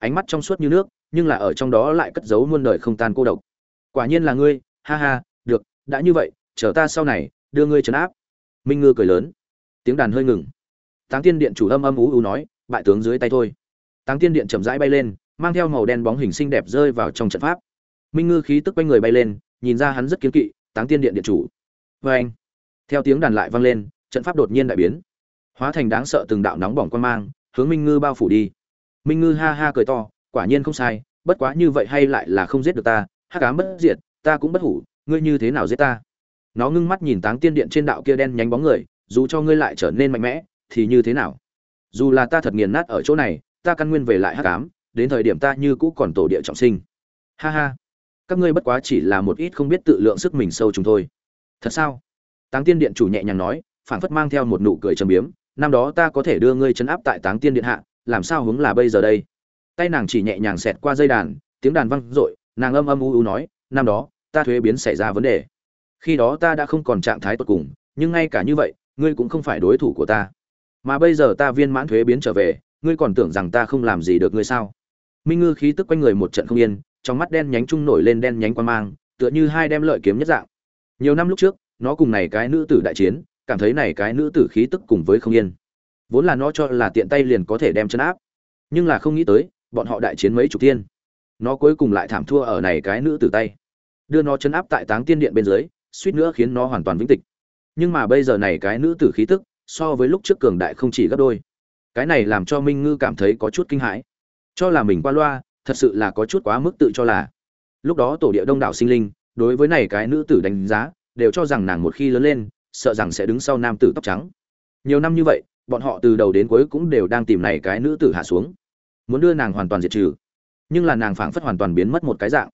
ánh mắt trong suốt như nước, nhưng là ở trong đó lại cất giấu muôn đời không tan cô độc. Quả nhiên là ngươi, ha ha, được, đã như vậy, chờ ta sau này, đưa ngươi trấn áp. Minh ngư cười lớn. Tiếng đàn hơi ngừng. Táng tiên điện chủ âm âm ú ú nói, bại tướng dưới tay thôi. Táng tiên điện chậm rãi bay lên, mang theo màu đen bóng hình xinh đẹp rơi vào trong trận pháp. Minh ngư khí tức quanh người bay lên, nhìn ra hắn rất kiến kỵ, táng tiên điện điện chủ. Vê anh, theo tiếng đàn lại vang lên, trận pháp đột nhiên đại biến. Hóa thành đáng sợ từng đạo nóng bỏng quan mang, hướng minh ngư bao phủ đi minh ngư ha ha cười to, quả nhiên không sai, bất quá như vậy hay lại là không giết được ta, hắc ám bất diệt, ta cũng bất hủ, ngươi như thế nào giết ta? Nó ngưng mắt nhìn táng tiên điện trên đạo kia đen nhánh bóng người, dù cho ngươi lại trở nên mạnh mẽ, thì như thế nào? Dù là ta thật nghiền nát ở chỗ này, ta căn nguyên về lại hắc ám, đến thời điểm ta như cũ còn tổ địa trọng sinh. Ha ha. Các ngươi bất quá chỉ là một ít không biết tự lượng sức mình sâu chúng thôi. Thật sao? Táng tiên điện chủ nhẹ nhàng nói, phảng phất mang theo một nụ cười trầm biếm, năm đó ta có thể đưa ngươi chấn áp tại táng tiên điện hạ làm sao hướng là bây giờ đây? Tay nàng chỉ nhẹ nhàng xẹt qua dây đàn, tiếng đàn vang i nàng âm âm u u nói, năm đó, ta thuế biến xảy ra vấn đề. Khi đó ta đã không còn trạng thái tốt cùng, nhưng ngay cả như vậy, ngươi cũng không phải đối thủ của ta. Mà bây giờ ta viên mãn thuế biến trở về, ngươi còn tưởng rằng ta không làm gì được ngươi sao? Minh ngư khí tức quanh người một trận không yên, trong mắt đen nhánh trung nổi lên đen nhánh quan mang, tựa như hai đem lợi kiếm nhất dạng. Nhiều năm lúc trước, nó cùng này cái nữ tử đại chiến, cảm thấy này cái nữ tử khí tức cùng với không yên vốn là nó cho là tiện tay liền có thể đem chân áp. Nhưng là không nghĩ tới, bọn họ đại chiến mấy chục tiên nó cuối cùng lại thảm thua ở này cái nữ tử tay. Đưa nó chấn áp tại táng tiên điện bên dưới, suýt nữa khiến nó hoàn toàn vĩnh tịch. Nhưng mà bây giờ này cái nữ tử khí tức, so với lúc trước cường đại không chỉ gấp đôi. Cái này làm cho minh ngư cảm thấy có chút kinh hãi. Cho là mình qua loa, thật sự là có chút quá mức tự cho là. Lúc đó tổ địa đông đảo sinh linh, đối với này cái nữ tử đánh giá, đều cho rằng nàng một khi lớn lên, sợ rằng sẽ đứng sau nam tử tóc trắng. Nhiều năm như vậy bọn họ từ đầu đến cuối cũng đều đang tìm này cái nữ tử hạ xuống. Muốn đưa nàng hoàn toàn diệt trừ. Nhưng là nàng phảng phất hoàn toàn biến mất một cái dạng.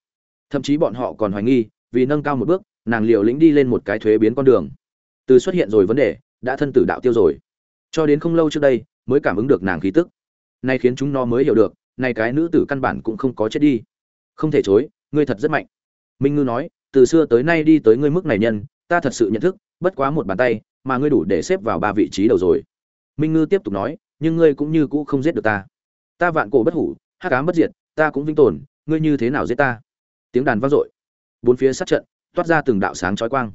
Thậm chí bọn họ còn hoài nghi, vì nâng cao một bước, nàng liều lĩnh đi lên một cái thuế biến con đường. Từ xuất hiện rồi vấn đề, đã thân tử đạo tiêu rồi. Cho đến không lâu trước đây, mới cảm ứng được nàng khí tức. Nay khiến chúng nó mới hiểu được nay cái nữ tử căn bản cũng không có chết đi. Không thể chối, ngươi thật rất mạnh. Minh ngư nói, từ xưa tới nay đi tới ngươi mức này nhân, ta thật sự nhận thức, bất quá một bàn tay, mà ngươi đủ để xếp vào ba vị trí đầu rồi minh ngư tiếp tục nói, nhưng ngươi cũng như cũ không giết được ta. Ta vạn cổ bất hủ, hắc ám bất diệt, ta cũng vinh tồn, ngươi như thế nào giết ta? Tiếng đàn vang dội. Bốn phía sát trận, toát ra từng đạo sáng chói quang.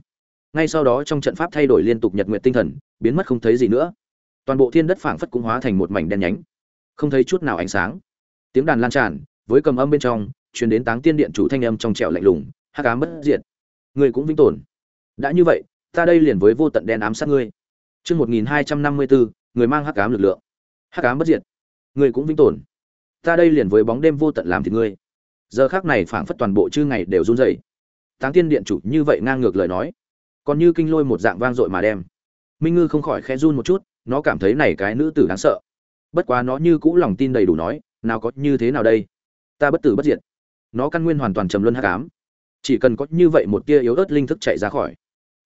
Ngay sau đó trong trận pháp thay đổi liên tục nhật nguyện tinh thần, biến mất không thấy gì nữa. Toàn bộ thiên đất phảng phất cũng hóa thành một mảnh đen nhánh. Không thấy chút nào ánh sáng. Tiếng đàn lan tràn, với cầm âm bên trong, truyền đến táng tiên điện chủ thanh âm trong trẻo lạnh lùng, hắc ám bất diệt, ngươi cũng vinh tồn. Đã như vậy, ta đây liền với vô tận đen ám sát ngươi. Chương một nghìn hai trăm năm mươi bốn người mang hắc ám lực lượng. Hắc ám bất diệt. Người cũng vĩnh tồn. Ta đây liền với bóng đêm vô tận làm thì ngươi. Giờ khác này phảng phất toàn bộ chư ngày đều run rẩy. Táng tiên điện chủ như vậy ngang ngược lời nói, còn như kinh lôi một dạng vang dội mà đem. Minh ngư không khỏi khẽ run một chút, nó cảm thấy này cái nữ tử đáng sợ. Bất quá nó như cũ lòng tin đầy đủ nói, nào có như thế nào đây? Ta bất tử bất diệt. Nó căn nguyên hoàn toàn trầm luân hắc ám. Chỉ cần có như vậy một tia yếu ớt linh thức chạy ra khỏi,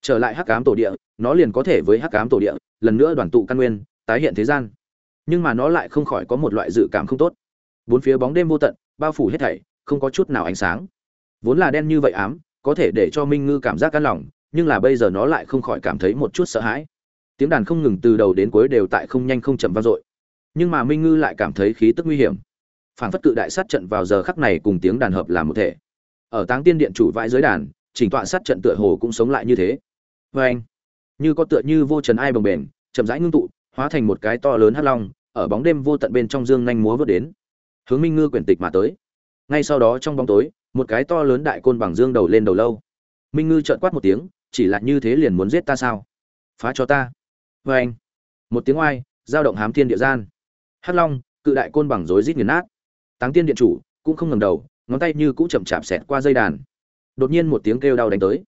trở lại hắc ám tổ địa, nó liền có thể với hắc ám tổ địa, lần nữa đoàn tụ căn nguyên tái hiện thế gian. Nhưng mà nó lại không khỏi có một loại dự cảm không tốt. Bốn phía bóng đêm vô tận bao phủ hết thảy không có chút nào ánh sáng. Vốn là đen như vậy ám có thể để cho minh ngư cảm giác căng lòng nhưng là bây giờ nó lại không khỏi cảm thấy một chút sợ hãi. Tiếng đàn không ngừng từ đầu đến cuối đều tại không nhanh không chậm vang dội. Nhưng mà minh ngư lại cảm thấy khí tức nguy hiểm. Phản phất cự đại sát trận vào giờ khắc này cùng tiếng đàn hợp làm một thể. Ở táng tiên điện chủ vãi dưới đàn chỉnh tọa sát trận tựa hồ cũng sống lại như thế. Vê anh như có tựa như vô trần ai bồng bền, chậm rãi ngưng tụ hóa thành một cái to lớn hắc long, ở bóng đêm vô tận bên trong dương nhanh múa vớt đến. Hướng minh ngư quyển tịch mà tới. Ngay sau đó trong bóng tối, một cái to lớn đại côn bằng dương đầu lên đầu lâu. Minh ngư trợn quát một tiếng, chỉ là như thế liền muốn giết ta sao? Phá cho ta. Vê anh, một tiếng oai, giao động hám thiên địa gian. Hắc long, cự đại côn bằng rối rít nghiền nát. Táng tiên điện chủ cũng không ngẩng đầu, ngón tay như cũ chậm chạp xẹt qua dây đàn. Đột nhiên một tiếng kêu đau đánh tới.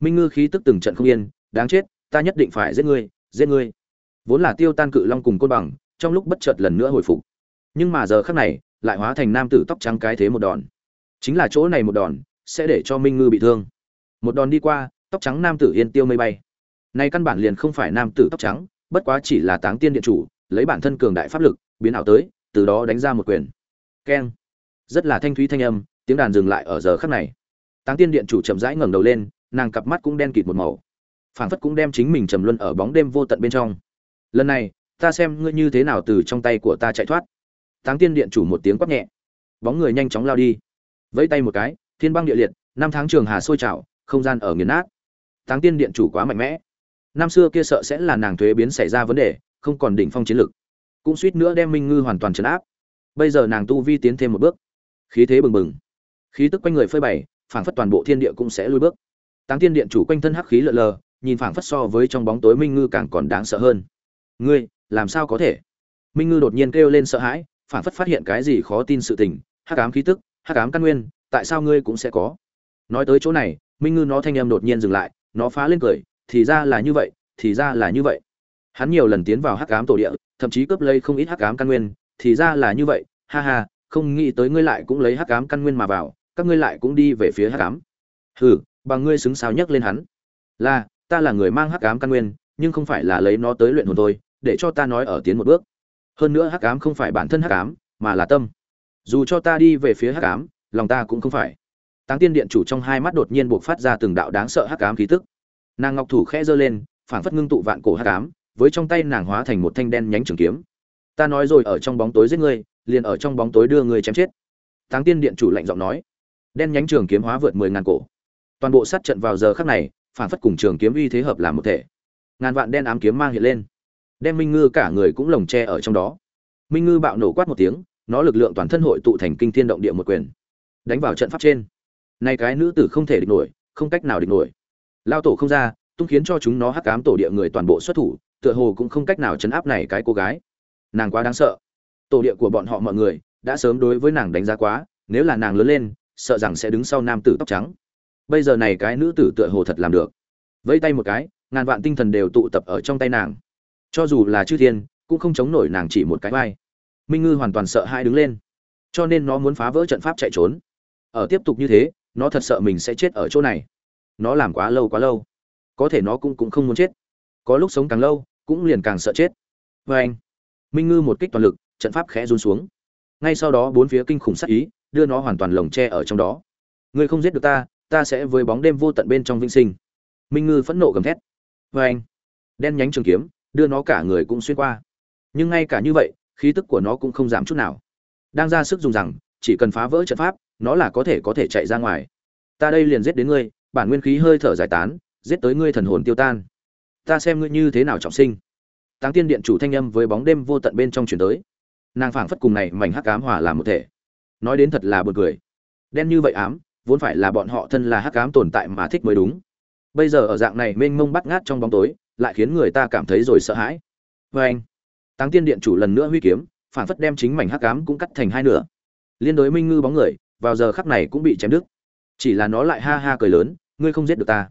Minh ngư khí tức từng trận không yên, đáng chết, ta nhất định phải giết ngươi giết ngươi vốn là tiêu tan cự long cùng côn bằng, trong lúc bất chợt lần nữa hồi phục. Nhưng mà giờ khắc này, lại hóa thành nam tử tóc trắng cái thế một đòn. Chính là chỗ này một đòn, sẽ để cho minh ngư bị thương. Một đòn đi qua, tóc trắng nam tử yên tiêu mây bay. Nay căn bản liền không phải nam tử tóc trắng, bất quá chỉ là táng tiên điện chủ, lấy bản thân cường đại pháp lực, biến ảo tới, từ đó đánh ra một quyền. Keng. Rất là thanh thúy thanh âm, tiếng đàn dừng lại ở giờ khắc này. Táng tiên điện chủ chậm rãi ngẩng đầu lên, nàng cặp mắt cũng đen kịt một màu. Phảng phất cũng đem chính mình trầm luân ở bóng đêm vô tận bên trong lần này, ta xem ngươi như thế nào từ trong tay của ta chạy thoát. Táng tiên điện chủ một tiếng quát nhẹ. Bóng người nhanh chóng lao đi. Vẫy tay một cái, thiên băng địa liệt, năm tháng trường hà sôi trào, không gian ở nghiền nát. Táng tiên điện chủ quá mạnh mẽ. Năm xưa kia sợ sẽ là nàng thuế biến xảy ra vấn đề, không còn đỉnh phong chiến lực cũng suýt nữa đem minh ngư hoàn toàn trấn áp. Bây giờ nàng tu vi tiến thêm một bước. Khí thế bừng bừng. Khí tức quanh người phơi bày, phảng phất toàn bộ thiên địa cũng sẽ lui bước. Táng tiên điện chủ quanh thân hắc khí lờ lờ, nhìn phảng phất so với trong bóng tối minh ngư càng còn đáng sợ hơn ngươi, làm sao có thể? Minh ngư đột nhiên kêu lên sợ hãi, phản phất phát hiện cái gì khó tin sự tình, hắc ám khí tức, hắc ám căn nguyên, tại sao ngươi cũng sẽ có? Nói tới chỗ này, minh ngư nó thanh em đột nhiên dừng lại, nó phá lên cười, thì ra là như vậy, thì ra là như vậy. Hắn nhiều lần tiến vào hắc ám tổ địa, thậm chí cướp lấy không ít hắc ám căn nguyên, thì ra là như vậy, ha ha, không nghĩ tới ngươi lại cũng lấy hắc ám căn nguyên mà vào, các ngươi lại cũng đi về phía hắc ám. Hừ, bằng ngươi xứng sao nhấc lên hắn. Là, ta là người mang hắc ám căn nguyên, nhưng không phải là lấy nó tới luyện hồn thôi để cho ta nói ở tiến một bước. Hơn nữa hắc ám không phải bản thân hắc ám, mà là tâm. Dù cho ta đi về phía hắc ám, lòng ta cũng không phải. Táng tiên điện chủ trong hai mắt đột nhiên buộc phát ra từng đạo đáng sợ hắc ám khí tức. Nàng ngọc thủ khẽ giơ lên, phảng phất ngưng tụ vạn cổ hắc ám, với trong tay nàng hóa thành một thanh đen nhánh trường kiếm. Ta nói rồi ở trong bóng tối giết ngươi, liền ở trong bóng tối đưa ngươi chém chết. Táng tiên điện chủ lạnh giọng nói. Đen nhánh trường kiếm hóa vượt mười ngàn cổ. Toàn bộ sát trận vào giờ khắc này phản phất cùng trường kiếm uy thế hợp làm một thể. Ngàn vạn đen ám kiếm mang hiện lên đem minh ngư cả người cũng lồng che ở trong đó. Minh ngư bạo nổ quát một tiếng, nó lực lượng toàn thân hội tụ thành kinh thiên động địa một quyền, đánh vào trận pháp trên. Nay cái nữ tử không thể địch nổi, không cách nào địch nổi. Lao tổ không ra, tung khiến cho chúng nó hắc cám tổ địa người toàn bộ xuất thủ, tựa hồ cũng không cách nào chấn áp này cái cô gái. Nàng quá đáng sợ. Tổ địa của bọn họ mọi người đã sớm đối với nàng đánh giá quá, nếu là nàng lớn lên, sợ rằng sẽ đứng sau nam tử tóc trắng. Bây giờ này cái nữ tử tựa hồ thật làm được. Vẫy tay một cái, ngàn vạn tinh thần đều tụ tập ở trong tay nàng cho dù là chư thiên, cũng không chống nổi nàng chỉ một cái vai. Minh ngư hoàn toàn sợ hai đứng lên. Cho nên nó muốn phá vỡ trận pháp chạy trốn. Ở tiếp tục như thế, nó thật sợ mình sẽ chết ở chỗ này. Nó làm quá lâu quá lâu. Có thể nó cũng cũng không muốn chết. Có lúc sống càng lâu, cũng liền càng sợ chết. Vê anh, minh ngư một kích toàn lực, trận pháp khẽ run xuống. Ngay sau đó bốn phía kinh khủng sắc ý, đưa nó hoàn toàn lồng tre ở trong đó. Ngươi không giết được ta ta sẽ với bóng đêm vô tận bên trong vinh sinh. Minh ngư phẫn nộ gầm thét. Vê anh, đen nhánh trường kiếm đưa nó cả người cũng xuyên qua. Nhưng ngay cả như vậy, khí tức của nó cũng không giảm chút nào. Đang ra sức dùng rằng, chỉ cần phá vỡ trận pháp, nó là có thể có thể chạy ra ngoài. Ta đây liền giết đến ngươi, bản nguyên khí hơi thở giải tán, giết tới ngươi thần hồn tiêu tan. Ta xem ngươi như thế nào trọng sinh. Táng tiên điện chủ thanh âm với bóng đêm vô tận bên trong chuyển tới. Nàng phảng phất cùng này mảnh hắc ám hòa làm một thể. Nói đến thật là buồn cười. Đen như vậy ám, vốn phải là bọn họ thân là hắc ám tồn tại mà thích mới đúng. Bây giờ ở dạng này mênh mông bắt ngát trong bóng tối lại khiến người ta cảm thấy rồi sợ hãi. Vê anh, táng tiên điện chủ lần nữa huy kiếm, phản phất đem chính mảnh hắc ám cũng cắt thành hai nửa. Liên đối minh ngư bóng người, vào giờ khắc này cũng bị chém đứt. Chỉ là nó lại ha ha cười lớn, ngươi không giết được ta.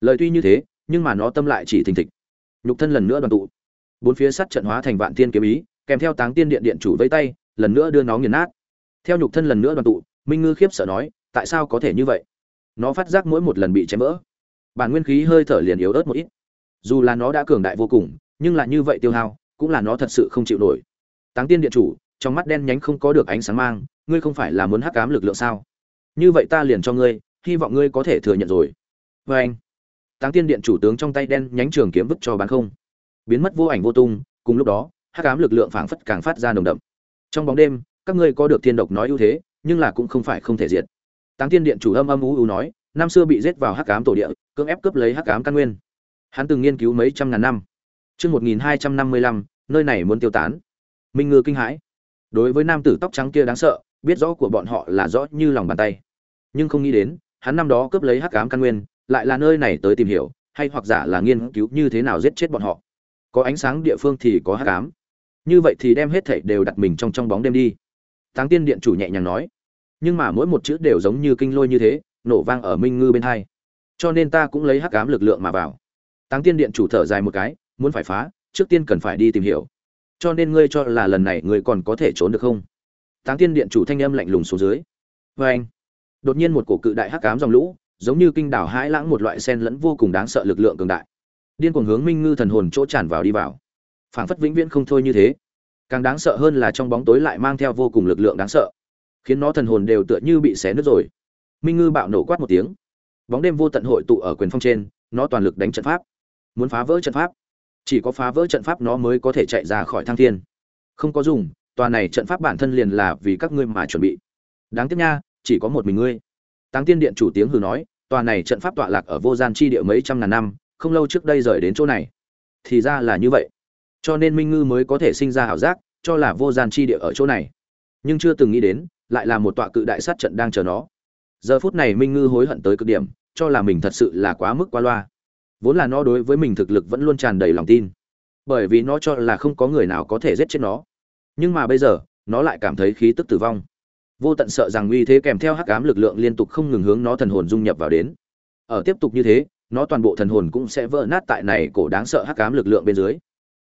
Lời tuy như thế, nhưng mà nó tâm lại chỉ thình thịch. Nhục thân lần nữa đoàn tụ. Bốn phía sắt trận hóa thành vạn tiên kiếm ý, kèm theo táng tiên điện điện chủ vây tay, lần nữa đưa nó nghiền nát. Theo nhục thân lần nữa đoàn tụ, minh ngư khiếp sợ nói, tại sao có thể như vậy? Nó phát giác mỗi một lần bị chém vỡ. Bản nguyên khí hơi thở liền yếu ớt một ít dù là nó đã cường đại vô cùng, nhưng là như vậy tiêu hao, cũng là nó thật sự không chịu nổi. Táng tiên điện chủ, trong mắt đen nhánh không có được ánh sáng mang, ngươi không phải là muốn hắc cám lực lượng sao? Như vậy ta liền cho ngươi, hy vọng ngươi có thể thừa nhận rồi. Vê anh, táng tiên điện chủ tướng trong tay đen nhánh trường kiếm vứt cho bán không. Biến mất vô ảnh vô tung, cùng lúc đó, hắc ám lực lượng phảng phất càng phát ra nồng đậm. Trong bóng đêm, các ngươi có được thiên độc nói ưu thế, nhưng là cũng không phải không thể diệt. Táng tiên điện chủ âm âm ú u nói, năm xưa bị giết vào hắc ám tổ địa, cưỡng ép cướp lấy hắc ám căn nguyên hắn từng nghiên cứu mấy trăm ngàn năm Trước 1255, nơi này muốn tiêu tán. Minh Ngư kinh hãi. Đối với nam tử tóc trắng kia đáng sợ, biết rõ của bọn họ là rõ như lòng bàn tay. Nhưng không nghĩ đến, hắn năm đó cướp lấy hắc ám căn nguyên, lại là nơi này tới tìm hiểu, hay hoặc giả là nghiên cứu như thế nào giết chết bọn họ. Có ánh sáng địa phương thì có hắc ám. Như vậy thì đem hết thảy đều đặt mình trong trong bóng đêm đi. Táng Tiên điện chủ nhẹ nhàng nói. Nhưng mà mỗi một chữ đều giống như kinh lôi như thế, nổ vang ở Minh Ngư bên hai. Cho nên ta cũng lấy hắc ám lực lượng mà vào. Táng Tiên điện chủ thở dài một cái, muốn phải phá, trước tiên cần phải đi tìm hiểu. Cho nên ngươi cho là lần này ngươi còn có thể trốn được không? Táng Tiên điện chủ thanh âm lạnh lùng xuống dưới. Và anh, đột nhiên một cổ cự đại hắc ám dòng lũ, giống như kinh đảo hãi lãng một loại sen lẫn vô cùng đáng sợ lực lượng cường đại. Điên cuồng hướng Minh Ngư thần hồn chỗ tràn vào đi vào. Phảng phất vĩnh viễn không thôi như thế. Càng đáng sợ hơn là trong bóng tối lại mang theo vô cùng lực lượng đáng sợ, khiến nó thần hồn đều tựa như bị xé nứt rồi. Minh Ngư bạo nổ quát một tiếng. Bóng đêm vô tận hội tụ ở quyền phong trên, nó toàn lực đánh trận pháp. Muốn phá vỡ trận pháp, chỉ có phá vỡ trận pháp nó mới có thể chạy ra khỏi thang thiên. Không có dùng, tòa này trận pháp bản thân liền là vì các ngươi mà chuẩn bị. Đáng tiếc nha chỉ có một mình ngươi. Táng tiên điện chủ tiếng hừ nói tòa này trận pháp tọa lạc ở vô gian chi địa mấy trăm ngàn năm không lâu trước đây rời đến chỗ này. Thì ra là như vậy. Cho nên minh ngư mới có thể sinh ra ảo giác cho là vô gian chi địa ở chỗ này. Nhưng chưa từng nghĩ đến lại là một tọa cự đại sát trận đang chờ nó. Giờ phút này minh ngư hối hận tới cực điểm cho là mình thật sự là quá mức qua loa vốn là nó đối với mình thực lực vẫn luôn tràn đầy lòng tin. Bởi vì nó cho là không có người nào có thể giết chết nó. Nhưng mà bây giờ, nó lại cảm thấy khí tức tử vong. Vô tận sợ rằng uy thế kèm theo hắc ám lực lượng liên tục không ngừng hướng nó thần hồn dung nhập vào đến. Ở tiếp tục như thế, nó toàn bộ thần hồn cũng sẽ vỡ nát tại này cổ đáng sợ hắc ám lực lượng bên dưới.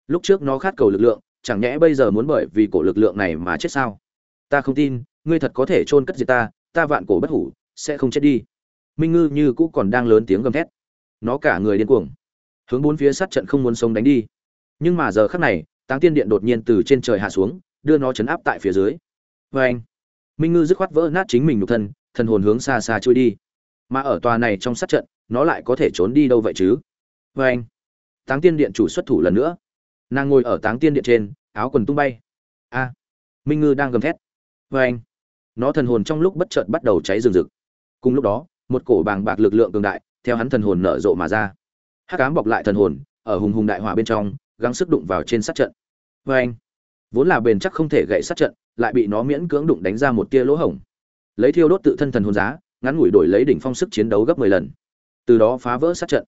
Lúc trước nó khát cầu lực lượng, chẳng nhẽ bây giờ muốn bởi vì cổ lực lượng này mà chết sao? Ta không tin, ngươi thật có thể chôn cất diệt ta ta vạn cổ bất hủ, sẽ không chết đi. Minh ngư như cũ còn đang lớn tiếng gầm thét nó cả người điên cuồng. Hướng bốn phía sát trận không muốn sống đánh đi. Nhưng mà giờ khắc này, táng tiên điện đột nhiên từ trên trời hạ xuống, đưa nó chấn áp tại phía dưới. Vê anh minh ngư dứt khoát vỡ nát chính mình nhục thân, thần hồn hướng xa xa trôi đi. Mà ở tòa này trong sát trận, nó lại có thể trốn đi đâu vậy chứ? Vê anh táng tiên điện chủ xuất thủ lần nữa. Nàng ngồi ở táng tiên điện trên, áo quần tung bay. A. Minh ngư đang gầm thét. Vê anh nó thần hồn trong lúc bất chợt bắt đầu cháy rừng rực. Cùng lúc đó, một cổ bàng bạc lực lượng cường đại theo hắn thần hồn nở rộ mà ra. Hắc ám bọc lại thần hồn, ở hùng hùng đại hỏa bên trong, gắng sức đụng vào trên sát trận. Vê anh, vốn là bền chắc không thể gãy sát trận, lại bị nó miễn cưỡng đụng đánh ra một tia lỗ hổng. Lấy thiêu đốt tự thân thần hồn giá, ngắn ngủi đổi lấy đỉnh phong sức chiến đấu gấp mười lần. Từ đó phá vỡ sát trận.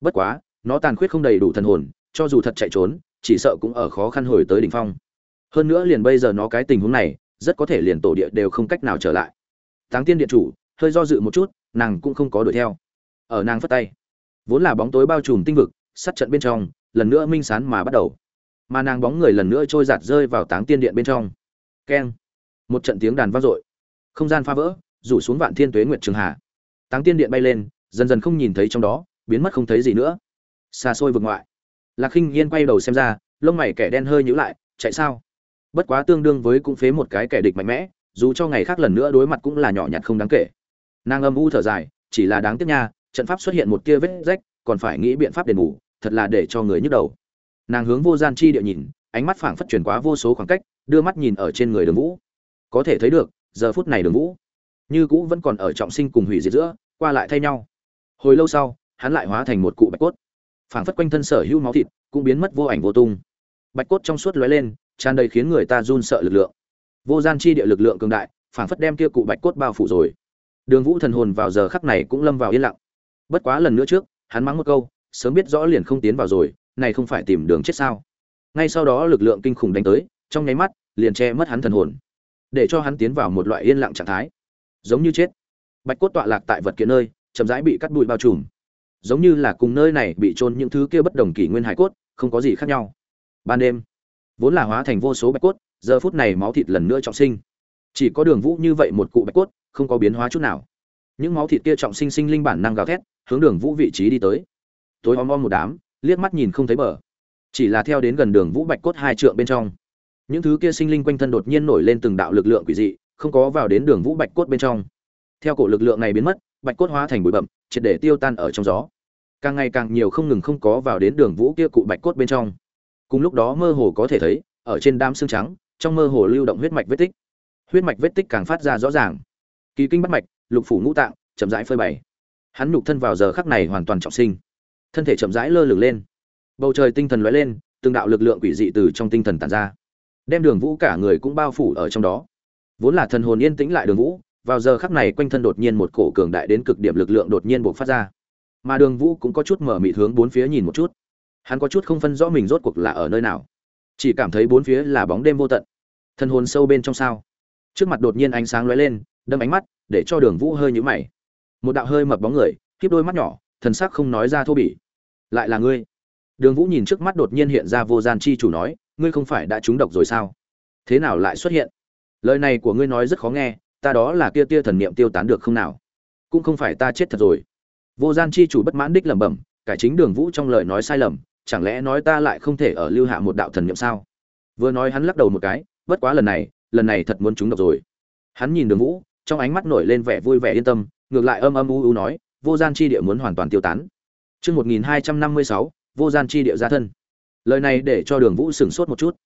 Bất quá, nó tàn khuyết không đầy đủ thần hồn, cho dù thật chạy trốn, chỉ sợ cũng ở khó khăn hồi tới đỉnh phong. Hơn nữa liền bây giờ nó cái tình huống này, rất có thể liền tổ địa đều không cách nào trở lại. Táng tiên điện chủ, hơi do dự một chút, nàng cũng không có đuổi theo ở nàng phất tay. Vốn là bóng tối bao trùm tinh vực, sát trận bên trong, lần nữa minh sán mà bắt đầu. Mà nàng bóng người lần nữa trôi giạt rơi vào táng tiên điện bên trong. Keng. Một trận tiếng đàn vang dội. Không gian phá vỡ, rủ xuống vạn thiên tuế nguyệt trường hà táng tiên điện bay lên, dần dần không nhìn thấy trong đó, biến mất không thấy gì nữa. Xa xôi vực ngoại. Lạc khinh yên quay đầu xem ra, lông mày kẻ đen hơi nhíu lại, chạy sao? Bất quá tương đương với cũng phế một cái kẻ địch mạnh mẽ, dù cho ngày khác lần nữa đối mặt cũng là nhỏ nhặt không đáng kể. Nàng âm u thở dài, chỉ là đáng tiếc nha trận pháp xuất hiện một tia vết rách, còn phải nghĩ biện pháp đền bù, thật là để cho người nhức đầu. Nàng hướng vô gian chi địa nhìn, ánh mắt phảng phất chuyển quá vô số khoảng cách, đưa mắt nhìn ở trên người đường vũ. Có thể thấy được, giờ phút này đường vũ như cũ vẫn còn ở trọng sinh cùng hủy diệt giữa, qua lại thay nhau. Hồi lâu sau, hắn lại hóa thành một cụ bạch cốt. Phảng phất quanh thân sở hữu máu thịt, cũng biến mất vô ảnh vô tung. Bạch cốt trong suốt lóe lên, tràn đầy khiến người ta run sợ lực lượng. Vô gian chi địa lực lượng cường đại, phảng phất đem kia cụ bạch cốt bao phủ rồi. Đường vũ thần hồn vào giờ khắc này cũng lâm vào yên lặng bất quá lần nữa trước, hắn mắng một câu, sớm biết rõ liền không tiến vào rồi, này không phải tìm đường chết sao? Ngay sau đó lực lượng kinh khủng đánh tới, trong nháy mắt, liền che mất hắn thần hồn. Để cho hắn tiến vào một loại yên lặng trạng thái. Giống như chết. Bạch cốt tọa lạc tại vật kiện nơi, chậm rãi bị cắt bụi bao trùm. Giống như là cùng nơi này bị trôn những thứ kia bất đồng kỷ nguyên hải cốt, không có gì khác nhau. Ban đêm, vốn là hóa thành vô số bạch cốt, giờ phút này máu thịt lần nữa trọng sinh. Chỉ có đường vũ như vậy một cụ bạch cốt, không có biến hóa chút nào. Những máu thịt kia trọng sinh sinh linh bản năng gào thét hướng đường vũ vị trí đi tới. Tối om om một đám, liếc mắt nhìn không thấy bờ. Chỉ là theo đến gần đường vũ bạch cốt hai trượng bên trong. Những thứ kia sinh linh quanh thân đột nhiên nổi lên từng đạo lực lượng quỷ dị, không có vào đến đường vũ bạch cốt bên trong. Theo cổ lực lượng này biến mất, bạch cốt hóa thành bụi bậm triệt để tiêu tan ở trong gió. Càng ngày càng nhiều không ngừng không có vào đến đường vũ kia cụ bạch cốt bên trong. Cùng lúc đó mơ hồ có thể thấy, ở trên đám xương trắng, trong mơ hồ lưu động huyết mạch vết tích. Huyết mạch vết tích càng phát ra rõ ràng. Kỳ kinh bắt mạch, lục phủ ngũ tạng, chậm rãi phơi bày hắn nhục thân vào giờ khắc này hoàn toàn trọng sinh. Thân thể chậm rãi lơ lửng lên. Bầu trời tinh thần lóe lên, từng đạo lực lượng quỷ dị từ trong tinh thần tàn ra. Đem đường vũ cả người cũng bao phủ ở trong đó. Vốn là thần hồn yên tĩnh lại đường vũ, vào giờ khắc này quanh thân đột nhiên một cổ cường đại đến cực điểm lực lượng đột nhiên bộc phát ra. Mà đường vũ cũng có chút mở mịt hướng bốn phía nhìn một chút. Hắn có chút không phân rõ mình rốt cuộc là ở nơi nào. Chỉ cảm thấy bốn phía là bóng đêm vô tận. Thân hồn sâu bên trong sao? Trước mặt đột nhiên ánh sáng lóe lên, đâm ánh mắt, để cho đường vũ hơi nhũ mày một đạo hơi mập bóng người khiếp đôi mắt nhỏ, thần sắc không nói ra thô bỉ. Lại là ngươi. Đường vũ nhìn trước mắt đột nhiên hiện ra vô gian chi chủ nói, ngươi không phải đã trúng độc rồi sao? Thế nào lại xuất hiện? Lời này của ngươi nói rất khó nghe, ta đó là kia tia thần niệm tiêu tán được không nào? Cũng không phải ta chết thật rồi. Vô gian chi chủ bất mãn đích lẩm bẩm, cải chính đường vũ trong lời nói sai lầm, chẳng lẽ nói ta lại không thể ở lưu hạ một đạo thần niệm sao? Vừa nói hắn lắc đầu một cái, bất quá lần này lần này thật muốn trúng độc rồi. Hắn nhìn đường vũ, trong ánh mắt nổi lên vẻ vui vẻ yên tâm ngược lại âm âm u u nói vô gian chi địa muốn hoàn toàn tiêu tán. Chương một nghìn hai trăm năm mươi sáu vô gian chi địa ra thân. Lời này để cho đường vũ sửng sốt một chút.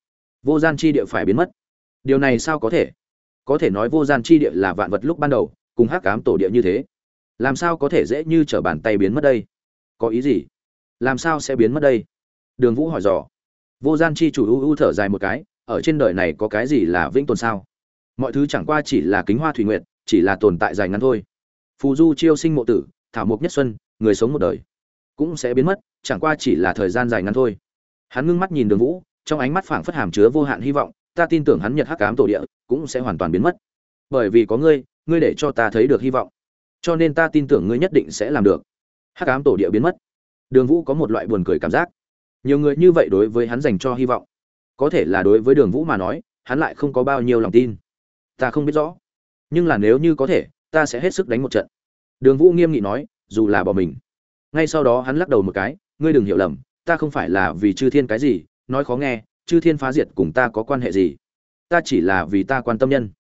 Vô gian chi địa phải biến mất. Điều này sao có thể? Có thể nói vô gian chi địa là vạn vật lúc ban đầu cùng hắc ám tổ địa như thế. Làm sao có thể dễ như trở bàn tay biến mất đây? Có ý gì? Làm sao sẽ biến mất đây? Đường vũ hỏi dò. Vô gian chi chủ u u thở dài một cái ở trên đời này có cái gì là vĩnh tồn sao? Mọi thứ chẳng qua chỉ là kính hoa thủy nguyệt, chỉ là tồn tại dài ngắn thôi phù du chiêu sinh mộ tử, thảo mộc nhất xuân, người sống một đời. Cũng sẽ biến mất, chẳng qua chỉ là thời gian dài ngắn thôi. Hắn ngưng mắt nhìn đường vũ, trong ánh mắt phảng phất hàm chứa vô hạn hy vọng, ta tin tưởng hắn nhật hắc ám tổ địa, cũng sẽ hoàn toàn biến mất. Bởi vì có ngươi ngươi để cho ta thấy được hy vọng. Cho nên ta tin tưởng ngươi nhất định sẽ làm được. Hắc ám tổ địa biến mất. Đường vũ có một loại buồn cười cảm giác. Nhiều người như vậy đối với hắn dành cho hy vọng. Có thể là đối với đường vũ mà nói, hắn lại không có bao nhiêu lòng tin. Ta không biết rõ. Nhưng là nếu như có thể ta sẽ hết sức đánh một trận. Đường vũ nghiêm nghị nói, dù là bỏ mình. Ngay sau đó hắn lắc đầu một cái, ngươi đừng hiểu lầm, ta không phải là vì chư thiên cái gì, nói khó nghe, chư thiên phá diệt cùng ta có quan hệ gì? Ta chỉ là vì ta quan tâm nhân.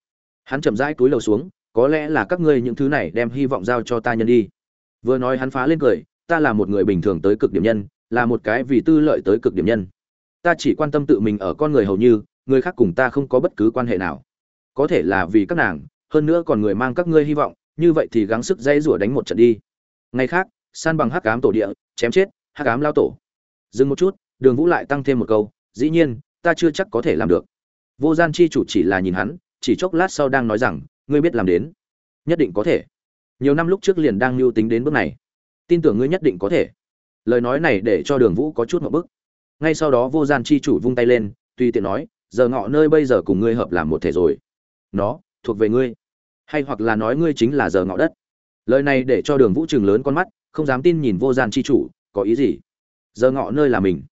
Hắn chậm rãi túi lầu xuống, có lẽ là các ngươi những thứ này đem hy vọng giao cho ta nhân đi. Vừa nói hắn phá lên cười, ta là một người bình thường tới cực điểm nhân, là một cái vì tư lợi tới cực điểm nhân. Ta chỉ quan tâm tự mình ở con người hầu như, người khác cùng ta không có bất cứ quan hệ nào. Có thể là vì các nàng hơn nữa còn người mang các ngươi hy vọng, như vậy thì gắng sức dây rủa đánh một trận đi. Ngày khác, san bằng hắc ám tổ địa, chém chết hắc ám lao tổ. Dừng một chút, đường vũ lại tăng thêm một câu, dĩ nhiên, ta chưa chắc có thể làm được. Vô gian chi chủ chỉ là nhìn hắn, chỉ chốc lát sau đang nói rằng, ngươi biết làm đến, nhất định có thể. Nhiều năm lúc trước liền đang mưu tính đến bước này. Tin tưởng ngươi nhất định có thể. Lời nói này để cho đường vũ có chút một bức. Ngay sau đó vô gian chi chủ vung tay lên, tùy tiện nói, giờ ngọ nơi bây giờ cùng ngươi hợp làm một thể rồi. Nó thuộc về ngươi hay hoặc là nói ngươi chính là giờ ngọ đất. Lời này để cho đường vũ trường lớn con mắt, không dám tin nhìn vô gian chi chủ, có ý gì? Giờ ngọ nơi là mình,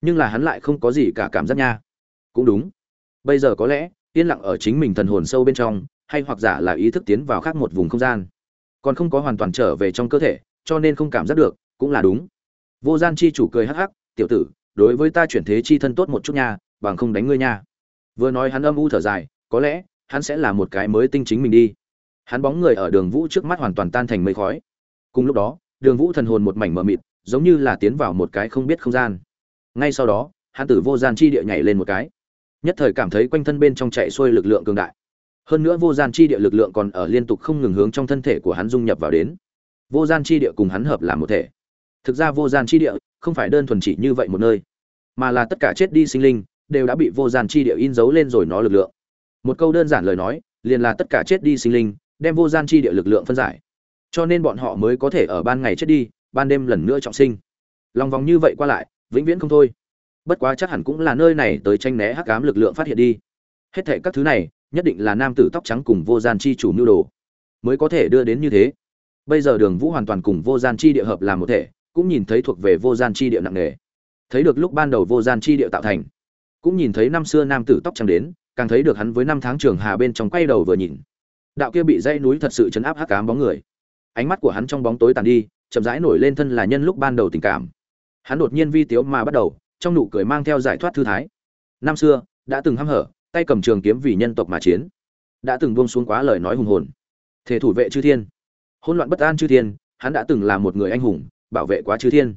nhưng là hắn lại không có gì cả cảm giác nha. Cũng đúng. Bây giờ có lẽ, yên lặng ở chính mình thần hồn sâu bên trong, hay hoặc giả là ý thức tiến vào khác một vùng không gian. Còn không có hoàn toàn trở về trong cơ thể, cho nên không cảm giác được, cũng là đúng. Vô gian chi chủ cười hắc hắc, tiểu tử, đối với ta chuyển thế chi thân tốt một chút nha, bằng không đánh ngươi nha. Vừa nói hắn âm u thở dài, có lẽ, hắn sẽ là một cái mới tinh chính mình đi hắn bóng người ở đường vũ trước mắt hoàn toàn tan thành mây khói. Cùng lúc đó, đường vũ thần hồn một mảnh mờ mịt, giống như là tiến vào một cái không biết không gian. Ngay sau đó, hắn tử vô gian chi địa nhảy lên một cái. Nhất thời cảm thấy quanh thân bên trong chạy xuôi lực lượng cường đại. Hơn nữa vô gian chi địa lực lượng còn ở liên tục không ngừng hướng trong thân thể của hắn dung nhập vào đến. Vô gian chi địa cùng hắn hợp làm một thể. Thực ra vô gian chi địa không phải đơn thuần chỉ như vậy một nơi, mà là tất cả chết đi sinh linh đều đã bị vô gian chi địa in dấu lên rồi nó lực lượng. Một câu đơn giản lời nói, liền là tất cả chết đi sinh linh đem vô gian chi địa lực lượng phân giải. Cho nên bọn họ mới có thể ở ban ngày chết đi, ban đêm lần nữa trọng sinh. Lòng vòng như vậy qua lại, vĩnh viễn không thôi. Bất quá chắc hẳn cũng là nơi này tới tranh né hắc ám lực lượng phát hiện đi. Hết thệ các thứ này, nhất định là nam tử tóc trắng cùng vô gian chi chủ mưu đồ, mới có thể đưa đến như thế. Bây giờ đường vũ hoàn toàn cùng vô gian chi địa hợp làm một thể, cũng nhìn thấy thuộc về vô gian chi địa nặng nề. Thấy được lúc ban đầu vô gian chi địa tạo thành, cũng nhìn thấy năm xưa nam tử tóc trắng đến, càng thấy được hắn với năm tháng trường hà bên trong quay đầu vừa nhìn đạo kia bị dãy núi thật sự chấn áp hắc ám bóng người. Ánh mắt của hắn trong bóng tối tàn đi, chậm rãi nổi lên thân là nhân lúc ban đầu tình cảm. Hắn đột nhiên vi tiếu mà bắt đầu, trong nụ cười mang theo giải thoát thư thái. Năm xưa, đã từng hăm hở, tay cầm trường kiếm vì nhân tộc mà chiến. Đã từng buông xuống quá lời nói hùng hồn. Thể thủ vệ chư thiên. Hỗn loạn bất an chư thiên, hắn đã từng là một người anh hùng, bảo vệ quá chư thiên.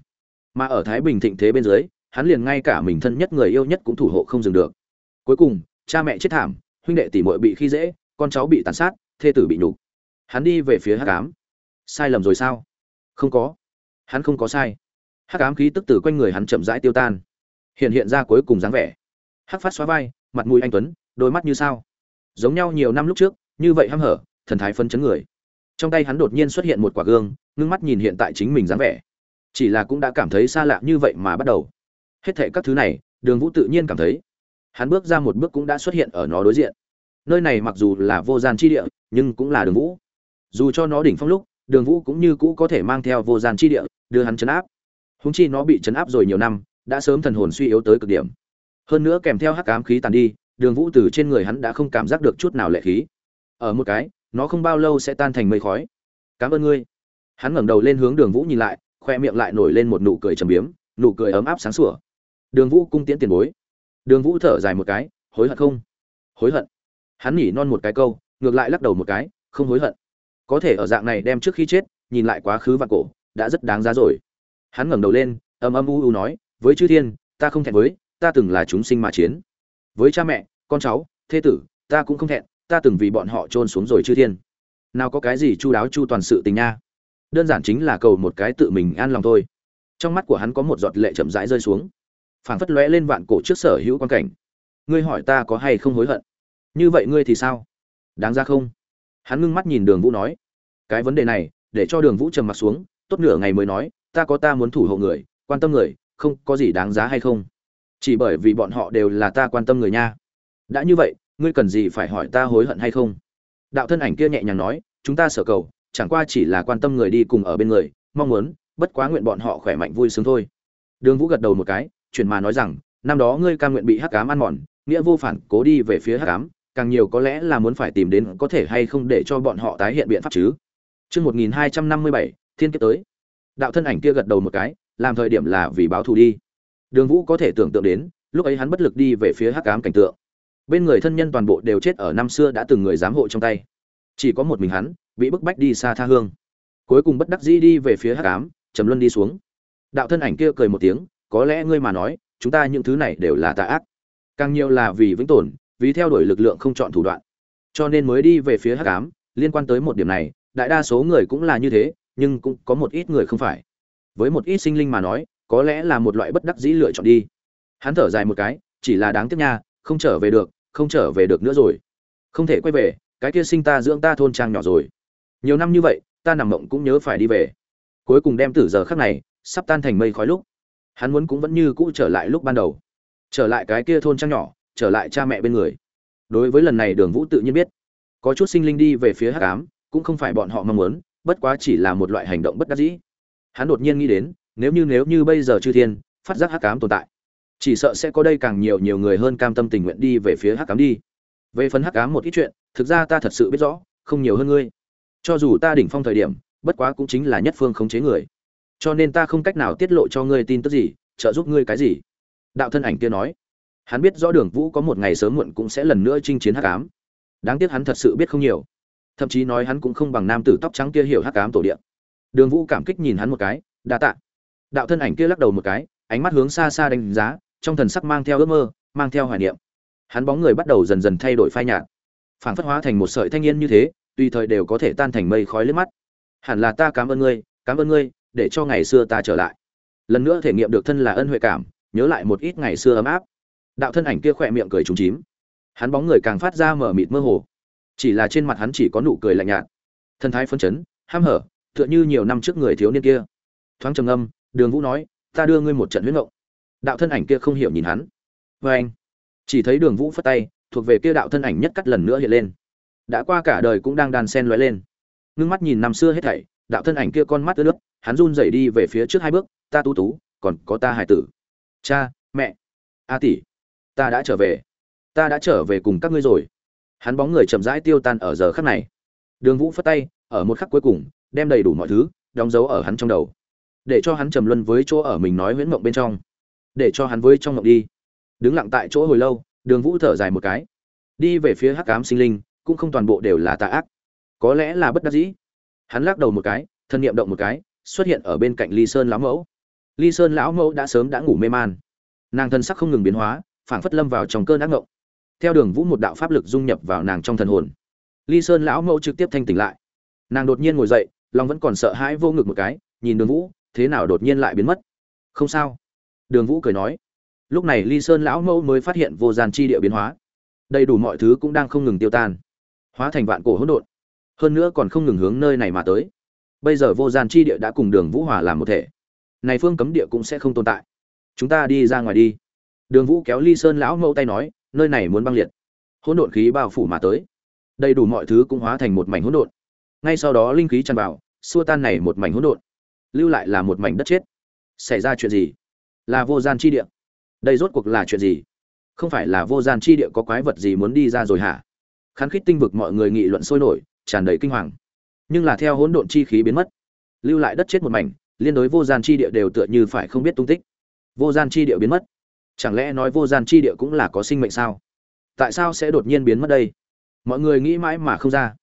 Mà ở thái bình thịnh thế bên dưới, hắn liền ngay cả mình thân nhất người yêu nhất cũng thủ hộ không dừng được. Cuối cùng, cha mẹ chết thảm, huynh đệ tỷ muội bị khi dễ, con cháu bị tàn sát thê tử bị nhục. Hắn đi về phía hắc ám. Sai lầm rồi sao? Không có. Hắn không có sai. Hắc ám khí tức từ quanh người hắn chậm rãi tiêu tan. Hiện hiện ra cuối cùng dáng vẻ. Hắc phát xóa vai, mặt mũi anh tuấn, đôi mắt như sao. Giống nhau nhiều năm lúc trước, như vậy hăm hở, thần thái phân chấn người. Trong tay hắn đột nhiên xuất hiện một quả gương, ngưng mắt nhìn hiện tại chính mình dáng vẻ. Chỉ là cũng đã cảm thấy xa lạ như vậy mà bắt đầu. Hết thệ các thứ này, đường vũ tự nhiên cảm thấy. Hắn bước ra một bước cũng đã xuất hiện ở nó đối diện. Nơi này mặc dù là vô gian chi địa nhưng cũng là đường vũ. Dù cho nó đỉnh phong lúc, đường vũ cũng như cũ có thể mang theo vô gian chi địa, đưa hắn chấn áp. Húng chi nó bị chấn áp rồi nhiều năm, đã sớm thần hồn suy yếu tới cực điểm. Hơn nữa kèm theo hắc ám khí tàn đi, đường vũ từ trên người hắn đã không cảm giác được chút nào lệ khí. Ở một cái, nó không bao lâu sẽ tan thành mây khói. Cảm ơn ngươi. Hắn ngẩng đầu lên hướng đường vũ nhìn lại, khoe miệng lại nổi lên một nụ cười trầm biếm, nụ cười ấm áp sáng sủa. Đường vũ cung tiễn tiền bối. Đường vũ thở dài một cái, hối hận không? Hối hận. Hắn nhỉ non một cái câu ngược lại lắc đầu một cái, không hối hận. Có thể ở dạng này đem trước khi chết, nhìn lại quá khứ và cổ, đã rất đáng giá rồi. Hắn ngẩng đầu lên, âm âm u u nói, với chư thiên, ta không thẹn với, ta từng là chúng sinh mà chiến. Với cha mẹ, con cháu thế tử, ta cũng không thẹn, ta từng vì bọn họ trôn xuống rồi chư thiên. Nào có cái gì chu đáo chu toàn sự tình nha. Đơn giản chính là cầu một cái tự mình an lòng thôi. Trong mắt của hắn có một giọt lệ chậm rãi rơi xuống. Phảng phất lóe lên vạn cổ trước sở hữu quan cảnh. Ngươi hỏi ta có hay không hối hận? Như vậy ngươi thì sao? Đáng ra không? Hắn ngưng mắt nhìn đường vũ nói, cái vấn đề này, để cho đường vũ trầm mặt xuống, tốt nửa ngày mới nói, ta có ta muốn thủ hộ người, quan tâm người, không có gì đáng giá hay không? Chỉ bởi vì bọn họ đều là ta quan tâm người nha. Đã như vậy, ngươi cần gì phải hỏi ta hối hận hay không? Đạo thân ảnh kia nhẹ nhàng nói, chúng ta sở cầu, chẳng qua chỉ là quan tâm người đi cùng ở bên người, mong muốn, bất quá nguyện bọn họ khỏe mạnh vui sướng thôi. Đường vũ gật đầu một cái, chuyển mà nói rằng, năm đó ngươi ca nguyện bị hắc cám ăn mòn, nghĩa vô phản cố đi về phía hắc cám càng nhiều có lẽ là muốn phải tìm đến có thể hay không để cho bọn họ tái hiện biện pháp chứ Chương 1257, thiên kiếp tới. Đạo thân ảnh kia gật đầu một cái, làm thời điểm là vì báo thù đi. Đường Vũ có thể tưởng tượng đến, lúc ấy hắn bất lực đi về phía hắc ám cảnh tượng. Bên người thân nhân toàn bộ đều chết ở năm xưa đã từng người giám hộ trong tay. Chỉ có một mình hắn, bị bức bách đi xa tha hương. Cuối cùng bất đắc dĩ đi về phía hắc ám, trầm luân đi xuống. Đạo thân ảnh kia cười một tiếng, có lẽ ngươi mà nói, chúng ta những thứ này đều là tà ác. Càng nhiều là vì vĩnh tồn, vì theo đuổi lực lượng không chọn thủ đoạn. Cho nên mới đi về phía hắc ám, liên quan tới một điểm này, đại đa số người cũng là như thế nhưng cũng có một ít người không phải. Với một ít sinh linh mà nói có lẽ là một loại bất đắc dĩ lựa chọn đi. Hắn thở dài một cái chỉ là đáng tiếc nha không trở về được không trở về được nữa rồi. Không thể quay về cái kia sinh ta dưỡng ta thôn trang nhỏ rồi. Nhiều năm như vậy ta nằm mộng cũng nhớ phải đi về. Cuối cùng đem tử giờ khắc này sắp tan thành mây khói lúc. Hắn muốn cũng vẫn như cũ trở lại lúc ban đầu. Trở lại cái kia thôn trang nhỏ trở lại cha mẹ bên người. Đối với lần này đường vũ tự nhiên biết, có chút sinh linh đi về phía hắc ám, cũng không phải bọn họ mong muốn, bất quá chỉ là một loại hành động bất đắc dĩ. Hắn đột nhiên nghĩ đến, nếu như nếu như bây giờ chư thiên phát giác hắc Ám tồn tại, chỉ sợ sẽ có đây càng nhiều nhiều người hơn cam tâm tình nguyện đi về phía hắc Ám đi. Về phần hắc Ám một ít chuyện, thực ra ta thật sự biết rõ, không nhiều hơn ngươi. Cho dù ta đỉnh phong thời điểm, bất quá cũng chính là nhất phương khống chế người. Cho nên ta không cách nào tiết lộ cho ngươi tin tức gì, trợ giúp ngươi cái gì. Đạo thân ảnh kia nói hắn biết rõ đường vũ có một ngày sớm muộn cũng sẽ lần nữa chinh chiến hắc ám. Đáng tiếc hắn thật sự biết không nhiều. Thậm chí nói hắn cũng không bằng nam tử tóc trắng kia hiểu hắc ám tổ địa. Đường vũ cảm kích nhìn hắn một cái, đa tạ. Đạo thân ảnh kia lắc đầu một cái, ánh mắt hướng xa xa đánh giá, trong thần sắc mang theo ước mơ, mang theo hoài niệm. Hắn bóng người bắt đầu dần dần thay đổi phai nhạt. Phảng phất hóa thành một sợi thanh niên như thế, tùy thời đều có thể tan thành mây khói lướt mắt. Hẳn là ta cảm ơn ngươi, cảm ơn ngươi, để cho ngày xưa ta trở lại. Lần nữa thể nghiệm được thân là ân huệ cảm, nhớ lại một ít ngày xưa ấm áp đạo thân ảnh kia khỏe miệng cười trúng chím. Hắn bóng người càng phát ra mở mịt mơ hồ. Chỉ là trên mặt hắn chỉ có nụ cười lạnh nhạt. Thân thái phấn chấn, ham hở, tựa như nhiều năm trước người thiếu niên kia. Thoáng trầm âm đường vũ nói, ta đưa ngươi một trận huyết ngộng. Đạo thân ảnh kia không hiểu nhìn hắn. Vê anh. Chỉ thấy đường vũ phất tay, thuộc về kia đạo thân ảnh nhất cắt lần nữa hiện lên. Đã qua cả đời cũng đang đàn sen lóe lên. Ngưng mắt nhìn năm xưa hết thảy, đạo thân ảnh kia con mắt ướt nước hắn run rẩy đi về phía trước hai bước, ta tú tú, còn có ta hải tử. Cha, mẹ. A tỷ ta đã trở về. Ta đã trở về cùng các ngươi rồi. Hắn bóng người chậm rãi tiêu tan ở giờ khắc này. Đường vũ phất tay, ở một khắc cuối cùng, đem đầy đủ mọi thứ, đóng dấu ở hắn trong đầu. Để cho hắn trầm luân với chỗ ở mình nói huyễn mộng bên trong. Để cho hắn với trong mộng đi. Đứng lặng tại chỗ hồi lâu, đường vũ thở dài một cái. Đi về phía hắc cám sinh linh, cũng không toàn bộ đều là tà ác. Có lẽ là bất đắc dĩ. Hắn lắc đầu một cái, thân niệm động một cái, xuất hiện ở bên cạnh ly sơn lão mẫu. Ly sơn lão mẫu đã sớm đã ngủ mê man. Nàng thân sắc không ngừng biến hóa phảng phất lâm vào trong cơn ác ngộng. Theo đường vũ một đạo pháp lực dung nhập vào nàng trong thần hồn. Ly sơn lão mẫu trực tiếp thanh tỉnh lại. Nàng đột nhiên ngồi dậy, lòng vẫn còn sợ hãi vô ngực một cái, nhìn đường vũ, thế nào đột nhiên lại biến mất? Không sao. Đường vũ cười nói. Lúc này ly sơn lão mẫu mới phát hiện vô gian chi địa biến hóa. Đầy đủ mọi thứ cũng đang không ngừng tiêu tan. Hóa thành vạn cổ hỗn độn. Hơn nữa còn không ngừng hướng nơi này mà tới. Bây giờ vô gian chi địa đã cùng đường vũ hòa làm một thể. Này phương cấm địa cũng sẽ không tồn tại. Chúng ta đi ra ngoài đi đường vũ kéo ly sơn lão mẫu tay nói, nơi này muốn băng liệt. Hỗn độn khí bao phủ mà tới. Đầy đủ mọi thứ cũng hóa thành một mảnh hỗn độn. Ngay sau đó linh khí tràn vào, xua tan này một mảnh hỗn độn. Lưu lại là một mảnh đất chết. Xảy ra chuyện gì? Là vô gian chi địa. Đây rốt cuộc là chuyện gì? Không phải là vô gian chi địa có quái vật gì muốn đi ra rồi hả? Khán khít tinh vực mọi người nghị luận sôi nổi, tràn đầy kinh hoàng. Nhưng là theo hỗn độn chi khí biến mất, lưu lại đất chết một mảnh, liên đối vô gian chi địa đều tựa như phải không biết tung tích. Vô gian chi địa biến mất chẳng lẽ nói vô gian chi địa cũng là có sinh mệnh sao? Tại sao sẽ đột nhiên biến mất đây? Mọi người nghĩ mãi mà không ra.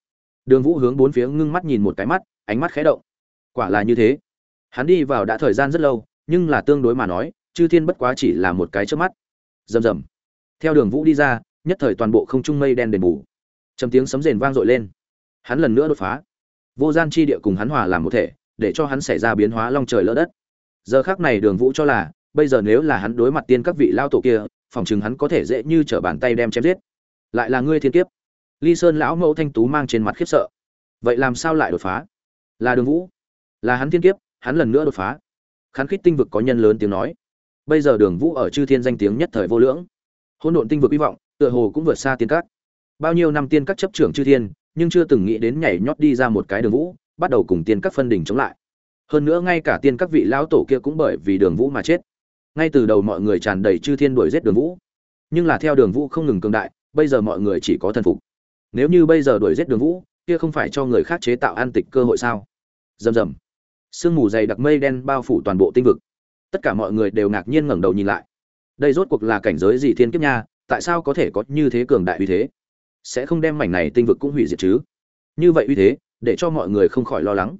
Đường vũ hướng bốn phía ngưng mắt nhìn một cái mắt, ánh mắt khẽ động. Quả là như thế. Hắn đi vào đã thời gian rất lâu, nhưng là tương đối mà nói, chư thiên bất quá chỉ là một cái trước mắt. Rầm rầm. Theo đường vũ đi ra, nhất thời toàn bộ không trung mây đen đền bù. Trầm tiếng sấm rền vang dội lên. Hắn lần nữa đột phá. Vô gian chi địa cùng hắn hòa làm một thể, để cho hắn xảy ra biến hóa long trời lỡ đất. Giờ khác này đường vũ cho là bây giờ nếu là hắn đối mặt tiên các vị lao tổ kia, phòng chừng hắn có thể dễ như trở bàn tay đem chém giết. Lại là ngươi thiên kiếp. Ly sơn lão mẫu thanh tú mang trên mặt khiếp sợ. Vậy làm sao lại đột phá? Là đường vũ. Là hắn thiên kiếp, hắn lần nữa đột phá. Khán khít tinh vực có nhân lớn tiếng nói. Bây giờ đường vũ ở chư thiên danh tiếng nhất thời vô lưỡng. Hôn độn tinh vực hy vọng, tựa hồ cũng vượt xa tiên các. Bao nhiêu năm tiên các chấp trưởng chư thiên, nhưng chưa từng nghĩ đến nhảy nhót đi ra một cái đường vũ, bắt đầu cùng tiên các phân đỉnh chống lại. Hơn nữa ngay cả tiên các vị lão tổ kia cũng bởi vì đường vũ mà chết ngay từ đầu mọi người tràn đầy chư thiên đuổi giết đường vũ. Nhưng là theo đường vũ không ngừng cường đại, bây giờ mọi người chỉ có thần phục. Nếu như bây giờ đuổi giết đường vũ, kia không phải cho người khác chế tạo an tịch cơ hội sao? Rầm rầm. Sương mù dày đặc mây đen bao phủ toàn bộ tinh vực. Tất cả mọi người đều ngạc nhiên ngẩng đầu nhìn lại. Đây rốt cuộc là cảnh giới gì thiên kiếp nha, tại sao có thể có như thế cường đại uy thế? Sẽ không đem mảnh này tinh vực cũng hủy diệt chứ? Như vậy uy thế, để cho mọi người không khỏi lo lắng.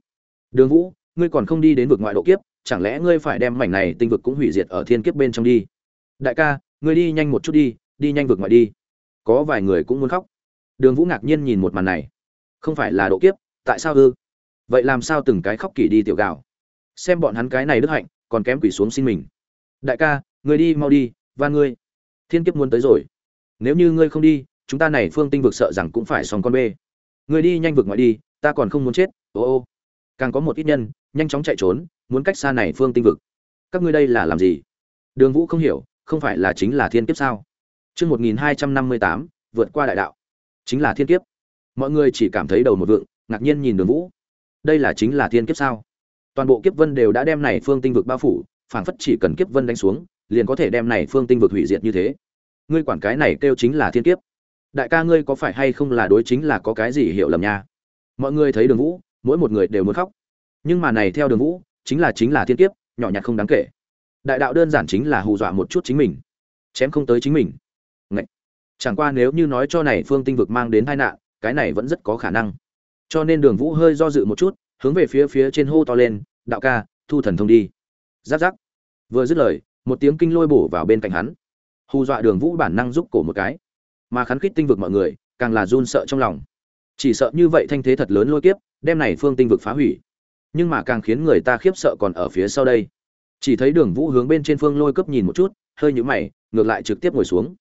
Đường vũ, ngươi còn không đi đến vực ngoại độ kiếp chẳng lẽ ngươi phải đem mảnh này tinh vực cũng hủy diệt ở thiên kiếp bên trong đi? Đại ca, ngươi đi nhanh một chút đi đi nhanh vực ngoại đi. Có vài người cũng muốn khóc. Đường vũ ngạc nhiên nhìn một màn này. Không phải là độ kiếp, tại sao ư? Vậy làm sao từng cái khóc kỳ đi tiểu gạo? Xem bọn hắn cái này đức hạnh, còn kém quỷ xuống xin mình. Đại ca người đi mau đi và ngươi. Thiên kiếp muốn tới rồi. Nếu như ngươi không đi, chúng ta này phương tinh vực sợ rằng cũng phải xong con bê. Người đi nhanh vực ngoại đi, ta còn không muốn chết, ô ô càng có một ít nhân nhanh chóng chạy trốn muốn cách xa này phương tinh vực các ngươi đây là làm gì đường vũ không hiểu không phải là chính là thiên kiếp sao trương một nghìn hai trăm năm mươi tám vượt qua đại đạo. Chính là thiên kiếp. Mọi người chỉ cảm thấy đầu một vượng, ngạc nhiên nhìn đường vũ. Đây là chính là thiên kiếp sao? Toàn bộ kiếp vân đều đã đem này phương tinh vực bao phủ, phảng phất chỉ cần kiếp vân đánh xuống, liền có thể đem này phương tinh vực hủy diệt như thế. Ngươi quản cái này kêu chính là thiên kiếp. Đại ca ngươi có phải hay không là đối chính là có cái gì hiểu lầm nha? Mọi người thấy Đường Vũ, mỗi một người đều muốn khóc. Nhưng mà này theo Đường Vũ, chính là chính là thiên kiếp, nhỏ nhặt không đáng kể. Đại đạo đơn giản chính là hù dọa một chút chính mình, chém không tới chính mình. Ngậy. Chẳng qua nếu như nói cho này phương tinh vực mang đến tai nạn, cái này vẫn rất có khả năng. Cho nên Đường Vũ hơi do dự một chút, hướng về phía phía trên hô to lên, "Đạo ca, thu thần thông đi." Giáp giáp. Vừa dứt lời, một tiếng kinh lôi bổ vào bên cạnh hắn. Hù dọa Đường Vũ bản năng giúp cổ một cái. Mà khán kích tinh vực mọi người, càng là run sợ trong lòng. Chỉ sợ như vậy thanh thế thật lớn lôi kiếp, đem này phương tinh vực phá hủy. Nhưng mà càng khiến người ta khiếp sợ còn ở phía sau đây. Chỉ thấy Đường Vũ hướng bên trên phương lôi cấp nhìn một chút, hơi nhũ mày, ngược lại trực tiếp ngồi xuống.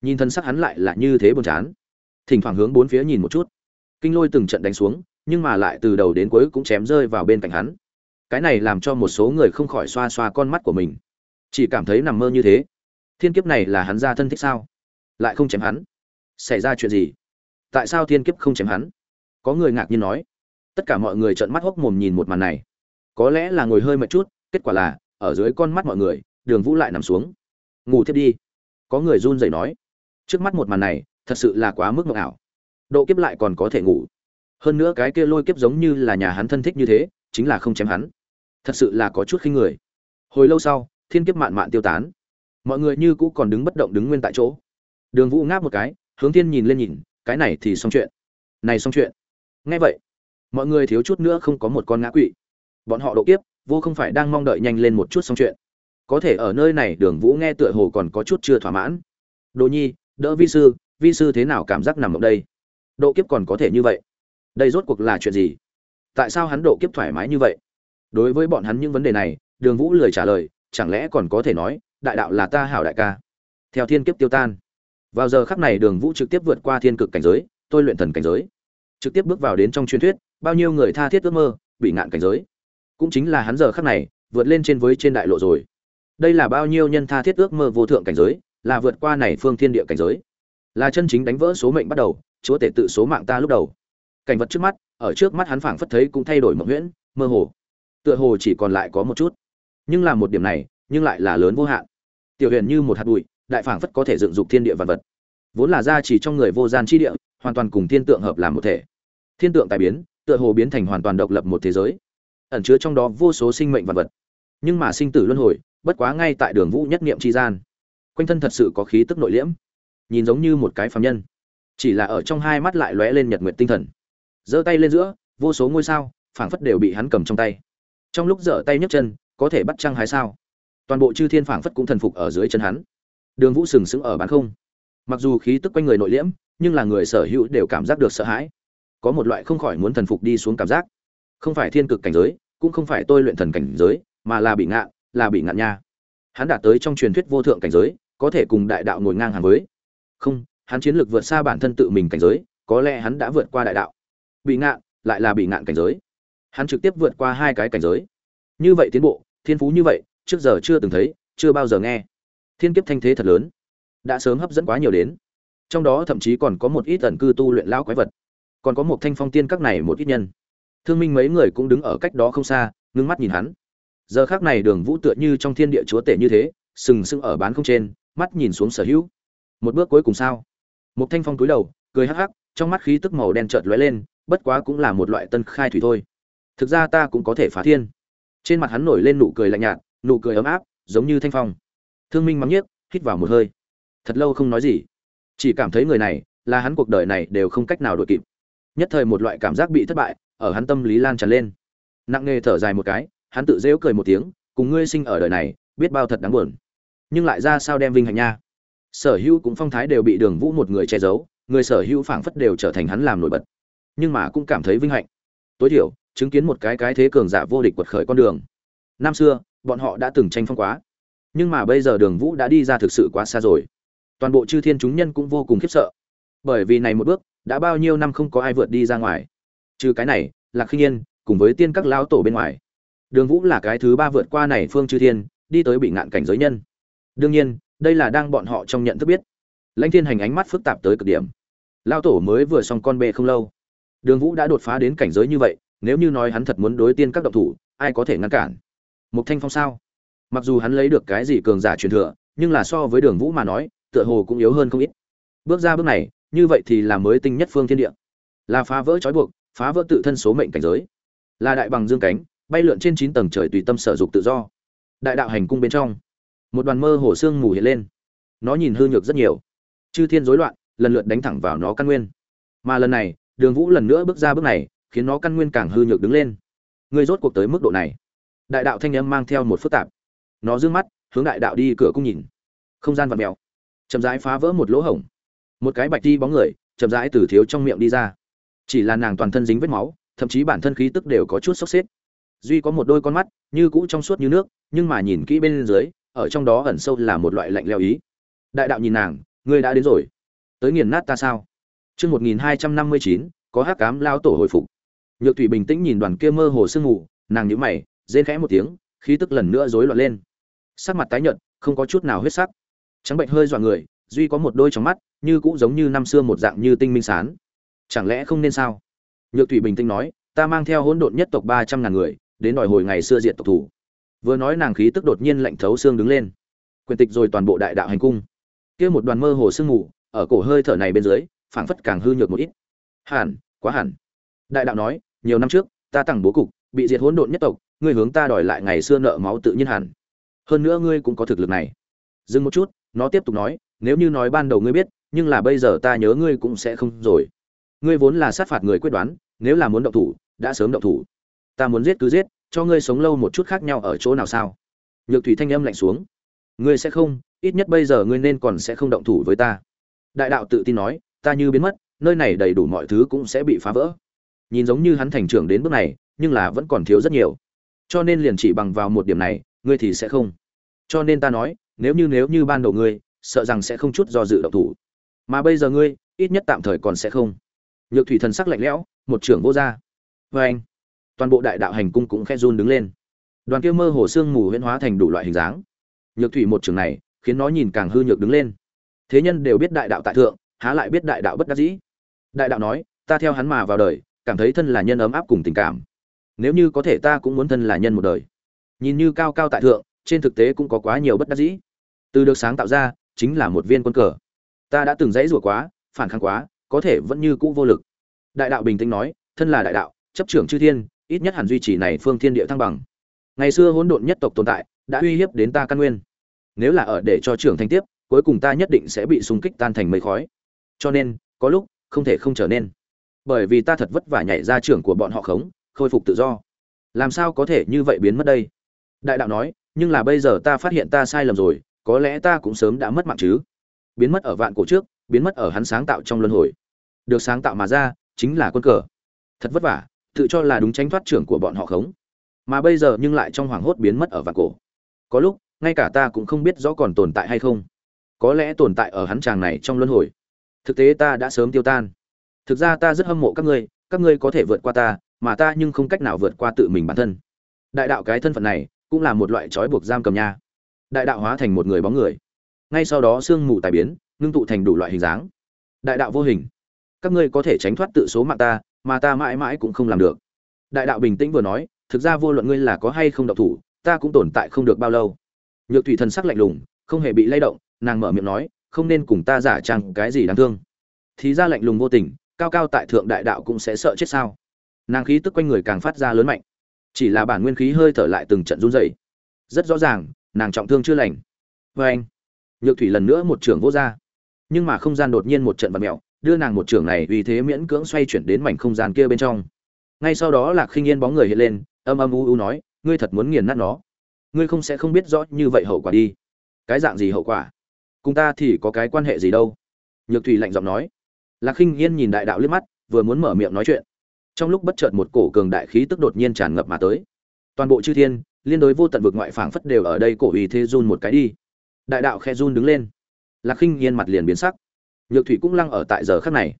Nhìn thân sắc hắn lại là như thế buồn chán. Thỉnh thoảng hướng bốn phía nhìn một chút. Kinh lôi từng trận đánh xuống nhưng mà lại từ đầu đến cuối cũng chém rơi vào bên cạnh hắn. Cái này làm cho một số người không khỏi xoa xoa con mắt của mình. Chỉ cảm thấy nằm mơ như thế. Thiên kiếp này là hắn ra thân thích sao? Lại không chém hắn. Xảy ra chuyện gì? Tại sao thiên kiếp không chém hắn? Có người ngạc nhiên nói tất cả mọi người trợn mắt hốc mồm nhìn một màn này. Có lẽ là ngồi hơi mệt chút, kết quả là, ở dưới con mắt mọi người, đường vũ lại nằm xuống. Ngủ thiếp đi. Có người run rẩy nói. Trước mắt một màn này, thật sự là quá mức mộng ảo. Độ kiếp lại còn có thể ngủ. Hơn nữa cái kia lôi kiếp giống như là nhà hắn thân thích như thế, chính là không chém hắn. Thật sự là có chút khinh người. Hồi lâu sau, thiên kiếp mạn mạn tiêu tán. Mọi người như cũ còn đứng bất động đứng nguyên tại chỗ. Đường vũ ngáp một cái, hướng thiên nhìn lên nhìn, cái này thì xong chuyện. Này xong chuyện. Ngay vậy mọi người thiếu chút nữa không có một con ngã quỵ. Bọn họ độ kiếp, vô không phải đang mong đợi nhanh lên một chút xong chuyện. Có thể ở nơi này đường vũ nghe tựa hồ còn có chút chưa thỏa mãn. Đồ nhi, đỡ vi sư vi sư thế nào cảm giác nằm ở đây? Độ kiếp còn có thể như vậy? Đây rốt cuộc là chuyện gì? Tại sao hắn độ kiếp thoải mái như vậy? Đối với bọn hắn những vấn đề này, đường vũ lười trả lời, chẳng lẽ còn có thể nói, đại đạo là ta hảo đại ca? Theo thiên kiếp tiêu tan. Vào giờ khắc này đường vũ trực tiếp vượt qua thiên cực cảnh giới, tôi luyện thần cảnh giới. Trực tiếp bước vào đến trong truyền thuyết bao nhiêu người tha thiết ước mơ, bị ngạn cảnh giới. Cũng chính là hắn giờ khắc này, vượt lên trên với trên đại lộ rồi. Đây là bao nhiêu nhân tha thiết ước mơ vô thượng cảnh giới, là vượt qua này phương thiên địa cảnh giới. Là chân chính đánh vỡ số mệnh bắt đầu, chúa tể tự số mạng ta lúc đầu. Cảnh vật trước mắt, ở trước mắt hắn phảng phất thấy cũng thay đổi mộng nguyễn mơ hồ. Tựa hồ chỉ còn lại có một chút. Nhưng là một điểm này, nhưng lại là lớn vô hạn. Tiểu huyền như một hạt bụi, đại phảng phất có thể dựng dục thiên địa vật vật. Vốn là ra chỉ trong người vô gian chi địa, hoàn toàn cùng thiên tượng hợp làm một thể. Thiên tượng tài biến tựa hồ biến thành hoàn toàn độc lập một thế giới. Ẩn chứa trong đó vô số sinh mệnh vật vật. Nhưng mà sinh tử luân hồi, bất quá ngay tại đường vũ nhất niệm chi gian. Quanh thân thật sự có khí tức nội liễm. Nhìn giống như một cái phàm nhân. Chỉ là ở trong hai mắt lại lóe lên nhật nguyện tinh thần. Giơ tay lên giữa, vô số ngôi sao, phảng phất đều bị hắn cầm trong tay. Trong lúc giở tay nhấc chân, có thể bắt trăng hái sao. Toàn bộ chư thiên phảng phất cũng thần phục ở dưới chân hắn. Đường vũ sừng sững ở bán không. Mặc dù khí tức quanh người nội liễm, nhưng là người sở hữu đều cảm giác được sợ hãi có một loại không khỏi muốn thần phục đi xuống cảm giác. Không phải thiên cực cảnh giới, cũng không phải tôi luyện thần cảnh giới, mà là bị ngạn, là bị ngạn nha. Hắn đạt tới trong truyền thuyết vô thượng cảnh giới, có thể cùng đại đạo ngồi ngang hàng với. Không, hắn chiến lược vượt xa bản thân tự mình cảnh giới, có lẽ hắn đã vượt qua đại đạo. Bị ngạn, lại là bị ngạn cảnh giới. Hắn trực tiếp vượt qua hai cái cảnh giới. Như vậy tiến bộ, thiên phú như vậy, trước giờ chưa từng thấy, chưa bao giờ nghe. Thiên kiếp thanh thế thật lớn. Đã sớm hấp dẫn quá nhiều đến. Trong đó thậm chí còn có một ít tần cư tu luyện lão quái vật còn có một thanh phong tiên các này một ít nhân. Thương minh mấy người cũng đứng ở cách đó không xa, ngưng mắt nhìn hắn. Giờ khác này đường vũ tựa như trong thiên địa chúa tể như thế, sừng sững ở bán không trên, mắt nhìn xuống sở hữu. Một bước cuối cùng sao? Một thanh phong túi đầu, cười hắc hắc, trong mắt khí tức màu đen chợt lóe lên, bất quá cũng là một loại tân khai thủy thôi. Thực ra ta cũng có thể phá thiên. Trên mặt hắn nổi lên nụ cười lạnh nhạt, nụ cười ấm áp, giống như thanh phong. Thương minh mắm nhiếc, hít vào một hơi. Thật lâu không nói gì. Chỉ cảm thấy người này, là hắn cuộc đời này đều không cách nào đổi kịp nhất thời một loại cảm giác bị thất bại, ở hắn tâm lý lan tràn lên. Nặng nề thở dài một cái, hắn tự dễu cười một tiếng, cùng ngươi sinh ở đời này, biết bao thật đáng buồn. Nhưng lại ra sao đem vinh hạnh nha? Sở hữu cũng phong thái đều bị đường vũ một người che giấu, người sở hữu phảng phất đều trở thành hắn làm nổi bật. Nhưng mà cũng cảm thấy vinh hạnh. Tối thiểu, chứng kiến một cái cái thế cường giả vô địch quật khởi con đường. Năm xưa, bọn họ đã từng tranh phong quá. Nhưng mà bây giờ đường vũ đã đi ra thực sự quá xa rồi. Toàn bộ chư thiên chúng nhân cũng vô cùng khiếp sợ. Bởi vì này một bước đã bao nhiêu năm không có ai vượt đi ra ngoài. Trừ cái này là khinh yên, cùng với tiên các lão tổ bên ngoài, đường vũ là cái thứ ba vượt qua này phương chư thiên, đi tới bị ngạn cảnh giới nhân. Đương nhiên, đây là đang bọn họ trong nhận thức biết. Lãnh thiên hành ánh mắt phức tạp tới cực điểm. Lao tổ mới vừa xong con bê không lâu. Đường vũ đã đột phá đến cảnh giới như vậy, nếu như nói hắn thật muốn đối tiên các động thủ, ai có thể ngăn cản? Mục thanh phong sao? Mặc dù hắn lấy được cái gì cường giả truyền thừa, nhưng là so với đường vũ mà nói, tựa hồ cũng yếu hơn không ít. Bước ra bước này như vậy thì là mới tinh nhất phương thiên địa. Là phá vỡ trói buộc, phá vỡ tự thân số mệnh cảnh giới. Là đại bằng dương cánh, bay lượn trên chín tầng trời tùy tâm sở dục tự do. Đại đạo hành cung bên trong, một đoàn mơ hồ sương mù hiện lên. Nó nhìn hư nhược rất nhiều. Chư thiên rối loạn, lần lượt đánh thẳng vào nó căn nguyên. Mà lần này, đường vũ lần nữa bước ra bước này, khiến nó căn nguyên càng hư nhược đứng lên. Người rốt cuộc tới mức độ này. Đại đạo thanh âm mang theo một phức tạp. Nó d mắt, hướng đại đạo đi, cửa cung nhìn. Không gian vật mèo. Chậm rãi phá vỡ một lỗ hổng một cái bạch đi bóng người, chậm rãi từ thiếu trong miệng đi ra. Chỉ là nàng toàn thân dính vết máu, thậm chí bản thân khí tức đều có chút sốc xếp. Duy có một đôi con mắt, như cũ trong suốt như nước, nhưng mà nhìn kỹ bên dưới, ở trong đó ẩn sâu là một loại lạnh leo ý. Đại đạo nhìn nàng, ngươi đã đến rồi. Tới nghiền nát ta sao? Chương một nghìn hai trăm năm mươi chín, có hắc cám lao tổ hồi phục. Nhược thủy bình tĩnh nhìn đoàn kia mơ hồ sương mù, nàng nhíu mày, rên khẽ một tiếng, khí tức lần nữa rối loạn lên. Sắc mặt tái nhợt, không có chút nào huyết sắc. Trắng bệnh hơi dọa người, duy có một đôi trong mắt như cũ giống như năm xưa một dạng như tinh minh sán. Chẳng lẽ không nên sao? Nhược thủy bình tĩnh nói, ta mang theo hỗn độn nhất tộc ba trăm ngàn người, đến đòi hồi ngày xưa diện tộc thủ. Vừa nói nàng khí tức đột nhiên lạnh thấu xương đứng lên. Quyền tịch rồi toàn bộ đại đạo hành cung. Kia một đoàn mơ hồ sương mù, ở cổ hơi thở này bên dưới, phảng phất càng hư nhược một ít. Hẳn, quá hẳn. Đại đạo nói, nhiều năm trước, ta tặng bố cục, bị diệt hỗn độn nhất tộc, ngươi hướng ta đòi lại ngày xưa nợ máu tự nhiên hẳn. Hơn nữa ngươi cũng có thực lực này. Dừng một chút, nó tiếp tục nói, nếu như nói ban đầu ngươi biết nhưng là bây giờ ta nhớ ngươi cũng sẽ không rồi. Ngươi vốn là sát phạt người quyết đoán, nếu là muốn động thủ, đã sớm động thủ. Ta muốn giết cứ giết, cho ngươi sống lâu một chút khác nhau ở chỗ nào sao? Nhược thủy thanh âm lạnh xuống. Ngươi sẽ không, ít nhất bây giờ ngươi nên còn sẽ không động thủ với ta. Đại đạo tự tin nói, ta như biến mất, nơi này đầy đủ mọi thứ cũng sẽ bị phá vỡ. Nhìn giống như hắn thành trưởng đến bước này, nhưng là vẫn còn thiếu rất nhiều. Cho nên liền chỉ bằng vào một điểm này, ngươi thì sẽ không. Cho nên ta nói, nếu như nếu như ban đầu ngươi, sợ rằng sẽ không chút do dự động thủ mà bây giờ ngươi, ít nhất tạm thời còn sẽ không. Nhược thủy thần sắc lạnh lẽo, một trưởng vô gia. Vê anh, toàn bộ đại đạo hành cung cũng khe run đứng lên. Đoàn kia mơ hồ sương mù huyễn hóa thành đủ loại hình dáng. Nhược thủy một trường này, khiến nó nhìn càng hư nhược đứng lên. Thế nhân đều biết đại đạo tại thượng, há lại biết đại đạo bất đắc dĩ. Đại đạo nói, ta theo hắn mà vào đời, cảm thấy thân là nhân ấm áp cùng tình cảm. Nếu như có thể ta cũng muốn thân là nhân một đời. Nhìn như cao cao tại thượng, trên thực tế cũng có quá nhiều bất đắc dĩ. Từ được sáng tạo ra, chính là một viên quân cờ ta đã từng dãy rủa quá, phản kháng quá, có thể vẫn như cũ vô lực. Đại đạo bình tĩnh nói, thân là đại đạo, chấp trưởng chư thiên, ít nhất hẳn duy trì này phương thiên địa thăng bằng. Ngày xưa hỗn độn nhất tộc tồn tại, đã uy hiếp đến ta căn nguyên. Nếu là ở để cho trưởng thành tiếp, cuối cùng ta nhất định sẽ bị xung kích tan thành mây khói. Cho nên, có lúc, không thể không trở nên. Bởi vì ta thật vất vả nhảy ra trưởng của bọn họ khống, khôi phục tự do. Làm sao có thể như vậy biến mất đây? Đại đạo nói, nhưng là bây giờ ta phát hiện ta sai lầm rồi, có lẽ ta cũng sớm đã mất mạng chứ biến mất ở vạn cổ trước, biến mất ở hắn sáng tạo trong luân hồi. Được sáng tạo mà ra, chính là quân cờ. Thật vất vả, tự cho là đúng tránh thoát trưởng của bọn họ khống. Mà bây giờ nhưng lại trong hoảng hốt biến mất ở vạn cổ. Có lúc, ngay cả ta cũng không biết rõ còn tồn tại hay không. Có lẽ tồn tại ở hắn chàng này trong luân hồi. Thực tế ta đã sớm tiêu tan. Thực ra ta rất hâm mộ các ngươi các ngươi có thể vượt qua ta, mà ta nhưng không cách nào vượt qua tự mình bản thân. Đại đạo cái thân phận này, cũng là một loại trói buộc giam cầm nha. Đại đạo hóa thành một người bóng người ngay sau đó sương mù tài biến, ngưng tụ thành đủ loại hình dáng. Đại đạo vô hình. Các ngươi có thể tránh thoát tự số mạng ta, mà ta mãi mãi cũng không làm được. Đại đạo bình tĩnh vừa nói, thực ra vô luận ngươi là có hay không độc thủ, ta cũng tồn tại không được bao lâu. Nhược thủy thần sắc lạnh lùng, không hề bị lay động, nàng mở miệng nói, không nên cùng ta giả trang cái gì đáng thương. Thì ra lạnh lùng vô tình, cao cao tại thượng đại đạo cũng sẽ sợ chết sao? Nàng khí tức quanh người càng phát ra lớn mạnh. Chỉ là bản nguyên khí hơi thở lại từng trận run dày rất rõ ràng, nàng trọng thương chưa lành. Vê anh nhược thủy lần nữa một trường vô r nhưng mà không gian đột nhiên một trận vật mẹo đưa nàng một trường này vì thế miễn cưỡng xoay chuyển đến mảnh không gian kia bên trong. Ngay sau đó lạc khinh yên bóng người hiện lên, âm âm u u nói, ngươi thật muốn nghiền nát nó. Ngươi không sẽ không biết rõ như vậy hậu quả đi. Cái dạng gì hậu quả? Cùng ta thì có cái quan hệ gì đâu? Nhược thủy lạnh giọng nói. Lạc khinh yên nhìn đại đạo liếc mắt, vừa muốn mở miệng nói chuyện. Trong lúc bất chợt một cổ cường đại khí tức đột nhiên tràn ngập mà tới. Toàn bộ chư thiên, liên đối vô tận vực ngoại phảng phất đều ở đây cổ uy thế run một cái đi đại đạo khe run đứng lên. Lạc khinh yên mặt liền biến sắc. Nhược thủy cũng lăng ở tại giờ khắc này.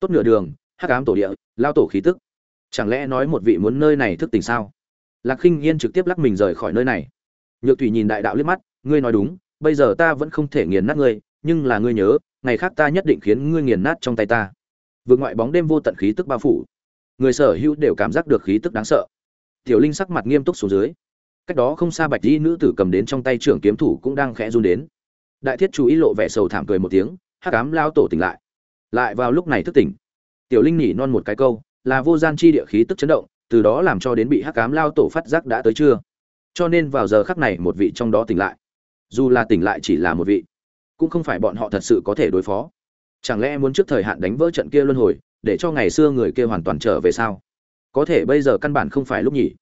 Tốt nửa đường, hắc ám tổ địa, lao tổ khí tức. Chẳng lẽ nói một vị muốn nơi này thức tỉnh sao? Lạc khinh yên trực tiếp lắc mình rời khỏi nơi này. Nhược thủy nhìn đại đạo liếc mắt, ngươi nói đúng, bây giờ ta vẫn không thể nghiền nát ngươi, nhưng là ngươi nhớ, ngày khác ta nhất định khiến ngươi nghiền nát trong tay ta. Vượt ngoại bóng đêm vô tận khí tức bao phủ. Người sở hữu đều cảm giác được khí tức đáng sợ. Tiểu linh sắc mặt nghiêm túc xuống dưới cách đó không xa bạch y nữ tử cầm đến trong tay trưởng kiếm thủ cũng đang khẽ run đến. Đại thiết chú ý lộ vẻ sầu thảm cười một tiếng, hắc ám lao tổ tỉnh lại. Lại vào lúc này thức tỉnh. Tiểu linh nhỉ non một cái câu, là vô gian chi địa khí tức chấn động, từ đó làm cho đến bị hắc ám lao tổ phát giác đã tới chưa? Cho nên vào giờ khắc này một vị trong đó tỉnh lại. Dù là tỉnh lại chỉ là một vị, cũng không phải bọn họ thật sự có thể đối phó. Chẳng lẽ muốn trước thời hạn đánh vỡ trận kia luân hồi, để cho ngày xưa người kia hoàn toàn trở về sao? Có thể bây giờ căn bản không phải lúc nhỉ.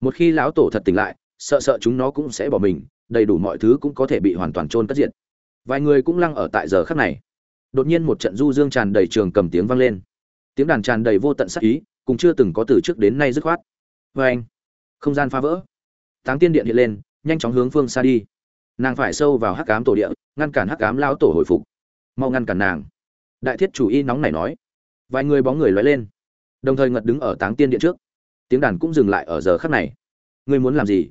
Một khi lão tổ thật tỉnh lại sợ sợ chúng nó cũng sẽ bỏ mình, đầy đủ mọi thứ cũng có thể bị hoàn toàn trôn cất diện vài người cũng lăng ở tại giờ khắc này. Đột nhiên một trận du dương tràn đầy trường cầm tiếng vang lên. Tiếng đàn tràn đầy vô tận sắc ý cũng chưa từng có từ trước đến nay dứt khoát. Vê anh, không gian phá vỡ. Táng tiên điện hiện lên, nhanh chóng hướng phương xa đi. Nàng phải sâu vào hắc cám tổ địa, ngăn cản hắc cám lao tổ hồi phục. Mau ngăn cản nàng. Đại thiết chủ y nóng này nói. Vài người bóng người lóe lên. Đồng thời ngật đứng ở táng tiên điện trước. Tiếng đàn cũng dừng lại ở giờ khắc này. Ngươi muốn làm gì?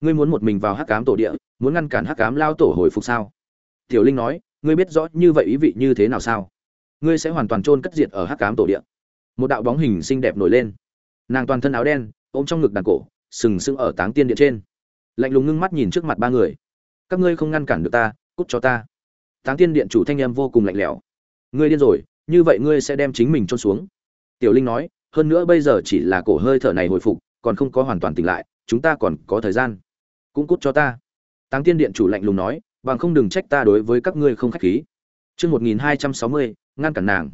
Ngươi muốn một mình vào hắc cám tổ địa, muốn ngăn cản hắc cám lao tổ hồi phục sao? Tiểu linh nói, ngươi biết rõ như vậy ý vị như thế nào sao? Ngươi sẽ hoàn toàn chôn cất diệt ở hắc cám tổ địa. Một đạo bóng hình xinh đẹp nổi lên. Nàng toàn thân áo đen, ôm trong ngực đàn cổ, sừng sững ở táng tiên điện trên. Lạnh lùng ngưng mắt nhìn trước mặt ba người. Các ngươi không ngăn cản được ta, cút cho ta. Táng tiên điện chủ thanh em vô cùng lạnh lẽo. Ngươi điên rồi, như vậy ngươi sẽ đem chính mình trôn xuống. Tiểu linh nói, hơn nữa bây giờ chỉ là cổ hơi thở này hồi phục, còn không có hoàn toàn tỉnh lại, chúng ta còn có thời gian cũng cút cho ta. Táng tiên điện chủ lạnh lùng nói, bằng không đừng trách ta đối với các ngươi không khách khí. Chương một nghìn hai trăm sáu mươi, ngăn cản nàng.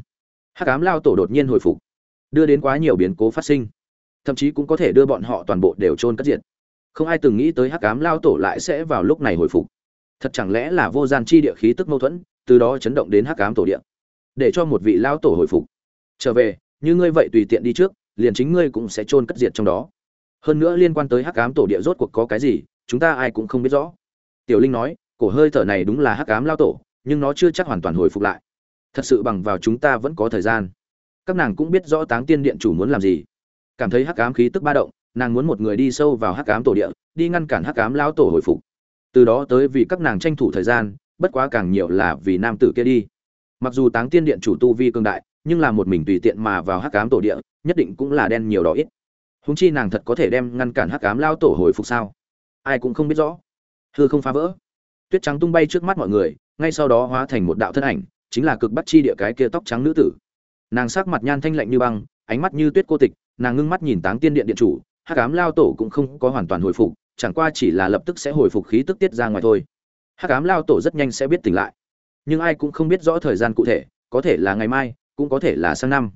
Hắc ám lao tổ đột nhiên hồi phục, đưa đến quá nhiều biến cố phát sinh, thậm chí cũng có thể đưa bọn họ toàn bộ đều trôn cất diệt. Không ai từng nghĩ tới hắc ám lao tổ lại sẽ vào lúc này hồi phục. Thật chẳng lẽ là vô gian chi địa khí tức mâu thuẫn, từ đó chấn động đến hắc ám tổ địa? Để cho một vị lao tổ hồi phục. Trở về, như ngươi vậy tùy tiện đi trước, liền chính ngươi cũng sẽ trôn cất diệt trong đó. Hơn nữa liên quan tới hắc ám tổ địa rốt cuộc có cái gì chúng ta ai cũng không biết rõ. Tiểu linh nói, cổ hơi thở này đúng là hắc ám lao tổ, nhưng nó chưa chắc hoàn toàn hồi phục lại. Thật sự bằng vào chúng ta vẫn có thời gian. Các nàng cũng biết rõ táng tiên điện chủ muốn làm gì. Cảm thấy hắc ám khí tức ba động, nàng muốn một người đi sâu vào hắc ám tổ địa, đi ngăn cản hắc ám lao tổ hồi phục. Từ đó tới vì các nàng tranh thủ thời gian, bất quá càng nhiều là vì nam tử kia đi. Mặc dù táng tiên điện chủ tu vi cương đại, nhưng là một mình tùy tiện mà vào hắc ám tổ địa, nhất định cũng là đen nhiều đỏ ít. Húng chi nàng thật có thể đem ngăn cản hắc ám lao tổ hồi phục sao? Ai cũng không biết rõ. Hư không phá vỡ. Tuyết trắng tung bay trước mắt mọi người, ngay sau đó hóa thành một đạo thân ảnh, chính là cực bắt chi địa cái kia tóc trắng nữ tử. Nàng sắc mặt nhan thanh lạnh như băng, ánh mắt như tuyết cô tịch, nàng ngưng mắt nhìn táng tiên điện điện chủ, hắc ám lao tổ cũng không có hoàn toàn hồi phục, chẳng qua chỉ là lập tức sẽ hồi phục khí tức tiết ra ngoài thôi. Hắc ám lao tổ rất nhanh sẽ biết tỉnh lại. Nhưng ai cũng không biết rõ thời gian cụ thể, có thể là ngày mai, cũng có thể là sang năm.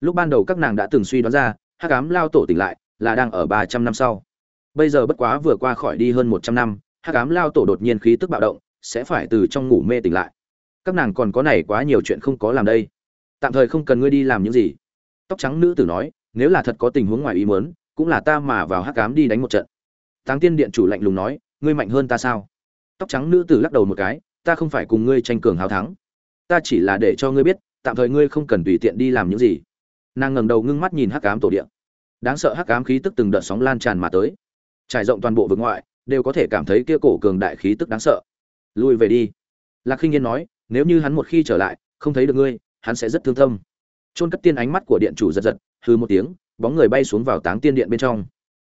Lúc ban đầu các nàng đã từng suy đoán ra, hắc ám lao tổ tỉnh lại, là đang ở ba trăm năm sau bây giờ bất quá vừa qua khỏi đi hơn một trăm năm, hắc ám lao tổ đột nhiên khí tức bạo động, sẽ phải từ trong ngủ mê tỉnh lại. Các nàng còn có này quá nhiều chuyện không có làm đây. Tạm thời không cần ngươi đi làm những gì. Tóc trắng nữ tử nói, nếu là thật có tình huống ngoài ý muốn, cũng là ta mà vào hắc ám đi đánh một trận. Táng tiên điện chủ lạnh lùng nói, ngươi mạnh hơn ta sao? Tóc trắng nữ tử lắc đầu một cái, ta không phải cùng ngươi tranh cường hào thắng. Ta chỉ là để cho ngươi biết, tạm thời ngươi không cần tùy tiện đi làm những gì. Nàng ngẩng đầu ngưng mắt nhìn hắc ám tổ địa. Đáng sợ hắc ám khí tức từng đợt sóng lan tràn mà tới trải rộng toàn bộ vực ngoại, đều có thể cảm thấy kia cổ cường đại khí tức đáng sợ. Lui về đi. Lạc khinh yên nói, nếu như hắn một khi trở lại, không thấy được ngươi, hắn sẽ rất thương tâm. Trôn cất tiên ánh mắt của điện chủ giật giật hư một tiếng, bóng người bay xuống vào táng tiên điện bên trong.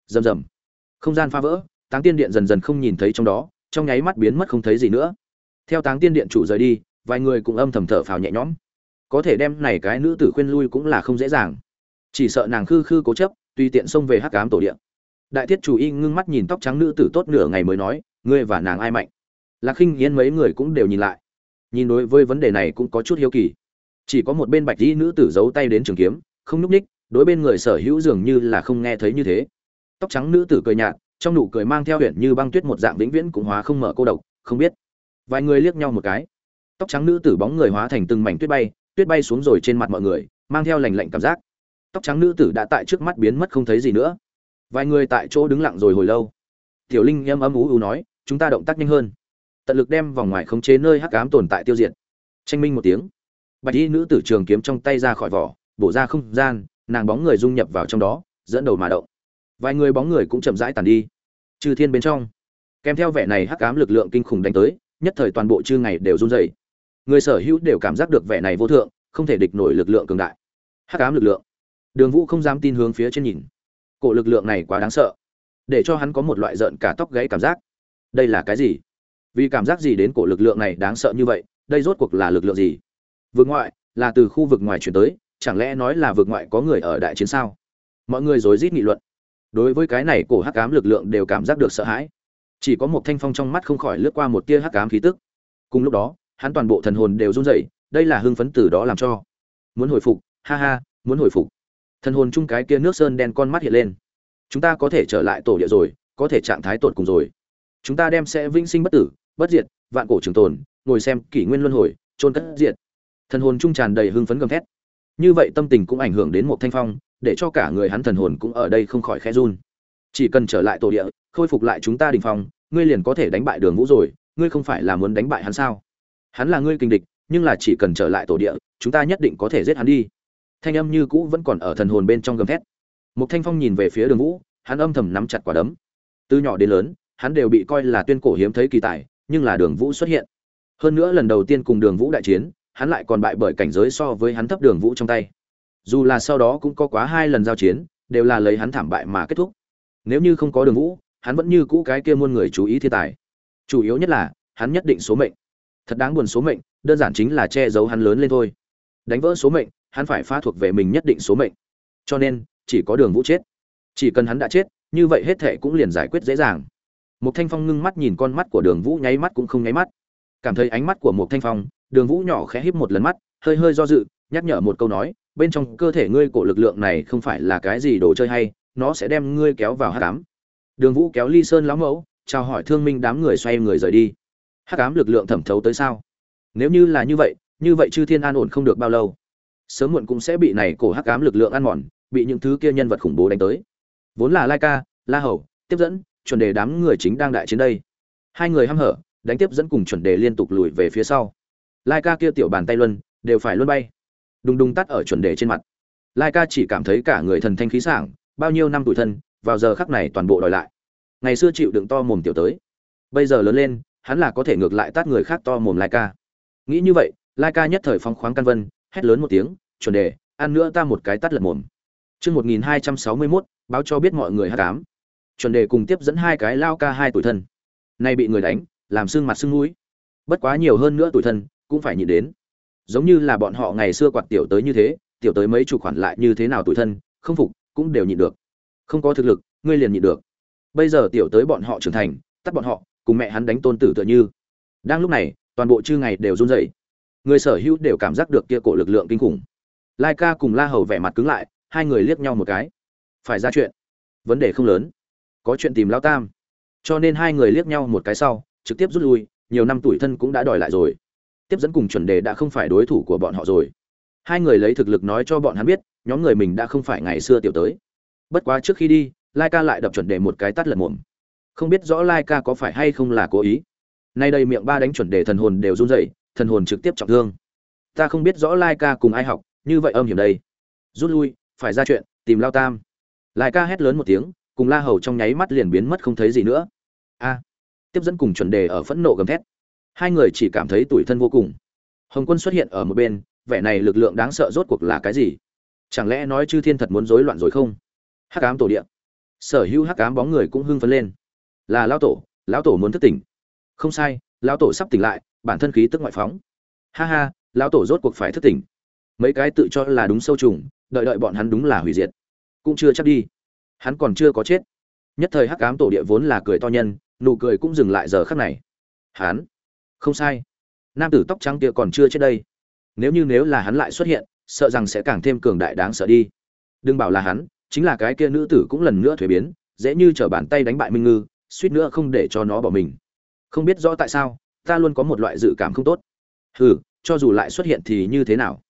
Rầm rầm. Không gian phá vỡ, táng tiên điện dần dần không nhìn thấy trong đó, trong nháy mắt biến mất không thấy gì nữa. Theo táng tiên điện chủ rời đi, vài người cũng âm thầm thở phào nhẹ nhõm. Có thể đem này cái nữ tử khuyên lui cũng là không dễ dàng. Chỉ sợ nàng khư khư cố chấp, tùy tiện xông về hắc ám tổ điện đại thiết chủ y ngưng mắt nhìn tóc trắng nữ tử tốt nửa ngày mới nói, ngươi và nàng ai mạnh? Lạc khinh yên mấy người cũng đều nhìn lại. Nhìn đối với vấn đề này cũng có chút hiếu kỳ. Chỉ có một bên bạch y nữ tử giấu tay đến trường kiếm, không nhúc ních đối bên người sở hữu dường như là không nghe thấy như thế. Tóc trắng nữ tử cười nhạt, trong nụ cười mang theo huyện như băng tuyết một dạng vĩnh viễn cũng hóa không mở cô độc, không biết. Vài người liếc nhau một cái. Tóc trắng nữ tử bóng người hóa thành từng mảnh tuyết bay tuyết bay xuống rồi trên mặt mọi người, mang theo lành lạnh cảm giác. Tóc trắng nữ tử đã tại trước mắt biến mất không thấy gì nữa vài người tại chỗ đứng lặng rồi hồi lâu. Tiểu linh âm âm ú ú nói, chúng ta động tác nhanh hơn. Tận lực đem vòng ngoài khống chế nơi hắc ám tồn tại tiêu diệt. Tranh minh một tiếng. Bạch y nữ tử trường kiếm trong tay ra khỏi vỏ, bổ ra không gian, nàng bóng người dung nhập vào trong đó, dẫn đầu mà động. Vài người bóng người cũng chậm rãi tàn đi. Chư thiên bên trong. Kèm theo vẻ này hắc ám lực lượng kinh khủng đánh tới, nhất thời toàn bộ chư ngày đều run rẩy. Người sở hữu đều cảm giác được vẻ này vô thượng, không thể địch nổi lực lượng cường đại. Hắc ám lực lượng. Đường vũ không dám tin hướng phía trên nhìn cổ lực lượng này quá đáng sợ, để cho hắn có một loại rợn cả tóc gãy cảm giác. Đây là cái gì? Vì cảm giác gì đến cổ lực lượng này đáng sợ như vậy, đây rốt cuộc là lực lượng gì? Vượt ngoại là từ khu vực ngoài chuyển tới, chẳng lẽ nói là vượt ngoại có người ở đại chiến sao? Mọi người rối rít nghị luận. Đối với cái này, cổ hắc ám lực lượng đều cảm giác được sợ hãi. Chỉ có một thanh phong trong mắt không khỏi lướt qua một tia hắc ám khí tức. Cùng lúc đó, hắn toàn bộ thần hồn đều run rẩy, đây là hưng phấn từ đó làm cho. Muốn hồi phục, ha ha, muốn hồi phục thần hồn chung cái kia nước sơn đen con mắt hiện lên. Chúng ta có thể trở lại tổ địa rồi, có thể trạng thái tột cùng rồi. Chúng ta đem sẽ vĩnh sinh bất tử, bất diệt, vạn cổ trường tồn, ngồi xem kỷ nguyên luân hồi trôn cất diệt. Thần hồn trung tràn đầy hưng phấn gầm thét. Như vậy tâm tình cũng ảnh hưởng đến một thanh phong, để cho cả người hắn thần hồn cũng ở đây không khỏi khẽ run. Chỉ cần trở lại tổ địa, khôi phục lại chúng ta đình phong, ngươi liền có thể đánh bại đường vũ rồi, ngươi không phải là muốn đánh bại hắn sao? Hắn là ngươi kinh địch, nhưng là chỉ cần trở lại tổ địa, chúng ta nhất định có thể giết hắn đi thanh âm như cũ vẫn còn ở thần hồn bên trong gầm thét. Một thanh phong nhìn về phía đường vũ, hắn âm thầm nắm chặt quả đấm. Từ nhỏ đến lớn, hắn đều bị coi là tuyên cổ hiếm thấy kỳ tài, nhưng là đường vũ xuất hiện. Hơn nữa lần đầu tiên cùng đường vũ đại chiến, hắn lại còn bại bởi cảnh giới so với hắn thấp đường vũ trong tay. Dù là sau đó cũng có quá hai lần giao chiến, đều là lấy hắn thảm bại mà kết thúc. Nếu như không có đường vũ, hắn vẫn như cũ cái kia muôn người chú ý thiên tài. Chủ yếu nhất là, hắn nhất định số mệnh. Thật đáng buồn số mệnh, đơn giản chính là che giấu hắn lớn lên thôi. Đánh vỡ số mệnh hắn phải phá thuộc về mình nhất định số mệnh. Cho nên, chỉ có đường vũ chết. Chỉ cần hắn đã chết, như vậy hết thệ cũng liền giải quyết dễ dàng. Một thanh phong ngưng mắt nhìn con mắt của đường vũ, nháy mắt cũng không nháy mắt. Cảm thấy ánh mắt của một thanh phong, đường vũ nhỏ khẽ híp một lần mắt, hơi hơi do dự, nhắc nhở một câu nói, bên trong cơ thể ngươi cổ lực lượng này không phải là cái gì đồ chơi hay, nó sẽ đem ngươi kéo vào hát cám đường vũ kéo ly sơn lão mẫu, chào hỏi thương minh đám người xoay người rời đi. Hắc ám lực lượng thẩm thấu tới sao? Nếu như là như vậy như vậy chư thiên an ổn không được bao lâu sớm muộn cũng sẽ bị này cổ hắc ám lực lượng ăn mòn, bị những thứ kia nhân vật khủng bố đánh tới. Vốn là Laika la hầu, tiếp dẫn, chuẩn đề đám người chính đang đại chiến đây. Hai người hăm hở, đánh tiếp dẫn cùng chuẩn đề liên tục lùi về phía sau. Laika kia tiểu bàn tay luân, đều phải luân bay. Đùng đùng tắt ở chuẩn đề trên mặt. Laika chỉ cảm thấy cả người thần thanh khí sảng, bao nhiêu năm tuổi thân, vào giờ khắc này toàn bộ đòi lại. Ngày xưa chịu đựng to mồm tiểu tới. Bây giờ lớn lên, hắn là có thể ngược lại tát người khác to mồm Laika nghĩ như vậy Laika nhất thời phóng khoáng căn vân, hét lớn một tiếng chuẩn đề, ăn nữa ta một cái tát lật mồm. Chương một nghìn hai trăm sáu mươi mốt, báo cho biết mọi người hát cám. Chuẩn đề cùng tiếp dẫn hai cái lao ca hai tuổi thân. Nay bị người đánh, làm xương mặt xương mũi. Bất quá nhiều hơn nữa tuổi thân, cũng phải nhìn đến. Giống như là bọn họ ngày xưa quạt tiểu tới như thế, tiểu tới mấy chủ khoản lại như thế nào tuổi thân, không phục, cũng đều nhịn được. Không có thực lực, ngươi liền nhịn được. Bây giờ tiểu tới bọn họ trưởng thành, tắt bọn họ, cùng mẹ hắn đánh tôn tử tựa như. Đang lúc này, toàn bộ chư ngày đều run rẩy. Người sở hữu đều cảm giác được kia cổ lực lượng kinh khủng lai ca cùng la hầu vẻ mặt cứng lại, hai người liếc nhau một cái. Phải ra chuyện. Vấn đề không lớn. Có chuyện tìm lao tam. Cho nên hai người liếc nhau một cái sau, trực tiếp rút lui, nhiều năm tuổi thân cũng đã đòi lại rồi. Tiếp dẫn cùng chuẩn đề đã không phải đối thủ của bọn họ rồi. Hai người lấy thực lực nói cho bọn hắn biết, nhóm người mình đã không phải ngày xưa tiểu tới. Bất quá trước khi đi, lai ca lại đập chuẩn đề một cái tắt lật mồm. Không biết rõ lai ca có phải hay không là cố ý. Nay đây miệng ba đánh chuẩn đề thần hồn đều run rẩy, thần hồn trực tiếp trọng thương. Ta không biết rõ lai ca cùng ai học như vậy âm hiểm đây. Rút lui, phải ra chuyện, tìm lao tam. Lại ca hét lớn một tiếng, cùng la hầu trong nháy mắt liền biến mất không thấy gì nữa. A. Tiếp dẫn cùng chuẩn đề ở phẫn nộ gầm thét. Hai người chỉ cảm thấy tủi thân vô cùng. Hồng quân xuất hiện ở một bên, vẻ này lực lượng đáng sợ rốt cuộc là cái gì? Chẳng lẽ nói chư thiên thật muốn rối loạn rồi không? Hắc ám tổ địa. Sở hữu hắc ám bóng người cũng hưng phấn lên. Là lão tổ lão tổ muốn thức tỉnh. Không sai, lão tổ sắp tỉnh lại, bản thân khí tức ngoại phóng. Ha ha, lão tổ rốt cuộc phải thức tỉnh mấy cái tự cho là đúng sâu trùng, đợi đợi bọn hắn đúng là hủy diệt. Cũng chưa chắc đi. Hắn còn chưa có chết. Nhất thời hắc ám tổ địa vốn là cười to nhân, nụ cười cũng dừng lại giờ khắc này. Hắn? Không sai. Nam tử tóc trắng kia còn chưa chết đây. Nếu như nếu là hắn lại xuất hiện, sợ rằng sẽ càng thêm cường đại đáng sợ đi. Đừng bảo là hắn, chính là cái kia nữ tử cũng lần nữa thuế biến, dễ như trở bàn tay đánh bại minh ngư, suýt nữa không để cho nó bỏ mình. Không biết rõ tại sao, ta luôn có một loại dự cảm không tốt. Hừ, cho dù lại xuất hiện thì như thế nào?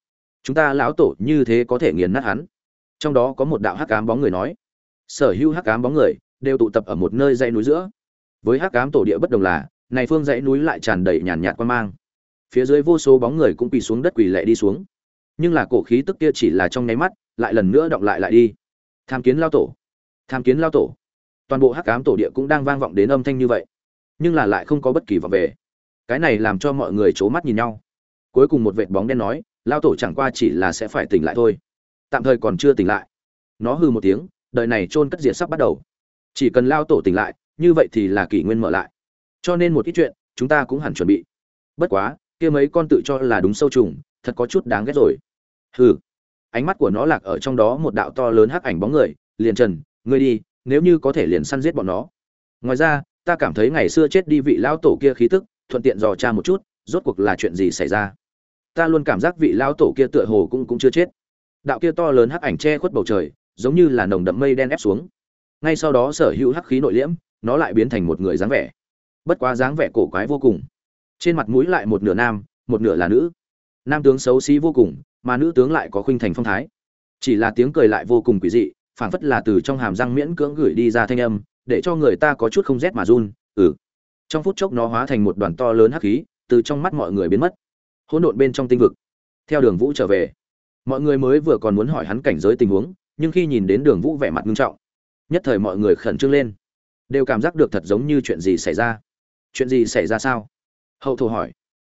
Chúng ta lão tổ như thế có thể nghiền nát hắn. Trong đó có một đạo hắc ám bóng người nói, sở hữu hắc ám bóng người đều tụ tập ở một nơi dãy núi giữa. Với hắc ám tổ địa bất đồng là, này phương dãy núi lại tràn đầy nhàn nhạt quan mang. Phía dưới vô số bóng người cũng quỳ xuống đất quỳ lệ đi xuống. Nhưng là cổ khí tức kia chỉ là trong nháy mắt, lại lần nữa động lại lại đi. Tham kiến lao tổ. Tham kiến lao tổ. Toàn bộ hắc ám tổ địa cũng đang vang vọng đến âm thanh như vậy, nhưng là lại không có bất kỳ vọng về. Cái này làm cho mọi người c h ố mắt nhìn nhau. Cuối cùng một vệt bóng đen nói lao tổ chẳng qua chỉ là sẽ phải tỉnh lại thôi. Tạm thời còn chưa tỉnh lại. Nó hư một tiếng, đời này chôn cất diệt sắp bắt đầu. Chỉ cần lao tổ tỉnh lại, như vậy thì là kỷ nguyên mở lại. Cho nên một ít chuyện, chúng ta cũng hẳn chuẩn bị. Bất quá, kia mấy con tự cho là đúng sâu trùng, thật có chút đáng ghét rồi. Hừ. Ánh mắt của nó lạc ở trong đó một đạo to lớn hắc ảnh bóng người, liền trần, ngươi đi, nếu như có thể liền săn giết bọn nó. Ngoài ra, ta cảm thấy ngày xưa chết đi vị lão tổ kia khí tức, thuận tiện dò tra một chút, rốt cuộc là chuyện gì xảy ra ta luôn cảm giác vị lão tổ kia tựa hồ cũng cũng chưa chết. Đạo kia to lớn hắc ảnh che khuất bầu trời, giống như là nồng đậm mây đen ép xuống. Ngay sau đó sở hữu hắc khí nội liễm, nó lại biến thành một người dáng vẻ. Bất quá dáng vẻ cổ quái vô cùng. Trên mặt mũi lại một nửa nam, một nửa là nữ. Nam tướng xấu xí vô cùng, mà nữ tướng lại có khuynh thành phong thái. Chỉ là tiếng cười lại vô cùng quỷ dị, phảng phất là từ trong hàm răng miễn cưỡng gửi đi ra thanh âm, để cho người ta có chút không rét mà run ừ. Trong phút chốc nó hóa thành một đoàn to lớn hắc khí, từ trong mắt mọi người biến mất hỗn độn bên trong tinh vực. Theo đường vũ trở về, mọi người mới vừa còn muốn hỏi hắn cảnh giới tình huống, nhưng khi nhìn đến đường vũ vẻ mặt nghiêm trọng, nhất thời mọi người khẩn trương lên. Đều cảm giác được thật giống như chuyện gì xảy ra. Chuyện gì xảy ra sao? Hậu thổ hỏi.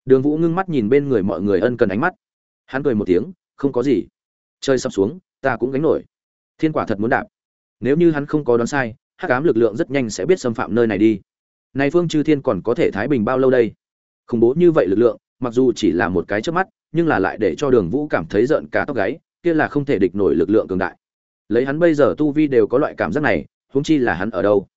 Đường vũ ngưng mắt nhìn bên người mọi người ân cần ánh mắt. Hắn cười một tiếng, không có gì. Chơi sắp xuống, ta cũng gánh nổi. Thiên quả thật muốn đạp. Nếu như hắn không có đoán sai, hắc ám lực lượng rất nhanh sẽ biết xâm phạm nơi này đi. Này phương chư thiên còn có thể thái bình bao lâu đây? Khủng bố như vậy lực lượng mặc dù chỉ là một cái trước mắt, nhưng là lại để cho đường vũ cảm thấy giận cả tóc gáy, kia là không thể địch nổi lực lượng cường đại. Lấy hắn bây giờ tu vi đều có loại cảm giác này, huống chi là hắn ở đâu?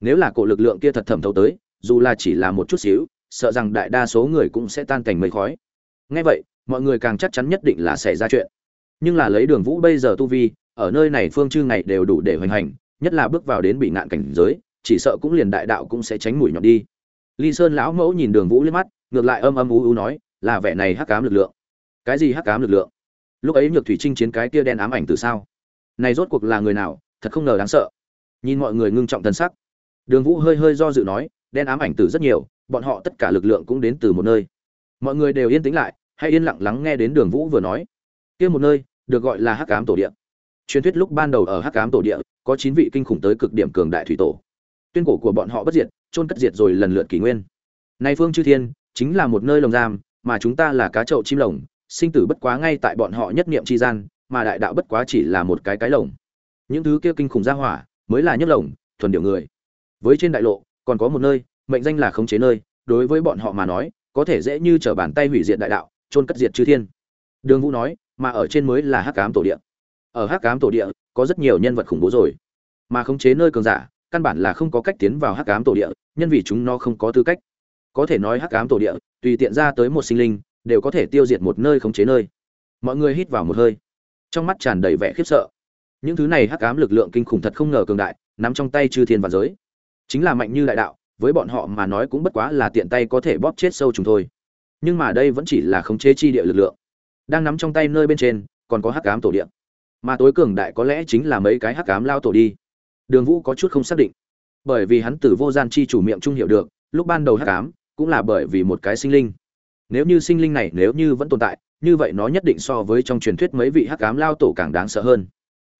Nếu là cổ lực lượng kia thật thẩm thấu tới, dù là chỉ là một chút xíu, sợ rằng đại đa số người cũng sẽ tan cảnh mây khói. Ngay vậy, mọi người càng chắc chắn nhất định là xảy ra chuyện. Nhưng là lấy đường vũ bây giờ tu vi, ở nơi này phương chư ngày đều đủ để hoành hành, nhất là bước vào đến bị ngạn cảnh giới, chỉ sợ cũng liền đại đạo cũng sẽ tránh mũi nhọn đi. Ly sơn lão mẫu nhìn đường vũ lên mắt ngược lại âm âm u u nói, là vẻ này hắc cám lực lượng. Cái gì hắc cám lực lượng? Lúc ấy nhược thủy trinh chiến cái kia đen ám ảnh từ sao? Này rốt cuộc là người nào, thật không ngờ đáng sợ. Nhìn mọi người ngưng trọng thân sắc. Đường vũ hơi hơi do dự nói, đen ám ảnh từ rất nhiều, bọn họ tất cả lực lượng cũng đến từ một nơi. Mọi người đều yên tĩnh lại, hay yên lặng lắng nghe đến đường vũ vừa nói. Kia một nơi, được gọi là hắc cám tổ địa. Truyền thuyết lúc ban đầu ở hắc ám tổ địa, có chín vị kinh khủng tới cực điểm cường đại thủy tổ. Tuyên cổ của bọn họ bất diệt, chôn cất diệt rồi lần lượt kỷ nguyên. Nay phương chư thiên chính là một nơi lồng giam, mà chúng ta là cá chậu chim lồng, sinh tử bất quá ngay tại bọn họ nhất niệm chi gian, mà đại đạo bất quá chỉ là một cái cái lồng. Những thứ kia kinh khủng gia hỏa, mới là nhất lồng, thuần điều người. Với trên đại lộ, còn có một nơi, mệnh danh là khống chế nơi, đối với bọn họ mà nói, có thể dễ như trở bàn tay hủy diệt đại đạo, chôn cất diệt chư thiên. Đường vũ nói, mà ở trên mới là hắc ám tổ địa. Ở hắc ám tổ địa, có rất nhiều nhân vật khủng bố rồi. Mà khống chế nơi cường giả, căn bản là không có cách tiến vào hắc ám tổ địa, nhân vì chúng nó không có tư cách có thể nói hắc ám tổ địa, tùy tiện ra tới một sinh linh, đều có thể tiêu diệt một nơi khống chế nơi. Mọi người hít vào một hơi. Trong mắt tràn đầy vẻ khiếp sợ. Những thứ này hắc ám lực lượng kinh khủng thật không ngờ cường đại, nắm trong tay chư thiên và giới. Chính là mạnh như đại đạo, với bọn họ mà nói cũng bất quá là tiện tay có thể bóp chết sâu chúng thôi. Nhưng mà đây vẫn chỉ là khống chế chi địa lực lượng. Đang nắm trong tay nơi bên trên, còn có hắc ám tổ địa. Mà tối cường đại có lẽ chính là mấy cái hắc ám lao tổ đi. Đường vũ có chút không xác định. Bởi vì hắn từ vô gian chi chủ miệng trung hiểu được, lúc ban đầu hắc ám cũng là bởi vì một cái sinh linh nếu như sinh linh này nếu như vẫn tồn tại như vậy nó nhất định so với trong truyền thuyết mấy vị hắc cám lao tổ càng đáng sợ hơn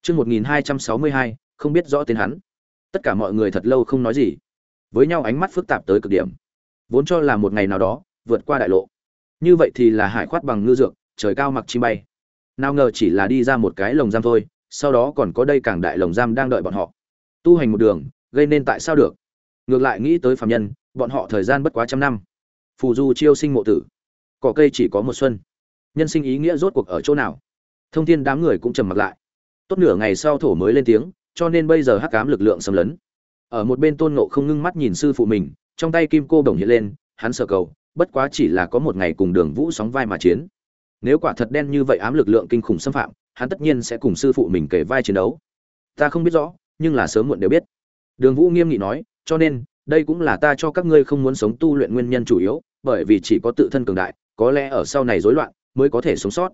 Chương 1262, không biết rõ tên hắn. Tất cả mọi người thật lâu không nói gì, với nhau ánh mắt phức tạp tới cực điểm. Vốn cho là một ngày nào đó, vượt qua đại lộ. Như vậy thì là hải khoát bằng ngư dược, trời cao mặc chim bay. Nào ngờ chỉ là đi ra một cái lồng giam thôi, sau đó còn có đây càng đại lồng giam đang đợi bọn họ. Tu hành một đường, gây nên tại sao được? Ngược lại nghĩ tới phàm nhân, bọn họ thời gian bất quá trăm năm. Phù du chiêu sinh mộ tử, cỏ cây chỉ có một xuân. Nhân sinh ý nghĩa rốt cuộc ở chỗ nào? Thông thiên đám người cũng trầm mặc lại tốt nửa ngày sau thổ mới lên tiếng cho nên bây giờ hắc cám lực lượng xâm lấn ở một bên tôn ngộ không ngưng mắt nhìn sư phụ mình trong tay kim cô đồng hiện lên hắn sợ cầu bất quá chỉ là có một ngày cùng đường vũ sóng vai mà chiến nếu quả thật đen như vậy ám lực lượng kinh khủng xâm phạm hắn tất nhiên sẽ cùng sư phụ mình kể vai chiến đấu ta không biết rõ nhưng là sớm muộn đều biết đường vũ nghiêm nghị nói cho nên đây cũng là ta cho các ngươi không muốn sống tu luyện nguyên nhân chủ yếu bởi vì chỉ có tự thân cường đại có lẽ ở sau này rối loạn mới có thể sống sót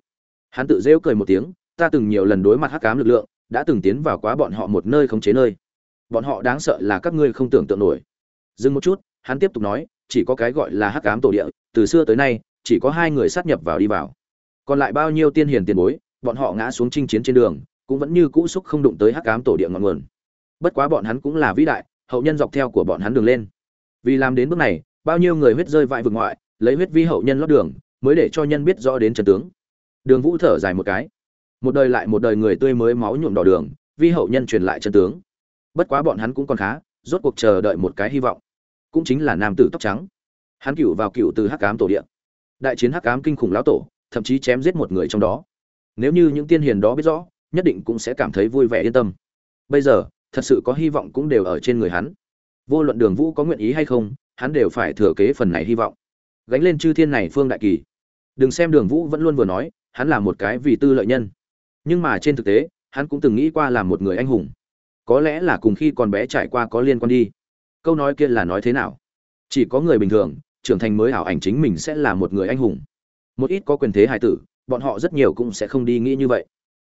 hắn tự rêu cười một tiếng ta từng nhiều lần đối mặt hắc ám lực lượng, đã từng tiến vào quá bọn họ một nơi không chế nơi. Bọn họ đáng sợ là các ngươi không tưởng tượng nổi. Dừng một chút, hắn tiếp tục nói, chỉ có cái gọi là hắc ám tổ địa, từ xưa tới nay, chỉ có hai người sát nhập vào đi vào. Còn lại bao nhiêu tiên hiền tiền bối, bọn họ ngã xuống chinh chiến trên đường, cũng vẫn như cũ xúc không đụng tới hắc ám tổ địa ngọn nguồn. Bất quá bọn hắn cũng là vĩ đại, hậu nhân dọc theo của bọn hắn đường lên. Vì làm đến bước này, bao nhiêu người huyết rơi vãi vực ngoại, lấy huyết vi hậu nhân lót đường, mới để cho nhân biết rõ đến chân tướng. Đường Vũ thở dài một cái. Một đời lại một đời người tươi mới máu nhuộm đỏ đường vi hậu nhân truyền lại chân tướng. Bất quá bọn hắn cũng còn khá rốt cuộc chờ đợi một cái hy vọng. Cũng chính là nam tử tóc trắng. Hắn cựu vào cựu từ hắc cám tổ địa, đại chiến hắc cám kinh khủng lão tổ thậm chí chém giết một người trong đó. Nếu như những tiên hiền đó biết rõ nhất định cũng sẽ cảm thấy vui vẻ yên tâm. Bây giờ thật sự có hy vọng cũng đều ở trên người hắn. Vô luận đường vũ có nguyện ý hay không, hắn đều phải thừa kế phần này hy vọng. Gánh lên chư thiên này phương đại kỳ. Đừng xem đường vũ vẫn luôn vừa nói, hắn là một cái vì tư lợi nhân. Nhưng mà trên thực tế, hắn cũng từng nghĩ qua làm một người anh hùng. Có lẽ là cùng khi còn bé trải qua có liên quan đi. Câu nói kia là nói thế nào? Chỉ có người bình thường, trưởng thành mới ảo ảnh chính mình sẽ là một người anh hùng. Một ít có quyền thế hài tử, bọn họ rất nhiều cũng sẽ không đi nghĩ như vậy.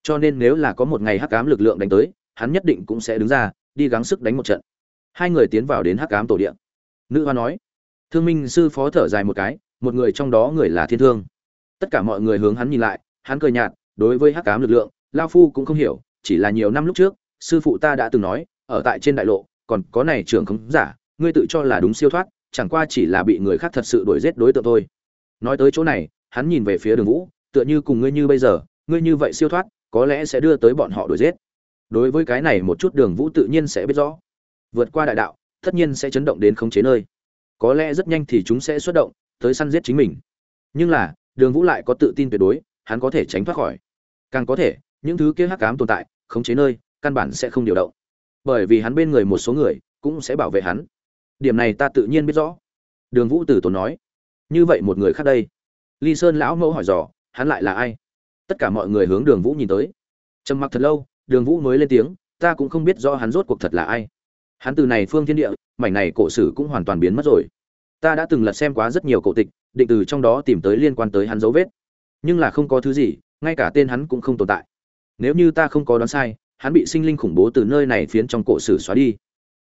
Cho nên nếu là có một ngày hắc ám lực lượng đánh tới hắn nhất định cũng sẽ đứng ra, đi gắng sức đánh một trận. Hai người tiến vào đến hắc cám tổ điện nữ hoa nói, thương minh sư phó thở dài một cái, một người trong đó người là thiên thương. Tất cả mọi người hướng hắn nhìn lại, hắn cười nhạt, đối với hắc ám lực lượng, lao phu cũng không hiểu, chỉ là nhiều năm lúc trước, sư phụ ta đã từng nói, ở tại trên đại lộ, còn có này trưởng không giả, ngươi tự cho là đúng siêu thoát, chẳng qua chỉ là bị người khác thật sự đuổi giết đối tượng thôi. Nói tới chỗ này, hắn nhìn về phía đường vũ, tựa như cùng ngươi như bây giờ, ngươi như vậy siêu thoát, có lẽ sẽ đưa tới bọn họ đuổi giết đối với cái này một chút đường vũ tự nhiên sẽ biết rõ. Vượt qua đại đạo, tất nhiên sẽ chấn động đến khống chế nơi. Có lẽ rất nhanh thì chúng sẽ xuất động, tới săn giết chính mình. Nhưng là, đường vũ lại có tự tin tuyệt đối, hắn có thể tránh thoát khỏi. Càng có thể, những thứ kia hắc ám tồn tại, khống chế nơi, căn bản sẽ không điều động. Bởi vì hắn bên người một số người, cũng sẽ bảo vệ hắn. Điểm này ta tự nhiên biết rõ. Đường vũ tử tốn nói. Như vậy một người khác đây. Ly sơn lão mẫu hỏi dò, hắn lại là ai? Tất cả mọi người hướng đường vũ nhìn tới. Trầm mặc thật lâu đường vũ mới lên tiếng, ta cũng không biết do hắn rốt cuộc thật là ai. Hắn từ này phương thiên địa, mảnh này cổ sử cũng hoàn toàn biến mất rồi. Ta đã từng lật xem quá rất nhiều cổ tịch, định từ trong đó tìm tới liên quan tới hắn dấu vết. Nhưng là không có thứ gì, ngay cả tên hắn cũng không tồn tại. Nếu như ta không có đoán sai, hắn bị sinh linh khủng bố từ nơi này phiến trong cổ sử xóa đi.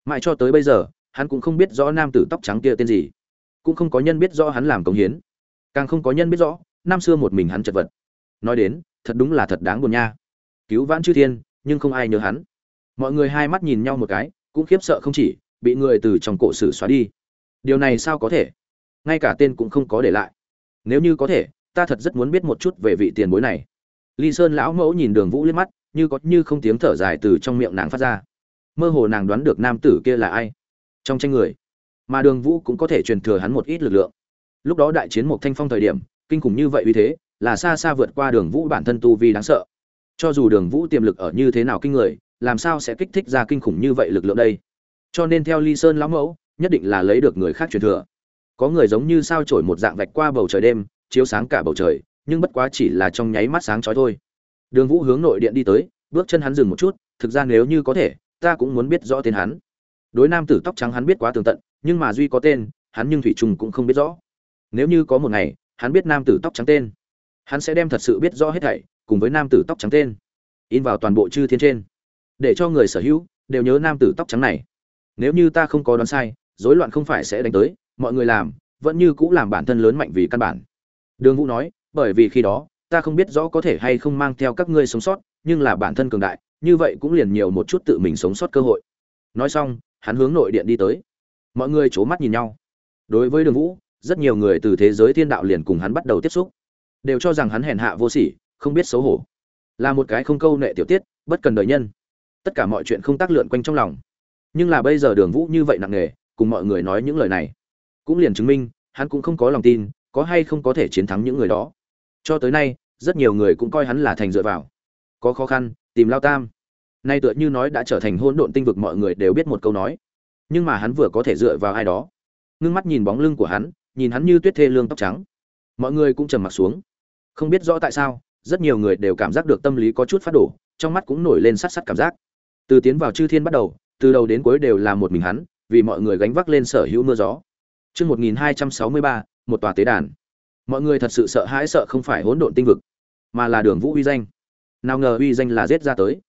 Mãi cho tới bây giờ, hắn cũng không biết rõ nam tử tóc trắng kia tên gì. Cũng không có nhân biết rõ hắn làm công hiến. Càng không có nhân biết rõ, năm xưa một mình hắn chật vật. Nói đến, thật đúng là thật đáng buồn nha. Cứu vãn chư thiên nhưng không ai nhớ hắn. Mọi người hai mắt nhìn nhau một cái, cũng khiếp sợ không chỉ, bị người từ trong cổ sử xóa đi. Điều này sao có thể? Ngay cả tên cũng không có để lại. Nếu như có thể, ta thật rất muốn biết một chút về vị tiền bối này. Ly sơn lão mẫu nhìn đường vũ liếc mắt, như có như không tiếng thở dài từ trong miệng nàng phát ra. Mơ hồ nàng đoán được nam tử kia là ai. Trong tranh người. Mà đường vũ cũng có thể truyền thừa hắn một ít lực lượng. Lúc đó đại chiến một thanh phong thời điểm, kinh khủng như vậy uy thế, là xa xa vượt qua đường vũ bản thân tu vi đáng sợ cho dù đường vũ tiềm lực ở như thế nào kinh người, làm sao sẽ kích thích ra kinh khủng như vậy lực lượng đây? Cho nên theo ly sơn lão mẫu, nhất định là lấy được người khác truyền thừa. Có người giống như sao trổi một dạng vạch qua bầu trời đêm, chiếu sáng cả bầu trời, nhưng bất quá chỉ là trong nháy mắt sáng chói thôi. Đường vũ hướng nội điện đi tới, bước chân hắn dừng một chút, thực ra nếu như có thể, ta cũng muốn biết rõ tên hắn. Đối nam tử tóc trắng hắn biết quá tường tận, nhưng mà duy có tên, hắn nhưng thủy trùng cũng không biết rõ. Nếu như có một ngày, hắn biết nam tử tóc trắng tên, hắn sẽ đem thật sự biết rõ hết thảy cùng với nam tử tóc trắng tên. In vào toàn bộ chư thiên trên. Để cho người sở hữu đều nhớ nam tử tóc trắng này. Nếu như ta không có đoán sai, rối loạn không phải sẽ đánh tới, mọi người làm, vẫn như cũ làm bản thân lớn mạnh vì căn bản. Đường vũ nói, bởi vì khi đó, ta không biết rõ có thể hay không mang theo các ngươi sống sót, nhưng là bản thân cường đại, như vậy cũng liền nhiều một chút tự mình sống sót cơ hội. Nói xong, hắn hướng nội điện đi tới. Mọi người c h ố mắt nhìn nhau. Đối với đường vũ, rất nhiều người từ thế giới thiên đạo liền cùng hắn bắt đầu tiếp xúc. Đều cho rằng hắn hèn hạ vô sỉ không biết xấu hổ. Là một cái không câu nệ tiểu tiết, bất cần đời nhân. Tất cả mọi chuyện không tác lượn quanh trong lòng. Nhưng là bây giờ đường vũ như vậy nặng nề, cùng mọi người nói những lời này, cũng liền chứng minh, hắn cũng không có lòng tin, có hay không có thể chiến thắng những người đó. Cho tới nay, rất nhiều người cũng coi hắn là thành dựa vào. Có khó khăn, tìm lao tam. Nay tựa như nói đã trở thành hôn độn tinh vực mọi người đều biết một câu nói. Nhưng mà hắn vừa có thể dựa vào ai đó. Ngưng mắt nhìn bóng lưng của hắn, nhìn hắn như tuyết thê lương tóc trắng. Mọi người cũng trầm mặt xuống. Không biết rõ tại sao rất nhiều người đều cảm giác được tâm lý có chút phát đổ trong mắt cũng nổi lên sát sát cảm giác từ tiến vào chư thiên bắt đầu từ đầu đến cuối đều là một mình hắn vì mọi người gánh vác lên sở hữu mưa gió Chương 1263, một tòa tế đàn. Mọi người thật sự sợ hãi sợ không phải hỗn độn tinh vực, mà là Đường Vũ uy danh. Nào ngờ uy danh là giết ra tới.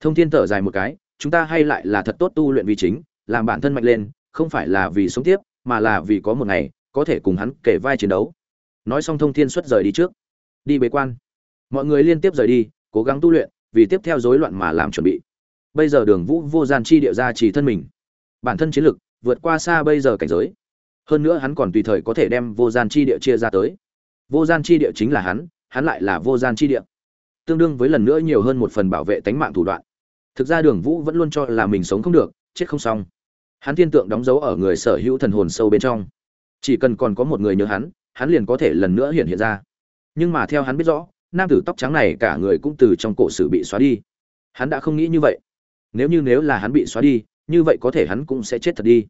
Thông Thiên thở dài một cái, chúng ta hay lại là thật tốt tu luyện vì chính, làm bản thân mạnh lên, không phải là vì sống tiếp, mà là vì có một ngày có thể cùng hắn kể vai chiến đấu. Nói xong Thông Thiên xuất rời đi trước, đi bế quan. Mọi người liên tiếp rời đi, cố gắng tu luyện, vì tiếp theo rối loạn mà làm chuẩn bị. Bây giờ Đường Vũ vô gian chi địa ra chỉ thân mình, bản thân chiến lực vượt qua xa bây giờ cảnh giới. Hơn nữa hắn còn tùy thời có thể đem vô gian chi địa chia ra tới. Vô gian chi địa chính là hắn hắn lại là vô gian chi địa. Tương đương với lần nữa nhiều hơn một phần bảo vệ tánh mạng thủ đoạn. Thực ra đường vũ vẫn luôn cho là mình sống không được chết không xong. Hắn thiên tượng đóng dấu ở người sở hữu thần hồn sâu bên trong. Chỉ cần còn có một người nhớ hắn hắn liền có thể lần nữa hiện hiện ra. Nhưng mà theo hắn biết rõ nam tử tóc trắng này cả người cũng từ trong cổ sử bị xóa đi. Hắn đã không nghĩ như vậy. Nếu như nếu là hắn bị xóa đi, như vậy có thể hắn cũng sẽ chết thật đi.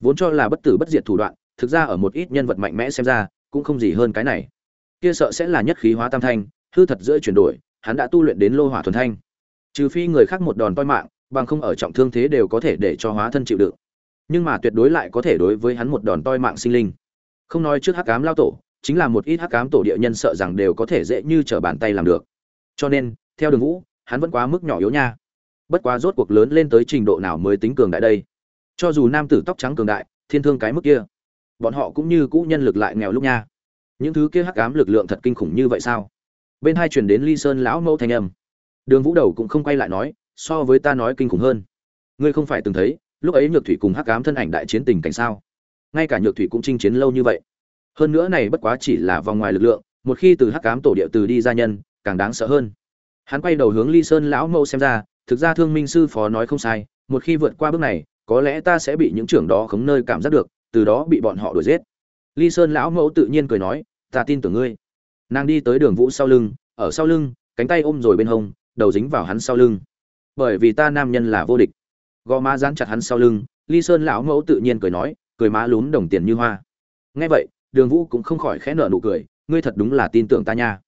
Vốn cho là bất tử bất diệt thủ đoạn, thực ra ở một ít nhân vật mạnh mẽ xem ra, cũng không gì hơn cái này. Kia sợ sẽ là nhất khí hóa tam thanh, hư thật giữa chuyển đổi, hắn đã tu luyện đến lô hỏa thuần thanh. Trừ phi người khác một đòn toi mạng, bằng không ở trọng thương thế đều có thể để cho hóa thân chịu đựng. Nhưng mà tuyệt đối lại có thể đối với hắn một đòn toi mạng sinh linh. Không nói trước hắc ám lao tổ chính là một ít hắc ám tổ địa nhân sợ rằng đều có thể dễ như trở bàn tay làm được. Cho nên, theo đường vũ, hắn vẫn quá mức nhỏ yếu nha. Bất quá rốt cuộc lớn lên tới trình độ nào mới tính cường đại đây? Cho dù nam tử tóc trắng cường đại, thiên thương cái mức kia, bọn họ cũng như cũ nhân lực lại nghèo lúc nha. Những thứ kia hắc ám lực lượng thật kinh khủng như vậy sao? Bên hai truyền đến ly sơn lão mẫu thanh âm. Đường vũ đầu cũng không quay lại nói, so với ta nói kinh khủng hơn. Ngươi không phải từng thấy, lúc ấy nhược thủy cùng hắc ám thân ảnh đại chiến tình cảnh sao? Ngay cả nhược thủy cũng chinh chiến lâu như vậy hơn nữa này bất quá chỉ là vòng ngoài lực lượng, một khi từ hắc cám tổ địa từ đi ra nhân, càng đáng sợ hơn. Hắn quay đầu hướng ly sơn lão mẫu xem ra, thực ra thương minh sư phó nói không sai, một khi vượt qua bước này, có lẽ ta sẽ bị những trưởng đó khống nơi cảm giác được, từ đó bị bọn họ đuổi giết. Ly sơn lão mẫu tự nhiên cười nói, ta tin tưởng ngươi. Nàng đi tới đường vũ sau lưng, ở sau lưng, cánh tay ôm rồi bên hông, đầu dính vào hắn sau lưng. Bởi vì ta nam nhân là vô địch. Gò má dán chặt hắn sau lưng, ly sơn lão mẫu tự nhiên cười nói, cười má lún đồng tiền như hoa. Nghe vậy đường vũ cũng không khỏi khẽ nở nụ cười, ngươi thật đúng là tin tưởng ta nha.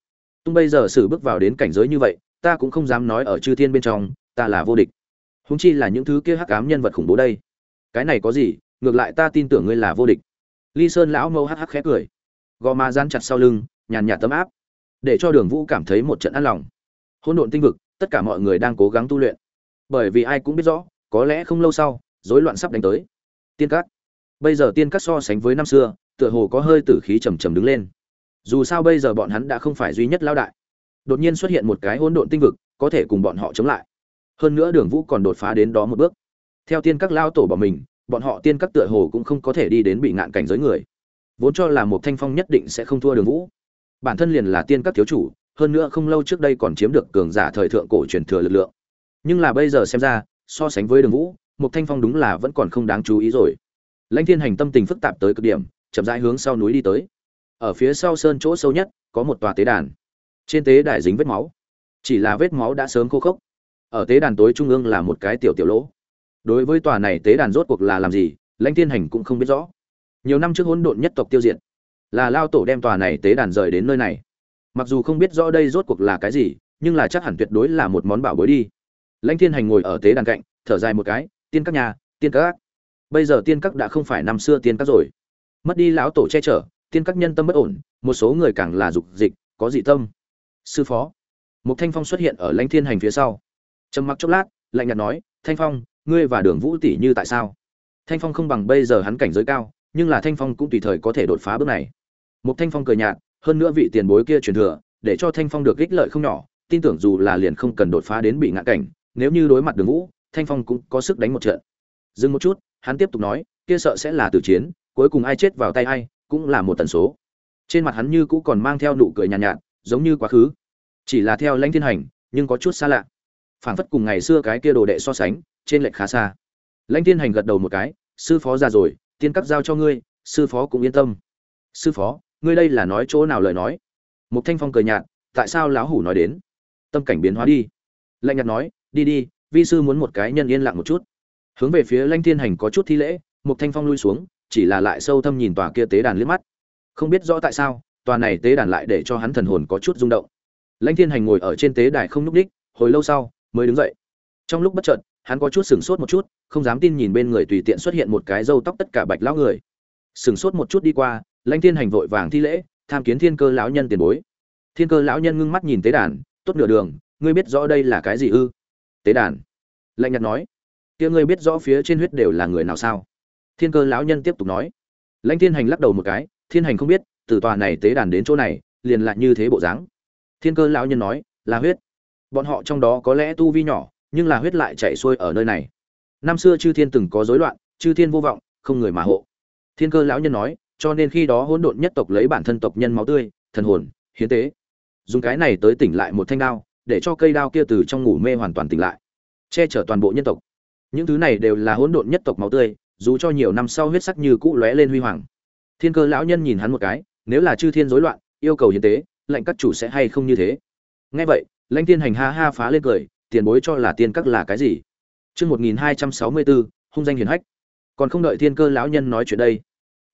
Tung bây giờ xử bước vào đến cảnh giới như vậy, ta cũng không dám nói ở chư thiên bên trong, ta là vô địch. Húng chi là những thứ kia hắc ám nhân vật khủng bố đây. Cái này có gì, ngược lại ta tin tưởng ngươi là vô địch. Ly sơn lão mâu hắc hắc khẽ cười. Gò má dán chặt sau lưng, nhàn nhạt tấm áp, để cho đường vũ cảm thấy một trận an lòng. Hỗn độn tinh vực, tất cả mọi người đang cố gắng tu luyện. Bởi vì ai cũng biết rõ, có lẽ không lâu sau, rối loạn sắp đánh tới. Tiên cát bây giờ tiên cát so sánh với năm xưa tựa hồ có hơi tử khí trầm trầm đứng lên. Dù sao bây giờ bọn hắn đã không phải duy nhất lao đại. Đột nhiên xuất hiện một cái hỗn độn tinh vực, có thể cùng bọn họ chống lại. Hơn nữa đường vũ còn đột phá đến đó một bước. Theo tiên các lao tổ bỏ mình, bọn họ tiên các tựa hồ cũng không có thể đi đến bị ngạn cảnh giới người. Vốn cho là một thanh phong nhất định sẽ không thua đường vũ. Bản thân liền là tiên các thiếu chủ, hơn nữa không lâu trước đây còn chiếm được cường giả thời thượng cổ truyền thừa lực lượng. Nhưng là bây giờ xem ra, so sánh với đường vũ, một thanh phong đúng là vẫn còn không đáng chú ý rồi. Lãnh thiên hành tâm tình phức tạp tới cực điểm chậm rãi hướng sau núi đi tới. Ở phía sau sơn chỗ sâu nhất, có một tòa tế đàn. Trên tế đài dính vết máu. Chỉ là vết máu đã sớm khô khốc. Ở tế đàn tối trung ương là một cái tiểu tiểu lỗ. Đối với tòa này tế đàn rốt cuộc là làm gì, lãnh thiên hành cũng không biết rõ. Nhiều năm trước hỗn độn nhất tộc tiêu diệt, là lao tổ đem tòa này tế đàn rời đến nơi này. Mặc dù không biết rõ đây rốt cuộc là cái gì, nhưng là chắc hẳn tuyệt đối là một món bảo bối đi. Lãnh thiên hành ngồi ở tế đàn cạnh, thở dài một cái, tiên các nhà, tiên các bây giờ tiên các đã không phải năm xưa tiên các rồi mất đi lão tổ che chở, tiên các nhân tâm bất ổn, một số người càng là dục dịch, có dị tâm. Sư phó một thanh phong xuất hiện ở lãnh thiên hành phía sau. Trầm mặc chốc lát, lạnh nhạt nói, thanh phong, ngươi và đường vũ tỷ như tại sao? Thanh phong không bằng bây giờ hắn cảnh giới cao, nhưng là thanh phong cũng tùy thời có thể đột phá bước này. Một thanh phong cười nhạt, hơn nữa vị tiền bối kia truyền thừa, để cho thanh phong được ích lợi không nhỏ, tin tưởng dù là liền không cần đột phá đến bị ngã cảnh, nếu như đối mặt đường vũ, thanh phong cũng có sức đánh một trận. Dừng một chút, hắn tiếp tục nói, kia sợ sẽ là tử chiến cuối cùng ai chết vào tay ai cũng là một tần số. Trên mặt hắn như cũ còn mang theo nụ cười nhàn nhạt, nhạt giống như quá khứ. Chỉ là theo lãnh thiên hành nhưng có chút xa lạ. Phảng phất cùng ngày xưa cái kia đồ đệ so sánh trên lệch khá xa. Lãnh thiên hành gật đầu một cái sư phó ra rồi tiên cấp giao cho ngươi sư phó cũng yên tâm. Sư phó ngươi đây là nói chỗ nào lời nói? Một thanh phong cười nhạt tại sao lão hủ nói đến? Tâm cảnh biến hóa đi. Lạnh nhạt nói đi đi vi sư muốn một cái nhân yên lặng một chút. Hướng về phía lãnh thiên hành có chút thi lễ một thanh phong lui xuống chỉ là lại sâu thâm nhìn tòa kia tế đàn liếc mắt. Không biết rõ tại sao, tòa này tế đàn lại để cho hắn thần hồn có chút rung động. Lãnh thiên hành ngồi ở trên tế đài không nhúc đích hồi lâu sau, mới đứng dậy. Trong lúc bất chợt, hắn có chút sửng sốt một chút, không dám tin nhìn bên người tùy tiện xuất hiện một cái râu tóc tất cả bạch lão người. Sửng sốt một chút đi qua, lãnh thiên hành vội vàng thi lễ, tham kiến thiên cơ lão nhân tiền bối. Thiên cơ lão nhân ngưng mắt nhìn tế đàn, tốt nửa đường, ngươi biết rõ đây là cái gì ư? Tế đàn? Lạnh nhạt nói. Kia ngươi biết rõ phía trên huyết đều là người nào sao? Thiên cơ lão nhân tiếp tục nói. Lãnh thiên hành lắc đầu một cái, thiên hành không biết, từ tòa này tế đàn đến chỗ này, liền lại như thế bộ dáng. Thiên cơ lão nhân nói, là huyết. Bọn họ trong đó có lẽ tu vi nhỏ, nhưng là huyết lại chạy xuôi ở nơi này. Năm xưa chư thiên từng có rối loạn, chư thiên vô vọng, không người mà hộ. Thiên cơ lão nhân nói, cho nên khi đó hỗn độn nhất tộc lấy bản thân tộc nhân máu tươi, thần hồn, hiến tế. Dùng cái này tới tỉnh lại một thanh đao, để cho cây đao kia từ trong ngủ mê hoàn toàn tỉnh lại, che chở toàn bộ nhân tộc. Những thứ này đều là hỗn độn nhất tộc máu tươi dù cho nhiều năm sau huyết sắc như cũ lóe lên huy hoàng. Thiên cơ lão nhân nhìn hắn một cái, nếu là chư thiên rối loạn, yêu cầu hiến tế, lệnh các chủ sẽ hay không như thế? Nghe vậy, lãnh thiên hành ha ha phá lên cười, tiền bối cho là tiên các là cái gì? Chương một nghìn hai trăm sáu mươi bốn hung danh hiển hách. Còn không đợi thiên cơ lão nhân nói chuyện đây,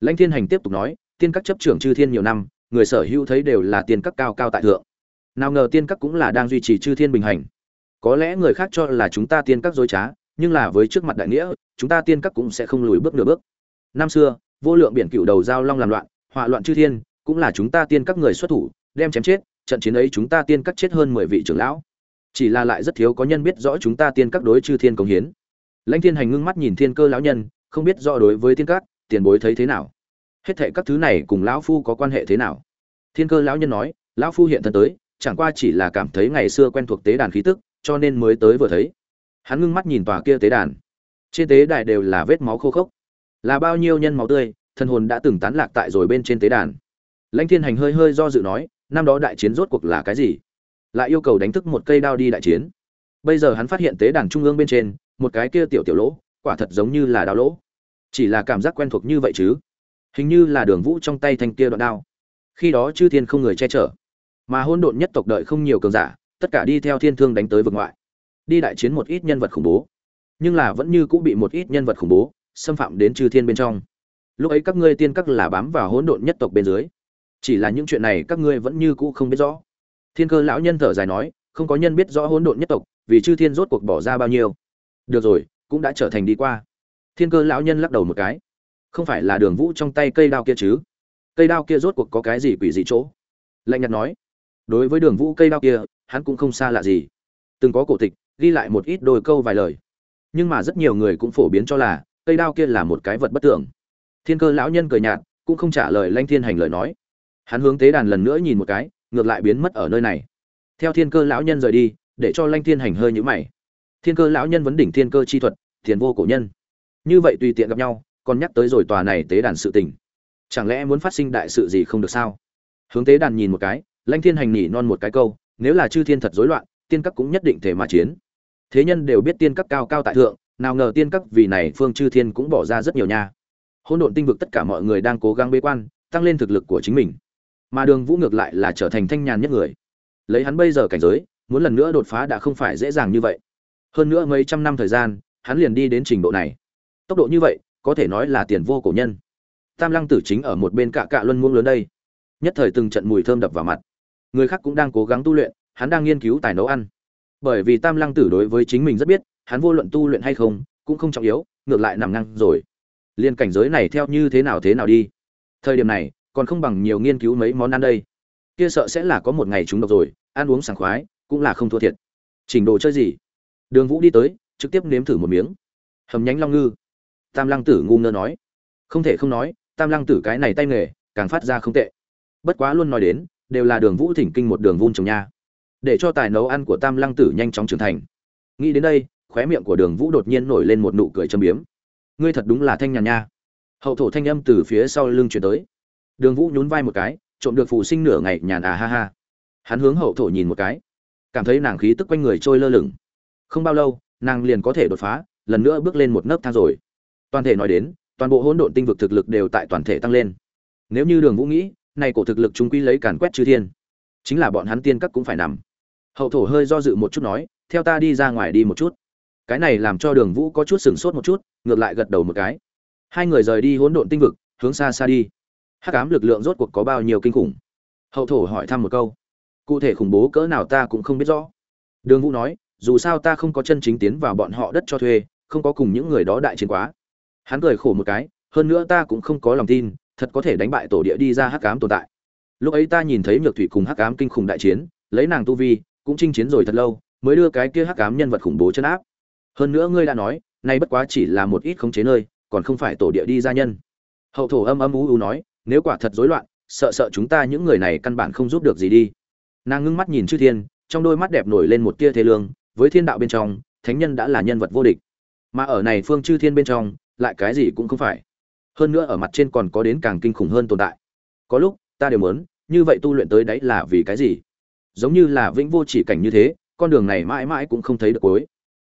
lãnh thiên hành tiếp tục nói, tiên các chấp trưởng chư thiên nhiều năm, người sở hữu thấy đều là tiên các cao cao tại thượng. Nào ngờ tiên các cũng là đang duy trì chư thiên bình hành. Có lẽ người khác cho là chúng ta tiên các dối trá nhưng là với trước mặt đại nghĩa, chúng ta tiên các cũng sẽ không lùi bước nửa bước. Năm xưa, vô lượng biển cựu đầu giao long làm loạn họa loạn chư thiên, cũng là chúng ta tiên các người xuất thủ, đem chém chết, trận chiến ấy chúng ta tiên các chết hơn mười vị trưởng lão. Chỉ là lại rất thiếu có nhân biết rõ chúng ta tiên các đối chư thiên công hiến. Lãnh thiên hành ngưng mắt nhìn thiên cơ lão nhân, không biết rõ đối với tiên các, tiền bối thấy thế nào. Hết thệ các thứ này cùng lão phu có quan hệ thế nào? Thiên cơ lão nhân nói, lão phu hiện thân tới, chẳng qua chỉ là cảm thấy ngày xưa quen thuộc tế đàn khí tức, cho nên mới tới vừa thấy hắn ngưng mắt nhìn tòa kia tế đàn. Trên tế đài đều là vết máu khô khốc. Là bao nhiêu nhân máu tươi thân hồn đã từng tán lạc tại rồi bên trên tế đàn. Lãnh thiên hành hơi hơi do dự nói, năm đó đại chiến rốt cuộc là cái gì? Lại yêu cầu đánh thức một cây đao đi đại chiến. Bây giờ hắn phát hiện tế đàn trung ương bên trên, một cái kia tiểu tiểu lỗ, quả thật giống như là đao lỗ. Chỉ là cảm giác quen thuộc như vậy chứ. Hình như là đường vũ trong tay thanh kia đoạn đao. Khi đó chư thiên không người che chở. Mà hôn độn nhất tộc đợi không nhiều cường giả, tất cả đi theo thiên thương đánh tới vực ngoại đi đại chiến một ít nhân vật khủng bố. Nhưng là vẫn như cũng bị một ít nhân vật khủng bố xâm phạm đến chư thiên bên trong. Lúc ấy các ngươi tiên các là bám vào hỗn độn nhất tộc bên dưới. Chỉ là những chuyện này các ngươi vẫn như cũ không biết rõ. Thiên cơ lão nhân thở dài nói, không có nhân biết rõ hỗn độn nhất tộc, vì chư thiên rốt cuộc bỏ ra bao nhiêu. Được rồi, cũng đã trở thành đi qua. Thiên cơ lão nhân lắc đầu một cái. Không phải là đường vũ trong tay cây đao kia chứ? Cây đao kia rốt cuộc có cái gì quỷ dị chỗ? Lạnh nhạt nói. Đối với đường vũ cây đao kia, hắn cũng không xa lạ gì. Từng có cổ tịch ghi lại một ít đôi câu vài lời. Nhưng mà rất nhiều người cũng phổ biến cho là, cây đao kia là một cái vật bất tưởng. Thiên cơ lão nhân cười nhạt, cũng không trả lời lanh thiên hành lời nói. Hắn hướng tế đàn lần nữa nhìn một cái, ngược lại biến mất ở nơi này. Theo thiên cơ lão nhân rời đi, để cho lanh thiên hành hơi nhũ mày. Thiên cơ lão nhân vấn đỉnh thiên cơ chi thuật, thiền vô cổ nhân. Như vậy tùy tiện gặp nhau, còn nhắc tới rồi tòa này tế đàn sự tình. Chẳng lẽ muốn phát sinh đại sự gì không được sao? Hướng tế đàn nhìn một cái, lanh thiên hành nhỉ non một cái câu, nếu là chư thiên thật rối loạn, tiên các cũng nhất định thể mà chiến thế nhân đều biết tiên các cao cao tại thượng, nào ngờ tiên các vì này phương chư thiên cũng bỏ ra rất nhiều nha. Hỗn độn tinh vực tất cả mọi người đang cố gắng bế quan, tăng lên thực lực của chính mình. Mà đường vũ ngược lại là trở thành thanh nhàn nhất người. Lấy hắn bây giờ cảnh giới, muốn lần nữa đột phá đã không phải dễ dàng như vậy. Hơn nữa mấy trăm năm thời gian, hắn liền đi đến trình độ này. Tốc độ như vậy, có thể nói là tiền vô cổ nhân. Tam lăng tử chính ở một bên cạ cạ luân muông lớn đây. Nhất thời từng trận mùi thơm đập vào mặt. Người khác cũng đang cố gắng tu luyện, hắn đang nghiên cứu tài nấu ăn bởi vì tam lăng tử đối với chính mình rất biết, hắn vô luận tu luyện hay không, cũng không trọng yếu, ngược lại nằm ngang rồi. Liên cảnh giới này theo như thế nào thế nào đi? Thời điểm này, còn không bằng nhiều nghiên cứu mấy món ăn đây. Kia sợ sẽ là có một ngày chúng độc rồi, ăn uống sảng khoái, cũng là không thua thiệt. Chỉnh đồ chơi gì? Đường vũ đi tới, trực tiếp nếm thử một miếng. Hầm nhánh long ngư. Tam lăng tử ngu ngơ nói. Không thể không nói, tam lăng tử cái này tay nghề, càng phát ra không tệ. Bất quá luôn nói đến, đều là đường vũ thỉnh kinh một đường vun trồng nha để cho tài nấu ăn của tam lăng tử nhanh chóng trưởng thành. Nghĩ đến đây, khóe miệng của đường vũ đột nhiên nổi lên một nụ cười châm biếm. Ngươi thật đúng là thanh nhàn nha. Hậu thổ thanh âm từ phía sau lưng chuyển tới. Đường vũ nhún vai một cái, trộm được phụ sinh nửa ngày, nhàn à ha ha. Hắn hướng hậu thổ nhìn một cái. Cảm thấy nàng khí tức quanh người trôi lơ lửng. Không bao lâu, nàng liền có thể đột phá, lần nữa bước lên một nấc thang rồi. Toàn thể nói đến, toàn bộ hỗn độn tinh vực thực lực đều tại toàn thể tăng lên. Nếu như đường vũ nghĩ nay cổ thực lực chúng quy lấy càn quét chư thiên. Chính là bọn hắn tiên các cũng phải nằm hậu thổ hơi do dự một chút nói, theo ta đi ra ngoài đi một chút. Cái này làm cho đường vũ có chút sửng sốt một chút, ngược lại gật đầu một cái. Hai người rời đi hỗn độn tinh vực, hướng xa xa đi. Hắc ám lực lượng rốt cuộc có bao nhiêu kinh khủng? Hậu thổ hỏi thăm một câu. Cụ thể khủng bố cỡ nào ta cũng không biết rõ. Đường vũ nói, dù sao ta không có chân chính tiến vào bọn họ đất cho thuê, không có cùng những người đó đại chiến quá. Hắn cười khổ một cái, hơn nữa ta cũng không có lòng tin, thật có thể đánh bại tổ địa đi ra hắc ám tồn tại. Lúc ấy ta nhìn thấy nhược thủy cùng hắc ám kinh khủng đại chiến, lấy nàng tu vi cũng chinh chiến rồi thật lâu, mới đưa cái kia hắc ám nhân vật khủng bố chân áp. Hơn nữa ngươi đã nói, nay bất quá chỉ là một ít khống chế nơi, còn không phải tổ địa đi gia nhân. Hậu thổ âm âm u u nói, nếu quả thật rối loạn, sợ sợ chúng ta những người này căn bản không giúp được gì đi. Nàng ngưng mắt nhìn chư thiên, trong đôi mắt đẹp nổi lên một tia thế lương, với thiên đạo bên trong, thánh nhân đã là nhân vật vô địch. Mà ở này phương chư thiên bên trong, lại cái gì cũng không phải. Hơn nữa ở mặt trên còn có đến càng kinh khủng hơn tồn tại. Có lúc, ta đều muốn, như vậy tu luyện tới đấy là vì cái gì? Giống như là vĩnh vô chỉ cảnh như thế, con đường này mãi mãi cũng không thấy được cuối.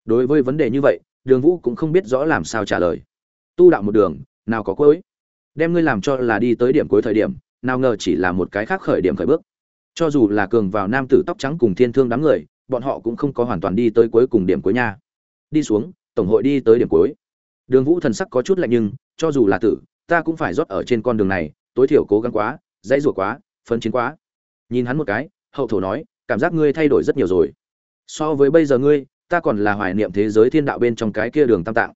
Đối với vấn đề như vậy, đường vũ cũng không biết rõ làm sao trả lời. Tu đạo một đường, nào có cuối? Đem ngươi làm cho là đi tới điểm cuối thời điểm, nào ngờ chỉ là một cái khác khởi điểm khởi bước. Cho dù là cường vào nam tử tóc trắng cùng thiên thương đám người, bọn họ cũng không có hoàn toàn đi tới cuối cùng điểm cuối nha. Đi xuống, tổng hội đi tới điểm cuối. Đường vũ thần sắc có chút lạnh nhưng, cho dù là tử, ta cũng phải rót ở trên con đường này, tối thiểu cố gắng quá, dãy rủa quá, phấn chiến quá. Nhìn hắn một cái hậu thổ nói, cảm giác ngươi thay đổi rất nhiều rồi. So với bây giờ ngươi, ta còn là hoài niệm thế giới thiên đạo bên trong cái kia đường tam tạng.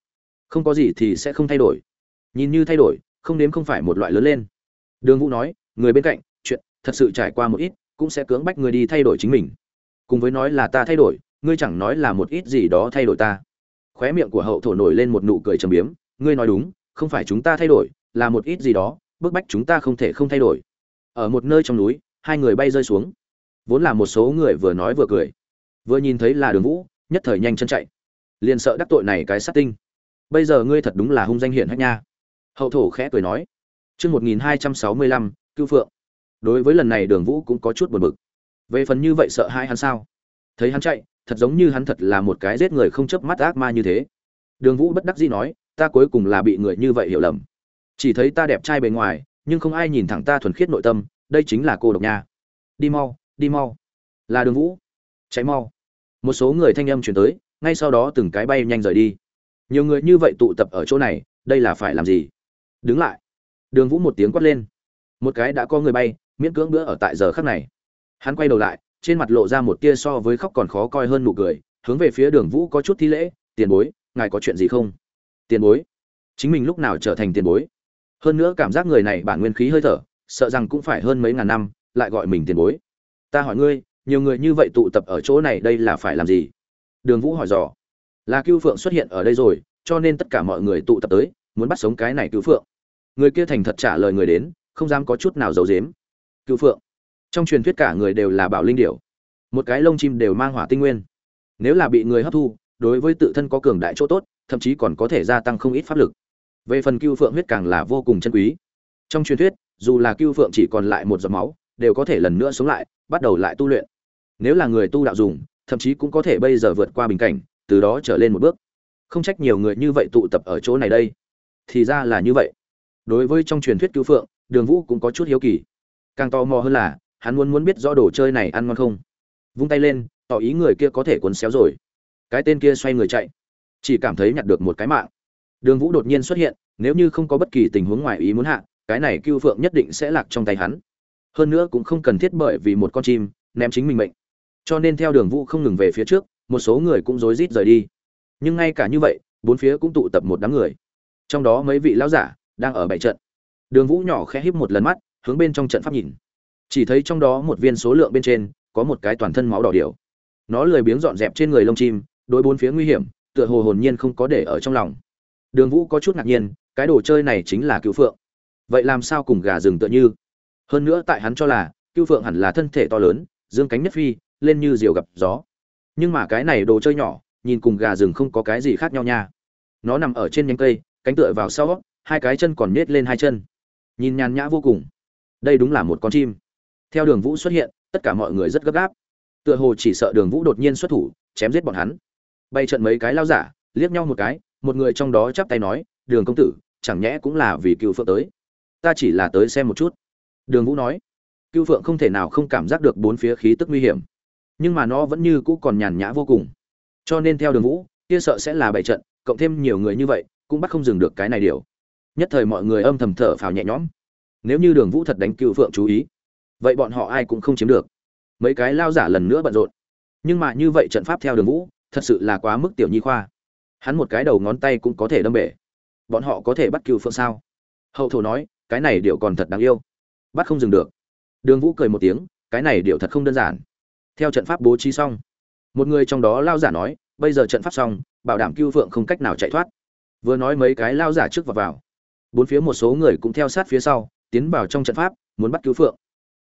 Không có gì thì sẽ không thay đổi. Nhìn như thay đổi, không đếm không phải một loại lớn lên. Đường vũ nói, người bên cạnh, chuyện thật sự trải qua một ít, cũng sẽ cưỡng bách người đi thay đổi chính mình. Cùng với nói là ta thay đổi, ngươi chẳng nói là một ít gì đó thay đổi ta. Khóe miệng của hậu thổ nổi lên một nụ cười trầm biếm, ngươi nói đúng, không phải chúng ta thay đổi, là một ít gì đó, bức bách chúng ta không thể không thay đổi. Ở một nơi trong núi, hai người bay rơi xuống vốn là một số người vừa nói vừa cười. Vừa nhìn thấy là đường vũ, nhất thời nhanh chân chạy. Liền sợ đắc tội này cái sát tinh. Bây giờ ngươi thật đúng là hung danh hiển hách nha. Hậu thổ khẽ cười nói. Chương một nghìn hai trăm sáu mươi lăm, cưu phượng. Đối với lần này đường vũ cũng có chút buồn bực. Về phần như vậy sợ hai hắn sao? Thấy hắn chạy, thật giống như hắn thật là một cái giết người không chớp mắt ác ma như thế. Đường vũ bất đắc dĩ nói, ta cuối cùng là bị người như vậy hiểu lầm. Chỉ thấy ta đẹp trai bề ngoài, nhưng không ai nhìn thẳng ta thuần khiết nội tâm, đây chính là cô độc nha. Đi mau đi mau. Là đường vũ. Cháy mau. Một số người thanh âm chuyển tới, ngay sau đó từng cái bay nhanh rời đi. Nhiều người như vậy tụ tập ở chỗ này, đây là phải làm gì? Đứng lại. Đường vũ một tiếng quát lên. Một cái đã có người bay, miễn cưỡng bữa ở tại giờ khắc này. Hắn quay đầu lại, trên mặt lộ ra một tia so với khóc còn khó coi hơn nụ cười, hướng về phía đường vũ có chút thi lễ, tiền bối, ngài có chuyện gì không? Tiền bối. Chính mình lúc nào trở thành tiền bối? Hơn nữa cảm giác người này bản nguyên khí hơi thở, sợ rằng cũng phải hơn mấy ngàn năm, lại gọi mình tiền bối ta hỏi ngươi, nhiều người như vậy tụ tập ở chỗ này đây là phải làm gì? Đường vũ hỏi dò. Là cưu phượng xuất hiện ở đây rồi, cho nên tất cả mọi người tụ tập tới, muốn bắt sống cái này cứu phượng. Người kia thành thật trả lời người đến, không dám có chút nào giấu dếm cứu phượng. Trong truyền thuyết cả người đều là bảo linh điểu. Một cái lông chim đều mang hỏa tinh nguyên. Nếu là bị người hấp thu, đối với tự thân có cường đại chỗ tốt, thậm chí còn có thể gia tăng không ít pháp lực. Về phần cưu phượng huyết càng là vô cùng chân quý. Trong truyền thuyết, dù là cưu phượng chỉ còn lại một giọt máu đều có thể lần nữa sống lại, bắt đầu lại tu luyện. Nếu là người tu đạo dùng, thậm chí cũng có thể bây giờ vượt qua bình cảnh, từ đó trở lên một bước. Không trách nhiều người như vậy tụ tập ở chỗ này đây. Thì ra là như vậy. Đối với trong truyền thuyết cứu phượng, đường vũ cũng có chút hiếu kỳ. Càng tò mò hơn là, hắn muốn muốn biết rõ đồ chơi này ăn ngon không. Vung tay lên, tỏ ý người kia có thể cuốn xéo rồi. Cái tên kia xoay người chạy. Chỉ cảm thấy nhặt được một cái mạng. Đường vũ đột nhiên xuất hiện, nếu như không có bất kỳ tình huống ngoài ý muốn hạ, cái này cưu phượng nhất định sẽ lạc trong tay hắn hơn nữa cũng không cần thiết bởi vì một con chim ném chính mình mệnh. Cho nên theo đường vũ không ngừng về phía trước, một số người cũng rối rít rời đi. Nhưng ngay cả như vậy, bốn phía cũng tụ tập một đám người. Trong đó mấy vị lão giả đang ở bảy trận. Đường vũ nhỏ khẽ híp một lần mắt, hướng bên trong trận pháp nhìn. Chỉ thấy trong đó một viên số lượng bên trên có một cái toàn thân máu đỏ điều nó lười biếng dọn dẹp trên người lông chim, đối bốn phía nguy hiểm, tựa hồ hồn nhiên không có để ở trong lòng. Đường vũ có chút ngạc nhiên, cái đồ chơi này chính là cứu phượng. Vậy làm sao cùng gà rừng tựa như? Hơn nữa tại hắn cho là, cưu phượng hẳn là thân thể to lớn, dương cánh nhất phi, lên như diều gặp gió. Nhưng mà cái này đồ chơi nhỏ, nhìn cùng gà rừng không có cái gì khác nhau nha. Nó nằm ở trên nhánh cây, cánh tựa vào sau, hai cái chân còn nết lên hai chân. Nhìn nhàn nhã vô cùng. Đây đúng là một con chim. Theo đường vũ xuất hiện, tất cả mọi người rất gấp gáp. Tựa hồ chỉ sợ đường vũ đột nhiên xuất thủ, chém giết bọn hắn. Bay trận mấy cái lao giả, liếc nhau một cái, một người trong đó chắp tay nói, đường công tử, chẳng nhẽ cũng là vì cựu phượng tới? Ta chỉ là tới xem một chút đường vũ nói, cưu phượng không thể nào không cảm giác được bốn phía khí tức nguy hiểm, nhưng mà nó vẫn như cũ còn nhàn nhã vô cùng. Cho nên theo đường vũ, kia sợ sẽ là bảy trận, cộng thêm nhiều người như vậy, cũng bắt không dừng được cái này điều. Nhất thời mọi người âm thầm thở phào nhẹ nhõm. Nếu như đường vũ thật đánh cựu phượng chú ý, vậy bọn họ ai cũng không chiếm được. Mấy cái lao giả lần nữa bận rộn. Nhưng mà như vậy trận pháp theo đường vũ, thật sự là quá mức tiểu nhi khoa. Hắn một cái đầu ngón tay cũng có thể đâm bể. Bọn họ có thể bắt cựu phượng sao? Hậu thổ nói, cái này điều còn thật đáng yêu bắt không dừng được. Đường vũ cười một tiếng, cái này điệu thật không đơn giản. Theo trận pháp bố trí xong, một người trong đó lao giả nói, bây giờ trận pháp xong, bảo đảm cưu phượng không cách nào chạy thoát. Vừa nói mấy cái lao giả trước và vào. Bốn phía một số người cũng theo sát phía sau, tiến vào trong trận pháp, muốn bắt cứu phượng.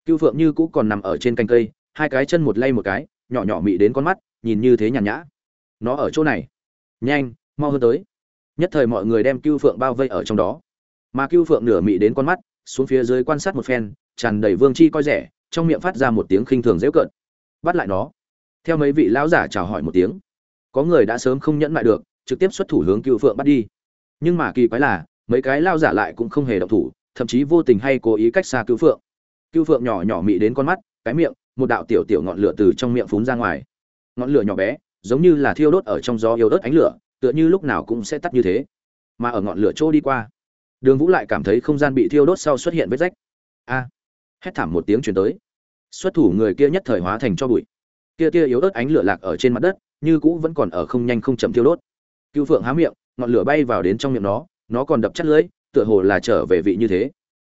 Cứu phượng như cũ còn nằm ở trên cành cây, hai cái chân một lay một cái, nhỏ nhỏ mị đến con mắt, nhìn như thế nhàn nhã. Nó ở chỗ này. Nhanh, mau hơn tới. Nhất thời mọi người đem cưu phượng bao vây ở trong đó. Mà cưu phượng nửa mị đến con mắt xuống phía dưới quan sát một phen, tràn đầy vương chi coi rẻ, trong miệng phát ra một tiếng khinh thường dễu cợt. Bắt lại nó. Theo mấy vị lão giả chào hỏi một tiếng. Có người đã sớm không nhẫn lại được, trực tiếp xuất thủ hướng cựu phượng bắt đi. Nhưng mà kỳ quái là, mấy cái lao giả lại cũng không hề động thủ, thậm chí vô tình hay cố ý cách xa cứu phượng. Cứu phượng nhỏ nhỏ mị đến con mắt, cái miệng, một đạo tiểu tiểu ngọn lửa từ trong miệng phún ra ngoài. Ngọn lửa nhỏ bé, giống như là thiêu đốt ở trong gió yếu ớt ánh lửa, tựa như lúc nào cũng sẽ tắt như thế. Mà ở ngọn lửa chỗ đi qua đường vũ lại cảm thấy không gian bị thiêu đốt sau xuất hiện vết rách. A! Hét thảm một tiếng chuyển tới. Xuất thủ người kia nhất thời hóa thành cho bụi. Kia kia yếu ớt ánh lửa lạc ở trên mặt đất, như cũ vẫn còn ở không nhanh không chậm thiêu đốt. Cựu phượng há miệng, ngọn lửa bay vào đến trong miệng nó nó còn đập chắt lưỡi, tựa hồ là trở về vị như thế.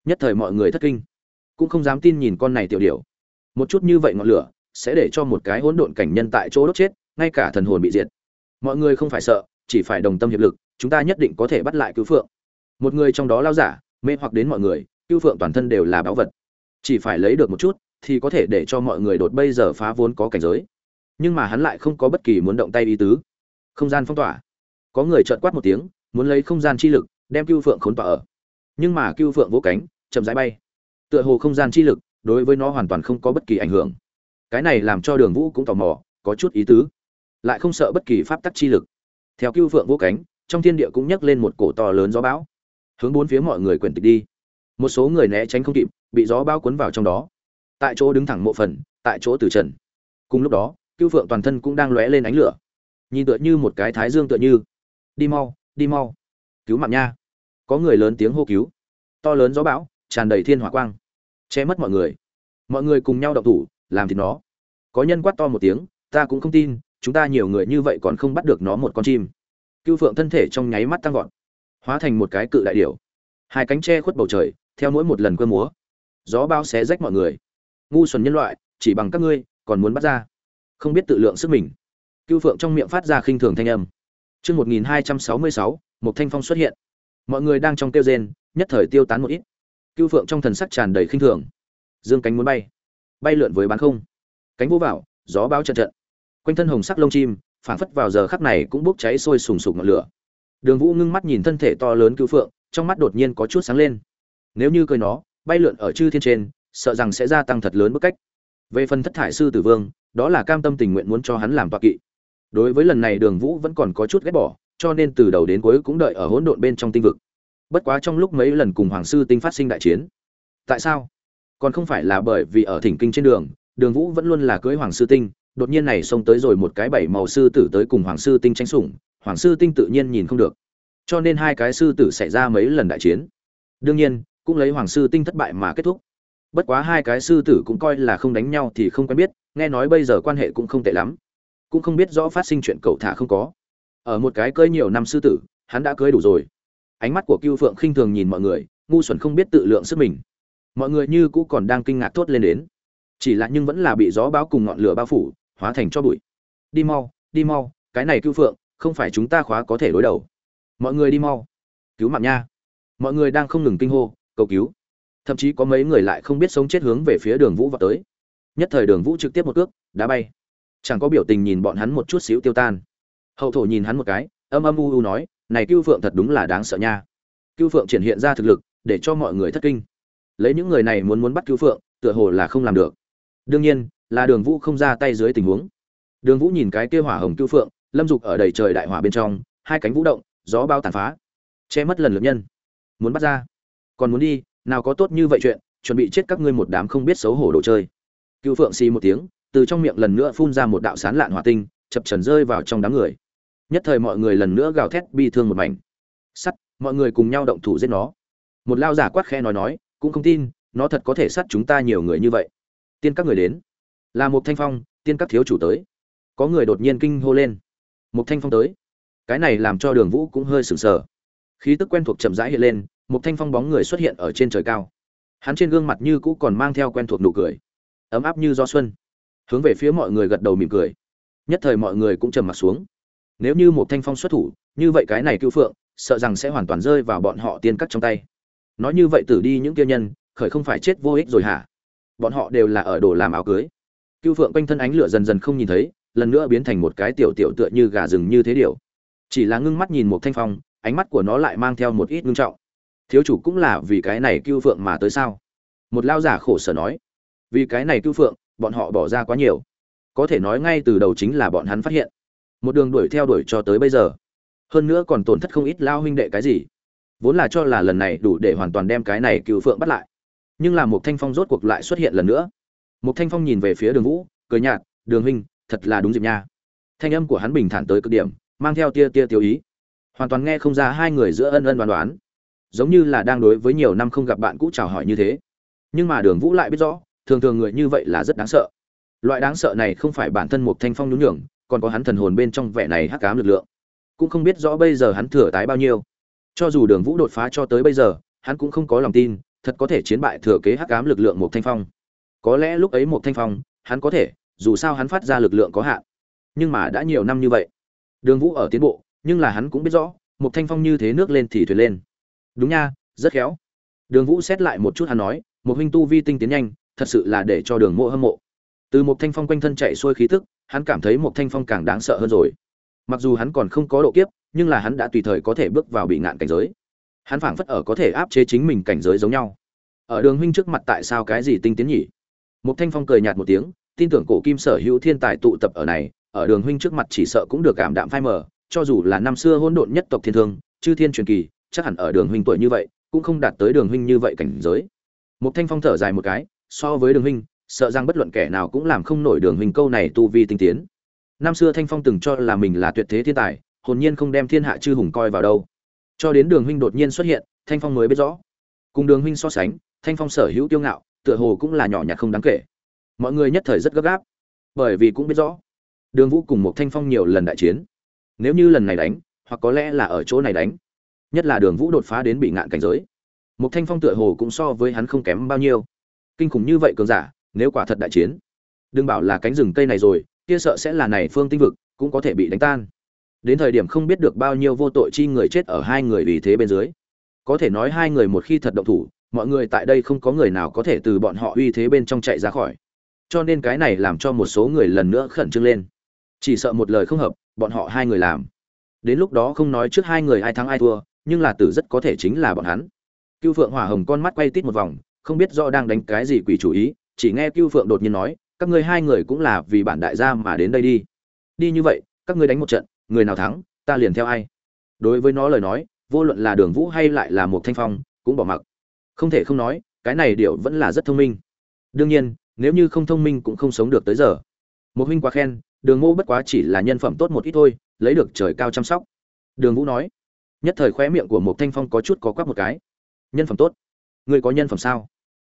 Nhất thời mọi người thất kinh. Cũng không dám tin nhìn con này tiểu điểu. Một chút như vậy ngọn lửa sẽ để cho một cái hỗn độn cảnh nhân tại chỗ đốt chết, ngay cả thần hồn bị diệt. Mọi người không phải sợ, chỉ phải đồng tâm hiệp lực, chúng ta nhất định có thể bắt lại cứu phượng một người trong đó lao giả, mê hoặc đến mọi người, Cưu phượng toàn thân đều là báu vật. Chỉ phải lấy được một chút, thì có thể để cho mọi người đột bây giờ phá vốn có cảnh giới. Nhưng mà hắn lại không có bất kỳ muốn động tay ý tứ. Không gian phong tỏa. Có người trợn quát một tiếng, muốn lấy không gian chi lực, đem cưu phượng khốn tỏa ở. Nhưng mà cưu phượng vỗ cánh, chậm rãi bay. Tựa hồ không gian chi lực, đối với nó hoàn toàn không có bất kỳ ảnh hưởng. Cái này làm cho đường vũ cũng tò mò, có chút ý tứ. Lại không sợ bất kỳ pháp tắc chi lực. Theo cưu phượng vỗ cánh, trong thiên địa cũng nhấc lên một cổ to lớn gió bão hướng bốn phía mọi người quyển tịch đi. Một số người né tránh không kịp, bị gió bão cuốn vào trong đó. Tại chỗ đứng thẳng mộ phần, tại chỗ từ trần. Cùng lúc đó, cưu phượng toàn thân cũng đang lóe lên ánh lửa. Nhìn tựa như một cái thái dương tựa như. Đi mau đi mau. Cứu mạng nha. Có người lớn tiếng hô cứu. To lớn gió bão, tràn đầy thiên hỏa quang. Che mất mọi người. Mọi người cùng nhau động thủ, làm thì nó. Có nhân quát to một tiếng, ta cũng không tin, chúng ta nhiều người như vậy còn không bắt được nó một con chim. Cưu phượng thân thể trong nháy mắt tăng vọt hóa thành một cái cự đại điểu hai cánh tre khuất bầu trời theo mỗi một lần cơ múa gió bao xé rách mọi người ngu xuẩn nhân loại chỉ bằng các ngươi còn muốn bắt ra không biết tự lượng sức mình cưu phượng trong miệng phát ra khinh thường thanh âm Chương 1266, một thanh phong xuất hiện. Mọi người đang trong tiêu rên, nhất thời tiêu tán một ít. Cưu Phượng trong thần sắc tràn đầy khinh thường. Dương cánh muốn bay, bay lượn với bán không. Cánh vũ vào, gió bão trận trận. Quanh thân hồng sắc lông chim, phảng phất vào giờ khắc này cũng bốc cháy sôi sùng sục ngọn lửa. Đường Vũ ngưng mắt nhìn thân thể to lớn cứu Phượng, trong mắt đột nhiên có chút sáng lên. Nếu như cười nó, bay lượn ở chư thiên trên, sợ rằng sẽ gia tăng thật lớn bức cách. Về phần thất thải sư tử vương, đó là cam tâm tình nguyện muốn cho hắn làm tọa kỵ đối với lần này đường vũ vẫn còn có chút ghét bỏ cho nên từ đầu đến cuối cũng đợi ở hỗn độn bên trong tinh vực bất quá trong lúc mấy lần cùng hoàng sư tinh phát sinh đại chiến tại sao còn không phải là bởi vì ở thỉnh kinh trên đường đường vũ vẫn luôn là cưới hoàng sư tinh đột nhiên này xông tới rồi một cái bảy màu sư tử tới cùng hoàng sư tinh tranh sủng hoàng sư tinh tự nhiên nhìn không được. Cho nên hai cái sư tử xảy ra mấy lần đại chiến. Đương nhiên, cũng lấy hoàng sư tinh thất bại mà kết thúc. Bất quá hai cái sư tử cũng coi là không đánh nhau thì không quen biết, nghe nói bây giờ quan hệ cũng không tệ lắm. Cũng không biết rõ phát sinh chuyện cậu thả không có. Ở một cái cưới nhiều năm sư tử, hắn đã cưới đủ rồi. Ánh mắt của cưu phượng khinh thường nhìn mọi người, ngu xuẩn không biết tự lượng sức mình. Mọi người như cũ còn đang kinh ngạc thốt lên đến. Chỉ là nhưng vẫn là bị gió bão cùng ngọn lửa bao phủ, hóa thành cho bụi. Đi mau đi mau, cái này Cưu phượng không phải chúng ta khóa có thể đối đầu. Mọi người đi mau. Cứu mạng nha. Mọi người đang không ngừng kinh hô, cầu cứu. Thậm chí có mấy người lại không biết sống chết hướng về phía đường vũ vào tới. Nhất thời đường vũ trực tiếp một cước, đá bay. Chẳng có biểu tình nhìn bọn hắn một chút xíu tiêu tan. Hậu thổ nhìn hắn một cái, âm âm u u nói, này cưu phượng thật đúng là đáng sợ nha. Cưu phượng triển hiện ra thực lực, để cho mọi người thất kinh. Lấy những người này muốn muốn bắt cưu phượng, tựa hồ là không làm được. Đương nhiên, là đường vũ không ra tay dưới tình huống. Đường vũ nhìn cái kia hỏa hồng cưu phượng lâm dục ở đầy trời đại hỏa bên trong, hai cánh vũ động, gió bao tàn phá. Che mất lần lượt nhân. Muốn bắt ra. Còn muốn đi, nào có tốt như vậy chuyện, chuẩn bị chết các ngươi một đám không biết xấu hổ đồ chơi. Cựu phượng xì một tiếng, từ trong miệng lần nữa phun ra một đạo sán lạn hỏa tinh, chập trần rơi vào trong đám người. Nhất thời mọi người lần nữa gào thét bi thương một mảnh. Sắt, mọi người cùng nhau động thủ giết nó. Một lao giả quát khe nói nói, cũng không tin, nó thật có thể sát chúng ta nhiều người như vậy. Tiên các người đến. Là một thanh phong, tiên các thiếu chủ tới. Có người đột nhiên kinh hô lên một thanh phong tới. Cái này làm cho đường vũ cũng hơi sừng sờ. Khí tức quen thuộc chậm rãi hiện lên một thanh phong bóng người xuất hiện ở trên trời cao. Hắn trên gương mặt như cũ còn mang theo quen thuộc nụ cười. Ấm áp như do xuân. Hướng về phía mọi người gật đầu mỉm cười. Nhất thời mọi người cũng trầm mặt xuống. Nếu như một thanh phong xuất thủ, như vậy cái này cứu phượng, sợ rằng sẽ hoàn toàn rơi vào bọn họ tiên cắt trong tay. Nói như vậy tử đi những kia nhân, khởi không phải chết vô ích rồi hả? Bọn họ đều là ở đồ làm áo cưới. Cưu phượng quanh thân ánh lửa dần dần không nhìn thấy lần nữa biến thành một cái tiểu tiểu tựa như gà rừng như thế điều chỉ là ngưng mắt nhìn một thanh phong, ánh mắt của nó lại mang theo một ít ngưng trọng. Thiếu chủ cũng là vì cái này cưu phượng mà tới sao? Một lao giả khổ sở nói. Vì cái này cưu phượng, bọn họ bỏ ra quá nhiều. Có thể nói ngay từ đầu chính là bọn hắn phát hiện. Một đường đuổi theo đuổi cho tới bây giờ. Hơn nữa còn tổn thất không ít lao huynh đệ cái gì. Vốn là cho là lần này đủ để hoàn toàn đem cái này cựu phượng bắt lại. Nhưng là một thanh phong rốt cuộc lại xuất hiện lần nữa. Một thanh phong nhìn về phía đường vũ, cười nhạt, đường huynh thật là đúng dịp nha. Thanh âm của hắn bình thản tới cực điểm, mang theo tia tia tiêu ý. Hoàn toàn nghe không ra hai người giữa ân ân đoán đoán. Giống như là đang đối với nhiều năm không gặp bạn cũ chào hỏi như thế. Nhưng mà đường vũ lại biết rõ, thường thường người như vậy là rất đáng sợ. Loại đáng sợ này không phải bản thân một thanh phong nhún nhường, còn có hắn thần hồn bên trong vẻ này hắc ám lực lượng. Cũng không biết rõ bây giờ hắn thừa tái bao nhiêu. Cho dù đường vũ đột phá cho tới bây giờ, hắn cũng không có lòng tin, thật có thể chiến bại thừa kế hắc ám lực lượng một thanh phong. Có lẽ lúc ấy một thanh phong, hắn có thể dù sao hắn phát ra lực lượng có hạn. Nhưng mà đã nhiều năm như vậy, đường vũ ở tiến bộ, nhưng là hắn cũng biết rõ một thanh phong như thế nước lên thì thuyền lên. Đúng nha, rất khéo. Đường vũ xét lại một chút hắn nói một huynh tu vi tinh tiến nhanh, thật sự là để cho đường mộ hâm mộ. Từ một thanh phong quanh thân chạy xuôi khí tức, hắn cảm thấy một thanh phong càng đáng sợ hơn rồi. Mặc dù hắn còn không có độ kiếp, nhưng là hắn đã tùy thời có thể bước vào bị ngạn cảnh giới. Hắn phảng phất ở có thể áp chế chính mình cảnh giới giống nhau. Ở đường huynh trước mặt tại sao cái gì tinh tiến nhỉ? Một thanh phong cười nhạt một tiếng tin tưởng cổ kim sở hữu thiên tài tụ tập ở này, ở đường huynh trước mặt chỉ sợ cũng được cảm đạm phai mờ, cho dù là năm xưa hỗn độn nhất tộc thiên thương, chư thiên truyền kỳ, chắc hẳn ở đường huynh tuổi như vậy, cũng không đạt tới đường huynh như vậy cảnh giới. Một thanh phong thở dài một cái, so với đường huynh, sợ rằng bất luận kẻ nào cũng làm không nổi đường huynh câu này tu vi tinh tiến. Năm xưa thanh phong từng cho là mình là tuyệt thế thiên tài, hồn nhiên không đem thiên hạ chư hùng coi vào đâu. Cho đến đường huynh đột nhiên xuất hiện, thanh phong mới biết rõ. Cùng đường huynh so sánh, thanh phong sở hữu tiêu ngạo, tựa hồ cũng là nhỏ nhặt không đáng kể mọi người nhất thời rất gấp gáp. Bởi vì cũng biết rõ, đường vũ cùng một thanh phong nhiều lần đại chiến. Nếu như lần này đánh, hoặc có lẽ là ở chỗ này đánh, nhất là đường vũ đột phá đến bị ngạn cảnh giới một thanh phong tựa hồ cũng so với hắn không kém bao nhiêu. Kinh khủng như vậy cường giả, nếu quả thật đại chiến, đừng bảo là cánh rừng cây này rồi, kia sợ sẽ là này phương tinh vực, cũng có thể bị đánh tan. Đến thời điểm không biết được bao nhiêu vô tội chi người chết ở hai người vì thế bên dưới. Có thể nói hai người một khi thật động thủ, mọi người tại đây không có người nào có thể từ bọn họ uy thế bên trong chạy ra khỏi cho nên cái này làm cho một số người lần nữa khẩn trương lên. Chỉ sợ một lời không hợp, bọn họ hai người làm. Đến lúc đó không nói trước hai người ai thắng ai thua, nhưng là tử rất có thể chính là bọn hắn. Cưu phượng hỏa hồng con mắt quay tít một vòng, không biết do đang đánh cái gì quỷ chủ ý, chỉ nghe cưu phượng đột nhiên nói, các ngươi hai người cũng là vì bản đại gia mà đến đây đi. Đi như vậy, các ngươi đánh một trận, người nào thắng, ta liền theo ai. Đối với nó lời nói, vô luận là đường vũ hay lại là một thanh phong, cũng bỏ mặc. Không thể không nói, cái này điệu vẫn là rất thông minh. Đương nhiên nếu như không thông minh cũng không sống được tới giờ. Một huynh quá khen, đường mô bất quá chỉ là nhân phẩm tốt một ít thôi, lấy được trời cao chăm sóc. Đường vũ nói, nhất thời khóe miệng của một thanh phong có chút có quắc một cái. Nhân phẩm tốt? Ngươi có nhân phẩm sao?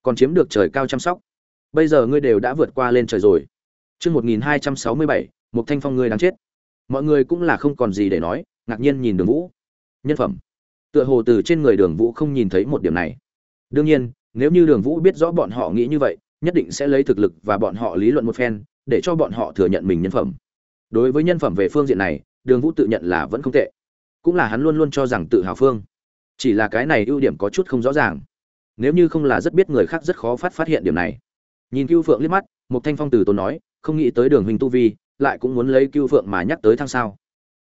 Còn chiếm được trời cao chăm sóc? Bây giờ ngươi đều đã vượt qua lên trời rồi. Trước một nghìn hai trăm sáu mươi bảy một thanh phong ngươi đáng chết. Mọi người cũng là không còn gì để nói, ngạc nhiên nhìn đường vũ. Nhân phẩm. Tựa hồ từ trên người đường vũ không nhìn thấy một điểm này. Đương nhiên, nếu như đường vũ biết rõ bọn họ nghĩ như vậy nhất định sẽ lấy thực lực và bọn họ lý luận một phen, để cho bọn họ thừa nhận mình nhân phẩm. Đối với nhân phẩm về phương diện này, đường vũ tự nhận là vẫn không tệ. Cũng là hắn luôn luôn cho rằng tự hào phương. Chỉ là cái này ưu điểm có chút không rõ ràng. Nếu như không là rất biết người khác rất khó phát phát hiện điểm này. Nhìn cưu phượng liếc mắt một thanh phong từ tốn nói, không nghĩ tới đường huynh tu vi, lại cũng muốn lấy cưu phượng mà nhắc tới thăng sao.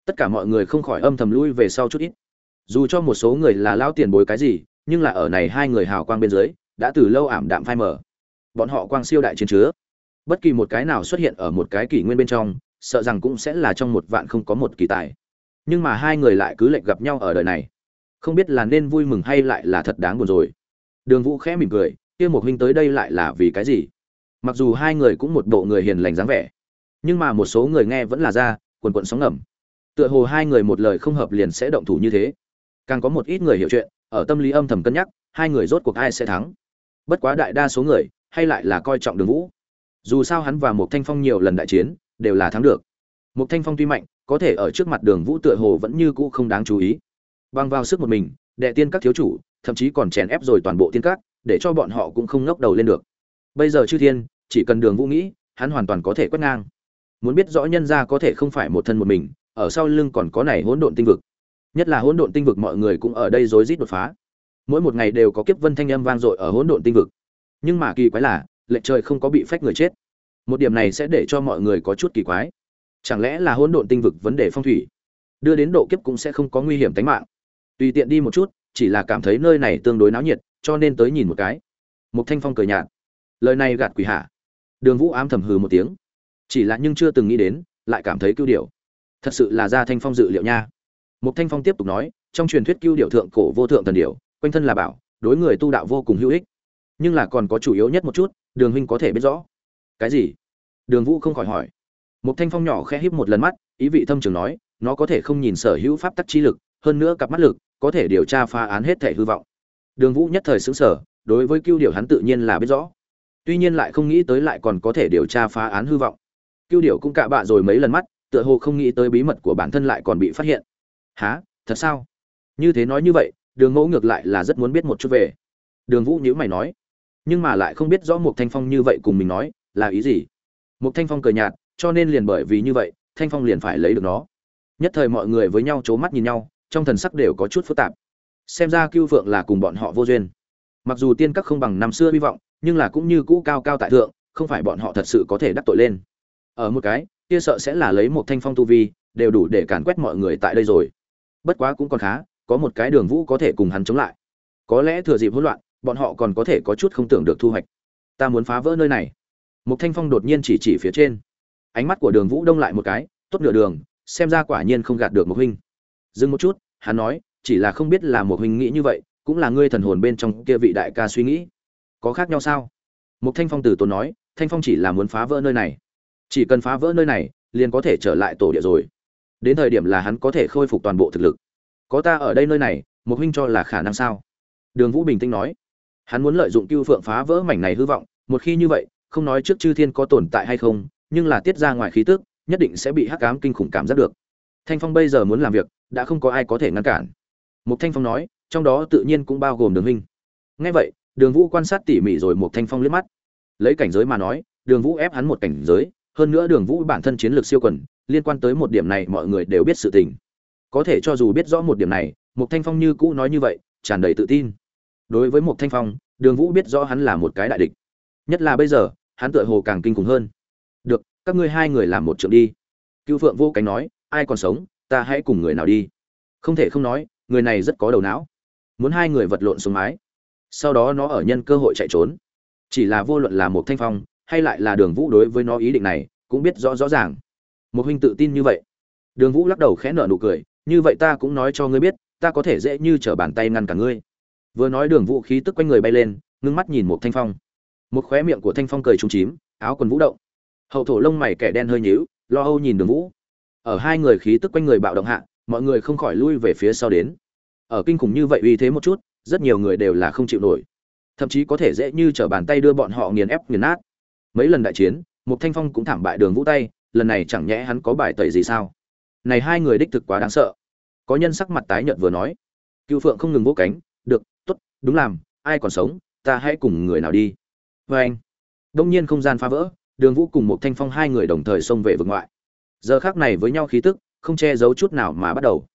Tất cả mọi người không khỏi âm thầm lui về sau chút ít. Dù cho một số người là lao tiền bối cái gì, nhưng là ở này hai người hào quang bên dưới, đã từ lâu ảm đạm phai mờ bọn họ quang siêu đại chiến chứa. Bất kỳ một cái nào xuất hiện ở một cái kỷ nguyên bên trong, sợ rằng cũng sẽ là trong một vạn không có một kỳ tài. Nhưng mà hai người lại cứ lệch gặp nhau ở đời này. Không biết là nên vui mừng hay lại là thật đáng buồn rồi. Đường vũ khẽ mỉm cười, kia một huynh tới đây lại là vì cái gì? Mặc dù hai người cũng một bộ người hiền lành dáng vẻ, nhưng mà một số người nghe vẫn là ra, quần quận sóng ngầm. Tựa hồ hai người một lời không hợp liền sẽ động thủ như thế. Càng có một ít người hiểu chuyện, ở tâm lý âm thầm cân nhắc, hai người rốt cuộc ai sẽ thắng. Bất quá đại đa số người hay lại là coi trọng đường vũ? Dù sao hắn và một thanh phong nhiều lần đại chiến, đều là thắng được. Một thanh phong tuy mạnh, có thể ở trước mặt đường vũ tựa hồ vẫn như cũ không đáng chú ý. Băng vào sức một mình, đệ tiên các thiếu chủ, thậm chí còn chèn ép rồi toàn bộ tiên các, để cho bọn họ cũng không ngóc đầu lên được. Bây giờ chư thiên, chỉ cần đường vũ nghĩ, hắn hoàn toàn có thể quét ngang. Muốn biết rõ nhân ra có thể không phải một thân một mình, ở sau lưng còn có này hỗn độn tinh vực. Nhất là hỗn độn tinh vực mọi người cũng ở đây rối rít đột phá. Mỗi một ngày đều có kiếp vân thanh âm vang dội ở hỗn độn tinh vực nhưng mà kỳ quái là lệnh trời không có bị phách người chết. Một điểm này sẽ để cho mọi người có chút kỳ quái. Chẳng lẽ là hỗn độn tinh vực vấn đề phong thủy? Đưa đến độ kiếp cũng sẽ không có nguy hiểm tính mạng. Tùy tiện đi một chút, chỉ là cảm thấy nơi này tương đối náo nhiệt, cho nên tới nhìn một cái. Một thanh phong cười nhạt. Lời này gạt quỷ hạ. Đường vũ ám thầm hừ một tiếng. Chỉ là nhưng chưa từng nghĩ đến, lại cảm thấy cưu điều. Thật sự là ra thanh phong dự liệu nha. Một thanh phong tiếp tục nói, trong truyền thuyết cưu điều thượng cổ vô thượng thần điều quanh thân là bảo, đối người tu đạo vô cùng hữu ích nhưng là còn có chủ yếu nhất một chút, đường huynh có thể biết rõ. Cái gì? Đường vũ không khỏi hỏi. Một thanh phong nhỏ khẽ híp một lần mắt, ý vị thâm trường nói, nó có thể không nhìn sở hữu pháp tắc chi lực, hơn nữa cặp mắt lực, có thể điều tra phá án hết thể hư vọng. Đường vũ nhất thời xứng sở đối với cưu điều hắn tự nhiên là biết rõ. Tuy nhiên lại không nghĩ tới lại còn có thể điều tra phá án hư vọng. Cưu điều cũng cạ bạ rồi mấy lần mắt, tựa hồ không nghĩ tới bí mật của bản thân lại còn bị phát hiện. Há thật sao? Như thế nói như vậy, đường ngẫu ngược lại là rất muốn biết một chút về. Đường vũ nhữ mày nói nhưng mà lại không biết rõ một thanh phong như vậy cùng mình nói, là ý gì? Một thanh phong cười nhạt, cho nên liền bởi vì như vậy, thanh phong liền phải lấy được nó. Nhất thời mọi người với nhau c h ố mắt nhìn nhau, trong thần sắc đều có chút phức tạp. Xem ra cưu phượng là cùng bọn họ vô duyên. Mặc dù tiên các không bằng năm xưa hy vọng, nhưng là cũng như cũ cao cao tại thượng, không phải bọn họ thật sự có thể đắc tội lên. Ở một cái, kia sợ sẽ là lấy một thanh phong tu vi, đều đủ để càn quét mọi người tại đây rồi. Bất quá cũng còn khá, có một cái đường vũ có thể cùng hắn chống lại. Có lẽ thừa dịp hỗn loạn bọn họ còn có thể có chút không tưởng được thu hoạch. Ta muốn phá vỡ nơi này. Một thanh phong đột nhiên chỉ chỉ phía trên. Ánh mắt của đường vũ đông lại một cái, tốt nửa đường, xem ra quả nhiên không gạt được một huynh. Dừng một chút, hắn nói, chỉ là không biết là một huynh nghĩ như vậy, cũng là ngươi thần hồn bên trong kia vị đại ca suy nghĩ. Có khác nhau sao? Một thanh phong từ tốn nói, thanh phong chỉ là muốn phá vỡ nơi này. Chỉ cần phá vỡ nơi này, liền có thể trở lại tổ địa rồi. Đến thời điểm là hắn có thể khôi phục toàn bộ thực lực. Có ta ở đây nơi này một huynh cho là khả năng sao? Đường vũ bình tĩnh nói hắn muốn lợi dụng cưu phượng phá vỡ mảnh này hư vọng, một khi như vậy, không nói trước chư thiên có tồn tại hay không, nhưng là tiết ra ngoài khí tức, nhất định sẽ bị hắc ám kinh khủng cảm giác được. Thanh phong bây giờ muốn làm việc, đã không có ai có thể ngăn cản. Một thanh phong nói, trong đó tự nhiên cũng bao gồm đường huynh. Ngay vậy, đường vũ quan sát tỉ mỉ rồi một thanh phong liếc mắt. Lấy cảnh giới mà nói, đường vũ ép hắn một cảnh giới, hơn nữa đường vũ bản thân chiến lược siêu quần, liên quan tới một điểm này mọi người đều biết sự tình. Có thể cho dù biết rõ một điểm này một thanh phong như cũ nói như vậy, tràn đầy tự tin đối với một thanh phong, đường vũ biết rõ hắn là một cái đại địch. Nhất là bây giờ, hắn tựa hồ càng kinh khủng hơn. Được, các ngươi hai người làm một trượng đi. Cựu phượng vô cánh nói, ai còn sống, ta hãy cùng người nào đi. Không thể không nói, người này rất có đầu não. Muốn hai người vật lộn xuống mái. Sau đó nó ở nhân cơ hội chạy trốn. Chỉ là vô luận là một thanh phong, hay lại là đường vũ đối với nó ý định này, cũng biết rõ rõ ràng. Một huynh tự tin như vậy. Đường vũ lắc đầu khẽ nở nụ cười, như vậy ta cũng nói cho ngươi biết, ta có thể dễ như t r ở bàn tay ngăn cả ngươi vừa nói đường vũ khí tức quanh người bay lên, ngưng mắt nhìn một thanh phong. Một khóe miệng của thanh phong cười trúng chím, áo quần vũ động. Hậu thổ lông mày kẻ đen hơi nhíu, lo âu nhìn đường vũ. Ở hai người khí tức quanh người bạo động hạ, mọi người không khỏi lui về phía sau đến. Ở kinh khủng như vậy uy thế một chút, rất nhiều người đều là không chịu nổi. Thậm chí có thể dễ như t r ở bàn tay đưa bọn họ nghiền ép, nghiền nát. Mấy lần đại chiến, một thanh phong cũng thảm bại đường vũ tay, lần này chẳng nhẽ hắn có bài tẩy gì sao? Này hai người đích thực quá đáng sợ. Có nhân sắc mặt tái nhợt vừa nói. Cựu phượng không ngừng vỗ cánh, được đúng làm, ai còn sống, ta hãy cùng người nào đi. Vê anh, đông nhiên không gian phá vỡ, đường vũ cùng một thanh phong hai người đồng thời xông về vực ngoại. Giờ khác này với nhau khí tức, không che giấu chút nào mà bắt đầu.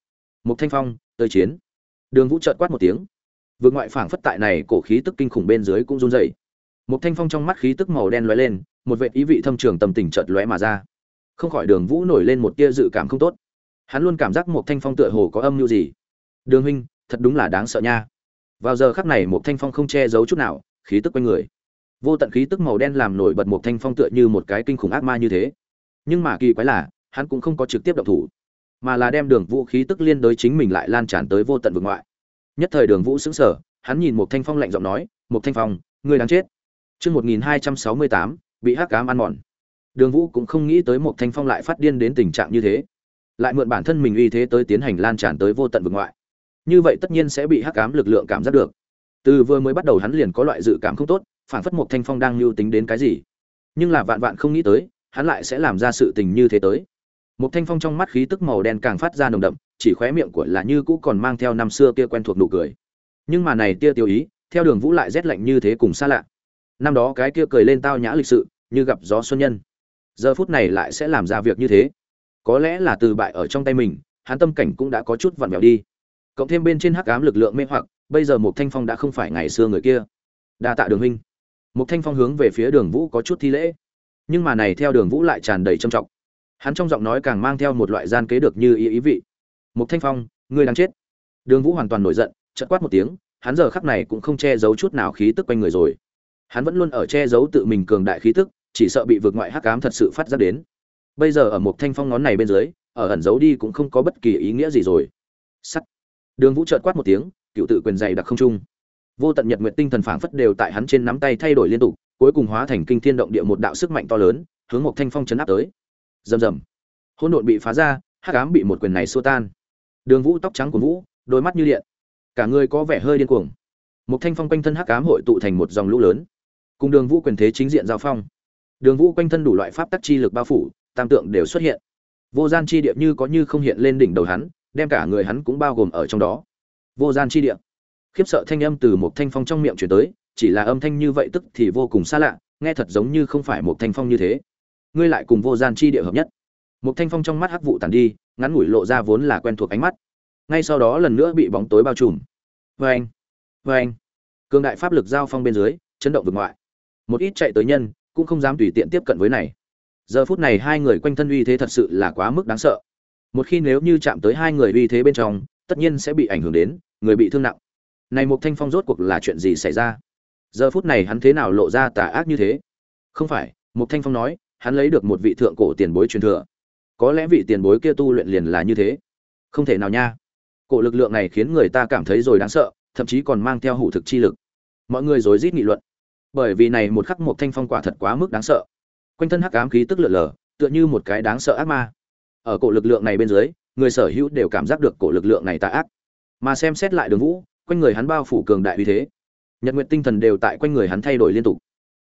Một thanh phong, tới chiến. Đường vũ trợt quát một tiếng. Vực ngoại phảng phất tại này, cổ khí tức kinh khủng bên dưới cũng run dậy một thanh phong trong mắt khí tức màu đen lóe lên, một vệ ý vị thâm trường tâm tình chợt lóe mà ra. Không khỏi đường vũ nổi lên một tia dự cảm không tốt. Hắn luôn cảm giác một thanh phong tựa hồ có âm mưu gì. Đường huynh, thật đúng là đáng sợ nha vào giờ khắc này một thanh phong không che giấu chút nào khí tức quanh người. Vô tận khí tức màu đen làm nổi bật một thanh phong tựa như một cái kinh khủng ác ma như thế. Nhưng mà kỳ quái là hắn cũng không có trực tiếp động thủ mà là đem đường vũ khí tức liên đối chính mình lại lan tràn tới vô tận vực ngoại. Nhất thời đường vũ xứng sở hắn nhìn một thanh phong lạnh giọng nói một thanh phong ngươi đáng chết. Trước 1268, bị hắc ám ăn mòn. Đường Vũ cũng không nghĩ tới một thanh phong lại phát điên đến tình trạng như thế, lại mượn bản thân mình uy thế tới tiến hành lan tràn tới vô tận vực ngoại. Như vậy tất nhiên sẽ bị hắc ám lực lượng cảm giác được. Từ vừa mới bắt đầu hắn liền có loại dự cảm không tốt, phản phất một thanh phong đang lưu tính đến cái gì. Nhưng là vạn vạn không nghĩ tới, hắn lại sẽ làm ra sự tình như thế tới. Một thanh phong trong mắt khí tức màu đen càng phát ra nồng đậm, chỉ khóe miệng của là như cũ còn mang theo năm xưa kia quen thuộc nụ cười. Nhưng mà này tia tiêu ý, theo Đường Vũ lại rét lạnh như thế cùng xa lạ năm đó cái kia cười lên tao nhã lịch sự như gặp gió xuân nhân giờ phút này lại sẽ làm ra việc như thế có lẽ là từ bại ở trong tay mình hắn tâm cảnh cũng đã có chút vặn vẹo đi cộng thêm bên trên hắc ám lực lượng mê hoặc, bây giờ một thanh phong đã không phải ngày xưa người kia. Đa tạ đường huynh. Một thanh phong hướng về phía đường vũ có chút thi lễ. Nhưng mà này theo đường vũ lại tràn đầy trầm trọng. Hắn trong giọng nói càng mang theo một loại gian kế được như ý ý vị. Một thanh phong, ngươi đang chết. Đường vũ hoàn toàn nổi giận, chợt quát một tiếng, hắn giờ khắc này cũng không che giấu chút nào khí tức quanh người rồi. Hắn vẫn luôn ở che giấu tự mình cường đại khí tức, chỉ sợ bị vượt ngoại hắc ám thật sự phát ra đến. Bây giờ ở một thanh phong ngón này bên dưới, ở ẩn giấu đi cũng không có bất kỳ ý nghĩa gì rồi. Sắt đường vũ chợt quát một tiếng, cựu tự quyền dày đặc không trung. Vô tận nhật nguyệt tinh thần phảng phất đều tại hắn trên nắm tay thay đổi liên tục, cuối cùng hóa thành kinh thiên động địa một đạo sức mạnh to lớn, hướng một thanh phong chấn áp tới. Rầm rầm. Hỗn độn bị phá ra, hắc ám bị một quyền này xua tan. Đường vũ tóc trắng của vũ, đôi mắt như điện. Cả người có vẻ hơi điên cuồng. Một thanh phong quanh thân hắc ám hội tụ thành một dòng lũ lớn. Cùng đường vũ quyền thế chính diện giao phong. Đường vũ quanh thân đủ loại pháp tắc chi lực bao phủ, tam tượng đều xuất hiện. Vô gian chi địa như có như không hiện lên đỉnh đầu hắn đem cả người hắn cũng bao gồm ở trong đó. Vô gian chi địa. Khiếp sợ thanh âm từ một thanh phong trong miệng chuyển tới, chỉ là âm thanh như vậy tức thì vô cùng xa lạ, nghe thật giống như không phải một thanh phong như thế. Ngươi lại cùng vô gian chi địa hợp nhất. Một thanh phong trong mắt hắc vụ tàn đi, ngắn ngủi lộ ra vốn là quen thuộc ánh mắt. Ngay sau đó lần nữa bị bóng tối bao trùm. Vê anh vê anh. Cường đại pháp lực giao phong bên dưới, chấn động vực ngoại. Một ít chạy tới nhân, cũng không dám tùy tiện tiếp cận với này. Giờ phút này hai người quanh thân uy thế thật sự là quá mức đáng sợ một khi nếu như chạm tới hai người uy thế bên trong, tất nhiên sẽ bị ảnh hưởng đến, người bị thương nặng. Này một thanh phong rốt cuộc là chuyện gì xảy ra? Giờ phút này hắn thế nào lộ ra tà ác như thế? Không phải một thanh phong nói, hắn lấy được một vị thượng cổ tiền bối truyền thừa. Có lẽ vị tiền bối kia tu luyện liền là như thế. Không thể nào nha. Cổ lực lượng này khiến người ta cảm thấy rồi đáng sợ, thậm chí còn mang theo hủ thực chi lực. Mọi người rối rít nghị luận. Bởi vì này một khắc một thanh phong quả thật quá mức đáng sợ. Quanh thân hắc ám khí tức lượn lờ, tựa như một cái đáng sợ ác ma ở cổ lực lượng này bên dưới, người sở hữu đều cảm giác được cổ lực lượng này tà ác. Mà xem xét lại đường vũ, quanh người hắn bao phủ cường đại uy thế. Nhật nguyện tinh thần đều tại quanh người hắn thay đổi liên tục.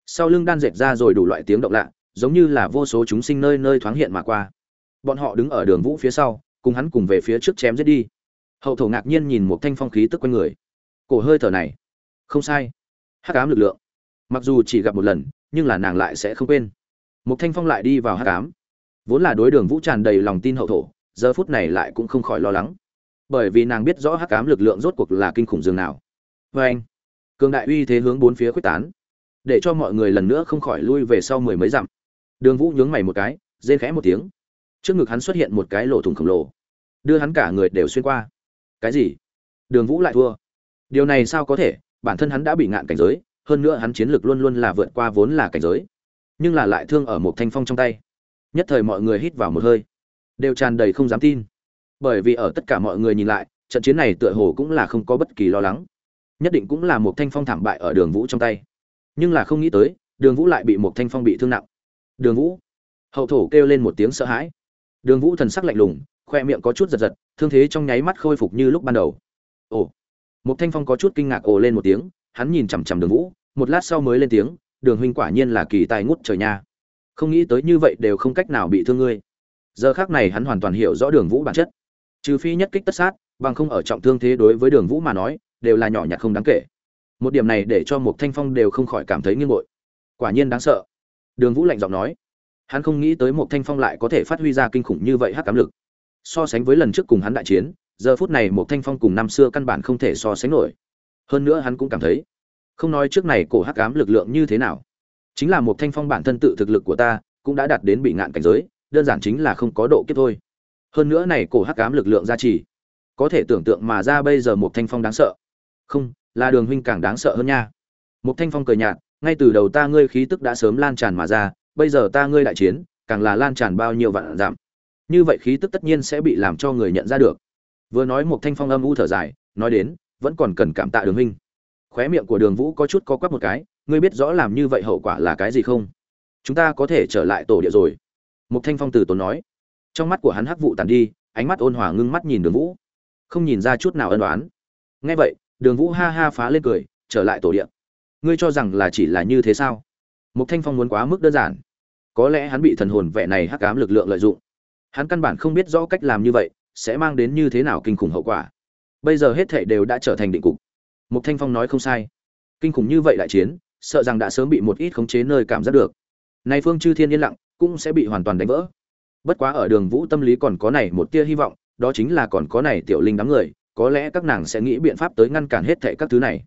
Sau lưng đan dệt ra rồi đủ loại tiếng động lạ, giống như là vô số chúng sinh nơi nơi thoáng hiện mà qua. Bọn họ đứng ở đường vũ phía sau, cùng hắn cùng về phía trước chém giết đi. Hậu thổ ngạc nhiên nhìn một thanh phong khí tức quanh người. Cổ hơi thở này, không sai. Hắc ám lực lượng. Mặc dù chỉ gặp một lần, nhưng là nàng lại sẽ không quên. Một thanh phong lại đi vào hắc ám vốn là đối đường vũ tràn đầy lòng tin hậu thổ, giờ phút này lại cũng không khỏi lo lắng. Bởi vì nàng biết rõ hắc cám lực lượng rốt cuộc là kinh khủng dường nào. Vê anh, cường đại uy thế hướng bốn phía quyết tán, để cho mọi người lần nữa không khỏi lui về sau mười mấy dặm. Đường vũ nhướng mày một cái, rên khẽ một tiếng. Trước ngực hắn xuất hiện một cái lỗ thủng khổng lồ. Đưa hắn cả người đều xuyên qua. Cái gì? Đường vũ lại thua. Điều này sao có thể? Bản thân hắn đã bị ngạn cảnh giới, hơn nữa hắn chiến lược luôn luôn là vượt qua vốn là cảnh giới, nhưng là lại thương ở một thanh phong trong tay nhất thời mọi người hít vào một hơi. Đều tràn đầy không dám tin. Bởi vì ở tất cả mọi người nhìn lại, trận chiến này tựa hồ cũng là không có bất kỳ lo lắng. Nhất định cũng là một thanh phong thảm bại ở đường vũ trong tay. Nhưng là không nghĩ tới, đường vũ lại bị một thanh phong bị thương nặng. Đường vũ. Hậu thổ kêu lên một tiếng sợ hãi. Đường vũ thần sắc lạnh lùng, khoe miệng có chút giật giật, thương thế trong nháy mắt khôi phục như lúc ban đầu. Ồ. Một thanh phong có chút kinh ngạc ồ lên một tiếng, hắn nhìn chằm chằm đường vũ, một lát sau mới lên tiếng, đường huynh quả nhiên là kỳ tài ngút trời nha không nghĩ tới như vậy đều không cách nào bị thương ngươi. Giờ khác này hắn hoàn toàn hiểu rõ đường vũ bản chất. Trừ phi nhất kích tất sát, bằng không ở trọng thương thế đối với đường vũ mà nói, đều là nhỏ nhặt không đáng kể. Một điểm này để cho một thanh phong đều không khỏi cảm thấy nghiêng ngội. Quả nhiên đáng sợ. Đường vũ lạnh giọng nói. Hắn không nghĩ tới một thanh phong lại có thể phát huy ra kinh khủng như vậy hắc cám lực. So sánh với lần trước cùng hắn đại chiến, giờ phút này một thanh phong cùng năm xưa căn bản không thể so sánh nổi. Hơn nữa hắn cũng cảm thấy, không nói trước này cổ hắc ám lực lượng như thế nào chính là một thanh phong bản thân tự thực lực của ta, cũng đã đạt đến bị ngạn cảnh giới, đơn giản chính là không có độ kiếp thôi. Hơn nữa này cổ hắc cám lực lượng gia trì, có thể tưởng tượng mà ra bây giờ một thanh phong đáng sợ. Không, là đường huynh càng đáng sợ hơn nha. Một thanh phong cười nhạt, ngay từ đầu ta ngươi khí tức đã sớm lan tràn mà ra, bây giờ ta ngươi đại chiến, càng là lan tràn bao nhiêu vạn giảm. Như vậy khí tức tất nhiên sẽ bị làm cho người nhận ra được. Vừa nói một thanh phong âm u thở dài, nói đến, vẫn còn cần cảm tạ đường huynh. Khóe miệng của đường vũ có chút có quắp một cái ngươi biết rõ làm như vậy hậu quả là cái gì không? Chúng ta có thể trở lại tổ địa rồi. Mục thanh phong từ tốn nói. Trong mắt của hắn hắc vụ tàn đi, ánh mắt ôn hòa ngưng mắt nhìn đường vũ. Không nhìn ra chút nào ân đoán nghe vậy, đường vũ ha ha phá lên cười, trở lại tổ địa. Ngươi cho rằng là chỉ là như thế sao? Mục thanh phong muốn quá mức đơn giản. Có lẽ hắn bị thần hồn vẻ này hắc ám lực lượng lợi dụng. Hắn căn bản không biết rõ cách làm như vậy sẽ mang đến như thế nào kinh khủng hậu quả. Bây giờ hết thảy đều đã trở thành định cục. Mục thanh phong nói không sai. Kinh khủng như vậy đại chiến sợ rằng đã sớm bị một ít khống chế nơi cảm giác được. Này phương chư thiên yên lặng, cũng sẽ bị hoàn toàn đánh vỡ. Bất quá ở đường vũ tâm lý còn có này một tia hy vọng, đó chính là còn có này tiểu linh đám người, có lẽ các nàng sẽ nghĩ biện pháp tới ngăn cản hết thảy các thứ này.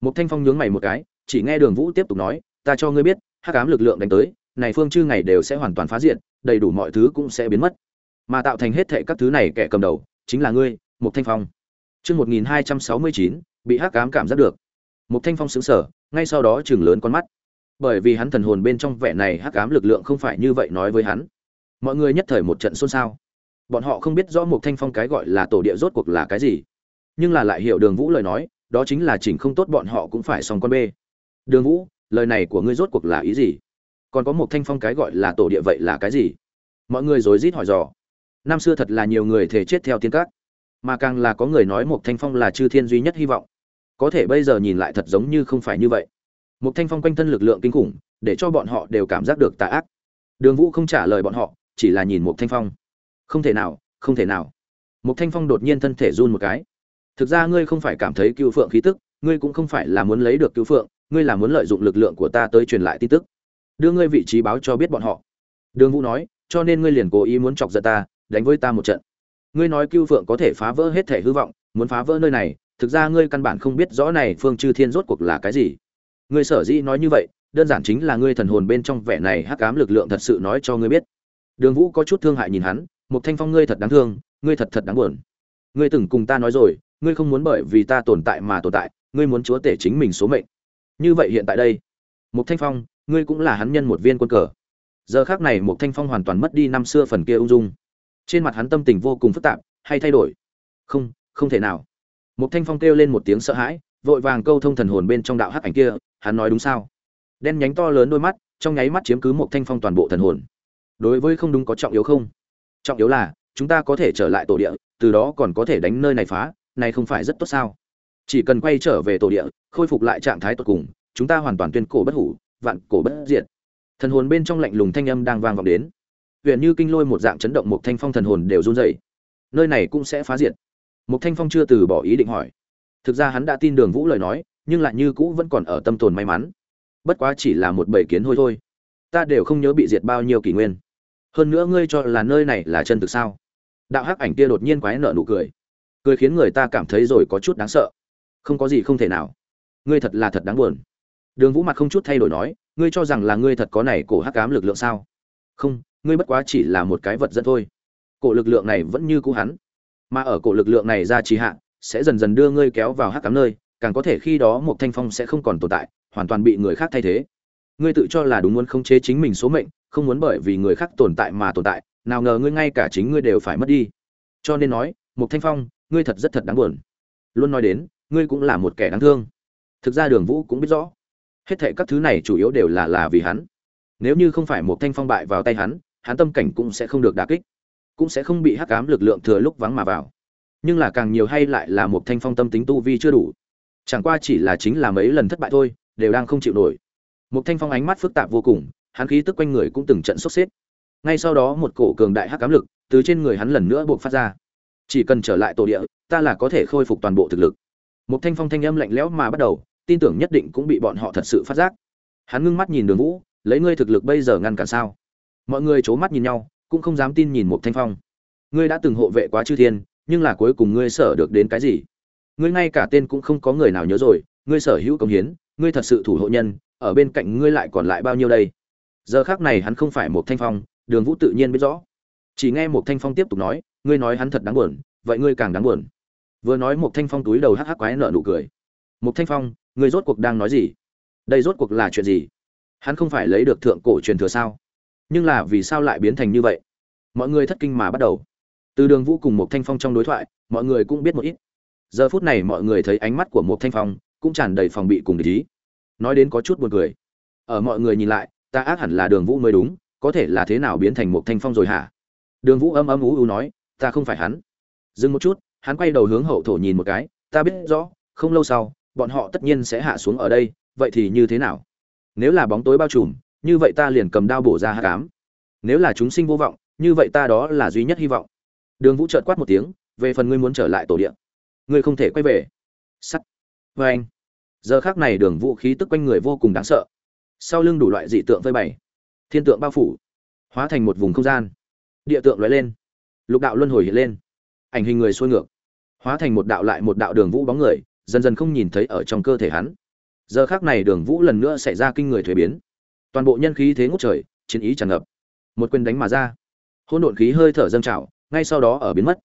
Một thanh phong nhướng mày một cái, chỉ nghe đường vũ tiếp tục nói, ta cho ngươi biết, hắc ám lực lượng đánh tới, này phương chư ngày đều sẽ hoàn toàn phá diện đầy đủ mọi thứ cũng sẽ biến mất. Mà tạo thành hết thảy các thứ này kẻ cầm đầu, chính là ngươi một thanh phong. Chương một nghìn hai trăm sáu mươi chín, bị hắc ám cảm giác được một thanh phong sững sờ, ngay sau đó chừng lớn con mắt. Bởi vì hắn thần hồn bên trong vẻ này hắc ám lực lượng không phải như vậy nói với hắn. Mọi người nhất thời một trận xôn xao. Bọn họ không biết rõ một thanh phong cái gọi là tổ địa rốt cuộc là cái gì. Nhưng là lại hiểu đường vũ lời nói, đó chính là chỉnh không tốt bọn họ cũng phải xong con bê. Đường vũ, lời này của ngươi rốt cuộc là ý gì? Còn có một thanh phong cái gọi là tổ địa vậy là cái gì? Mọi người rối rít hỏi dò. Năm xưa thật là nhiều người thể chết theo tiên cát mà càng là có người nói một thanh phong là chư thiên duy nhất hy vọng có thể bây giờ nhìn lại thật giống như không phải như vậy. Một thanh phong quanh thân lực lượng kinh khủng, để cho bọn họ đều cảm giác được tà ác. Đường vũ không trả lời bọn họ, chỉ là nhìn một thanh phong. Không thể nào, không thể nào. Một thanh phong đột nhiên thân thể run một cái. Thực ra ngươi không phải cảm thấy cựu phượng khí tức, ngươi cũng không phải là muốn lấy được cứu phượng, ngươi là muốn lợi dụng lực lượng của ta tới truyền lại tin tức. Đưa ngươi vị trí báo cho biết bọn họ. Đường vũ nói, cho nên ngươi liền cố ý muốn chọc giận ta, đánh với ta một trận. Ngươi nói cựu phượng có thể phá vỡ hết thể hư vọng, muốn phá vỡ nơi này thực ra ngươi căn bản không biết rõ này phương chư thiên rốt cuộc là cái gì. Ngươi sở dĩ nói như vậy, đơn giản chính là ngươi thần hồn bên trong vẻ này hắc ám lực lượng thật sự nói cho ngươi biết. Đường vũ có chút thương hại nhìn hắn một thanh phong, ngươi thật đáng thương, ngươi thật thật đáng buồn. Ngươi từng cùng ta nói rồi, ngươi không muốn bởi vì ta tồn tại mà tồn tại, ngươi muốn chúa tể chính mình số mệnh. Như vậy hiện tại đây một thanh phong, ngươi cũng là hắn nhân một viên quân cờ. Giờ khác này một thanh phong hoàn toàn mất đi năm xưa phần kia ung dung. Trên mặt hắn tâm tình vô cùng phức tạp, hay thay đổi? Không không thể nào một thanh phong kêu lên một tiếng sợ hãi, vội vàng câu thông thần hồn bên trong đạo hắc ảnh kia, hắn nói đúng sao? Đen nhánh to lớn đôi mắt, trong nháy mắt chiếm cứ một thanh phong toàn bộ thần hồn. Đối với không đúng có trọng yếu không? Trọng yếu là, chúng ta có thể trở lại tổ địa, từ đó còn có thể đánh nơi này phá, này không phải rất tốt sao? Chỉ cần quay trở về tổ địa, khôi phục lại trạng thái tột cùng, chúng ta hoàn toàn tuyên cổ bất hủ, vạn cổ bất diệt. Thần hồn bên trong lạnh lùng thanh âm đang vang vọng đến. Huyện như kinh lôi một dạng chấn động một thanh phong thần hồn đều run rẩy. Nơi này cũng sẽ phá diệt một thanh phong chưa từ bỏ ý định hỏi. Thực ra hắn đã tin đường vũ lời nói, nhưng lại như cũ vẫn còn ở tâm tồn may mắn. Bất quá chỉ là một bầy kiến hôi thôi. Ta đều không nhớ bị diệt bao nhiêu kỷ nguyên. Hơn nữa ngươi cho là nơi này là chân thực sao? Đạo hắc ảnh kia đột nhiên quái nở nụ cười. Cười khiến người ta cảm thấy rồi có chút đáng sợ. Không có gì không thể nào. Ngươi thật là thật đáng buồn. Đường vũ mặt không chút thay đổi nói, ngươi cho rằng là ngươi thật có này cổ hắc ám lực lượng sao? Không, ngươi bất quá chỉ là một cái vật dẫn thôi. Cổ lực lượng này vẫn như cũ hắn mà ở cổ lực lượng này ra trì hạ, sẽ dần dần đưa ngươi kéo vào hắc cám nơi, càng có thể khi đó một thanh phong sẽ không còn tồn tại, hoàn toàn bị người khác thay thế. Ngươi tự cho là đúng muốn khống chế chính mình số mệnh, không muốn bởi vì người khác tồn tại mà tồn tại, nào ngờ ngươi ngay cả chính ngươi đều phải mất đi. Cho nên nói một thanh phong, ngươi thật rất thật đáng buồn. Luôn nói đến, ngươi cũng là một kẻ đáng thương. Thực ra đường vũ cũng biết rõ. Hết thệ các thứ này chủ yếu đều là là vì hắn. Nếu như không phải một thanh phong bại vào tay hắn hắn tâm cảnh cũng sẽ không được đả kích cũng sẽ không bị hắc cám lực lượng thừa lúc vắng mà vào. Nhưng là càng nhiều hay lại là một thanh phong tâm tính tu vi chưa đủ. Chẳng qua chỉ là chính là mấy lần thất bại thôi, đều đang không chịu nổi. Một thanh phong ánh mắt phức tạp vô cùng, hắn khí tức quanh người cũng từng trận sốc xếp. Ngay sau đó một cổ cường đại hắc cám lực từ trên người hắn lần nữa buộc phát ra. Chỉ cần trở lại tổ địa, ta là có thể khôi phục toàn bộ thực lực. Một thanh phong thanh âm lạnh lẽo mà bắt đầu, tin tưởng nhất định cũng bị bọn họ thật sự phát giác. Hắn ngưng mắt nhìn đường vũ, lấy ngươi thực lực bây giờ ngăn cản sao? Mọi người c h ố mắt nhìn nhau cũng không dám tin nhìn một thanh phong. Ngươi đã từng hộ vệ quá chư thiên, nhưng là cuối cùng ngươi sở được đến cái gì? Ngươi ngay cả tên cũng không có người nào nhớ rồi, ngươi sở hữu công hiến, ngươi thật sự thủ hộ nhân, ở bên cạnh ngươi lại còn lại bao nhiêu đây? Giờ khác này hắn không phải một thanh phong, đường vũ tự nhiên biết rõ. Chỉ nghe một thanh phong tiếp tục nói, ngươi nói hắn thật đáng buồn, vậy ngươi càng đáng buồn. Vừa nói một thanh phong túi đầu hắc hắc quái nợ nụ cười. Một thanh phong, ngươi rốt cuộc đang nói gì? Đây rốt cuộc là chuyện gì? Hắn không phải lấy được thượng cổ truyền thừa sao? Nhưng là vì sao lại biến thành như vậy? Mọi người thất kinh mà bắt đầu. Từ đường vũ cùng một thanh phong trong đối thoại, mọi người cũng biết một ít. Giờ phút này mọi người thấy ánh mắt của một thanh phong cũng tràn đầy phòng bị cùng ý. Nói đến có chút buồn cười. Ở mọi người nhìn lại, ta ác hẳn là đường vũ mới đúng, có thể là thế nào biến thành một thanh phong rồi hả? Đường vũ âm âm ú ú nói, ta không phải hắn. Dừng một chút, hắn quay đầu hướng hậu thổ nhìn một cái, ta biết rõ, không lâu sau, bọn họ tất nhiên sẽ hạ xuống ở đây, vậy thì như thế nào? Nếu là bóng tối bao trùm như vậy ta liền cầm đao bổ ra hắc ám. nếu là chúng sinh vô vọng, như vậy ta đó là duy nhất hy vọng. Đường vũ chợt quát một tiếng, về phần ngươi muốn trở lại tổ địa. Ngươi không thể quay về. Sắt. Vê anh. Giờ khắc này đường vũ khí tức quanh người vô cùng đáng sợ. Sau lưng đủ loại dị tượng vây bày. Thiên tượng bao phủ. Hóa thành một vùng không gian. Địa tượng lóe lên. Lục đạo luân hồi hiện lên. Ảnh hình người xuôi ngược. Hóa thành một đạo lại một đạo đường vũ bóng người, dần dần không nhìn thấy ở trong cơ thể hắn. Giờ khắc này đường vũ lần nữa xảy ra kinh người thuế biến toàn bộ nhân khí thế ngút trời, chiến ý tràn ngập. Một quyền đánh mà ra. Hỗn độn khí hơi thở dâng trào, ngay sau đó ở biến mất.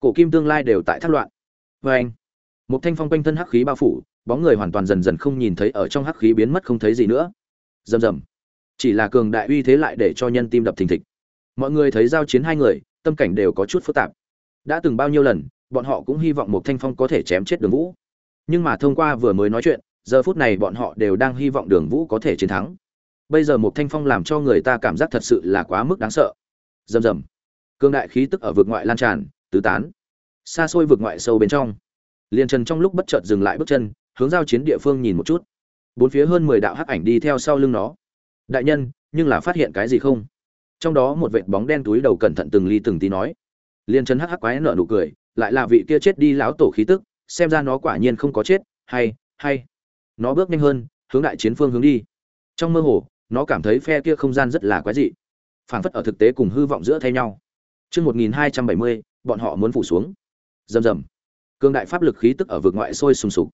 Cổ kim tương lai đều tại thác loạn. Vê anh, một thanh phong quanh thân hắc khí bao phủ, bóng người hoàn toàn dần dần không nhìn thấy ở trong hắc khí biến mất không thấy gì nữa. Rầm rầm. Chỉ là cường đại uy thế lại để cho nhân tim đập thình thịch. Mọi người thấy giao chiến hai người, tâm cảnh đều có chút phức tạp. Đã từng bao nhiêu lần, bọn họ cũng hy vọng một thanh phong có thể chém chết đường vũ. Nhưng mà thông qua vừa mới nói chuyện, giờ phút này bọn họ đều đang hy vọng đường vũ có thể chiến thắng bây giờ một thanh phong làm cho người ta cảm giác thật sự là quá mức đáng sợ. Rầm rầm. Cương đại khí tức ở vực ngoại lan tràn, tứ tán. Xa xôi vực ngoại sâu bên trong. Liền trần trong lúc bất chợt dừng lại bước chân, hướng giao chiến địa phương nhìn một chút. Bốn phía hơn mười đạo hắc ảnh đi theo sau lưng nó. Đại nhân, nhưng là phát hiện cái gì không? Trong đó một vệt bóng đen túi đầu cẩn thận từng ly từng tí nói. Liền trần hắc hắc quái nở nụ cười, lại là vị kia chết đi lão tổ khí tức, xem ra nó quả nhiên không có chết, hay hay. Nó bước nhanh hơn, hướng đại chiến phương hướng đi. Trong mơ hồ nó cảm thấy phe kia không gian rất là quái dị. Phảng phất ở thực tế cùng hư vọng giữa thay nhau. Chương một nghìn hai trăm bảy mươi, bọn họ muốn phủ xuống. Rầm rầm. Cường đại pháp lực khí tức ở vực ngoại sôi sùng sục.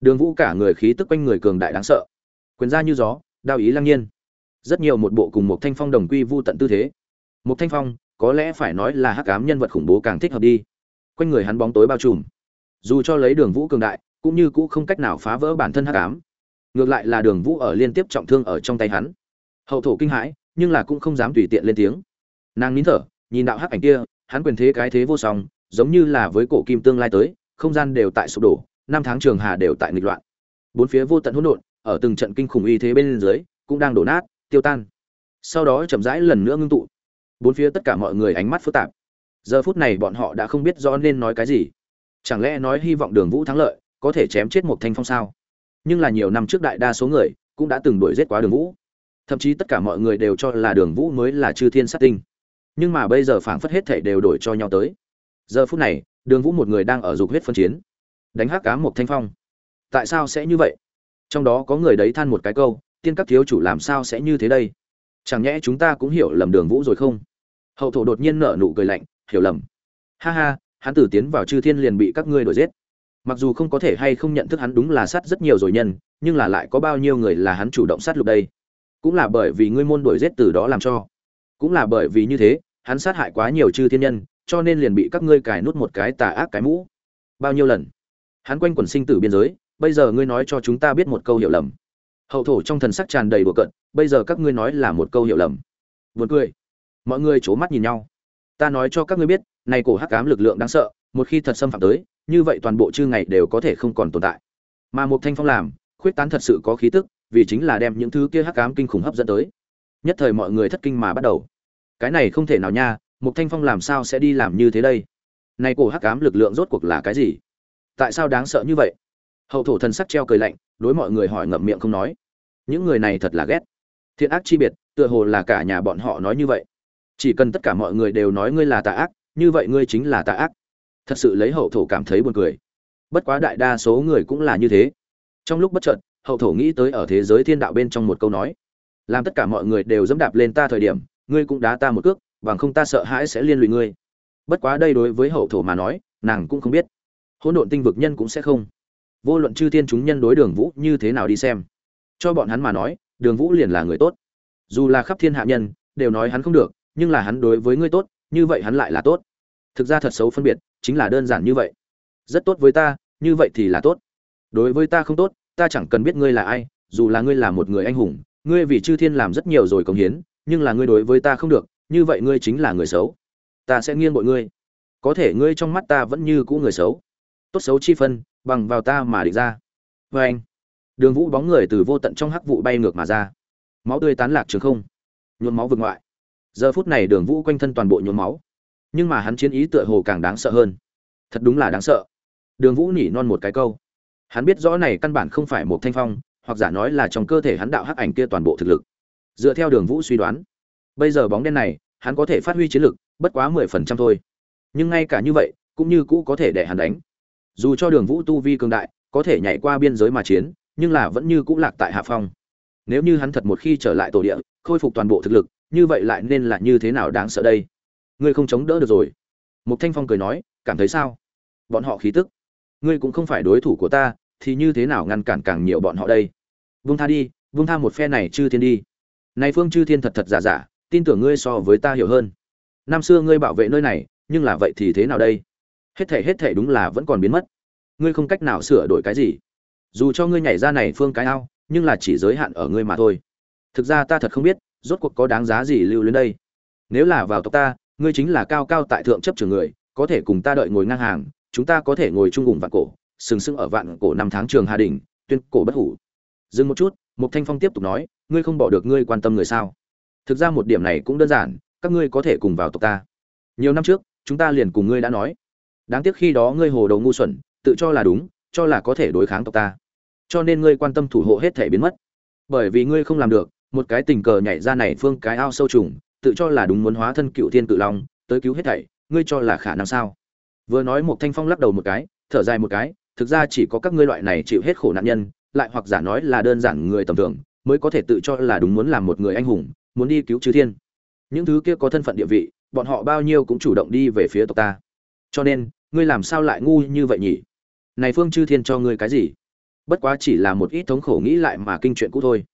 Đường vũ cả người khí tức quanh người cường đại đáng sợ. Quyền ra như gió, đao ý lăng nhiên. Rất nhiều một bộ cùng một thanh phong đồng quy vu tận tư thế. Một thanh phong, có lẽ phải nói là hắc ám nhân vật khủng bố càng thích hợp đi. Quanh người hắn bóng tối bao trùm. Dù cho lấy đường vũ cường đại, cũng như cũ không cách nào phá vỡ bản thân hắc ám. Ngược lại là đường vũ ở liên tiếp trọng thương ở trong tay hắn hậu thổ kinh hãi, nhưng là cũng không dám tùy tiện lên tiếng. Nàng nín thở, nhìn đạo hắc ảnh kia, hắn quyền thế cái thế vô song, giống như là với cổ kim tương lai tới, không gian đều tại sụp đổ, năm tháng trường hà đều tại nghịch loạn. Bốn phía vô tận hỗn độn, ở từng trận kinh khủng uy thế bên dưới, cũng đang đổ nát, tiêu tan. Sau đó chậm rãi lần nữa ngưng tụ. Bốn phía tất cả mọi người ánh mắt phức tạp. Giờ phút này bọn họ đã không biết rõ nên nói cái gì. Chẳng lẽ nói hy vọng đường vũ thắng lợi, có thể chém chết một thanh phong sao? Nhưng là nhiều năm trước đại đa số người, cũng đã từng đuổi giết quá đường vũ thậm chí tất cả mọi người đều cho là đường vũ mới là chư thiên sát tinh. Nhưng mà bây giờ phảng phất hết thể đều đổi cho nhau tới. Giờ phút này, đường vũ một người đang ở dục huyết phân chiến. Đánh hát cá một thanh phong. Tại sao sẽ như vậy? Trong đó có người đấy than một cái câu, tiên các thiếu chủ làm sao sẽ như thế đây? Chẳng nhẽ chúng ta cũng hiểu lầm đường vũ rồi không? Hậu thổ đột nhiên nở nụ cười lạnh, hiểu lầm. Ha ha, hắn tử tiến vào chư thiên liền bị các ngươi đuổi giết. Mặc dù không có thể hay không nhận thức hắn đúng là sát rất nhiều rồi nhân, nhưng là lại có bao nhiêu người là hắn chủ động sát lục đây? Cũng là bởi vì ngươi môn đuổi giết từ đó làm cho. Cũng là bởi vì như thế, hắn sát hại quá nhiều chư thiên nhân, cho nên liền bị các ngươi cài nút một cái tà ác cái mũ. Bao nhiêu lần? Hắn quanh quẩn sinh tử biên giới, bây giờ ngươi nói cho chúng ta biết một câu hiểu lầm. Hậu thổ trong thần sắc tràn đầy bừa cận bây giờ các ngươi nói là một câu hiểu lầm. Buồn cười. Mọi người c mắt nhìn nhau. Ta nói cho các ngươi biết, này cổ hắc ám lực lượng đáng sợ, một khi thật xâm phạm tới, như vậy toàn bộ chư ngày đều có thể không còn tồn tại. Mà một thanh phong làm, khuyết tán thật sự có khí tức vì chính là đem những thứ kia hắc ám kinh khủng hấp dẫn tới. Nhất thời mọi người thất kinh mà bắt đầu. Cái này không thể nào nha, Mục thanh phong làm sao sẽ đi làm như thế đây? Này cổ hắc ám lực lượng rốt cuộc là cái gì? Tại sao đáng sợ như vậy? Hậu thổ thần sắc treo cười lạnh, đối mọi người hỏi ngậm miệng không nói. Những người này thật là ghét. Thiện ác chi biệt, tựa hồ là cả nhà bọn họ nói như vậy. Chỉ cần tất cả mọi người đều nói ngươi là tà ác, như vậy ngươi chính là tà ác. Thật sự lấy hậu thổ cảm thấy buồn cười. Bất quá đại đa số người cũng là như thế. Trong lúc bất chợt hậu thổ nghĩ tới ở thế giới thiên đạo bên trong một câu nói. Làm tất cả mọi người đều dẫm đạp lên ta thời điểm, ngươi cũng đá ta một cước, bằng không ta sợ hãi sẽ liên lụy ngươi. Bất quá đây đối với hậu thổ mà nói, nàng cũng không biết. Hỗn độn tinh vực nhân cũng sẽ không. Vô luận chư thiên chúng nhân đối đường vũ như thế nào đi xem. Cho bọn hắn mà nói, đường vũ liền là người tốt. Dù là khắp thiên hạ nhân, đều nói hắn không được, nhưng là hắn đối với ngươi tốt, như vậy hắn lại là tốt. Thực ra thật xấu phân biệt, chính là đơn giản như vậy. Rất tốt với ta, như vậy thì là tốt. Đối với ta không tốt ta chẳng cần biết ngươi là ai, dù là ngươi là một người anh hùng, ngươi vì chư thiên làm rất nhiều rồi công hiến, nhưng là ngươi đối với ta không được, như vậy ngươi chính là người xấu. Ta sẽ nghiêng bội ngươi. Có thể ngươi trong mắt ta vẫn như cũ người xấu. Tốt xấu chi phân, bằng vào ta mà định ra. Vê anh, đường vũ bóng người từ vô tận trong hắc vụ bay ngược mà ra. Máu tươi tán lạc trường không. Nhuộm máu vượt ngoại. Giờ phút này đường vũ quanh thân toàn bộ nhuộm máu. Nhưng mà hắn chiến ý tựa hồ càng đáng sợ hơn. Thật đúng là đáng sợ. Đường vũ nỉ non một cái câu hắn biết rõ này căn bản không phải một thanh phong, hoặc giả nói là trong cơ thể hắn đạo hắc ảnh kia toàn bộ thực lực. Dựa theo đường vũ suy đoán, bây giờ bóng đen này, hắn có thể phát huy chiến lực, bất quá mười phần trăm thôi. Nhưng ngay cả như vậy, cũng như cũ có thể để hắn đánh. Dù cho đường vũ tu vi cường đại, có thể nhảy qua biên giới mà chiến, nhưng là vẫn như cũ lạc tại hạ phong. Nếu như hắn thật một khi trở lại tổ địa, khôi phục toàn bộ thực lực, như vậy lại nên là như thế nào đáng sợ đây? Ngươi không chống đỡ được rồi. Mục thanh phong cười nói, cảm thấy sao? Bọn họ khí tức? Ngươi cũng không phải đối thủ của ta thì như thế nào ngăn cản càng nhiều bọn họ đây? Vung tha đi vung tha một phe này chư thiên đi. Này phương chư thiên thật thật giả giả, tin tưởng ngươi so với ta hiểu hơn. Năm xưa ngươi bảo vệ nơi này, nhưng là vậy thì thế nào đây? Hết thể hết thể đúng là vẫn còn biến mất. Ngươi không cách nào sửa đổi cái gì. Dù cho ngươi nhảy ra này phương cái ao, nhưng là chỉ giới hạn ở ngươi mà thôi. Thực ra ta thật không biết, rốt cuộc có đáng giá gì lưu lên đây. Nếu là vào tộc ta, ngươi chính là cao cao tại thượng chấp trường người, có thể cùng ta đợi ngồi ngang hàng, chúng ta có thể ngồi chung cùng vạn cổ sừng sững ở vạn cổ năm tháng trường hà đình, tuyên cổ bất hủ. Dừng một chút, mục thanh phong tiếp tục nói, ngươi không bỏ được ngươi quan tâm người sao? Thực ra một điểm này cũng đơn giản, các ngươi có thể cùng vào tộc ta. Nhiều năm trước, chúng ta liền cùng ngươi đã nói. Đáng tiếc khi đó ngươi hồ đầu ngu xuẩn, tự cho là đúng, cho là có thể đối kháng tộc ta. Cho nên ngươi quan tâm thủ hộ hết thể biến mất. Bởi vì ngươi không làm được, một cái tình cờ nhảy ra này phương cái ao sâu trùng, tự cho là đúng muốn hóa thân cựu thiên tự long, tới cứu hết thảy, ngươi cho là khả năng sao? Vừa nói một thanh phong lắc đầu một cái, thở dài một cái thực ra chỉ có các ngươi loại này chịu hết khổ nạn nhân, lại hoặc giả nói là đơn giản người tầm thường, mới có thể tự cho là đúng muốn làm một người anh hùng, muốn đi cứu chư thiên. Những thứ kia có thân phận địa vị, bọn họ bao nhiêu cũng chủ động đi về phía tộc ta. Cho nên, ngươi làm sao lại ngu như vậy nhỉ? Này phương chư thiên cho ngươi cái gì? Bất quá chỉ là một ít thống khổ nghĩ lại mà kinh chuyện cũ thôi.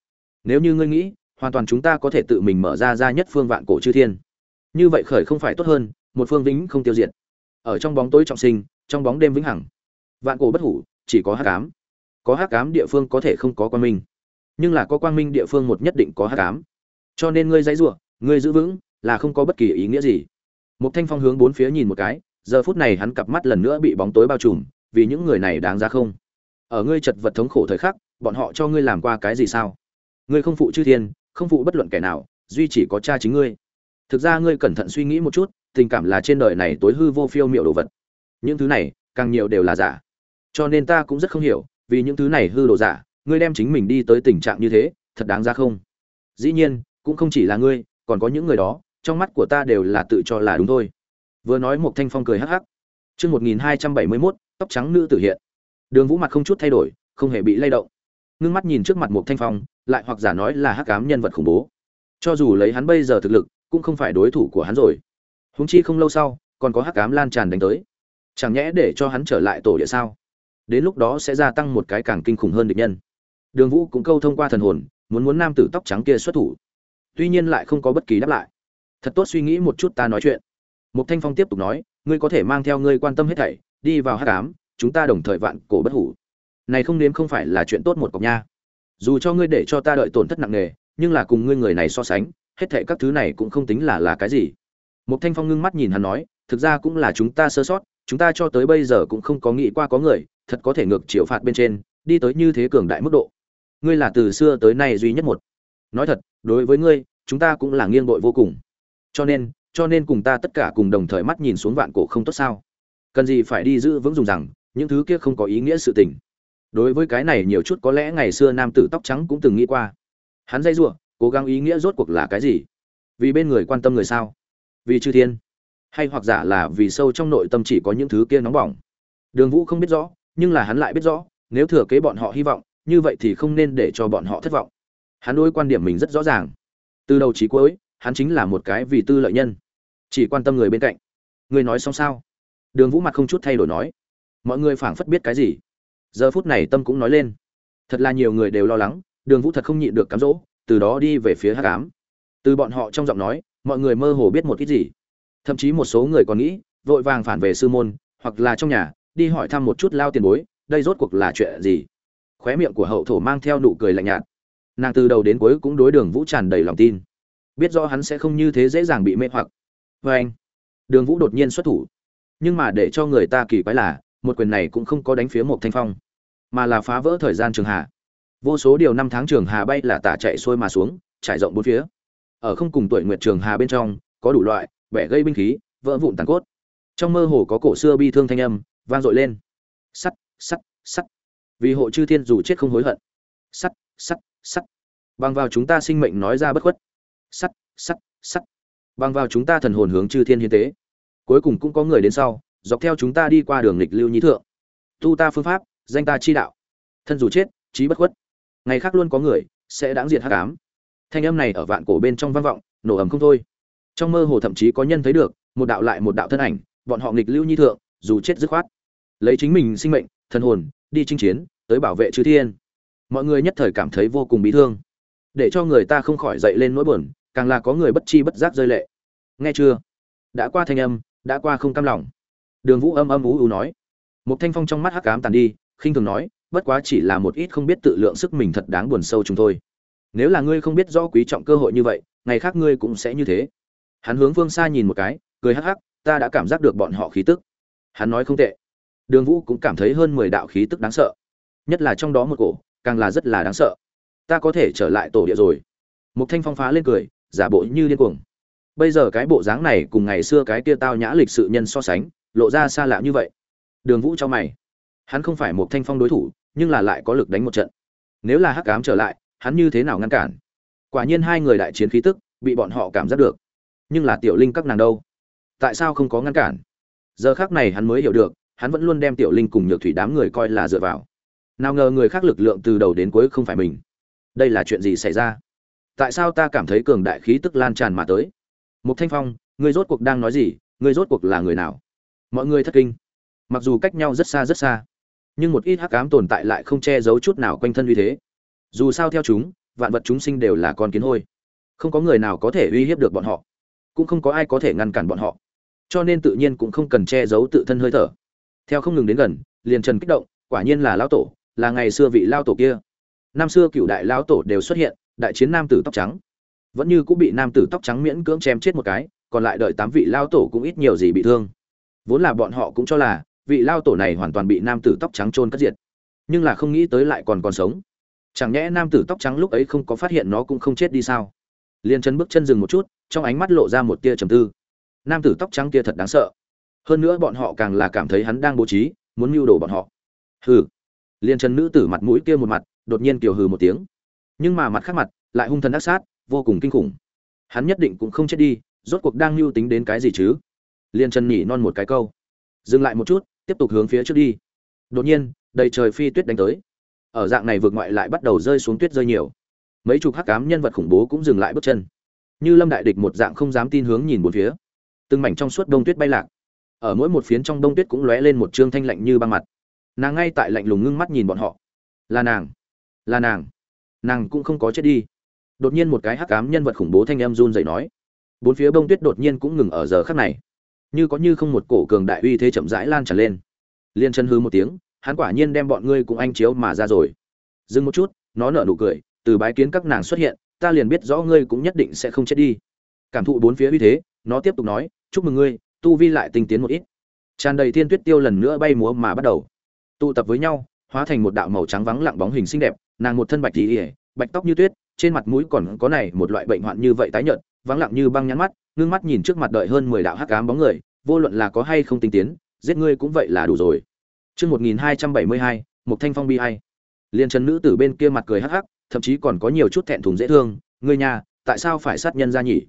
Nếu như ngươi nghĩ, hoàn toàn chúng ta có thể tự mình mở ra ra nhất phương vạn cổ chư thiên. Như vậy khởi không phải tốt hơn, một phương vĩnh không tiêu diệt. Ở trong bóng tối trọng sinh, trong bóng đêm vĩnh hằng vạn cổ bất hủ, chỉ có hắc ám. Có hắc ám địa phương có thể không có quang minh. Nhưng là có quang minh địa phương một nhất định có hắc ám. Cho nên ngươi dãy rủa, ngươi giữ vững, là không có bất kỳ ý nghĩa gì. Một thanh phong hướng bốn phía nhìn một cái, giờ phút này hắn cặp mắt lần nữa bị bóng tối bao trùm, vì những người này đáng ra không? Ở ngươi chật vật thống khổ thời khắc, bọn họ cho ngươi làm qua cái gì sao? Ngươi không phụ chư thiên, không phụ bất luận kẻ nào, duy chỉ có cha chính ngươi. Thực ra ngươi cẩn thận suy nghĩ một chút, tình cảm là trên đời này tối hư vô phiêu miệu đồ vật. Những thứ này, càng nhiều đều là giả cho nên ta cũng rất không hiểu, vì những thứ này hư đồ giả, ngươi đem chính mình đi tới tình trạng như thế, thật đáng ra không? Dĩ nhiên, cũng không chỉ là ngươi, còn có những người đó, trong mắt của ta đều là tự cho là đúng thôi. Vừa nói một thanh phong cười hắc hắc. Chương một nghìn hai trăm bảy mươi mốt, tóc trắng nữ tử hiện. Đường vũ mặt không chút thay đổi, không hề bị lay động. Ngưng mắt nhìn trước mặt một thanh phong, lại hoặc giả nói là hắc ám nhân vật khủng bố. Cho dù lấy hắn bây giờ thực lực, cũng không phải đối thủ của hắn rồi. Húng chi không lâu sau, còn có hắc ám lan tràn đánh tới. Chẳng nhẽ để cho hắn trở lại tổ địa sao? Đến lúc đó sẽ gia tăng một cái càng kinh khủng hơn địch nhân đường vũ cũng câu thông qua thần hồn muốn muốn nam tử tóc trắng kia xuất thủ tuy nhiên lại không có bất kỳ đáp lại thật tốt suy nghĩ một chút ta nói chuyện Mục Thanh Phong tiếp tục nói, ngươi có thể mang theo ngươi quan tâm hết thảy, đi vào hắc ám, chúng ta đồng thời vạn cổ bất hủ. Này không nếm không phải là chuyện tốt một cọc nha. Dù cho ngươi để cho ta đợi tổn thất nặng nề, nhưng là cùng ngươi người này so sánh, hết thảy các thứ này cũng không tính là là cái gì. Mục Thanh Phong ngưng mắt nhìn hắn nói, thực ra cũng là chúng ta sơ sót, chúng ta cho tới bây giờ cũng không có nghĩ qua có người, thật có thể ngược chiều phạt bên trên, đi tới như thế cường đại mức độ. Ngươi là từ xưa tới nay duy nhất một. Nói thật, đối với ngươi, chúng ta cũng là nghiêng đội vô cùng. Cho nên, cho nên cùng ta tất cả cùng đồng thời mắt nhìn xuống vạn cổ không tốt sao? Cần gì phải đi giữ vững dùng rằng những thứ kia không có ý nghĩa sự tình. Đối với cái này nhiều chút có lẽ ngày xưa nam tử tóc trắng cũng từng nghĩ qua. Hắn dây giụa cố gắng ý nghĩa rốt cuộc là cái gì? Vì bên người quan tâm người sao? Vì chư thiên? Hay hoặc giả là vì sâu trong nội tâm chỉ có những thứ kia nóng bỏng? Đường vũ không biết rõ nhưng là hắn lại biết rõ, nếu thừa kế bọn họ hy vọng, như vậy thì không nên để cho bọn họ thất vọng. Hắn đối quan điểm mình rất rõ ràng. Từ đầu chí cuối, hắn chính là một cái vì tư lợi nhân. Chỉ quan tâm người bên cạnh. Người nói xong sao? Đường vũ mặt không chút thay đổi nói. Mọi người phảng phất biết cái gì? Giờ phút này tâm cũng nói lên. Thật là nhiều người đều lo lắng, đường vũ thật không nhịn được cám dỗ, từ đó đi về phía hát cám từ bọn họ trong giọng nói, mọi người mơ hồ biết một ít gì. Thậm chí một số người còn nghĩ, vội vàng phản về sư môn, hoặc là trong nhà đi hỏi thăm một chút lao tiền bối, đây rốt cuộc là chuyện gì? Khóe miệng của hậu thổ mang theo nụ cười lạnh nhạt. Nàng từ đầu đến cuối cũng đối đường vũ tràn đầy lòng tin. Biết rõ hắn sẽ không như thế dễ dàng bị mê hoặc. Vê anh, đường vũ đột nhiên xuất thủ. Nhưng mà để cho người ta kỳ quái là, một quyền này cũng không có đánh phía một thanh phong, mà là phá vỡ thời gian trường hà vô số điều năm tháng trường hà bay là tả chạy xuôi mà xuống, trải rộng bốn phía. Ở không cùng tuổi nguyệt trường hà bên trong, có đủ loại, bẻ gây binh khí, vỡ vụn tàn cốt. Trong mơ hồ có cổ xưa bi thương thanh âm vang dội lên. Sắt sắt sắt. Vì hộ chư thiên dù chết không hối hận. Sắt sắt sắt. Bằng vào chúng ta sinh mệnh nói ra bất khuất. Sắt sắt sắt. Bằng vào chúng ta thần hồn hướng chư thiên hiến tế. Cuối cùng cũng có người đến sau, dọc theo chúng ta đi qua đường lịch lưu nhí thượng. Tu ta phương pháp, danh ta chi đạo. Thân dù chết trí bất khuất. Ngày khác luôn có người, sẽ đáng diệt hắc ám. Thanh âm này ở vạn cổ bên trong vang vọng, nổ ầm không thôi. Trong mơ hồ thậm chí có nhân thấy được, một đạo lại một đạo thân ảnh, bọn họ nghịch lưu nhi thượng, dù chết dứt khoát lấy chính mình sinh mệnh thân hồn, đi chinh chiến, tới bảo vệ chư thiên. Mọi người nhất thời cảm thấy vô cùng bị thương. Để cho người ta không khỏi dậy lên nỗi buồn, càng là có người bất chi bất giác rơi lệ. Nghe chưa? Đã qua thanh âm, đã qua không cam lòng. Đường vũ âm âm ú ú nói. Một thanh phong trong mắt hắc ám tàn đi, khinh thường nói, bất quá chỉ là một ít không biết tự lượng sức mình thật đáng buồn sâu chúng thôi. Nếu là ngươi không biết rõ quý trọng cơ hội như vậy, ngày khác ngươi cũng sẽ như thế. Hắn hướng phương xa nhìn một cái, cười hắc hắc, ta đã cảm giác được bọn họ khí tức. Hắn nói không tệ đường vũ cũng cảm thấy hơn mười đạo khí tức đáng sợ. Nhất là trong đó một cổ, càng là rất là đáng sợ. Ta có thể trở lại tổ địa rồi. Một thanh phong phá lên cười, giả bộ như điên cuồng. Bây giờ cái bộ dáng này cùng ngày xưa cái kia tao nhã lịch sự nhân so sánh, lộ ra xa lạ như vậy. Đường vũ cho mày. Hắn không phải một thanh phong đối thủ, nhưng là lại có lực đánh một trận. Nếu là hắc cám trở lại, hắn như thế nào ngăn cản? Quả nhiên hai người đại chiến khí tức, bị bọn họ cảm giác được. Nhưng là tiểu linh các nàng đâu? Tại sao không có ngăn cản? Giờ khác này hắn mới hiểu được hắn vẫn luôn đem tiểu linh cùng nhược thủy đám người coi là dựa vào. Nào ngờ người khác lực lượng từ đầu đến cuối không phải mình. Đây là chuyện gì xảy ra? Tại sao ta cảm thấy cường đại khí tức lan tràn mà tới? Một thanh phong người rốt cuộc đang nói gì? Người rốt cuộc là người nào? Mọi người thất kinh. Mặc dù cách nhau rất xa rất xa, nhưng một ít hắc ám tồn tại lại không che giấu chút nào quanh thân uy thế. Dù sao theo chúng, vạn vật chúng sinh đều là con kiến hôi. Không có người nào có thể uy hiếp được bọn họ. Cũng không có ai có thể ngăn cản bọn họ. Cho nên tự nhiên cũng không cần che giấu tự thân hơi thở theo không ngừng đến gần, liền trần kích động, quả nhiên là lão tổ, là ngày xưa vị lao tổ kia. Năm xưa cựu đại lão tổ đều xuất hiện, đại chiến nam tử tóc trắng. Vẫn như cũng bị nam tử tóc trắng miễn cưỡng chém chết một cái, còn lại đợi tám vị lao tổ cũng ít nhiều gì bị thương. Vốn là bọn họ cũng cho là, vị lao tổ này hoàn toàn bị nam tử tóc trắng trôn cất diệt. Nhưng là không nghĩ tới lại còn còn sống. Chẳng nhẽ nam tử tóc trắng lúc ấy không có phát hiện nó cũng không chết đi sao? Liền chân bước chân dừng một chút, trong ánh mắt lộ ra một tia trầm tư. Nam tử tóc trắng kia thật đáng sợ hơn nữa bọn họ càng là cảm thấy hắn đang bố trí, muốn mưu đồ bọn họ. Hừ. Liền chân nữ tử mặt mũi kia một mặt, đột nhiên kiều hừ một tiếng. Nhưng mà mặt khác mặt, lại hung thần ác sát, vô cùng kinh khủng. Hắn nhất định cũng không chết đi, rốt cuộc đang mưu tính đến cái gì chứ? Liền chân nhỉ non một cái câu. Dừng lại một chút, tiếp tục hướng phía trước đi. Đột nhiên, đầy trời phi tuyết đánh tới. Ở dạng này vượt ngoại lại bắt đầu rơi xuống tuyết rơi nhiều. Mấy chục hắc cám nhân vật khủng bố cũng dừng lại bước chân. Như lâm đại địch một dạng không dám tin hướng nhìn một phía. Từng mảnh trong suốt đông tuyết bay lạc ở mỗi một phiến trong đông tuyết cũng lóe lên một trương thanh lạnh như băng mặt. Nàng ngay tại lạnh lùng ngưng mắt nhìn bọn họ. Là nàng. Là nàng. Nàng cũng không có chết đi. Đột nhiên một cái hắc cám nhân vật khủng bố thanh em run dậy nói. Bốn phía bông tuyết đột nhiên cũng ngừng ở giờ khắc này. Như có như không một cổ cường đại uy thế chậm rãi lan tràn lên. Liên chân hư một tiếng, hắn quả nhiên đem bọn ngươi cùng anh chiếu mà ra rồi. Dừng một chút, nó nở nụ cười, từ bái kiến các nàng xuất hiện, ta liền biết rõ ngươi cũng nhất định sẽ không chết đi. Cảm thụ bốn phía uy thế, nó tiếp tục nói, chúc mừng ngươi tu vi lại tinh tiến một ít. Tràn đầy thiên tuyết tiêu lần nữa bay múa mà bắt đầu. Tụ tập với nhau, hóa thành một đạo màu trắng vắng lặng bóng hình xinh đẹp, nàng một thân bạch tỉ ỉa bạch tóc như tuyết, trên mặt mũi còn có này một loại bệnh hoạn như vậy tái nhợt, vắng lặng như băng nhăn mắt, ngưng mắt nhìn trước mặt đợi hơn mười đạo hắc ám bóng người, vô luận là có hay không tinh tiến, giết ngươi cũng vậy là đủ rồi. Chương một nghìn hai trăm bảy mươi hai một thanh phong bi hay liên chân nữ tử bên kia mặt cười hắc hắc, thậm chí còn có nhiều chút thẹn thùng dễ thương, ngươi nhà, tại sao phải sát nhân ra nhỉ?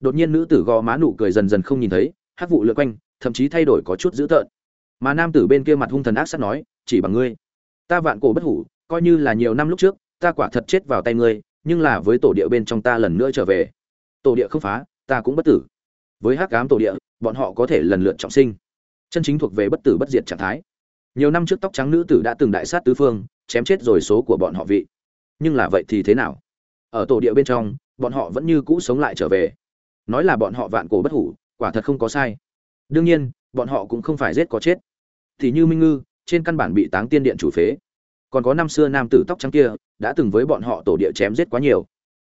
Đột nhiên nữ tử gò má nụ cười dần dần không nhìn thấy hắc vụ lượn quanh, thậm chí thay đổi có chút dữ tợn. Mà nam tử bên kia mặt hung thần ác sát nói, chỉ bằng ngươi. Ta vạn cổ bất hủ, coi như là nhiều năm lúc trước, ta quả thật chết vào tay ngươi, nhưng là với tổ địa bên trong ta lần nữa trở về. Tổ địa không phá, ta cũng bất tử. Với hắc ám tổ địa, bọn họ có thể lần lượt trọng sinh. Chân chính thuộc về bất tử bất diệt trạng thái. Nhiều năm trước tóc trắng nữ tử đã từng đại sát tứ phương, chém chết rồi số của bọn họ vị. Nhưng là vậy thì thế nào? Ở tổ địa bên trong, bọn họ vẫn như cũ sống lại trở về. Nói là bọn họ vạn cổ bất hủ quả thật không có sai. Đương nhiên, bọn họ cũng không phải giết có chết. Thì như minh ngư, trên căn bản bị táng tiên điện chủ phế. Còn có năm xưa nam tử tóc trắng kia, đã từng với bọn họ tổ địa chém giết quá nhiều.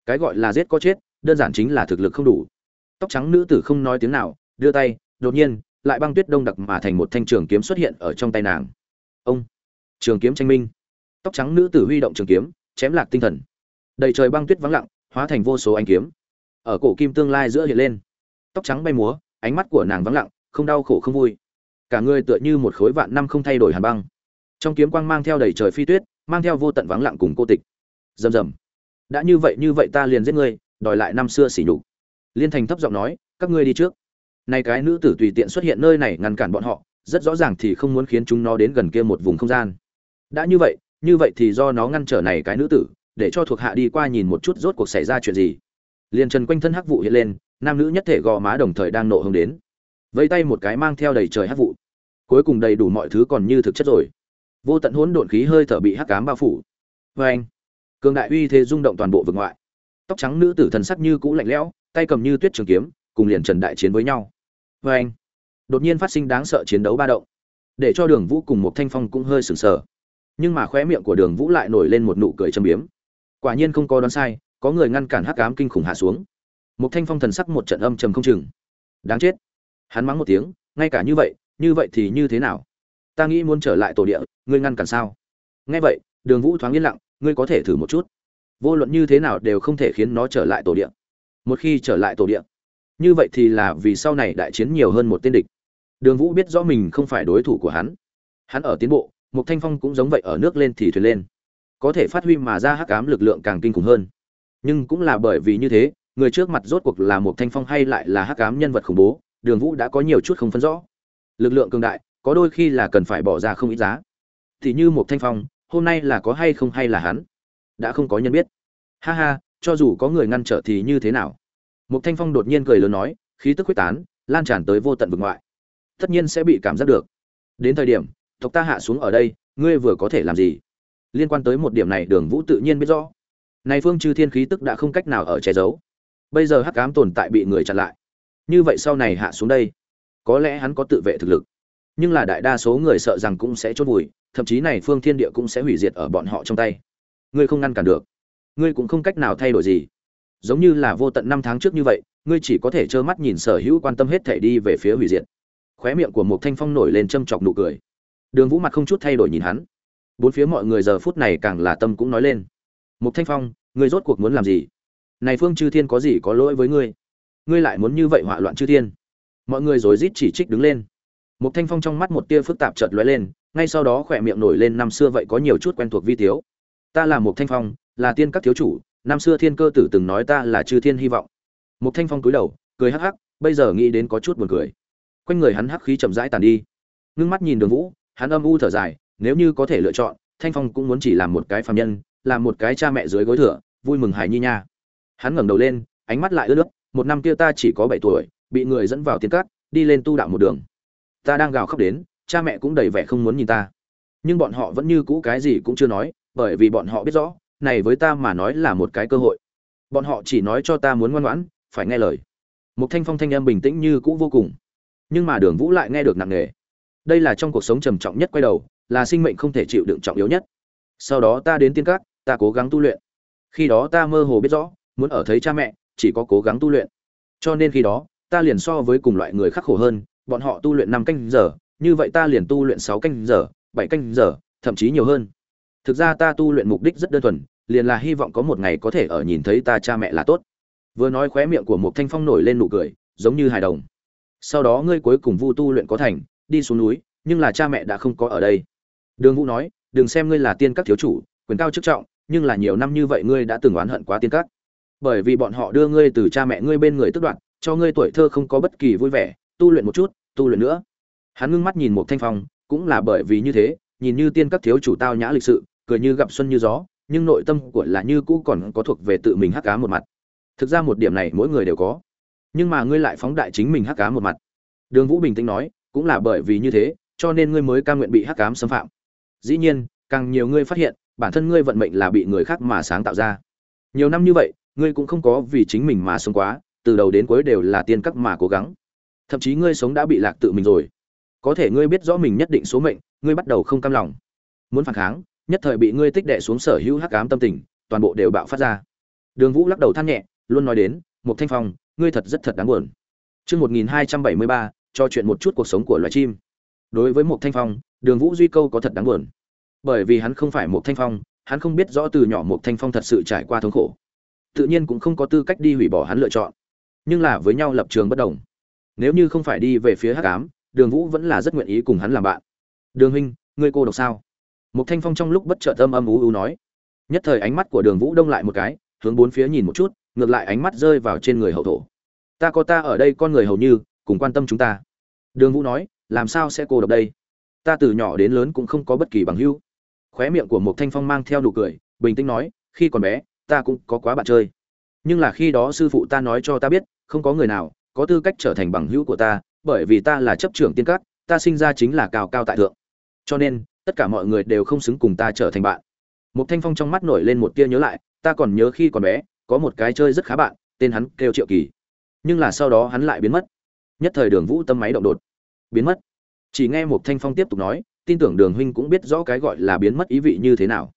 Cái gọi là giết có chết, đơn giản chính là thực lực không đủ. Tóc trắng nữ tử không nói tiếng nào, đưa tay, đột nhiên, lại băng tuyết đông đặc mà thành một thanh trường kiếm xuất hiện ở trong tay nàng. Ông! Trường kiếm tranh minh. Tóc trắng nữ tử huy động trường kiếm, chém lạc tinh thần. Đầy trời băng tuyết vắng lặng, hóa thành vô số ánh kiếm. Ở cổ kim tương lai giữa hiện lên tóc trắng bay múa, ánh mắt của nàng vắng lặng, không đau khổ không vui. Cả người tựa như một khối vạn năm không thay đổi hàn băng. Trong kiếm quang mang theo đầy trời phi tuyết, mang theo vô tận vắng lặng cùng cô tịch. Rầm rầm. Đã như vậy như vậy ta liền giết ngươi, đòi lại năm xưa xỉ nhục. Liên thành thấp giọng nói, các ngươi đi trước. Nay cái nữ tử tùy tiện xuất hiện nơi này ngăn cản bọn họ, rất rõ ràng thì không muốn khiến chúng nó đến gần kia một vùng không gian. Đã như vậy như vậy thì do nó ngăn trở này cái nữ tử, để cho thuộc hạ đi qua nhìn một chút rốt cuộc xảy ra chuyện gì. Liền trần quanh thân hắc vụ hiện lên nam nữ nhất thể gò má đồng thời đang nộ hứng đến. Vẫy tay một cái mang theo đầy trời hát vụ. Cuối cùng đầy đủ mọi thứ còn như thực chất rồi. Vô tận hỗn độn khí hơi thở bị hắc cám bao phủ. Vê anh, cường đại uy thế rung động toàn bộ vực ngoại. Tóc trắng nữ tử thần sắc như cũ lạnh lẽo, tay cầm như tuyết trường kiếm, cùng liền trần đại chiến với nhau. Vê anh, đột nhiên phát sinh đáng sợ chiến đấu ba động. Để cho đường vũ cùng một thanh phong cũng hơi sừng sờ. Nhưng mà khóe miệng của đường vũ lại nổi lên một nụ cười châm biếm. Quả nhiên không có đoán sai, có người ngăn cản hắc ám kinh khủng hạ xuống một thanh phong thần sắc một trận âm trầm không chừng. Đáng chết. Hắn mắng một tiếng, ngay cả như vậy như vậy thì như thế nào? Ta nghĩ muốn trở lại tổ địa, ngươi ngăn cản sao? Nghe vậy, đường vũ thoáng yên lặng, ngươi có thể thử một chút. Vô luận như thế nào đều không thể khiến nó trở lại tổ địa. Một khi trở lại tổ địa, như vậy thì là vì sau này đại chiến nhiều hơn một tên địch. Đường vũ biết rõ mình không phải đối thủ của hắn. Hắn ở tiến bộ một thanh phong cũng giống vậy ở nước lên thì thuyền lên. Có thể phát huy mà ra hắc ám lực lượng càng kinh khủng hơn. Nhưng cũng là bởi vì như thế người trước mặt rốt cuộc là một thanh phong hay lại là hắc ám nhân vật khủng bố, đường vũ đã có nhiều chút không phân rõ. Lực lượng cường đại, có đôi khi là cần phải bỏ ra không ít giá. Thì như một thanh phong, hôm nay là có hay không hay là hắn? Đã không có nhân biết. Ha ha, cho dù có người ngăn trở thì như thế nào? Một thanh phong đột nhiên cười lớn nói, khí tức quyết tán, lan tràn tới vô tận vực ngoại. Tất nhiên sẽ bị cảm giác được. Đến thời điểm, tộc ta hạ xuống ở đây, ngươi vừa có thể làm gì? Liên quan tới một điểm này đường vũ tự nhiên biết rõ. Này phương chư thiên khí tức đã không cách nào ở che giấu bây giờ hắc ám tồn tại bị người chặn lại. Như vậy sau này hạ xuống đây, có lẽ hắn có tự vệ thực lực. Nhưng là đại đa số người sợ rằng cũng sẽ chốt vùi, thậm chí này phương thiên địa cũng sẽ hủy diệt ở bọn họ trong tay. Ngươi không ngăn cản được. Ngươi cũng không cách nào thay đổi gì. Giống như là vô tận năm tháng trước như vậy, ngươi chỉ có thể trơ mắt nhìn sở hữu quan tâm hết thể đi về phía hủy diệt. Khóe miệng của một thanh phong nổi lên châm chọc nụ cười. Đường vũ mặt không chút thay đổi nhìn hắn. Bốn phía mọi người giờ phút này càng là tâm cũng nói lên. Một thanh phong, ngươi rốt cuộc muốn làm gì? Này phương chư thiên có gì có lỗi với ngươi? Ngươi lại muốn như vậy hỏa loạn chư thiên. Mọi người rối rít chỉ trích đứng lên. Một thanh phong trong mắt một tia phức tạp chợt lóe lên, ngay sau đó khỏe miệng nổi lên năm xưa vậy có nhiều chút quen thuộc vi thiếu ta là một thanh phong, là tiên các thiếu chủ, năm xưa thiên cơ tử từng nói ta là chư thiên hy vọng. Một thanh phong cúi đầu, cười hắc hắc, bây giờ nghĩ đến có chút buồn cười. Quanh người hắn hắc khí chậm rãi tàn đi. Ngưng mắt nhìn đường vũ, hắn âm u thở dài, nếu như có thể lựa chọn, thanh phong cũng muốn chỉ làm một cái phàm nhân, làm một cái cha mẹ dưới gối thửa, vui mừng hài nhi nha hắn ngẩng đầu lên ánh mắt lại ướt nước một năm kia ta chỉ có bảy tuổi bị người dẫn vào tiên cát đi lên tu đạo một đường. Ta đang gào khóc đến cha mẹ cũng đầy vẻ không muốn nhìn ta. Nhưng bọn họ vẫn như cũ cái gì cũng chưa nói bởi vì bọn họ biết rõ này với ta mà nói là một cái cơ hội. Bọn họ chỉ nói cho ta muốn ngoan ngoãn phải nghe lời. Một thanh phong thanh âm bình tĩnh như cũ vô cùng. Nhưng mà đường vũ lại nghe được nặng nề. Đây là trong cuộc sống trầm trọng nhất quay đầu là sinh mệnh không thể chịu đựng trọng yếu nhất. Sau đó ta đến tiên cát, ta cố gắng tu luyện. Khi đó ta mơ hồ biết rõ muốn ở thấy cha mẹ, chỉ có cố gắng tu luyện. Cho nên khi đó, ta liền so với cùng loại người khắc khổ hơn, bọn họ tu luyện năm canh giờ, như vậy ta liền tu luyện sáu canh giờ, bảy canh giờ, thậm chí nhiều hơn. Thực ra ta tu luyện mục đích rất đơn thuần, liền là hy vọng có một ngày có thể ở nhìn thấy ta cha mẹ là tốt. Vừa nói khóe miệng của một thanh phong nổi lên nụ cười, giống như hài đồng. Sau đó ngươi cuối cùng vu tu luyện có thành, đi xuống núi, nhưng là cha mẹ đã không có ở đây. Đường vũ nói, đừng xem ngươi là tiên các thiếu chủ, quyền cao chức trọng, nhưng là nhiều năm như vậy ngươi đã từng oán hận quá tiên các bởi vì bọn họ đưa ngươi từ cha mẹ ngươi bên người tức đoạn cho ngươi tuổi thơ không có bất kỳ vui vẻ, tu luyện một chút, tu luyện nữa. Hắn ngưng mắt nhìn một thanh phong, cũng là bởi vì như thế, nhìn như tiên các thiếu chủ tao nhã lịch sự, cười như gặp xuân như gió, nhưng nội tâm của là như cũ còn có thuộc về tự mình hắc cá một mặt. Thực ra một điểm này mỗi người đều có, nhưng mà ngươi lại phóng đại chính mình hắc cá một mặt. Đường vũ bình tĩnh nói, cũng là bởi vì như thế, cho nên ngươi mới ca nguyện bị hắc cám xâm phạm. Dĩ nhiên, càng nhiều ngươi phát hiện, bản thân ngươi vận mệnh là bị người khác mà sáng tạo ra. Nhiều năm như vậy ngươi cũng không có vì chính mình mà sống quá từ đầu đến cuối đều là tiên cấp mà cố gắng thậm chí ngươi sống đã bị lạc tự mình rồi có thể ngươi biết rõ mình nhất định số mệnh ngươi bắt đầu không cam lòng muốn phản kháng nhất thời bị ngươi tích đệ xuống sở hữu hắc ám tâm tình toàn bộ đều bạo phát ra đường vũ lắc đầu than nhẹ luôn nói đến một thanh phong ngươi thật rất thật đáng buồn Chương 1273, cho chuyện một chút cuộc sống của loài chim. Đối với một Thanh Phong, Đường Vũ Duy câu có thật đáng buồn. Bởi vì hắn không phải một Thanh Phong, hắn không biết rõ từ nhỏ một Thanh Phong thật sự trải qua thống khổ. Tự nhiên cũng không có tư cách đi hủy bỏ hắn lựa chọn. Nhưng là với nhau lập trường bất đồng. Nếu như không phải đi về phía Hắc ám, Đường Vũ vẫn là rất nguyện ý cùng hắn làm bạn. "Đường huynh, ngươi cô độc sao?" Một Thanh Phong trong lúc bất chợt âm âm ú ú nói. Nhất thời ánh mắt của Đường Vũ đông lại một cái, hướng bốn phía nhìn một chút, ngược lại ánh mắt rơi vào trên người hậu thổ ta có ta ở đây con người hầu như cùng quan tâm chúng ta đường vũ nói làm sao sẽ cô độc đây ta từ nhỏ đến lớn cũng không có bất kỳ bằng hữu khóe miệng của một thanh phong mang theo nụ cười bình tĩnh nói khi còn bé ta cũng có quá bạn chơi. Nhưng là khi đó sư phụ ta nói cho ta biết, không có người nào có tư cách trở thành bằng hữu của ta, bởi vì ta là chấp trưởng tiên cát ta sinh ra chính là cao cao tại thượng. Cho nên, tất cả mọi người đều không xứng cùng ta trở thành bạn. Một thanh phong trong mắt nổi lên một tia nhớ lại, ta còn nhớ khi còn bé, có một cái chơi rất khá bạn, tên hắn kêu triệu kỳ. Nhưng là sau đó hắn lại biến mất. Nhất thời đường vũ tâm máy động đột. Biến mất. Chỉ nghe một thanh phong tiếp tục nói, tin tưởng đường huynh cũng biết rõ cái gọi là biến mất ý vị như thế nào.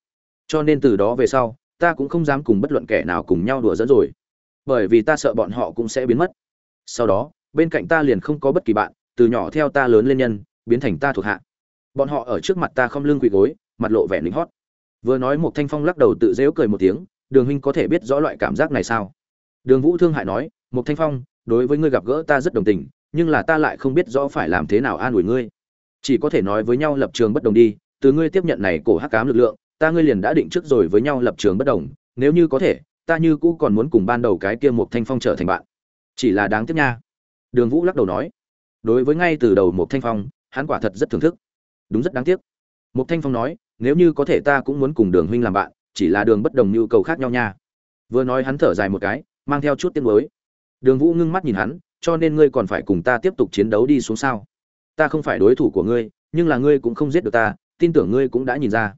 Cho nên từ đó về sau ta cũng không dám cùng bất luận kẻ nào cùng nhau đùa dẫn rồi. Bởi vì ta sợ bọn họ cũng sẽ biến mất. Sau đó, bên cạnh ta liền không có bất kỳ bạn, từ nhỏ theo ta lớn lên nhân, biến thành ta thuộc hạ. Bọn họ ở trước mặt ta không lưng quỳ gối, mặt lộ vẻ lính hót. Vừa nói một thanh phong lắc đầu tự dễu cười một tiếng, đường huynh có thể biết rõ loại cảm giác này sao? Đường vũ thương hại nói một thanh phong, đối với ngươi gặp gỡ ta rất đồng tình, nhưng là ta lại không biết rõ phải làm thế nào an ủi ngươi. Chỉ có thể nói với nhau lập trường bất đồng đi, từ ngươi tiếp nhận này cổ hắc cám lực lượng ta ngươi liền đã định trước rồi với nhau lập trường bất đồng, nếu như có thể, ta như cũ còn muốn cùng ban đầu cái kia một thanh phong trở thành bạn. Chỉ là đáng tiếc nha. Đường vũ lắc đầu nói. Đối với ngay từ đầu một thanh phong, hắn quả thật rất thưởng thức. Đúng rất đáng tiếc. Một thanh phong nói, nếu như có thể ta cũng muốn cùng đường huynh làm bạn, chỉ là đường bất đồng nhu cầu khác nhau nha. Vừa nói hắn thở dài một cái, mang theo chút tiếng mới đường vũ ngưng mắt nhìn hắn, cho nên ngươi còn phải cùng ta tiếp tục chiến đấu đi xuống sao? Ta không phải đối thủ của ngươi, nhưng là ngươi cũng không giết được ta, tin tưởng ngươi cũng đã nhìn ra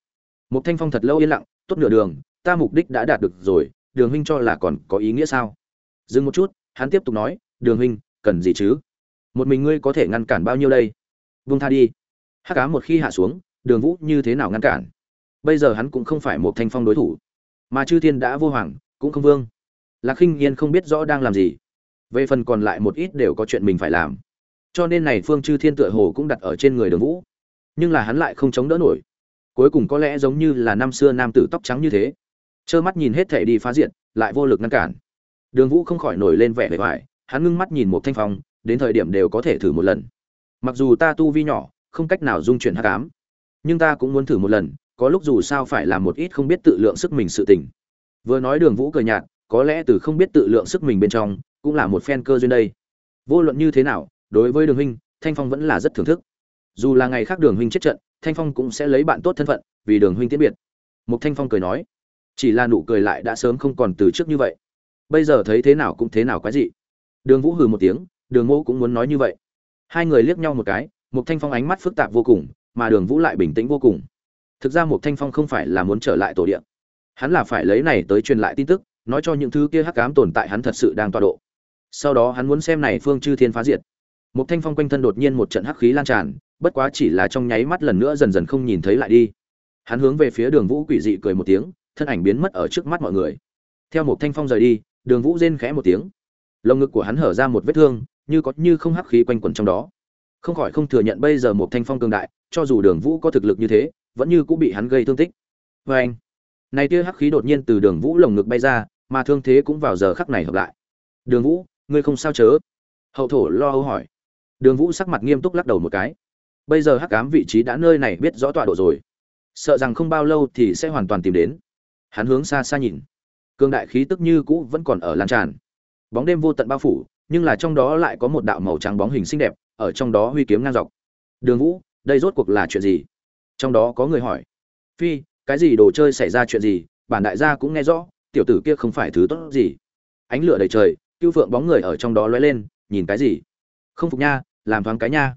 một thanh phong thật lâu yên lặng, tốt nửa đường, ta mục đích đã đạt được rồi, đường huynh cho là còn có ý nghĩa sao? Dừng một chút, hắn tiếp tục nói, đường huynh, cần gì chứ? Một mình ngươi có thể ngăn cản bao nhiêu đây? Vung tha đi. Hắc cá một khi hạ xuống, đường vũ như thế nào ngăn cản? Bây giờ hắn cũng không phải một thanh phong đối thủ. Mà chư thiên đã vô hoàng, cũng không vương. Lạc khinh yên không biết rõ đang làm gì. Về phần còn lại một ít đều có chuyện mình phải làm. Cho nên này phương chư thiên tựa hồ cũng đặt ở trên người đường vũ. Nhưng là hắn lại không chống đỡ nổi cuối cùng có lẽ giống như là năm xưa nam tử tóc trắng như thế. Trơ mắt nhìn hết thể đi phá diện lại vô lực ngăn cản. Đường vũ không khỏi nổi lên vẻ vẻ vải hắn ngưng mắt nhìn một thanh phong, đến thời điểm đều có thể thử một lần. Mặc dù ta tu vi nhỏ, không cách nào dung chuyển hát cám nhưng ta cũng muốn thử một lần, có lúc dù sao phải làm một ít không biết tự lượng sức mình sự tình. Vừa nói đường vũ cười nhạt, có lẽ từ không biết tự lượng sức mình bên trong, cũng là một phen cơ duyên đây. Vô luận như thế nào, đối với đường huynh, thanh phong vẫn là rất thưởng thức dù là ngày khác đường huynh chết trận, thanh phong cũng sẽ lấy bạn tốt thân phận, vì đường huynh tiễn biệt. Một thanh phong cười nói, chỉ là nụ cười lại đã sớm không còn từ trước như vậy. Bây giờ thấy thế nào cũng thế nào quái dị. Đường vũ hừ một tiếng, đường mô cũng muốn nói như vậy. Hai người liếc nhau một cái một thanh phong ánh mắt phức tạp vô cùng, mà đường vũ lại bình tĩnh vô cùng. Thực ra một thanh phong không phải là muốn trở lại tổ điện hắn là phải lấy này tới truyền lại tin tức, nói cho những thứ kia hắc ám tồn tại hắn thật sự đang tọa độ. Sau đó hắn muốn xem này phương chư thiên phá diệt. Một thanh phong quanh thân đột nhiên một trận hắc khí lan tràn bất quá chỉ là trong nháy mắt lần nữa dần dần không nhìn thấy lại đi. Hắn hướng về phía đường vũ quỷ dị cười một tiếng, thân ảnh biến mất ở trước mắt mọi người. Theo một thanh phong rời đi, đường vũ rên khẽ một tiếng. Lồng ngực của hắn hở ra một vết thương, như có như không hắc khí quanh quẩn trong đó. Không khỏi không thừa nhận bây giờ một thanh phong cường đại, cho dù đường vũ có thực lực như thế, vẫn như cũng bị hắn gây thương tích. Vê anh, này tia hắc khí đột nhiên từ đường vũ lồng ngực bay ra, mà thương thế cũng vào giờ khắc này hợp lại. Đường vũ, ngươi không sao chớ? Hậu thổ lo âu hỏi. Đường vũ sắc mặt nghiêm túc lắc đầu một cái bây giờ hắc ám vị trí đã nơi này biết rõ tọa độ rồi. Sợ rằng không bao lâu thì sẽ hoàn toàn tìm đến. Hắn hướng xa xa nhìn. Cương đại khí tức như cũ vẫn còn ở lan tràn. Bóng đêm vô tận bao phủ, nhưng là trong đó lại có một đạo màu trắng bóng hình xinh đẹp, ở trong đó huy kiếm ngang dọc. Đường vũ, đây rốt cuộc là chuyện gì? Trong đó có người hỏi. Phi, cái gì đồ chơi xảy ra chuyện gì? Bản đại gia cũng nghe rõ, tiểu tử kia không phải thứ tốt gì. Ánh lửa đầy trời, cưu phượng bóng người ở trong đó lóe lên, nhìn cái gì? Không phục nha, làm thoáng cái nha.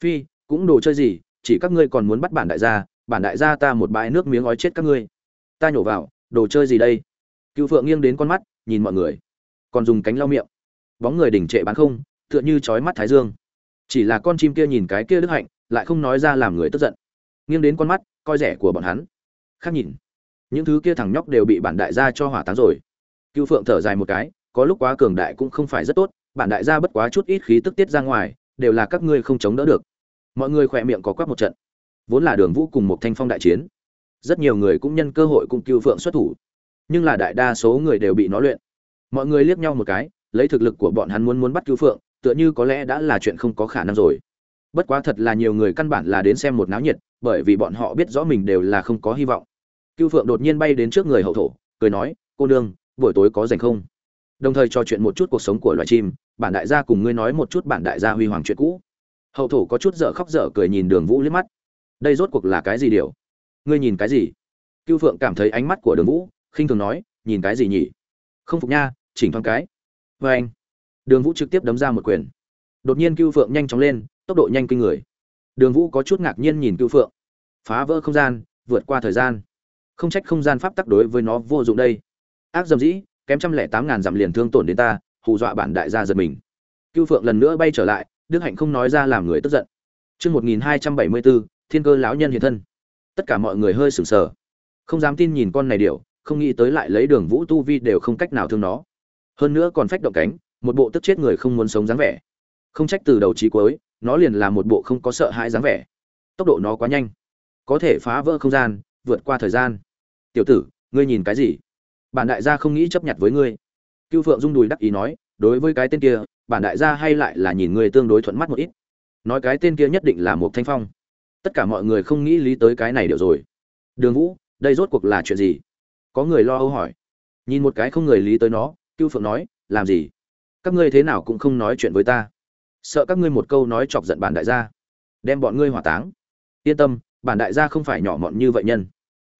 Phi cũng đồ chơi gì, chỉ các ngươi còn muốn bắt bản đại gia, bản đại gia ta một bãi nước miếng ói chết các ngươi. Ta nhổ vào, đồ chơi gì đây? Cựu phượng nghiêng đến con mắt, nhìn mọi người. Còn dùng cánh lau miệng. Bóng người đỉnh trệ bán không, tựa như trói mắt thái dương. Chỉ là con chim kia nhìn cái kia đức hạnh, lại không nói ra làm người tức giận. Nghiêng đến con mắt, coi rẻ của bọn hắn. Khác nhìn. Những thứ kia thằng nhóc đều bị bản đại gia cho hỏa táng rồi. Cựu phượng thở dài một cái, có lúc quá cường đại cũng không phải rất tốt, bản đại gia bất quá chút ít khí tức tiết ra ngoài, đều là các ngươi không chống đỡ được mọi người khỏe miệng có quắc một trận. Vốn là đường vũ cùng một thanh phong đại chiến, rất nhiều người cũng nhân cơ hội cùng cựu phượng xuất thủ. Nhưng là đại đa số người đều bị nó luyện. Mọi người liếc nhau một cái, lấy thực lực của bọn hắn muốn muốn bắt cứu phượng, tựa như có lẽ đã là chuyện không có khả năng rồi. Bất quá thật là nhiều người căn bản là đến xem một náo nhiệt, bởi vì bọn họ biết rõ mình đều là không có hy vọng. Cưu phượng đột nhiên bay đến trước người hậu thổ, cười nói, cô nương, buổi tối có dành không? Đồng thời trò chuyện một chút cuộc sống của loài chim, bản đại gia cùng ngươi nói một chút bản đại gia huy hoàng chuyện cũ hậu thổ có chút dở khóc dở cười nhìn đường vũ liếc mắt. Đây rốt cuộc là cái gì điều? Ngươi nhìn cái gì? Cưu phượng cảm thấy ánh mắt của đường vũ, khinh thường nói, nhìn cái gì nhỉ? Không phục nha, chỉnh thoáng cái. Vê anh, đường vũ trực tiếp đấm ra một quyền. Đột nhiên cưu phượng nhanh chóng lên, tốc độ nhanh kinh người. Đường vũ có chút ngạc nhiên nhìn cưu phượng. Phá vỡ không gian, vượt qua thời gian. Không trách không gian pháp tắc đối với nó vô dụng đây. Ác dầm dĩ, kém trăm lẻ tám ngàn dặm liền thương tổn đến ta, hù dọa bản đại gia giật mình. Cưu phượng lần nữa bay trở lại đức hạnh không nói ra làm người tức giận. Chương một nghìn hai trăm bảy mươi bốn thiên cơ lão nhân hiện thân. Tất cả mọi người hơi sửng sờ. Không dám tin nhìn con này điệu không nghĩ tới lại lấy đường vũ tu vi đều không cách nào thương nó. Hơn nữa còn phách động cánh, một bộ tức chết người không muốn sống dáng vẻ. Không trách từ đầu trí cuối, nó liền là một bộ không có sợ hãi dáng vẻ. Tốc độ nó quá nhanh. Có thể phá vỡ không gian, vượt qua thời gian. Tiểu tử, ngươi nhìn cái gì? Bản đại gia không nghĩ chấp nhận với ngươi. Cưu phượng rung đùi đắc ý nói, đối với cái tên kia bản đại gia hay lại là nhìn người tương đối thuận mắt một ít. Nói cái tên kia nhất định là một thanh phong. Tất cả mọi người không nghĩ lý tới cái này được rồi. Đường vũ, đây rốt cuộc là chuyện gì? Có người lo âu hỏi. Nhìn một cái không người lý tới nó, cưu phượng nói, làm gì? Các ngươi thế nào cũng không nói chuyện với ta. Sợ các ngươi một câu nói chọc giận bản đại gia. Đem bọn ngươi hỏa táng. Yên tâm, bản đại gia không phải nhỏ mọn như vậy nhân.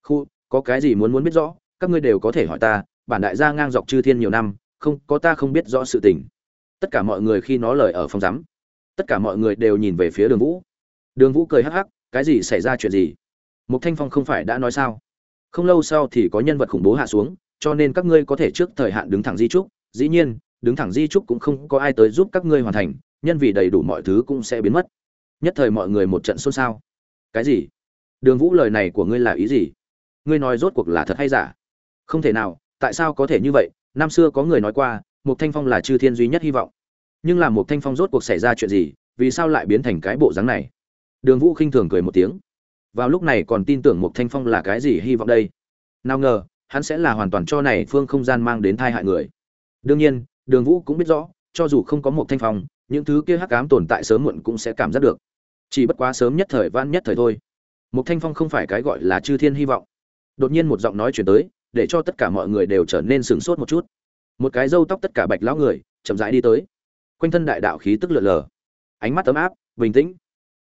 Khu, có cái gì muốn muốn biết rõ, các ngươi đều có thể hỏi ta, bản đại gia ngang dọc chư thiên nhiều năm, không, có ta không biết rõ sự tình tất cả mọi người khi nó lời ở phòng giám, tất cả mọi người đều nhìn về phía đường vũ. Đường vũ cười hắc hắc, cái gì xảy ra chuyện gì? Mục thanh phong không phải đã nói sao? Không lâu sau thì có nhân vật khủng bố hạ xuống, cho nên các ngươi có thể trước thời hạn đứng thẳng di trúc. Dĩ nhiên, đứng thẳng di trúc cũng không có ai tới giúp các ngươi hoàn thành, nhân vì đầy đủ mọi thứ cũng sẽ biến mất. Nhất thời mọi người một trận xôn xao. Cái gì? Đường vũ lời này của ngươi là ý gì? Ngươi nói rốt cuộc là thật hay giả? Không thể nào, tại sao có thể như vậy? Năm xưa có người nói qua một thanh phong là chư thiên duy nhất hy vọng. Nhưng là một thanh phong rốt cuộc xảy ra chuyện gì, vì sao lại biến thành cái bộ dáng này? Đường vũ khinh thường cười một tiếng. Vào lúc này còn tin tưởng một thanh phong là cái gì hy vọng đây? Nào ngờ, hắn sẽ là hoàn toàn cho này phương không gian mang đến thai hại người. Đương nhiên, đường vũ cũng biết rõ, cho dù không có một thanh phong, những thứ kia hắc ám tồn tại sớm muộn cũng sẽ cảm giác được. Chỉ bất quá sớm nhất thời van nhất thời thôi. Một thanh phong không phải cái gọi là chư thiên hy vọng. Đột nhiên một giọng nói chuyển tới, để cho tất cả mọi người đều trở nên sửng sốt một chút một cái râu tóc tất cả bạch lão người, chậm rãi đi tới. Quanh thân đại đạo khí tức lượn lờ. Ánh mắt ấm áp, bình tĩnh.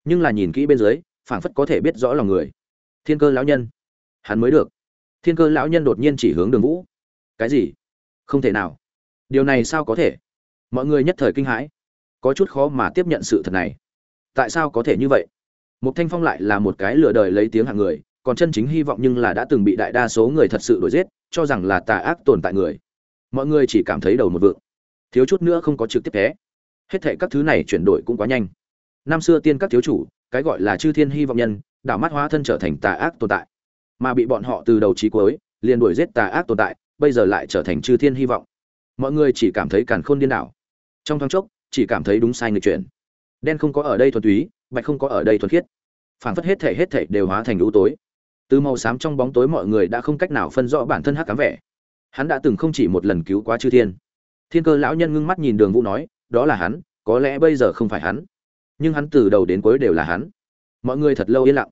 Nhưng là nhìn kỹ bên dưới, phảng phất có thể biết rõ lòng người. Thiên cơ lão nhân. Hắn mới được. Thiên cơ lão nhân đột nhiên chỉ hướng đường vũ. Cái gì? Không thể nào. Điều này sao có thể? Mọi người nhất thời kinh hãi. Có chút khó mà tiếp nhận sự thật này. Tại sao có thể như vậy? Một thanh phong lại là một cái lừa đời lấy tiếng hạng người, còn chân chính hy vọng nhưng là đã từng bị đại đa số người thật sự đuổi giết, cho rằng là tà ác tồn tại người mọi người chỉ cảm thấy đầu một vượng. Thiếu chút nữa không có trực tiếp thế hết thệ các thứ này chuyển đổi cũng quá nhanh. Năm xưa tiên các thiếu chủ, cái gọi là chư thiên hy vọng nhân, đảo mắt hóa thân trở thành tà ác tồn tại. Mà bị bọn họ từ đầu trí cuối, liền đuổi giết tà ác tồn tại, bây giờ lại trở thành chư thiên hy vọng. Mọi người chỉ cảm thấy càn khôn điên đảo. Trong thoáng chốc, chỉ cảm thấy đúng sai người chuyển. Đen không có ở đây thuần túy, bạch không có ở đây thuần khiết. Phảng phất hết thể hết thể đều hóa thành lũ tối. Từ màu xám trong bóng tối mọi người đã không cách nào phân rõ bản thân hắc cám vẻ hắn đã từng không chỉ một lần cứu quá chư thiên. Thiên cơ lão nhân ngưng mắt nhìn đường vũ nói, đó là hắn, có lẽ bây giờ không phải hắn. Nhưng hắn từ đầu đến cuối đều là hắn. Mọi người thật lâu yên lặng.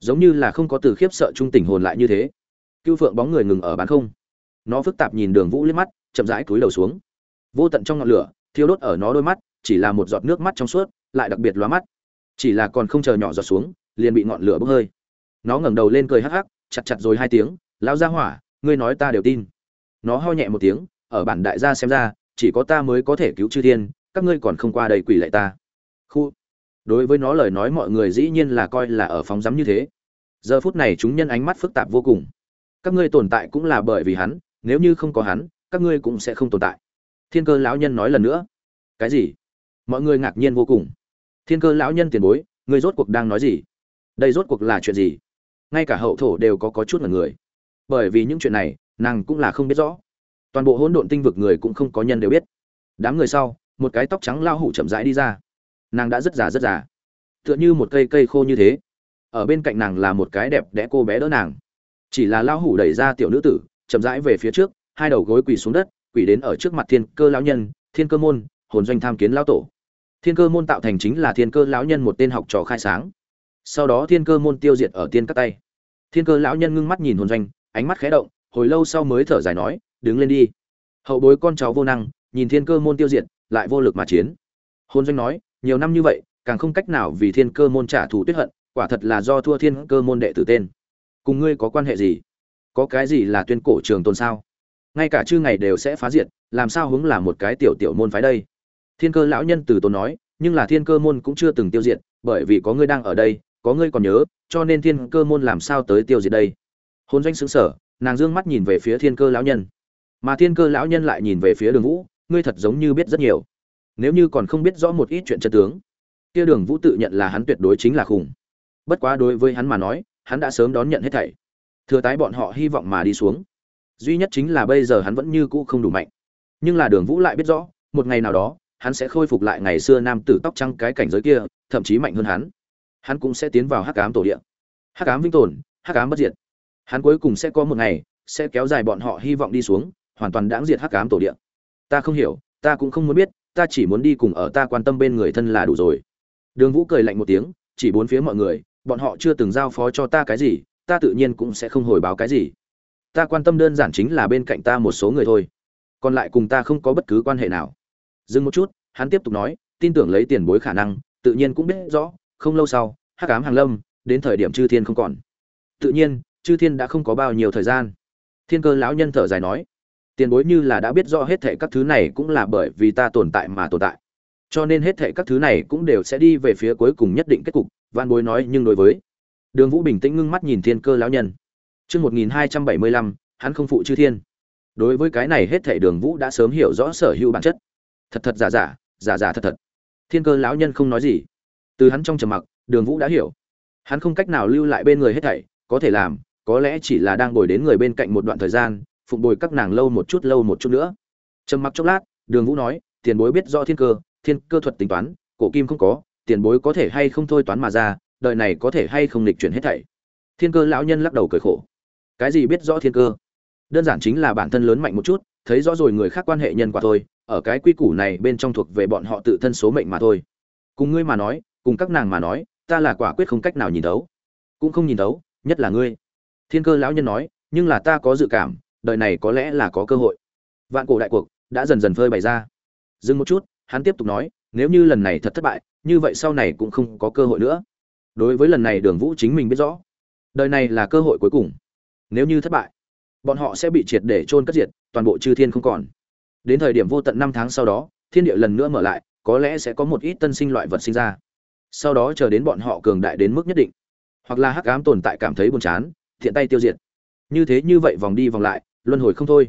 Giống như là không có từ khiếp sợ trung tình hồn lại như thế. Cưu phượng bóng người ngừng ở bán không. Nó phức tạp nhìn đường vũ liếc mắt, chậm rãi cúi đầu xuống. Vô tận trong ngọn lửa, thiêu đốt ở nó đôi mắt, chỉ là một giọt nước mắt trong suốt, lại đặc biệt lóa mắt. Chỉ là còn không chờ nhỏ giọt xuống, liền bị ngọn lửa bốc hơi. Nó ngẩng đầu lên cười hắc hắc, chặt chặt rồi hai tiếng, lão gia hỏa, ngươi nói ta đều tin nó ho nhẹ một tiếng ở bản đại gia xem ra chỉ có ta mới có thể cứu chư thiên các ngươi còn không qua đây quỷ lại ta. Khu. Đối với nó lời nói mọi người dĩ nhiên là coi là ở phóng rắm như thế. Giờ phút này chúng nhân ánh mắt phức tạp vô cùng. Các ngươi tồn tại cũng là bởi vì hắn nếu như không có hắn các ngươi cũng sẽ không tồn tại. Thiên cơ lão nhân nói lần nữa. Cái gì? Mọi người ngạc nhiên vô cùng. Thiên cơ lão nhân tiền bối ngươi rốt cuộc đang nói gì? Đây rốt cuộc là chuyện gì? Ngay cả hậu thổ đều có, có chút là người. Bởi vì những chuyện này nàng cũng là không biết rõ. Toàn bộ hỗn độn tinh vực người cũng không có nhân đều biết. Đám người sau, một cái tóc trắng lao hủ chậm rãi đi ra. Nàng đã rất già rất già. Tựa như một cây cây khô như thế. Ở bên cạnh nàng là một cái đẹp đẽ cô bé đỡ nàng. Chỉ là lao hủ đẩy ra tiểu nữ tử, chậm rãi về phía trước, hai đầu gối quỳ xuống đất, quỳ đến ở trước mặt thiên cơ lão nhân, thiên cơ môn, hồn doanh tham kiến lão tổ. Thiên cơ môn tạo thành chính là thiên cơ lão nhân một tên học trò khai sáng. Sau đó thiên cơ môn tiêu diệt ở tiên các tay. Thiên cơ lão nhân ngưng mắt nhìn hồn doanh, ánh mắt khé động hồi lâu sau mới thở dài nói, đứng lên đi. Hậu bối con cháu vô năng, nhìn thiên cơ môn tiêu diệt, lại vô lực mà chiến. Hôn doanh nói, nhiều năm như vậy, càng không cách nào vì thiên cơ môn trả thù tuyết hận, quả thật là do thua thiên cơ môn đệ tử tên. Cùng ngươi có quan hệ gì? Có cái gì là tuyên cổ trường tôn sao? Ngay cả chư ngày đều sẽ phá diệt, làm sao hướng là một cái tiểu tiểu môn phái đây? Thiên cơ lão nhân từ tôn nói, nhưng là thiên cơ môn cũng chưa từng tiêu diệt, bởi vì có ngươi đang ở đây, có ngươi còn nhớ, cho nên thiên cơ môn làm sao tới tiêu diệt đây? Hôn doanh xứng sở nàng dương mắt nhìn về phía thiên cơ lão nhân. Mà thiên cơ lão nhân lại nhìn về phía đường vũ, ngươi thật giống như biết rất nhiều. Nếu như còn không biết rõ một ít chuyện chân tướng, kia đường vũ tự nhận là hắn tuyệt đối chính là khủng. Bất quá đối với hắn mà nói, hắn đã sớm đón nhận hết thảy. Thừa tái bọn họ hy vọng mà đi xuống. Duy nhất chính là bây giờ hắn vẫn như cũ không đủ mạnh. Nhưng là đường vũ lại biết rõ, một ngày nào đó, hắn sẽ khôi phục lại ngày xưa nam tử tóc trắng cái cảnh giới kia, thậm chí mạnh hơn hắn. Hắn cũng sẽ tiến vào hắc ám tổ địa. Hắc ám vinh tồn, hắc ám bất diệt hắn cuối cùng sẽ có một ngày, sẽ kéo dài bọn họ hy vọng đi xuống, hoàn toàn đáng diệt hắc ám tổ địa. Ta không hiểu, ta cũng không muốn biết, ta chỉ muốn đi cùng ở ta quan tâm bên người thân là đủ rồi. Đường vũ cười lạnh một tiếng, chỉ bốn phía mọi người, bọn họ chưa từng giao phó cho ta cái gì, ta tự nhiên cũng sẽ không hồi báo cái gì. Ta quan tâm đơn giản chính là bên cạnh ta một số người thôi. Còn lại cùng ta không có bất cứ quan hệ nào. Dừng một chút, hắn tiếp tục nói, tin tưởng lấy tiền bối khả năng, tự nhiên cũng biết rõ, không lâu sau, hắc ám hàng lâm, đến thời điểm chư thiên không còn. Tự nhiên chư thiên đã không có bao nhiêu thời gian thiên cơ lão nhân thở dài nói tiền bối như là đã biết rõ hết thệ các thứ này cũng là bởi vì ta tồn tại mà tồn tại cho nên hết thệ các thứ này cũng đều sẽ đi về phía cuối cùng nhất định kết cục văn bối nói nhưng đối với đường vũ bình tĩnh ngưng mắt nhìn thiên cơ lão nhân Chương 1275, hắn không phụ chư thiên. Đối với cái này hết thảy Đường Vũ đã sớm hiểu rõ sở hữu bản chất. Thật thật giả giả, giả giả thật thật. Thiên Cơ lão nhân không nói gì. Từ hắn trong trầm mặc, Đường Vũ đã hiểu. Hắn không cách nào lưu lại bên người hết thảy, có thể làm, có lẽ chỉ là đang bồi đến người bên cạnh một đoạn thời gian, phụng bồi các nàng lâu một chút lâu một chút nữa. Trầm mặc chốc lát, Đường Vũ nói, tiền bối biết rõ thiên cơ, thiên cơ thuật tính toán, cổ kim không có, tiền bối có thể hay không thôi toán mà ra, đời này có thể hay không lịch chuyển hết thảy. Thiên cơ lão nhân lắc đầu cười khổ. Cái gì biết rõ thiên cơ? Đơn giản chính là bản thân lớn mạnh một chút thấy rõ rồi người khác quan hệ nhân quả thôi ở cái quy củ này bên trong thuộc về bọn họ tự thân số mệnh mà thôi. Cùng ngươi mà nói cùng các nàng mà nói ta là quả quyết không cách nào nhìn thấu. Cũng không nhìn thấu nhất là ngươi thiên cơ lão nhân nói, nhưng là ta có dự cảm, đời này có lẽ là có cơ hội. Vạn cổ đại cuộc đã dần dần phơi bày ra. Dừng một chút, hắn tiếp tục nói, nếu như lần này thật thất bại, như vậy sau này cũng không có cơ hội nữa. Đối với lần này đường vũ chính mình biết rõ, đời này là cơ hội cuối cùng. Nếu như thất bại, bọn họ sẽ bị triệt để chôn cất diệt, toàn bộ chư thiên không còn. Đến thời điểm vô tận năm tháng sau đó, thiên địa lần nữa mở lại, có lẽ sẽ có một ít tân sinh loại vật sinh ra. Sau đó chờ đến bọn họ cường đại đến mức nhất định, hoặc là hắc ám tồn tại cảm thấy buồn chán thiện tay tiêu diệt. Như thế như vậy vòng đi vòng lại, luân hồi không thôi.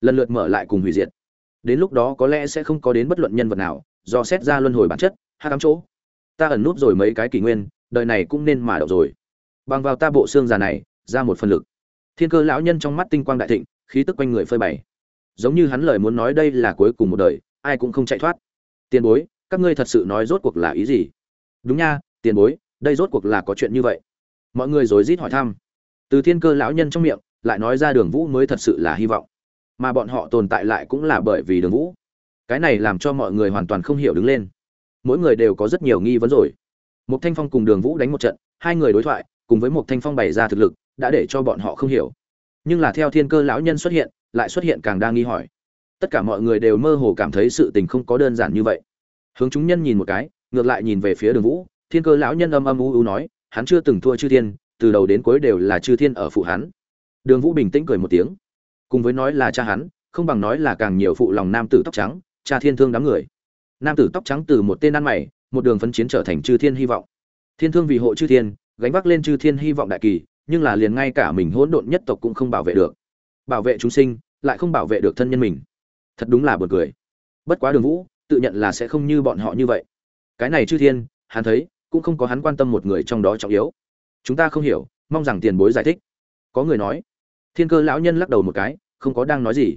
Lần lượt mở lại cùng hủy diệt. Đến lúc đó có lẽ sẽ không có đến bất luận nhân vật nào, do xét ra luân hồi bản chất hai tám chỗ. Ta ẩn núp rồi mấy cái kỷ nguyên, đời này cũng nên mà đậu rồi. Bằng vào ta bộ xương già này, ra một phần lực. Thiên cơ lão nhân trong mắt tinh quang đại thịnh, khí tức quanh người phơi bày. Giống như hắn lời muốn nói đây là cuối cùng một đời, ai cũng không chạy thoát. Tiền bối, các ngươi thật sự nói rốt cuộc là ý gì? Đúng nha, tiền bối, đây rốt cuộc là có chuyện như vậy. Mọi người rối rít hỏi thăm từ thiên cơ lão nhân trong miệng, lại nói ra đường vũ mới thật sự là hy vọng. Mà bọn họ tồn tại lại cũng là bởi vì đường vũ. Cái này làm cho mọi người hoàn toàn không hiểu đứng lên. Mỗi người đều có rất nhiều nghi vấn rồi. Một thanh phong cùng đường vũ đánh một trận, hai người đối thoại, cùng với một thanh phong bày ra thực lực, đã để cho bọn họ không hiểu. Nhưng là theo thiên cơ lão nhân xuất hiện, lại xuất hiện càng đang nghi hỏi. Tất cả mọi người đều mơ hồ cảm thấy sự tình không có đơn giản như vậy. Hướng chúng nhân nhìn một cái, ngược lại nhìn về phía đường vũ, thiên cơ lão nhân âm âm u u nói, hắn chưa từng thua chư thiên từ đầu đến cuối đều là chư thiên ở phụ hắn. Đường vũ bình tĩnh cười một tiếng. Cùng với nói là cha hắn, không bằng nói là càng nhiều phụ lòng nam tử tóc trắng, cha thiên thương đám người. Nam tử tóc trắng từ một tên ăn mày, một đường phấn chiến trở thành chư thiên hy vọng. Thiên thương vì hộ chư thiên, gánh vác lên chư thiên hy vọng đại kỳ, nhưng là liền ngay cả mình hỗn độn nhất tộc cũng không bảo vệ được. Bảo vệ chúng sinh, lại không bảo vệ được thân nhân mình. Thật đúng là buồn cười. Bất quá đường vũ, tự nhận là sẽ không như bọn họ như vậy. Cái này chư thiên, hắn thấy, cũng không có hắn quan tâm một người trong đó trọng yếu chúng ta không hiểu, mong rằng tiền bối giải thích. Có người nói. Thiên cơ lão nhân lắc đầu một cái, không có đang nói gì.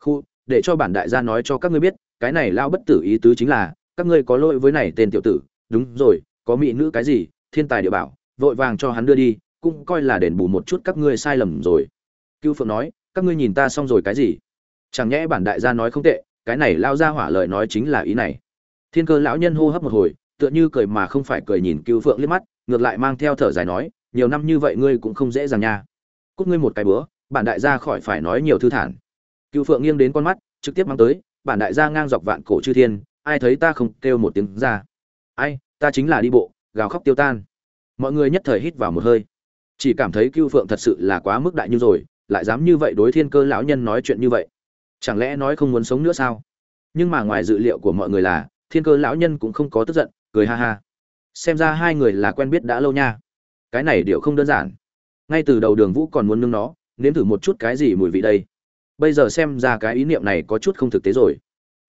Khu, để cho bản đại gia nói cho các ngươi biết, cái này lao bất tử ý tứ chính là, các ngươi có lỗi với này tên tiểu tử. Đúng rồi, có mỹ nữ cái gì, thiên tài địa bảo, vội vàng cho hắn đưa đi, cũng coi là đền bù một chút các ngươi sai lầm rồi. Cưu phượng nói, các ngươi nhìn ta xong rồi cái gì? Chẳng nhẽ bản đại gia nói không tệ, cái này lao ra hỏa lời nói chính là ý này. Thiên cơ lão nhân hô hấp một hồi, tựa như cười mà không phải cười nhìn cưu phượng liếc mắt ngược lại mang theo thở dài nói, nhiều năm như vậy ngươi cũng không dễ dàng nha. Cút ngươi một cái bữa, bản đại gia khỏi phải nói nhiều thư thản. Cưu phượng nghiêng đến con mắt, trực tiếp mang tới, bản đại gia ngang dọc vạn cổ chư thiên, ai thấy ta không kêu một tiếng ra. Ai, ta chính là đi bộ, gào khóc tiêu tan. Mọi người nhất thời hít vào một hơi. Chỉ cảm thấy cưu phượng thật sự là quá mức đại như rồi, lại dám như vậy đối thiên cơ lão nhân nói chuyện như vậy. Chẳng lẽ nói không muốn sống nữa sao? Nhưng mà ngoài dự liệu của mọi người là, thiên cơ lão nhân cũng không có tức giận, cười ha ha xem ra hai người là quen biết đã lâu nha. Cái này điệu không đơn giản. Ngay từ đầu đường vũ còn muốn nương nó, nếm thử một chút cái gì mùi vị đây. Bây giờ xem ra cái ý niệm này có chút không thực tế rồi.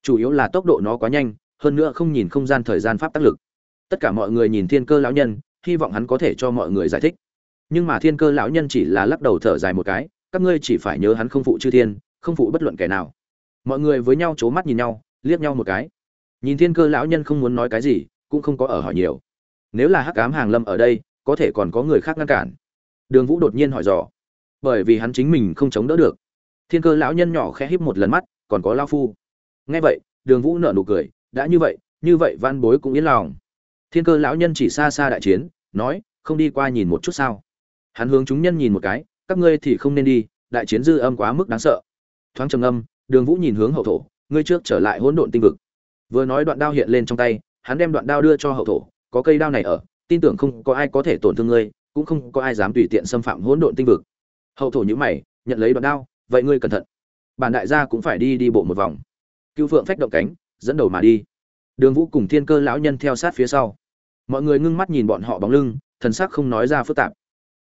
Chủ yếu là tốc độ nó quá nhanh, hơn nữa không nhìn không gian thời gian pháp tác lực. Tất cả mọi người nhìn thiên cơ lão nhân, hy vọng hắn có thể cho mọi người giải thích. Nhưng mà thiên cơ lão nhân chỉ là lắc đầu thở dài một cái, các ngươi chỉ phải nhớ hắn không phụ chư thiên, không phụ bất luận kẻ nào. Mọi người với nhau c h ố mắt nhìn nhau, liếc nhau một cái. Nhìn thiên cơ lão nhân không muốn nói cái gì, cũng không có ở hỏi nhiều nếu là hắc ám hàng lâm ở đây, có thể còn có người khác ngăn cản. Đường vũ đột nhiên hỏi dò. Bởi vì hắn chính mình không chống đỡ được. Thiên cơ lão nhân nhỏ khẽ híp một lần mắt, còn có lao phu. Nghe vậy, đường vũ nở nụ cười, đã như vậy như vậy van bối cũng yên lòng. Thiên cơ lão nhân chỉ xa xa đại chiến, nói, không đi qua nhìn một chút sao. Hắn hướng chúng nhân nhìn một cái, các ngươi thì không nên đi, đại chiến dư âm quá mức đáng sợ. Thoáng trầm âm đường vũ nhìn hướng hậu thổ, ngươi trước trở lại hỗn độn tinh vực. Vừa nói đoạn đao hiện lên trong tay, hắn đem đoạn đao đưa cho hậu thổ có cây đao này ở, tin tưởng không có ai có thể tổn thương ngươi, cũng không có ai dám tùy tiện xâm phạm hỗn độn tinh vực. Hậu thổ nhữ mày, nhận lấy đoạn đao, vậy ngươi cẩn thận. Bản đại gia cũng phải đi đi bộ một vòng. Cựu phượng phách động cánh, dẫn đầu mà đi. Đường vũ cùng thiên cơ lão nhân theo sát phía sau. Mọi người ngưng mắt nhìn bọn họ bóng lưng, thần sắc không nói ra phức tạp.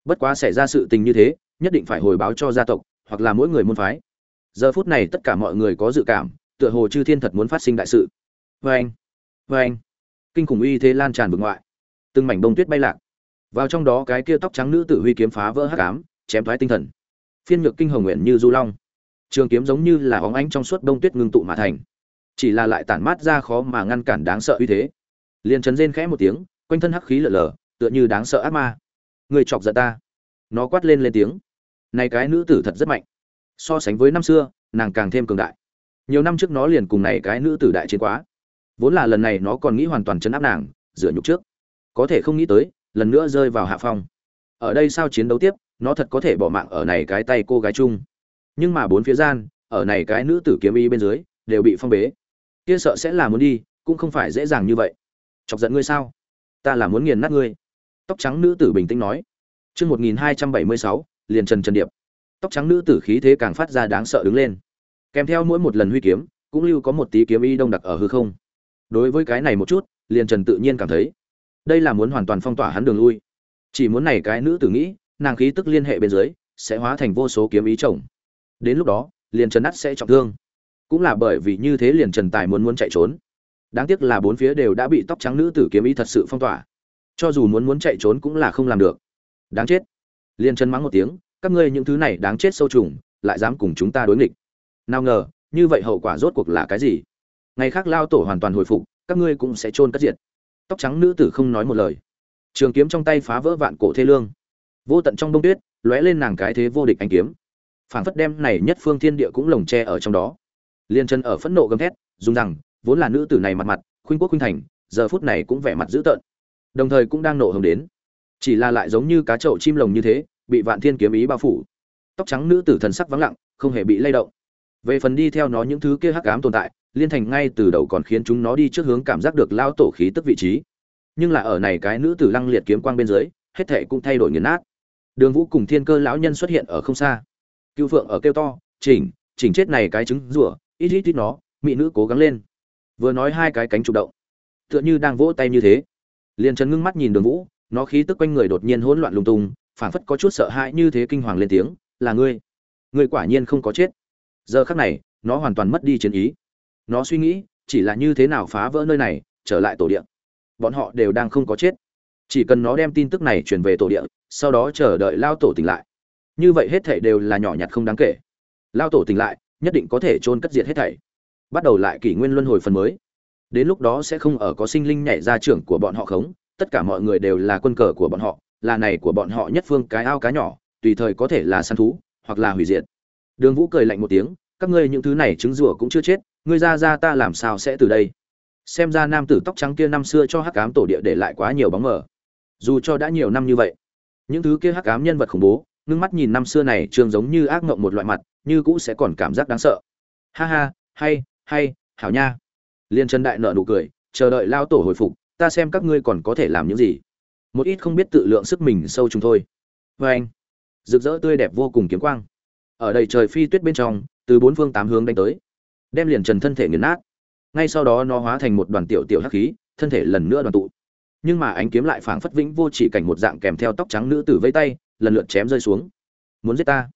Bất quá xảy ra sự tình như thế, nhất định phải hồi báo cho gia tộc, hoặc là mỗi người môn phái. Giờ phút này tất cả mọi người có dự cảm, tựa hồ chư thiên thật muốn phát sinh đại sự. Vê anh vê anh kinh khủng uy thế lan tràn vực ngoại. Từng mảnh bông tuyết bay lạc. Vào trong đó cái kia tóc trắng nữ tử huy kiếm phá vỡ hắc ám, chém thoái tinh thần. Phiên nhược kinh hồng nguyện như du long. Trường kiếm giống như là óng ánh trong suốt bông tuyết ngưng tụ mà thành. Chỉ là lại tản mát ra khó mà ngăn cản đáng sợ uy thế. Liền chấn rên khẽ một tiếng, quanh thân hắc khí lở lở, tựa như đáng sợ ác ma. Người chọc giận ta. Nó quát lên lên tiếng. Này cái nữ tử thật rất mạnh. So sánh với năm xưa, nàng càng thêm cường đại. Nhiều năm trước nó liền cùng này cái nữ tử đại chiến quá vốn là lần này nó còn nghĩ hoàn toàn chấn áp nàng dựa nhục trước. Có thể không nghĩ tới, lần nữa rơi vào hạ phong. Ở đây sao chiến đấu tiếp, nó thật có thể bỏ mạng ở này cái tay cô gái chung. Nhưng mà bốn phía gian, ở này cái nữ tử kiếm y bên dưới, đều bị phong bế. Kia sợ sẽ là muốn đi, cũng không phải dễ dàng như vậy. Chọc giận ngươi sao? Ta là muốn nghiền nát ngươi. Tóc trắng nữ tử bình tĩnh nói. Chương một nghìn hai trăm bảy mươi sáu, liền trần trần điệp. Tóc trắng nữ tử khí thế càng phát ra đáng sợ đứng lên. Kèm theo mỗi một lần huy kiếm, cũng lưu có một tí kiếm y đông đặc ở hư không đối với cái này một chút, liền trần tự nhiên cảm thấy, đây là muốn hoàn toàn phong tỏa hắn đường lui. Chỉ muốn này cái nữ tử nghĩ, nàng khí tức liên hệ bên dưới, sẽ hóa thành vô số kiếm ý chồng. Đến lúc đó, liền trần nát sẽ trọng thương. Cũng là bởi vì như thế liền trần tài muốn muốn chạy trốn. Đáng tiếc là bốn phía đều đã bị tóc trắng nữ tử kiếm ý thật sự phong tỏa. Cho dù muốn muốn chạy trốn cũng là không làm được. Đáng chết. Liền trần mắng một tiếng, các ngươi những thứ này đáng chết sâu trùng, lại dám cùng chúng ta đối nghịch. Nào ngờ, như vậy hậu quả rốt cuộc là cái gì? Ngày khác lao tổ hoàn toàn hồi phục, các ngươi cũng sẽ chôn cất diệt. Tóc trắng nữ tử không nói một lời. Trường kiếm trong tay phá vỡ vạn cổ thê lương. Vô tận trong đông tuyết, lóe lên nàng cái thế vô địch anh kiếm. Phảng phất đem này nhất phương thiên địa cũng lồng che ở trong đó. Liên chân ở phẫn nộ gầm thét, dùng rằng, vốn là nữ tử này mặt mặt, khuynh quốc khuynh thành, giờ phút này cũng vẻ mặt dữ tợn. Đồng thời cũng đang nộ hồng đến. Chỉ là lại giống như cá chậu chim lồng như thế, bị vạn thiên kiếm ý bao phủ. Tóc trắng nữ tử thần sắc vắng lặng, không hề bị lay động về phần đi theo nó những thứ kia hắc ám tồn tại, liên thành ngay từ đầu còn khiến chúng nó đi trước hướng cảm giác được lao tổ khí tức vị trí. Nhưng là ở này cái nữ tử lăng liệt kiếm quang bên dưới, hết thệ cũng thay đổi nghiền nát. Đường vũ cùng thiên cơ lão nhân xuất hiện ở không xa. Cựu phượng ở kêu to, chỉnh chỉnh chết này cái trứng rủa ít ít ít nó, mỹ nữ cố gắng lên. Vừa nói hai cái cánh chủ động. Tựa như đang vỗ tay như thế. Liền trần ngưng mắt nhìn đường vũ, nó khí tức quanh người đột nhiên hỗn loạn lung tung, phảng phất có chút sợ hãi như thế kinh hoàng lên tiếng, là ngươi. Ngươi quả nhiên không có chết giờ khắc này, nó hoàn toàn mất đi chiến ý. Nó suy nghĩ, chỉ là như thế nào phá vỡ nơi này, trở lại tổ địa. Bọn họ đều đang không có chết. Chỉ cần nó đem tin tức này truyền về tổ địa, sau đó chờ đợi lao tổ tỉnh lại. Như vậy hết thảy đều là nhỏ nhặt không đáng kể. Lao tổ tỉnh lại, nhất định có thể chôn cất diệt hết thảy. Bắt đầu lại kỷ nguyên luân hồi phần mới. Đến lúc đó sẽ không ở có sinh linh nhảy ra trưởng của bọn họ khống, tất cả mọi người đều là quân cờ của bọn họ, là này của bọn họ nhất phương cái ao cá nhỏ, tùy thời có thể là săn thú, hoặc là hủy diệt đường vũ cười lạnh một tiếng, các ngươi những thứ này trứng rùa cũng chưa chết, ngươi ra ra ta làm sao sẽ từ đây? Xem ra nam tử tóc trắng kia năm xưa cho hắc ám tổ địa để lại quá nhiều bóng mờ. Dù cho đã nhiều năm như vậy, những thứ kia hắc ám nhân vật khủng bố ngước mắt nhìn năm xưa này trường giống như ác mộng một loại mặt, như cũ sẽ còn cảm giác đáng sợ. Ha ha, hay hay, hảo nha. Liên trần đại nợ nụ cười, chờ đợi lao tổ hồi phục, ta xem các ngươi còn có thể làm những gì. Một ít không biết tự lượng sức mình sâu chúng thôi. Và anh rực rỡ tươi đẹp vô cùng kiếm quang ở đầy trời phi tuyết bên trong, từ bốn phương tám hướng đánh tới, đem liền trần thân thể nghiền nát. Ngay sau đó nó hóa thành một đoàn tiểu tiểu hắc khí, thân thể lần nữa đoàn tụ. Nhưng mà ánh kiếm lại phảng phất vĩnh vô chỉ cảnh một dạng kèm theo tóc trắng nữ tử vây tay, lần lượt chém rơi xuống. Muốn giết ta?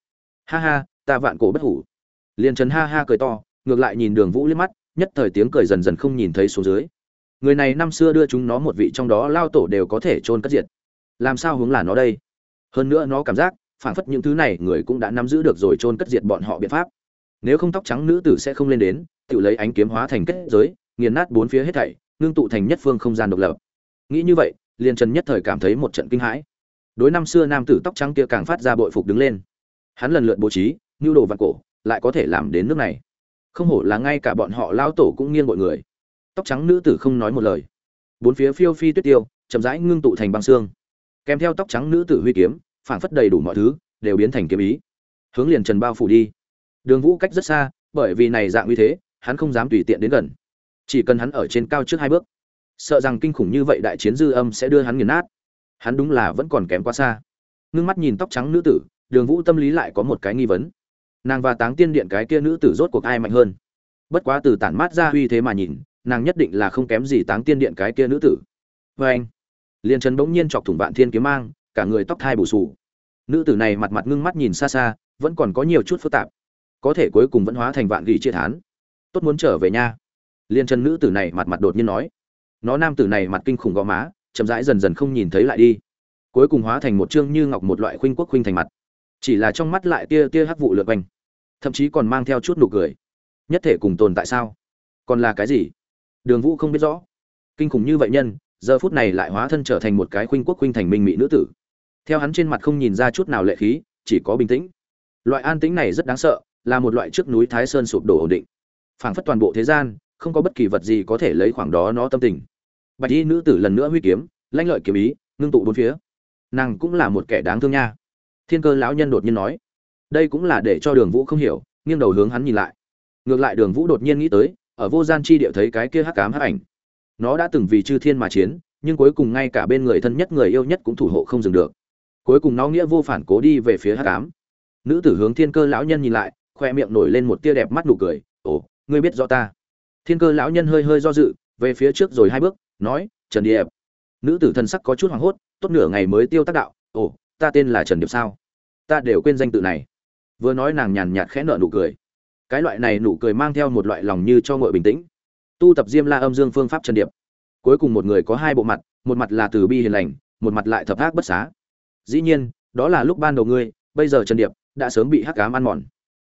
Ha ha, ta vạn cổ bất hủ. Liền trần ha ha cười to, ngược lại nhìn đường vũ liếc mắt, nhất thời tiếng cười dần dần không nhìn thấy xuống dưới. Người này năm xưa đưa chúng nó một vị trong đó lao tổ đều có thể chôn cất diệt. Làm sao hướng là nó đây? Hơn nữa nó cảm giác phảng phất những thứ này người cũng đã nắm giữ được rồi chôn cất diệt bọn họ biện pháp. Nếu không tóc trắng nữ tử sẽ không lên đến, tự lấy ánh kiếm hóa thành kết giới, nghiền nát bốn phía hết thảy, ngưng tụ thành nhất phương không gian độc lập. Nghĩ như vậy liền trần nhất thời cảm thấy một trận kinh hãi. Đối năm xưa nam tử tóc trắng kia càng phát ra bội phục đứng lên. Hắn lần lượt bố trí nhu đồ vạn cổ, lại có thể làm đến nước này. Không hổ là ngay cả bọn họ lao tổ cũng nghiêng bội người. Tóc trắng nữ tử không nói một lời. Bốn phía phiêu phi tuyết tiêu, chậm rãi ngưng tụ thành băng xương. Kèm theo tóc trắng nữ tử huy kiếm phảng phất đầy đủ mọi thứ, đều biến thành kiếm ý. Hướng liền trần bao phủ đi. Đường vũ cách rất xa, bởi vì này dạng uy thế, hắn không dám tùy tiện đến gần. Chỉ cần hắn ở trên cao trước hai bước. Sợ rằng kinh khủng như vậy đại chiến dư âm sẽ đưa hắn nghiền nát. Hắn đúng là vẫn còn kém quá xa. Ngưng mắt nhìn tóc trắng nữ tử, đường vũ tâm lý lại có một cái nghi vấn. Nàng và táng tiên điện cái kia nữ tử rốt cuộc ai mạnh hơn? Bất quá từ tản mát ra uy thế mà nhìn, nàng nhất định là không kém gì táng tiên điện cái kia nữ tử. Vê anh liền trần bỗng nhiên chọc thủng vạn thiên kiếm mang cả người tóc thai bù xù. Nữ tử này mặt mặt ngưng mắt nhìn xa xa, vẫn còn có nhiều chút phức tạp. Có thể cuối cùng vẫn hóa thành vạn gỉ chia thán. Tốt muốn trở về nha. Liên chân nữ tử này mặt mặt đột nhiên nói. Nó nam tử này mặt kinh khủng gò má, chậm rãi dần dần không nhìn thấy lại đi. Cuối cùng hóa thành một chương như ngọc một loại khuynh quốc khuynh thành mặt. Chỉ là trong mắt lại tia tia hắc vụ lượt quanh. Thậm chí còn mang theo chút nụ cười. Nhất thể cùng tồn tại sao? Còn là cái gì? Đường vũ không biết rõ. Kinh khủng như vậy nhân, giờ phút này lại hóa thân trở thành một cái khuynh quốc khuynh thành minh mỹ nữ tử theo hắn trên mặt không nhìn ra chút nào lệ khí, chỉ có bình tĩnh. Loại an tĩnh này rất đáng sợ, là một loại trước núi thái sơn sụp đổ ổn định. Phảng phất toàn bộ thế gian, không có bất kỳ vật gì có thể lấy khoảng đó nó tâm tình. Bạch y nữ tử lần nữa huy kiếm lanh lợi kiếm ý, ngưng tụ bốn phía. Nàng cũng là một kẻ đáng thương nha. Thiên cơ lão nhân đột nhiên nói, đây cũng là để cho đường vũ không hiểu, nghiêng đầu hướng hắn nhìn lại. Ngược lại đường vũ đột nhiên nghĩ tới, ở vô gian chi địa thấy cái kia hắc cám hắc ảnh. Nó đã từng vì chư thiên mà chiến, nhưng cuối cùng ngay cả bên người thân nhất người yêu nhất cũng thủ hộ không dừng được cuối cùng nó nghĩa vô phản cố đi về phía hát cám. Nữ tử hướng thiên cơ lão nhân nhìn lại, khoe miệng nổi lên một tia đẹp mắt nụ cười, ồ, ngươi biết rõ ta. Thiên cơ lão nhân hơi hơi do dự, về phía trước rồi hai bước, nói, trần điệp. Nữ tử thần sắc có chút hoảng hốt, tốt nửa ngày mới tiêu tác đạo, ồ, ta tên là trần điệp sao? Ta đều quên danh tự này. Vừa nói nàng nhàn nhạt khẽ nợ nụ cười. Cái loại này nụ cười mang theo một loại lòng như cho ngội bình tĩnh. Tu tập diêm la âm dương phương pháp trần điệp. Cuối cùng một người có hai bộ mặt, một mặt là từ bi hiền lành, một mặt lại thập ác bất xá dĩ nhiên, đó là lúc ban đầu ngươi, bây giờ trần điệp đã sớm bị hắc cám ăn mòn.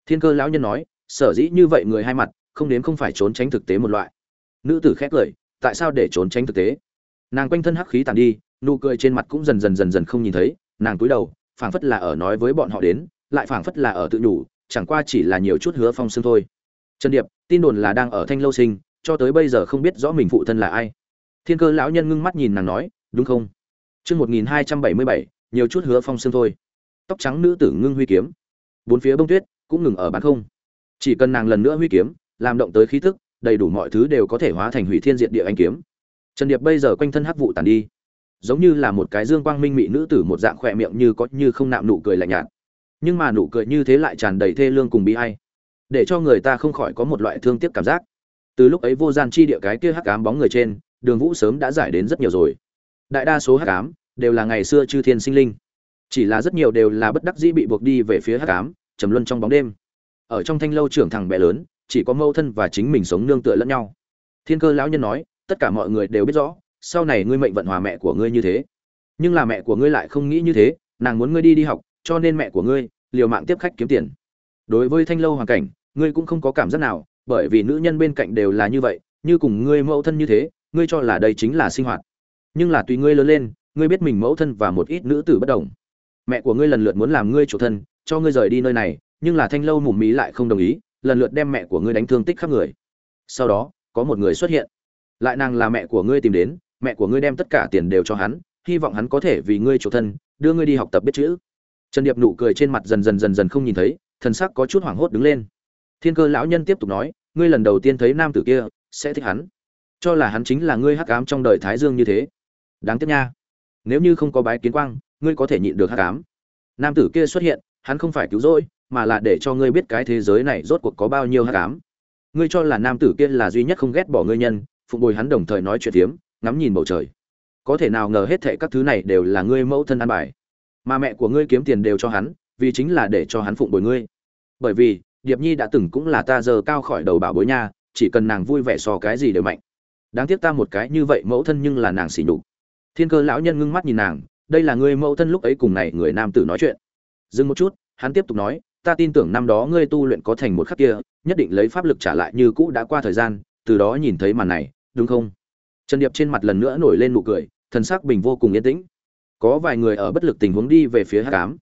Thiên cơ lão nhân nói, sở dĩ như vậy người hai mặt, không đến không phải trốn tránh thực tế một loại. Nữ tử khét cười, tại sao để trốn tránh thực tế? Nàng quanh thân hắc khí tàn đi, nụ cười trên mặt cũng dần dần dần dần không nhìn thấy, nàng cúi đầu, phảng phất là ở nói với bọn họ đến, lại phảng phất là ở tự nhủ, chẳng qua chỉ là nhiều chút hứa phong xương thôi. Trần điệp, tin đồn là đang ở thanh lâu sinh, cho tới bây giờ không biết rõ mình phụ thân là ai. Thiên cơ lão nhân ngưng mắt nhìn nàng nói, đúng không? Chương một nghìn hai trăm bảy mươi bảy nhiều chút hứa phong xương thôi. Tóc trắng nữ tử ngưng huy kiếm. Bốn phía bông tuyết cũng ngừng ở bán không. Chỉ cần nàng lần nữa huy kiếm, làm động tới khí tức, đầy đủ mọi thứ đều có thể hóa thành hủy thiên diệt địa anh kiếm. Trần điệp bây giờ quanh thân hắc vụ tàn đi. Giống như là một cái dương quang minh mị nữ tử một dạng khỏe miệng như có như không nạm nụ cười lạnh nhạt. Nhưng mà nụ cười như thế lại tràn đầy thê lương cùng bi hay để cho người ta không khỏi có một loại thương tiếc cảm giác. Từ lúc ấy vô gian chi địa cái kia hắc ám bóng người trên, đường vũ sớm đã giải đến rất nhiều rồi. Đại đa số hắc ám đều là ngày xưa chư thiên sinh linh. Chỉ là rất nhiều đều là bất đắc dĩ bị buộc đi về phía hắc ám, trầm luân trong bóng đêm. Ở trong thanh lâu trưởng thằng bé lớn, chỉ có mâu thân và chính mình sống nương tựa lẫn nhau. Thiên cơ lão nhân nói, tất cả mọi người đều biết rõ, sau này ngươi mệnh vận hòa mẹ của ngươi như thế. Nhưng là mẹ của ngươi lại không nghĩ như thế, nàng muốn ngươi đi đi học, cho nên mẹ của ngươi liều mạng tiếp khách kiếm tiền. Đối với thanh lâu hoàn cảnh, ngươi cũng không có cảm giác nào, bởi vì nữ nhân bên cạnh đều là như vậy, như cùng ngươi mẫu thân như thế, ngươi cho là đây chính là sinh hoạt. Nhưng là tùy ngươi lớn lên ngươi biết mình mẫu thân và một ít nữ tử bất đồng. Mẹ của ngươi lần lượt muốn làm ngươi chủ thân, cho ngươi rời đi nơi này, nhưng là thanh lâu mùm mí lại không đồng ý, lần lượt đem mẹ của ngươi đánh thương tích khắp người. Sau đó, có một người xuất hiện. Lại nàng là mẹ của ngươi tìm đến, mẹ của ngươi đem tất cả tiền đều cho hắn, hy vọng hắn có thể vì ngươi chủ thân, đưa ngươi đi học tập biết chữ. Trần điệp nụ cười trên mặt dần dần dần dần không nhìn thấy, thần sắc có chút hoảng hốt đứng lên. Thiên cơ lão nhân tiếp tục nói, ngươi lần đầu tiên thấy nam tử kia, sẽ thích hắn. Cho là hắn chính là ngươi hắc ám trong đời thái dương như thế. Đáng tiếc nha nếu như không có bái kiến quang, ngươi có thể nhịn được hát cám nam tử kia xuất hiện, hắn không phải cứu rỗi, mà là để cho ngươi biết cái thế giới này rốt cuộc có bao nhiêu hát cám ngươi cho là nam tử kia là duy nhất không ghét bỏ ngươi nhân, phụng bồi hắn đồng thời nói chuyện tiếm ngắm nhìn bầu trời. Có thể nào ngờ hết thệ các thứ này đều là ngươi mẫu thân ăn bài. Mà mẹ của ngươi kiếm tiền đều cho hắn, vì chính là để cho hắn phụng bồi ngươi. Bởi vì, điệp nhi đã từng cũng là ta giờ cao khỏi đầu bảo bối nha, chỉ cần nàng vui vẻ so cái gì đều mạnh. Đáng tiếc ta một cái như vậy mẫu thân nhưng là nàng xỉ nhục thiên cơ lão nhân ngưng mắt nhìn nàng, đây là người mẫu thân lúc ấy cùng này người nam tử nói chuyện. Dừng một chút, hắn tiếp tục nói, ta tin tưởng năm đó ngươi tu luyện có thành một khắc kia, nhất định lấy pháp lực trả lại như cũ đã qua thời gian, từ đó nhìn thấy màn này, đúng không? Trần điệp trên mặt lần nữa nổi lên nụ cười, thần sắc bình vô cùng yên tĩnh. Có vài người ở bất lực tình huống đi về phía hắc ám.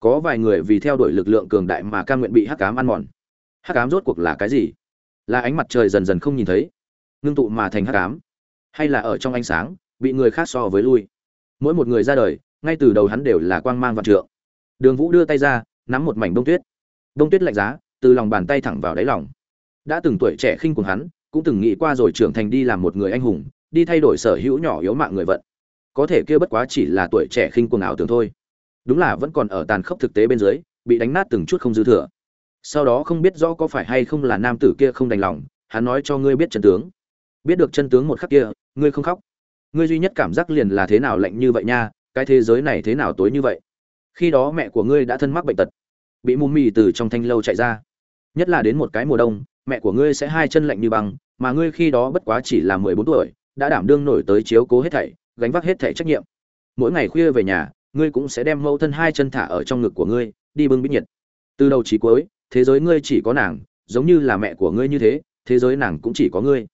Có vài người vì theo đuổi lực lượng cường đại mà cam nguyện bị hắc ám ăn mòn. Hắc ám rốt cuộc là cái gì? Là ánh mặt trời dần dần không nhìn thấy, ngưng tụ mà thành hắc ám, hay là ở trong ánh sáng bị người khác so với lui. Mỗi một người ra đời, ngay từ đầu hắn đều là quang mang vạn trượng. Đường vũ đưa tay ra, nắm một mảnh bông tuyết. Bông tuyết lạnh giá, từ lòng bàn tay thẳng vào đáy lòng. Đã từng tuổi trẻ khinh cùng hắn, cũng từng nghĩ qua rồi trưởng thành đi làm một người anh hùng, đi thay đổi sở hữu nhỏ yếu mạng người vận. Có thể kia bất quá chỉ là tuổi trẻ khinh cuồng ảo tưởng thôi. Đúng là vẫn còn ở tàn khốc thực tế bên dưới, bị đánh nát từng chút không dư thừa. Sau đó không biết rõ có phải hay không là nam tử kia không đành lòng, hắn nói cho ngươi biết chân tướng. Biết được chân tướng một khắc kia, ngươi không khóc ngươi duy nhất cảm giác liền là thế nào lạnh như vậy nha, cái thế giới này thế nào tối như vậy? Khi đó mẹ của ngươi đã thân mắc bệnh tật, bị mù mì từ trong thanh lâu chạy ra. Nhất là đến một cái mùa đông, mẹ của ngươi sẽ hai chân lạnh như băng, mà ngươi khi đó bất quá chỉ là mười bốn tuổi, đã đảm đương nổi tới chiếu cố hết thảy, gánh vác hết thảy trách nhiệm. Mỗi ngày khuya về nhà, ngươi cũng sẽ đem mẫu thân hai chân thả ở trong ngực của ngươi, đi bưng bít nhiệt. Từ đầu chí cuối, thế giới ngươi chỉ có nàng, giống như là mẹ của ngươi như thế thế giới nàng cũng chỉ có ngươi.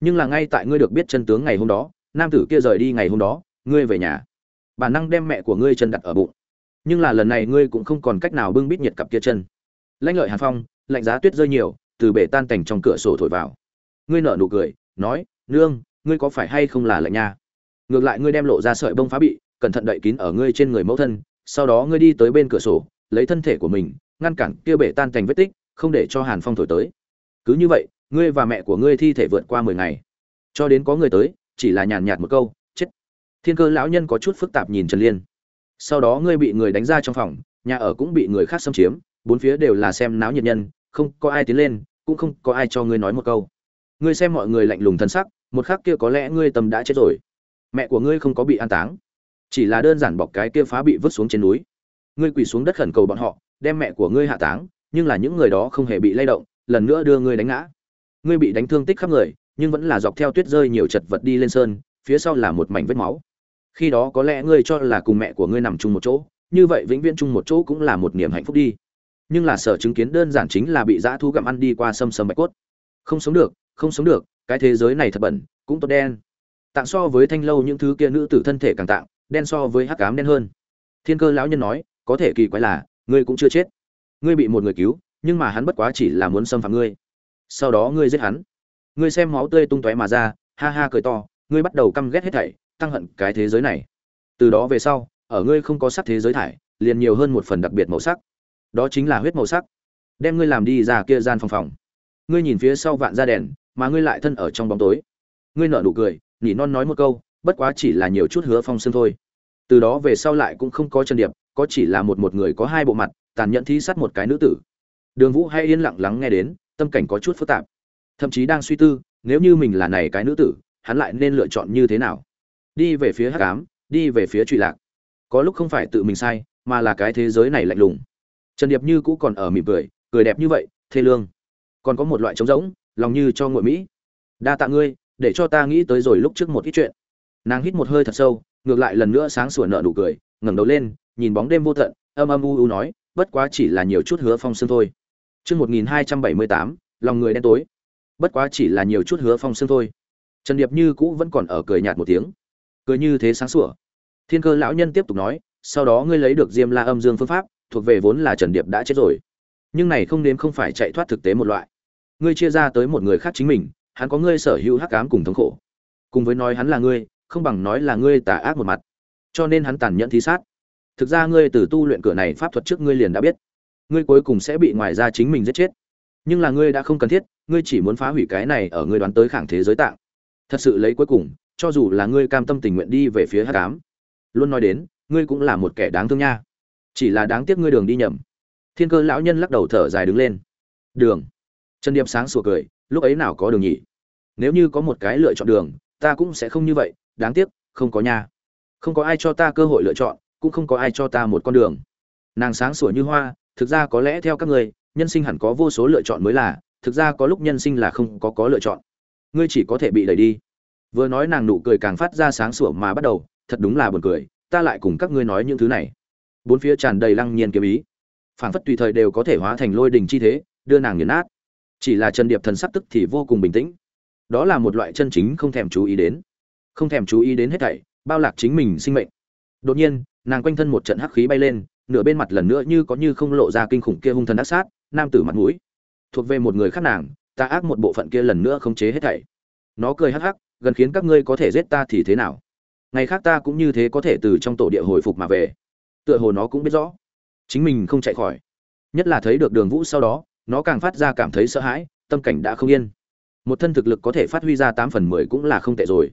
Nhưng là ngay tại ngươi được biết chân tướng ngày hôm đó nam tử kia rời đi ngày hôm đó, ngươi về nhà. Bản năng đem mẹ của ngươi chân đặt ở bụng. Nhưng là lần này ngươi cũng không còn cách nào bưng bít nhiệt cặp kia chân. Lãnh lợi hàn phong, lạnh giá tuyết rơi nhiều, từ bể tan cảnh trong cửa sổ thổi vào. Ngươi nở nụ cười, nói, nương, ngươi có phải hay không là lạnh nha? Ngược lại ngươi đem lộ ra sợi bông phá bị, cẩn thận đậy kín ở ngươi trên người mẫu thân, sau đó ngươi đi tới bên cửa sổ, lấy thân thể của mình, ngăn cản kia bể tan tành vết tích, không để cho hàn phong thổi tới. Cứ như vậy, ngươi và mẹ của ngươi thi thể vượt qua mười ngày. Cho đến có người tới chỉ là nhàn nhạt một câu, chết. Thiên cơ lão nhân có chút phức tạp nhìn trần liên. Sau đó ngươi bị người đánh ra trong phòng, nhà ở cũng bị người khác xâm chiếm, bốn phía đều là xem náo nhiệt nhân, không có ai tiến lên, cũng không có ai cho ngươi nói một câu. Ngươi xem mọi người lạnh lùng thân sắc, một khắc kia có lẽ ngươi tâm đã chết rồi. Mẹ của ngươi không có bị an táng, chỉ là đơn giản bọc cái kia phá bị vứt xuống trên núi. Ngươi quỳ xuống đất khẩn cầu bọn họ, đem mẹ của ngươi hạ táng, nhưng là những người đó không hề bị lay động, lần nữa đưa ngươi đánh ngã. Ngươi bị đánh thương tích khắp người nhưng vẫn là dọc theo tuyết rơi nhiều chật vật đi lên sơn, phía sau là một mảnh vết máu. Khi đó có lẽ ngươi cho là cùng mẹ của ngươi nằm chung một chỗ, như vậy vĩnh viễn chung một chỗ cũng là một niềm hạnh phúc đi. Nhưng là sở chứng kiến đơn giản chính là bị dã thu gặm ăn đi qua sâm sâm bạch cốt. Không sống được, không sống được, cái thế giới này thật bẩn, cũng tốt đen. Tạng so với thanh lâu những thứ kia nữ tử thân thể càng tạng, đen so với hắc ám đen hơn. Thiên cơ lão nhân nói, có thể kỳ quái là, ngươi cũng chưa chết. Ngươi bị một người cứu, nhưng mà hắn bất quá chỉ là muốn xâm phạm ngươi. Sau đó ngươi giết hắn ngươi xem máu tươi tung tóe mà ra, ha ha cười to, ngươi bắt đầu căm ghét hết thảy, tăng hận cái thế giới này. Từ đó về sau, ở ngươi không có sắc thế giới thải, liền nhiều hơn một phần đặc biệt màu sắc. Đó chính là huyết màu sắc. Đem ngươi làm đi ra kia gian phòng phòng. Ngươi nhìn phía sau vạn ra đèn, mà ngươi lại thân ở trong bóng tối. Ngươi nở nụ cười, nhỉ non nói một câu, bất quá chỉ là nhiều chút hứa phong xương thôi. Từ đó về sau lại cũng không có chân điệp, có chỉ là một một người có hai bộ mặt, tàn nhẫn thi sát một cái nữ tử. Đường vũ hay yên lặng lắng nghe đến, tâm cảnh có chút phức tạp thậm chí đang suy tư, nếu như mình là này cái nữ tử, hắn lại nên lựa chọn như thế nào? Đi về phía hắc ám, đi về phía trụy lạc. Có lúc không phải tự mình sai, mà là cái thế giới này lạnh lùng. Trần điệp như cũ còn ở mỉm cười cười đẹp như vậy, thê lương. Còn có một loại trống rỗng, lòng như cho ngụy mỹ. Đa tạ ngươi, để cho ta nghĩ tới rồi lúc trước một ít chuyện. Nàng hít một hơi thật sâu, ngược lại lần nữa sáng sủa nợ nụ cười, ngẩng đầu lên, nhìn bóng đêm vô tận, âm âm u u nói, bất quá chỉ là nhiều chút hứa phong sương thôi. Chương một nghìn hai trăm bảy mươi tám, lòng người đen tối bất quá chỉ là nhiều chút hứa phong sương thôi. Trần điệp như cũ vẫn còn ở cười nhạt một tiếng. Cười như thế sáng sủa. Thiên cơ lão nhân tiếp tục nói, sau đó ngươi lấy được diêm la âm dương phương pháp, thuộc về vốn là trần điệp đã chết rồi. Nhưng này không đến không phải chạy thoát thực tế một loại. Ngươi chia ra tới một người khác chính mình, hắn có ngươi sở hữu hắc cám cùng thống khổ. Cùng với nói hắn là ngươi, không bằng nói là ngươi tà ác một mặt. Cho nên hắn tàn nhẫn thí sát. Thực ra ngươi từ tu luyện cửa này pháp thuật trước ngươi liền đã biết. Ngươi cuối cùng sẽ bị ngoài ra chính mình giết chết nhưng là ngươi đã không cần thiết, ngươi chỉ muốn phá hủy cái này ở ngươi đoán tới khảng thế giới tạng. Thật sự lấy cuối cùng, cho dù là ngươi cam tâm tình nguyện đi về phía hắc ám, luôn nói đến, ngươi cũng là một kẻ đáng thương nha. Chỉ là đáng tiếc ngươi đường đi nhầm. Thiên cơ lão nhân lắc đầu thở dài đứng lên. Đường. Trần điệp sáng sủa cười, lúc ấy nào có đường nhỉ? Nếu như có một cái lựa chọn đường, ta cũng sẽ không như vậy, đáng tiếc, không có nha. Không có ai cho ta cơ hội lựa chọn, cũng không có ai cho ta một con đường. Nàng sáng sủa như hoa, thực ra có lẽ theo các người nhân sinh hẳn có vô số lựa chọn mới là, thực ra có lúc nhân sinh là không có có lựa chọn. Ngươi chỉ có thể bị đẩy đi. Vừa nói nàng nụ cười càng phát ra sáng sủa mà bắt đầu, thật đúng là buồn cười, ta lại cùng các ngươi nói những thứ này. Bốn phía tràn đầy lăng nhiên kiếm ý. Phảng phất tùy thời đều có thể hóa thành lôi đình chi thế, đưa nàng nghiền nát. Chỉ là trần điệp thần sắc tức thì vô cùng bình tĩnh. Đó là một loại chân chính không thèm chú ý đến. Không thèm chú ý đến hết thảy, bao lạc chính mình sinh mệnh. Đột nhiên, nàng quanh thân một trận hắc khí bay lên, nửa bên mặt lần nữa như có như không lộ ra kinh khủng kia hung thần ác sát nam tử mặt mũi. Thuộc về một người khác nàng, ta ác một bộ phận kia lần nữa không chế hết thảy. Nó cười hắc hắc, gần khiến các ngươi có thể giết ta thì thế nào? Ngày khác ta cũng như thế có thể từ trong tổ địa hồi phục mà về. Tựa hồ nó cũng biết rõ. Chính mình không chạy khỏi. Nhất là thấy được đường vũ sau đó, nó càng phát ra cảm thấy sợ hãi, tâm cảnh đã không yên. Một thân thực lực có thể phát huy ra tám phần mười cũng là không tệ rồi.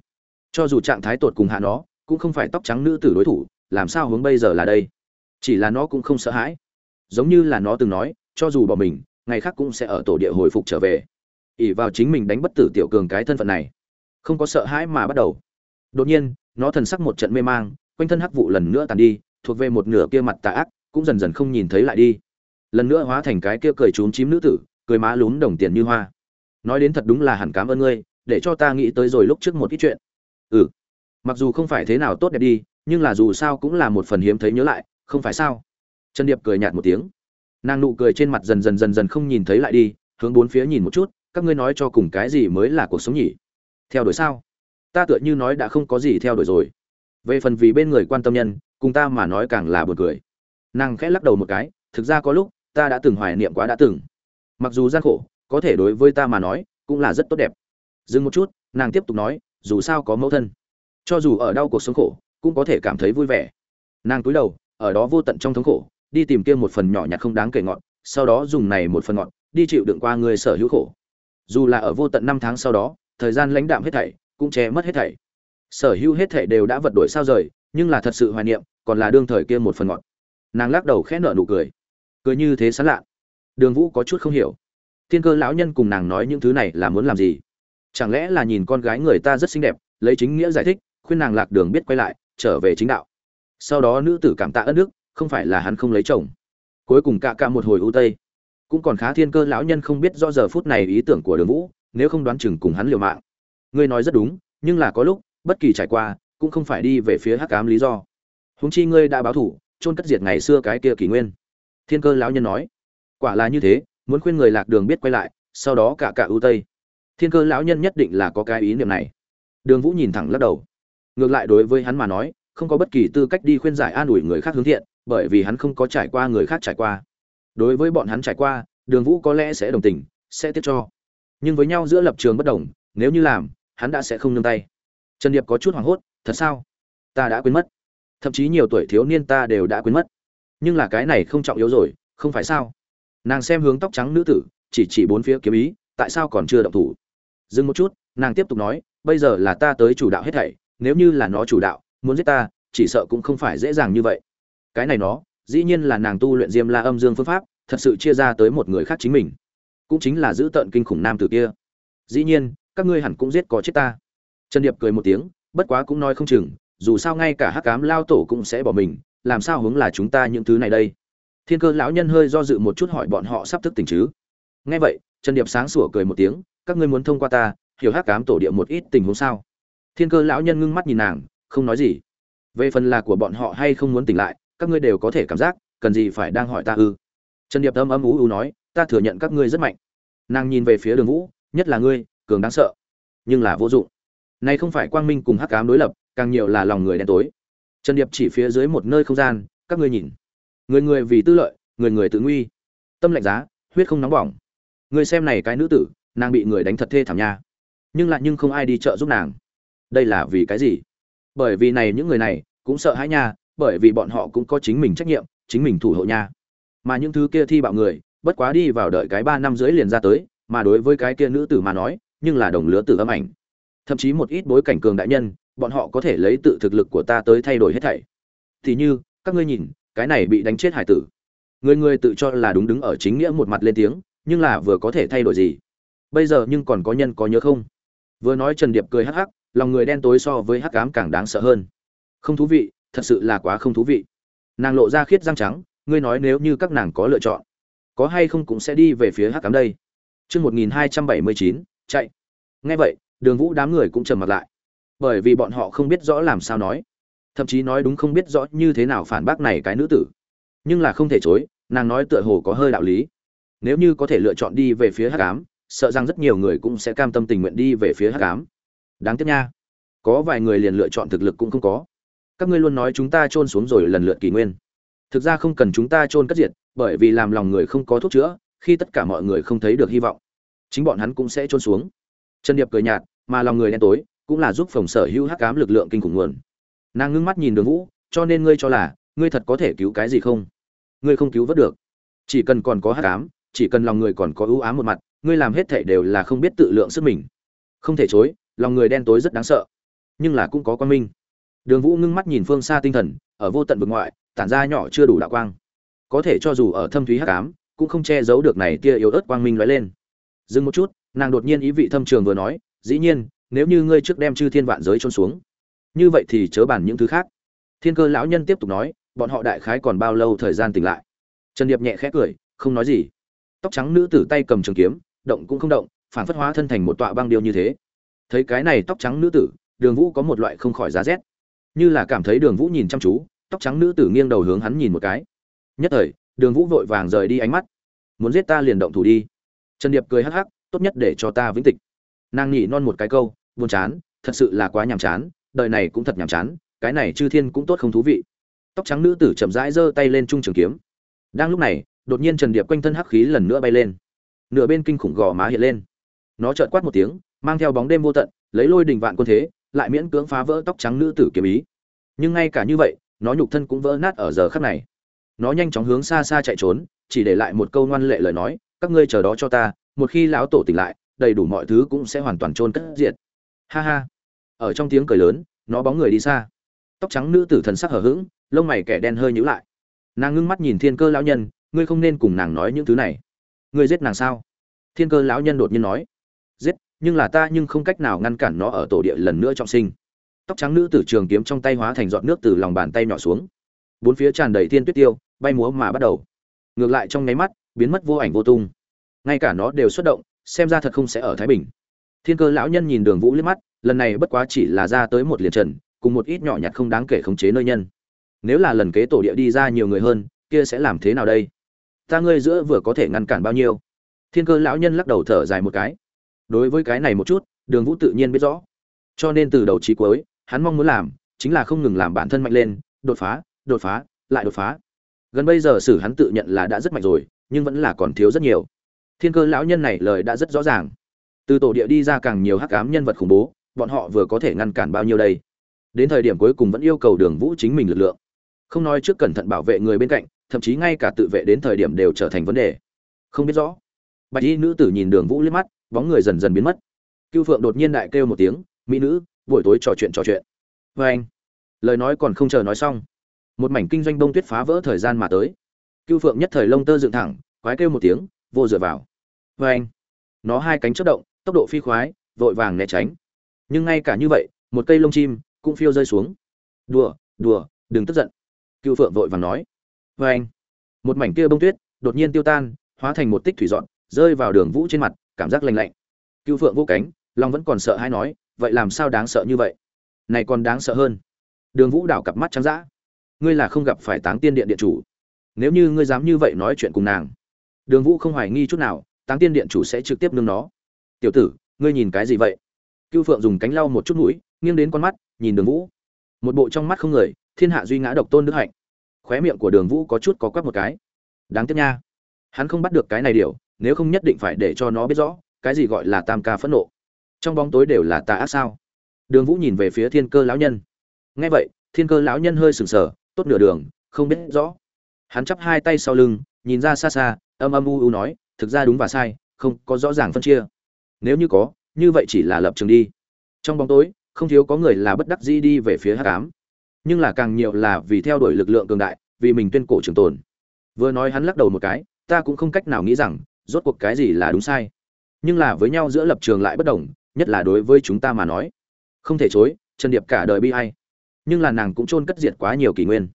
Cho dù trạng thái tột cùng hạ nó, cũng không phải tóc trắng nữ tử đối thủ, làm sao hướng bây giờ là đây? Chỉ là nó cũng không sợ hãi. Giống như là nó từng nói cho dù bỏ mình, ngày khác cũng sẽ ở tổ địa hồi phục trở về. Ỉ vào chính mình đánh bất tử tiểu cường cái thân phận này. Không có sợ hãi mà bắt đầu. Đột nhiên, nó thần sắc một trận mê mang, quanh thân hắc vụ lần nữa tàn đi, thuộc về một nửa kia mặt tà ác, cũng dần dần không nhìn thấy lại đi. Lần nữa hóa thành cái kia cười trốn chím nữ tử, cười má lún đồng tiền như hoa. Nói đến thật đúng là hẳn cảm ơn ngươi, để cho ta nghĩ tới rồi lúc trước một ít chuyện. Ừ. Mặc dù không phải thế nào tốt đẹp đi, nhưng là dù sao cũng là một phần hiếm thấy nhớ lại, không phải sao? Trần điệp cười nhạt một tiếng nàng nụ cười trên mặt dần dần dần dần không nhìn thấy lại đi, hướng bốn phía nhìn một chút, các ngươi nói cho cùng cái gì mới là cuộc sống nhỉ? Theo đuổi sao? Ta tựa như nói đã không có gì theo đuổi rồi. Về phần vì bên người quan tâm nhân, cùng ta mà nói càng là buồn cười. Nàng khẽ lắc đầu một cái, thực ra có lúc, ta đã từng hoài niệm quá đã từng. Mặc dù gian khổ, có thể đối với ta mà nói, cũng là rất tốt đẹp. Dừng một chút, nàng tiếp tục nói, dù sao có mẫu thân. Cho dù ở đau cuộc sống khổ, cũng có thể cảm thấy vui vẻ. Nàng cúi đầu, ở đó vô tận trong thống khổ đi tìm kia một phần nhỏ nhặt không đáng kể ngọn, sau đó dùng này một phần ngọn, đi chịu đựng qua người sở hữu khổ. Dù là ở vô tận năm tháng sau đó, thời gian lãnh đạm hết thảy, cũng che mất hết thảy. Sở hữu hết thảy đều đã vật đổi sao rời, nhưng là thật sự hoài niệm, còn là đương thời kia một phần ngọn. Nàng lắc đầu khẽ nở nụ cười. Cười như thế sán lạ. Đường vũ có chút không hiểu. Thiên cơ lão nhân cùng nàng nói những thứ này là muốn làm gì? Chẳng lẽ là nhìn con gái người ta rất xinh đẹp, lấy chính nghĩa giải thích, khuyên nàng lạc đường biết quay lại, trở về chính đạo. Sau đó nữ tử cảm tạ ân đức không phải là hắn không lấy chồng. Cuối cùng cạ cạ một hồi ưu tây. Cũng còn khá thiên cơ lão nhân không biết do giờ phút này ý tưởng của đường vũ, nếu không đoán chừng cùng hắn liều mạng. Ngươi nói rất đúng, nhưng là có lúc, bất kỳ trải qua, cũng không phải đi về phía hắc cám lý do. Húng chi ngươi đã báo thủ, chôn cất diệt ngày xưa cái kia kỷ nguyên. Thiên cơ lão nhân nói. Quả là như thế, muốn khuyên người lạc đường biết quay lại, sau đó cả cả ưu tây. Thiên cơ lão nhân nhất định là có cái ý niệm này. Đường vũ nhìn thẳng lắc đầu. Ngược lại đối với hắn mà nói, không có bất kỳ tư cách đi khuyên giải an ủi người khác hướng thiện bởi vì hắn không có trải qua người khác trải qua. Đối với bọn hắn trải qua, đường vũ có lẽ sẽ đồng tình, sẽ tiếp cho. Nhưng với nhau giữa lập trường bất đồng, nếu như làm, hắn đã sẽ không nương tay. Trần điệp có chút hoảng hốt, thật sao? Ta đã quên mất. Thậm chí nhiều tuổi thiếu niên ta đều đã quên mất. Nhưng là cái này không trọng yếu rồi, không phải sao? Nàng xem hướng tóc trắng nữ tử, chỉ chỉ bốn phía kiếm ý, tại sao còn chưa động thủ? Dừng một chút, nàng tiếp tục nói, bây giờ là ta tới chủ đạo hết thảy, nếu như là nó chủ đạo, muốn giết ta, chỉ sợ cũng không phải dễ dàng như vậy cái này nó, dĩ nhiên là nàng tu luyện diêm la âm dương phương pháp, thật sự chia ra tới một người khác chính mình. Cũng chính là giữ tợn kinh khủng nam tử kia. Dĩ nhiên, các ngươi hẳn cũng giết có chết ta. Trần điệp cười một tiếng, bất quá cũng nói không chừng, dù sao ngay cả hắc cám lao tổ cũng sẽ bỏ mình, làm sao hướng là chúng ta những thứ này đây? Thiên cơ lão nhân hơi do dự một chút hỏi bọn họ sắp thức tỉnh chứ? Nghe vậy, trần điệp sáng sủa cười một tiếng, các ngươi muốn thông qua ta, hiểu hắc cám tổ địa một ít tình huống sao? Thiên cơ lão nhân ngưng mắt nhìn nàng, không nói gì. Về phần là của bọn họ hay không muốn tỉnh lại các ngươi đều có thể cảm giác, cần gì phải đang hỏi ta ư? Trần điệp âm âm ú ú nói, ta thừa nhận các ngươi rất mạnh. Nàng nhìn về phía đường vũ, nhất là ngươi, cường đáng sợ. Nhưng là vô dụng. Nay không phải quang minh cùng hắc ám đối lập, càng nhiều là lòng người đen tối. Trần điệp chỉ phía dưới một nơi không gian, các ngươi nhìn. Người người vì tư lợi, người người tự nguy. Tâm lạnh giá, huyết không nóng bỏng. Người xem này cái nữ tử, nàng bị người đánh thật thê thảm nha. Nhưng lại nhưng không ai đi chợ giúp nàng. Đây là vì cái gì? Bởi vì này những người này, cũng sợ hãi nha bởi vì bọn họ cũng có chính mình trách nhiệm, chính mình thủ hộ nha. Mà những thứ kia thi bạo người, bất quá đi vào đợi cái ba năm rưỡi liền ra tới, mà đối với cái kia nữ tử mà nói, nhưng là đồng lứa tử âm ảnh. Thậm chí một ít bối cảnh cường đại nhân, bọn họ có thể lấy tự thực lực của ta tới thay đổi hết thảy. Thì như, các ngươi nhìn, cái này bị đánh chết hải tử. Người người tự cho là đúng đứng ở chính nghĩa một mặt lên tiếng, nhưng là vừa có thể thay đổi gì? Bây giờ nhưng còn có nhân có nhớ không? Vừa nói trần điệp cười hắc hắc, lòng người đen tối so với hắc ám càng đáng sợ hơn. Không thú vị thật sự là quá không thú vị. Nàng lộ ra khiết răng trắng, ngươi nói nếu như các nàng có lựa chọn, có hay không cũng sẽ đi về phía hắc cám đây. Chương một nghìn hai trăm bảy mươi chín, chạy. Nghe vậy, đường vũ đám người cũng trầm mặt lại. Bởi vì bọn họ không biết rõ làm sao nói. Thậm chí nói đúng không biết rõ như thế nào phản bác này cái nữ tử. Nhưng là không thể chối, nàng nói tựa hồ có hơi đạo lý. Nếu như có thể lựa chọn đi về phía hắc ám, sợ rằng rất nhiều người cũng sẽ cam tâm tình nguyện đi về phía hắc ám. Đáng tiếc nha. Có vài người liền lựa chọn thực lực cũng không có các ngươi luôn nói chúng ta chôn xuống rồi lần lượt kỷ nguyên. Thực ra không cần chúng ta chôn cất diệt, bởi vì làm lòng người không có thuốc chữa, khi tất cả mọi người không thấy được hy vọng, chính bọn hắn cũng sẽ chôn xuống. Trần điệp cười nhạt, mà lòng người đen tối cũng là giúp phòng sở hữu hắc ám lực lượng kinh khủng nguồn. Nàng ngưng mắt nhìn đường vũ, cho nên ngươi cho là ngươi thật có thể cứu cái gì không? Ngươi không cứu vớt được. Chỉ cần còn có hắc ám, chỉ cần lòng người còn có ưu ám một mặt, ngươi làm hết thảy đều là không biết tự lượng sức mình. Không thể chối, lòng người đen tối rất đáng sợ, nhưng là cũng có quan minh đường vũ ngưng mắt nhìn phương xa tinh thần, ở vô tận vực ngoại, tản ra nhỏ chưa đủ đạo quang. Có thể cho dù ở thâm thúy hắc ám, cũng không che giấu được này tia yếu ớt quang minh lóe lên. Dừng một chút, nàng đột nhiên ý vị thâm trường vừa nói, dĩ nhiên, nếu như ngươi trước đem chư thiên vạn giới chôn xuống, như vậy thì chớ bàn những thứ khác. Thiên cơ lão nhân tiếp tục nói, bọn họ đại khái còn bao lâu thời gian tỉnh lại? Trần điệp nhẹ khẽ cười, không nói gì. Tóc trắng nữ tử tay cầm trường kiếm, động cũng không động, phản phất hóa thân thành một tọa băng điêu như thế. Thấy cái này tóc trắng nữ tử, đường vũ có một loại không khỏi giá rét như là cảm thấy đường vũ nhìn chăm chú, tóc trắng nữ tử nghiêng đầu hướng hắn nhìn một cái. Nhất thời, đường vũ vội vàng rời đi ánh mắt. Muốn giết ta liền động thủ đi. Trần điệp cười hắc hắc, tốt nhất để cho ta vĩnh tịch. Nàng nhị non một cái câu, buồn chán, thật sự là quá nhàm chán, đời này cũng thật nhàm chán, cái này chư thiên cũng tốt không thú vị. Tóc trắng nữ tử chậm rãi giơ tay lên trung trường kiếm. Đang lúc này, đột nhiên trần điệp quanh thân hắc khí lần nữa bay lên. Nửa bên kinh khủng gò má hiện lên. Nó chợt quát một tiếng, mang theo bóng đêm vô tận, lấy lôi đình vạn quân thế lại miễn cưỡng phá vỡ tóc trắng nữ tử kiếm ý. Nhưng ngay cả như vậy, nó nhục thân cũng vỡ nát ở giờ khắc này. Nó nhanh chóng hướng xa xa chạy trốn, chỉ để lại một câu ngoan lệ lời nói, các ngươi chờ đó cho ta, một khi lão tổ tỉnh lại, đầy đủ mọi thứ cũng sẽ hoàn toàn trôn cất diệt. Ha ha. Ở trong tiếng cười lớn, nó bóng người đi xa. Tóc trắng nữ tử thần sắc hở h ữ g lông mày kẻ đen hơi nhữ lại. Nàng ngưng mắt nhìn thiên cơ lão nhân, ngươi không nên cùng nàng nói những thứ này. Ngươi giết nàng sao? Thiên cơ lão nhân đột nhiên nói. Giết nhưng là ta nhưng không cách nào ngăn cản nó ở tổ địa lần nữa trọng sinh. Tóc trắng nữ tử trường kiếm trong tay hóa thành giọt nước từ lòng bàn tay nhỏ xuống. Bốn phía tràn đầy thiên tuyết tiêu, bay múa mà bắt đầu. Ngược lại trong nháy mắt, biến mất vô ảnh vô tung. Ngay cả nó đều xuất động, xem ra thật không sẽ ở thái bình. Thiên cơ lão nhân nhìn đường vũ liếc mắt, lần này bất quá chỉ là ra tới một liền trần, cùng một ít nhỏ nhặt không đáng kể khống chế nơi nhân. Nếu là lần kế tổ địa đi ra nhiều người hơn, kia sẽ làm thế nào đây? Ta ngươi giữa vừa có thể ngăn cản bao nhiêu? Thiên cơ lão nhân lắc đầu thở dài một cái đối với cái này một chút, đường vũ tự nhiên biết rõ. Cho nên từ đầu chí cuối, hắn mong muốn làm chính là không ngừng làm bản thân mạnh lên, đột phá đột phá, lại đột phá. Gần bây giờ sử hắn tự nhận là đã rất mạnh rồi, nhưng vẫn là còn thiếu rất nhiều. Thiên cơ lão nhân này lời đã rất rõ ràng. Từ tổ địa đi ra càng nhiều hắc ám nhân vật khủng bố, bọn họ vừa có thể ngăn cản bao nhiêu đây? Đến thời điểm cuối cùng vẫn yêu cầu đường vũ chính mình lực lượng. Không nói trước cẩn thận bảo vệ người bên cạnh, thậm chí ngay cả tự vệ đến thời điểm đều trở thành vấn đề. Không biết rõ bạch y nữ tử nhìn đường vũ liếc mắt, bóng người dần dần biến mất. Cưu phượng đột nhiên đại kêu một tiếng, mỹ nữ, buổi tối trò chuyện trò chuyện. Vê anh. Lời nói còn không chờ nói xong, một mảnh kinh doanh bông tuyết phá vỡ thời gian mà tới. Cưu phượng nhất thời lông tơ dựng thẳng khoái kêu một tiếng, vô dựa vào. Vê anh. Nó hai cánh chất động, tốc độ phi khoái, vội vàng né tránh. Nhưng ngay cả như vậy, một cây lông chim cũng phiêu rơi xuống. Đùa đùa, đừng tức giận. Cưu phượng vội vàng nói. Vê anh. Một mảnh kia bông tuyết đột nhiên tiêu tan, hóa thành một tích thủy dọn rơi vào đường vũ trên mặt, cảm giác lành lạnh. Cưu phượng vô cánh long vẫn còn sợ hay nói, vậy làm sao đáng sợ như vậy? Này còn đáng sợ hơn. Đường vũ đảo cặp mắt trắng dã. Ngươi là không gặp phải táng tiên điện điện chủ. Nếu như ngươi dám như vậy nói chuyện cùng nàng. Đường vũ không hoài nghi chút nào, táng tiên điện chủ sẽ trực tiếp nương nó. Tiểu tử, ngươi nhìn cái gì vậy? Cưu phượng dùng cánh lau một chút mũi, nghiêng đến con mắt, nhìn đường vũ. Một bộ trong mắt không người, thiên hạ duy ngã độc tôn đức hạnh. Khóe miệng của đường vũ có chút có quắp một cái. Đáng tiếc nha. Hắn không bắt được cái này điều nếu không nhất định phải để cho nó biết rõ, cái gì gọi là tam ca phẫn nộ. Trong bóng tối đều là tà ác sao? Đường vũ nhìn về phía thiên cơ lão nhân. Nghe vậy, thiên cơ lão nhân hơi sừng sờ, tốt nửa đường, không biết rõ. Hắn chắp hai tay sau lưng, nhìn ra xa xa, âm âm u u nói, thực ra đúng và sai, không có rõ ràng phân chia. Nếu như có, như vậy chỉ là lập trường đi. Trong bóng tối, không thiếu có người là bất đắc dĩ đi về phía hắc ám. Nhưng là càng nhiều là vì theo đuổi lực lượng cường đại, vì mình tuyên cổ trường tồn. Vừa nói hắn lắc đầu một cái, ta cũng không cách nào nghĩ rằng rốt cuộc cái gì là đúng sai? Nhưng là với nhau giữa lập trường lại bất đồng, nhất là đối với chúng ta mà nói. Không thể chối, trần điệp cả đời bi ai. Nhưng là nàng cũng chôn cất diệt quá nhiều kỷ nguyên.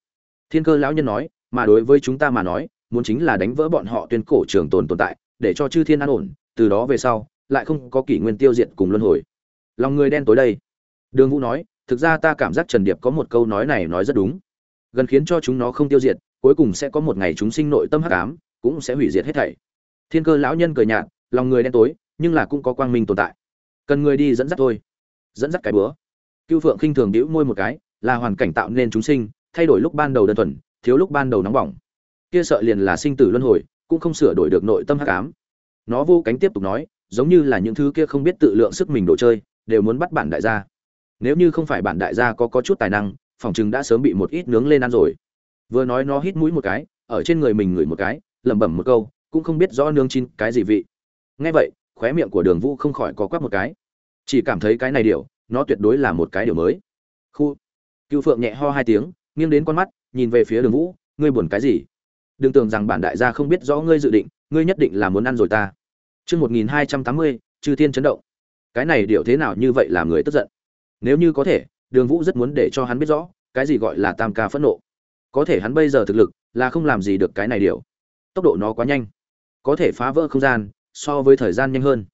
Thiên cơ lão nhân nói, mà đối với chúng ta mà nói, muốn chính là đánh vỡ bọn họ tuyên cổ trường tồn tồn tại, để cho chư thiên an ổn, từ đó về sau, lại không có kỷ nguyên tiêu diệt cùng luân hồi. Lòng người đen tối đây. Đường vũ nói, thực ra ta cảm giác trần điệp có một câu nói này nói rất đúng. Gần khiến cho chúng nó không tiêu diệt, cuối cùng sẽ có một ngày chúng sinh nội tâm hắc ám, cũng sẽ hủy diệt hết thảy thiên cơ lão nhân cười nhạt, lòng người đen tối, nhưng là cũng có quang minh tồn tại. Cần người đi dẫn dắt thôi. Dẫn dắt cái bữa. Cưu phượng khinh thường đĩu môi một cái, là hoàn cảnh tạo nên chúng sinh, thay đổi lúc ban đầu đơn thuần, thiếu lúc ban đầu nóng bỏng. Kia sợ liền là sinh tử luân hồi, cũng không sửa đổi được nội tâm hắc ám. Nó vô cánh tiếp tục nói, giống như là những thứ kia không biết tự lượng sức mình đồ chơi, đều muốn bắt bản đại gia. Nếu như không phải bản đại gia có có chút tài năng, phòng chừng đã sớm bị một ít nướng lên ăn rồi. Vừa nói nó hít mũi một cái, ở trên người mình ngửi một cái, lẩm bẩm một câu cũng không biết rõ nướng chín cái gì vị. Nghe vậy, khóe miệng của đường vũ không khỏi có quắc một cái. Chỉ cảm thấy cái này điều, nó tuyệt đối là một cái điều mới. Khu. Cựu phượng nhẹ ho hai tiếng, nghiêng đến con mắt, nhìn về phía đường vũ, ngươi buồn cái gì? Đừng tưởng rằng bản đại gia không biết rõ ngươi dự định, ngươi nhất định là muốn ăn rồi ta. Chương một nghìn hai trăm tám mươi, chư thiên chấn động. Cái này điều thế nào như vậy làm người tức giận? Nếu như có thể, đường vũ rất muốn để cho hắn biết rõ, cái gì gọi là tam ca phẫn nộ. Có thể hắn bây giờ thực lực là không làm gì được cái này điều. Tốc độ nó quá nhanh có thể phá vỡ không gian, so với thời gian nhanh hơn.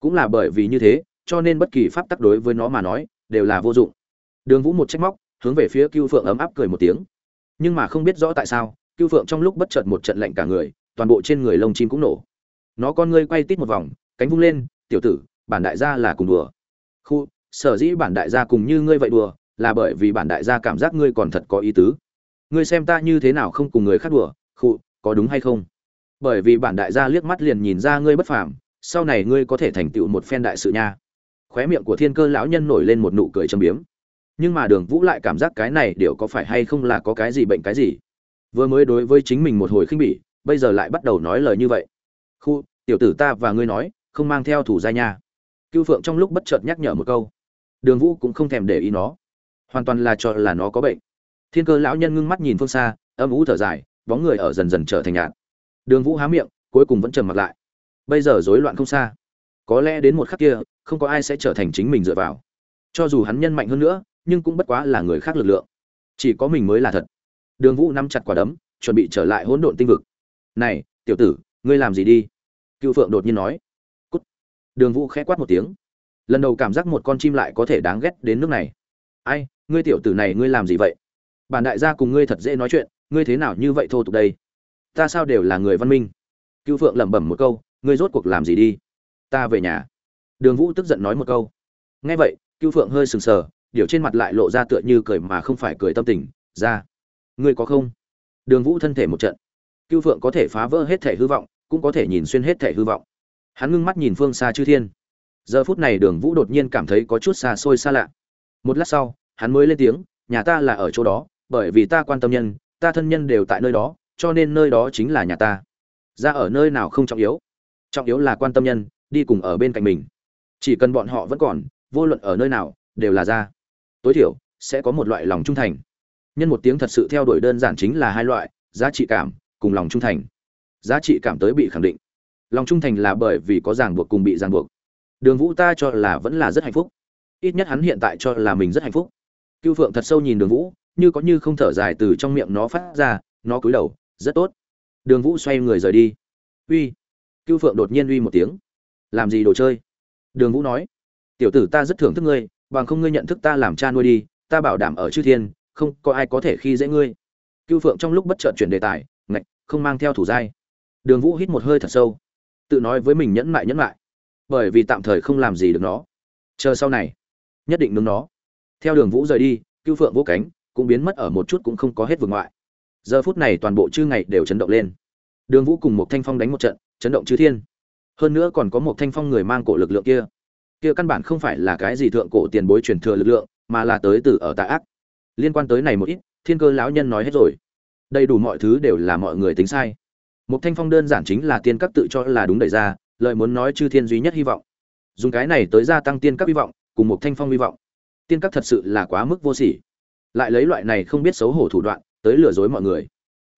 Cũng là bởi vì như thế, cho nên bất kỳ pháp tắc đối với nó mà nói, đều là vô dụng. Đường vũ một trách móc, hướng về phía cưu phượng ấm áp cười một tiếng. Nhưng mà không biết rõ tại sao, cưu phượng trong lúc bất chợt một trận lạnh cả người, toàn bộ trên người lông chim cũng nổ. Nó con ngươi quay tít một vòng, cánh vung lên, tiểu tử, bản đại gia là cùng đùa. Khu, sở dĩ bản đại gia cùng như ngươi vậy đùa, là bởi vì bản đại gia cảm giác ngươi còn thật có ý tứ. Ngươi xem ta như thế nào không cùng người khác đùa, khu, có đúng hay không? Bởi vì bản đại gia liếc mắt liền nhìn ra ngươi bất phàm, sau này ngươi có thể thành tựu một phen đại sự nha. Khóe miệng của thiên cơ lão nhân nổi lên một nụ cười châm biếm. Nhưng mà đường vũ lại cảm giác cái này điều có phải hay không là có cái gì bệnh cái gì? Vừa mới đối với chính mình một hồi khinh bỉ, bây giờ lại bắt đầu nói lời như vậy. Khu, tiểu tử ta và ngươi nói, không mang theo thủ gia nha. Cưu phượng trong lúc bất chợt nhắc nhở một câu. Đường vũ cũng không thèm để ý nó. Hoàn toàn là cho là nó có bệnh. Thiên cơ lão nhân ngưng mắt nhìn phương xa, âm ú thở dài, bóng người ở dần dần trở thành nhạt đường vũ há miệng, cuối cùng vẫn trầm mặt lại. Bây giờ rối loạn không xa. Có lẽ đến một khắc kia, không có ai sẽ trở thành chính mình dựa vào. Cho dù hắn nhân mạnh hơn nữa, nhưng cũng bất quá là người khác lực lượng. Chỉ có mình mới là thật. Đường vũ nắm chặt quả đấm, chuẩn bị trở lại hỗn độn tinh vực. Này, tiểu tử, ngươi làm gì đi? Cựu phượng đột nhiên nói. Cút. Đường vũ khẽ quát một tiếng. Lần đầu cảm giác một con chim lại có thể đáng ghét đến nước này. Ai, ngươi tiểu tử này, ngươi làm gì vậy? Bản đại gia cùng ngươi thật dễ nói chuyện, ngươi thế nào như vậy thô tục đây? Ta sao đều là người văn minh? Cựu phượng lẩm bẩm một câu, ngươi rốt cuộc làm gì đi? Ta về nhà. Đường vũ tức giận nói một câu. Nghe vậy, cựu phượng hơi sừng sờ, điều trên mặt lại lộ ra tựa như cười mà không phải cười tâm tình. Ra. Ngươi có không? Đường vũ thân thể một trận. Cựu phượng có thể phá vỡ hết thể hư vọng, cũng có thể nhìn xuyên hết thể hư vọng. Hắn ngưng mắt nhìn phương xa chư thiên. Giờ phút này đường vũ đột nhiên cảm thấy có chút xa xôi xa lạ. Một lát sau, hắn mới lên tiếng, nhà ta là ở chỗ đó, bởi vì ta quan tâm nhân, ta thân nhân đều tại nơi đó cho nên nơi đó chính là nhà ta. Ra ở nơi nào không trọng yếu. Trọng yếu là quan tâm nhân, đi cùng ở bên cạnh mình. Chỉ cần bọn họ vẫn còn, vô luận ở nơi nào, đều là ra. Tối thiểu, sẽ có một loại lòng trung thành. Nhân một tiếng thật sự theo đuổi đơn giản chính là hai loại, giá trị cảm, cùng lòng trung thành. Giá trị cảm tới bị khẳng định. Lòng trung thành là bởi vì có ràng buộc cùng bị ràng buộc. Đường vũ ta cho là vẫn là rất hạnh phúc. Ít nhất hắn hiện tại cho là mình rất hạnh phúc. Cưu phượng thật sâu nhìn đường vũ, như có như không thở dài từ trong miệng nó phát ra, nó cúi đầu rất tốt. Đường vũ xoay người rời đi. Uy, cưu phượng đột nhiên uy một tiếng. Làm gì đồ chơi? Đường vũ nói. Tiểu tử ta rất thưởng thức ngươi, bằng không ngươi nhận thức ta làm cha nuôi đi, ta bảo đảm ở chư thiên, không có ai có thể khi dễ ngươi. Cưu phượng trong lúc bất chợt chuyển đề tài, ngạch, không mang theo thủ dai. Đường vũ hít một hơi thật sâu. Tự nói với mình nhẫn mại nhẫn mại. Bởi vì tạm thời không làm gì được nó. Chờ sau này, nhất định nướng nó. Theo đường vũ rời đi, cưu phượng vô cánh, cũng biến mất ở một chút cũng không có hết vực ngoại giờ phút này toàn bộ chư ngày đều chấn động lên. Đường vũ cùng một thanh phong đánh một trận, chấn động chư thiên. Hơn nữa còn có một thanh phong người mang cổ lực lượng kia. Kia căn bản không phải là cái gì thượng cổ tiền bối truyền thừa lực lượng, mà là tới từ ở tà ác. Liên quan tới này một ít, thiên cơ lão nhân nói hết rồi. Đầy đủ mọi thứ đều là mọi người tính sai. Một thanh phong đơn giản chính là tiên cấp tự cho là đúng đẩy ra lợi muốn nói chư thiên duy nhất hy vọng. Dùng cái này tới gia tăng tiên cấp hy vọng, cùng một thanh phong hy vọng. Tiên cấp thật sự là quá mức vô sỉ. Lại lấy loại này không biết xấu hổ thủ đoạn tới lừa dối mọi người.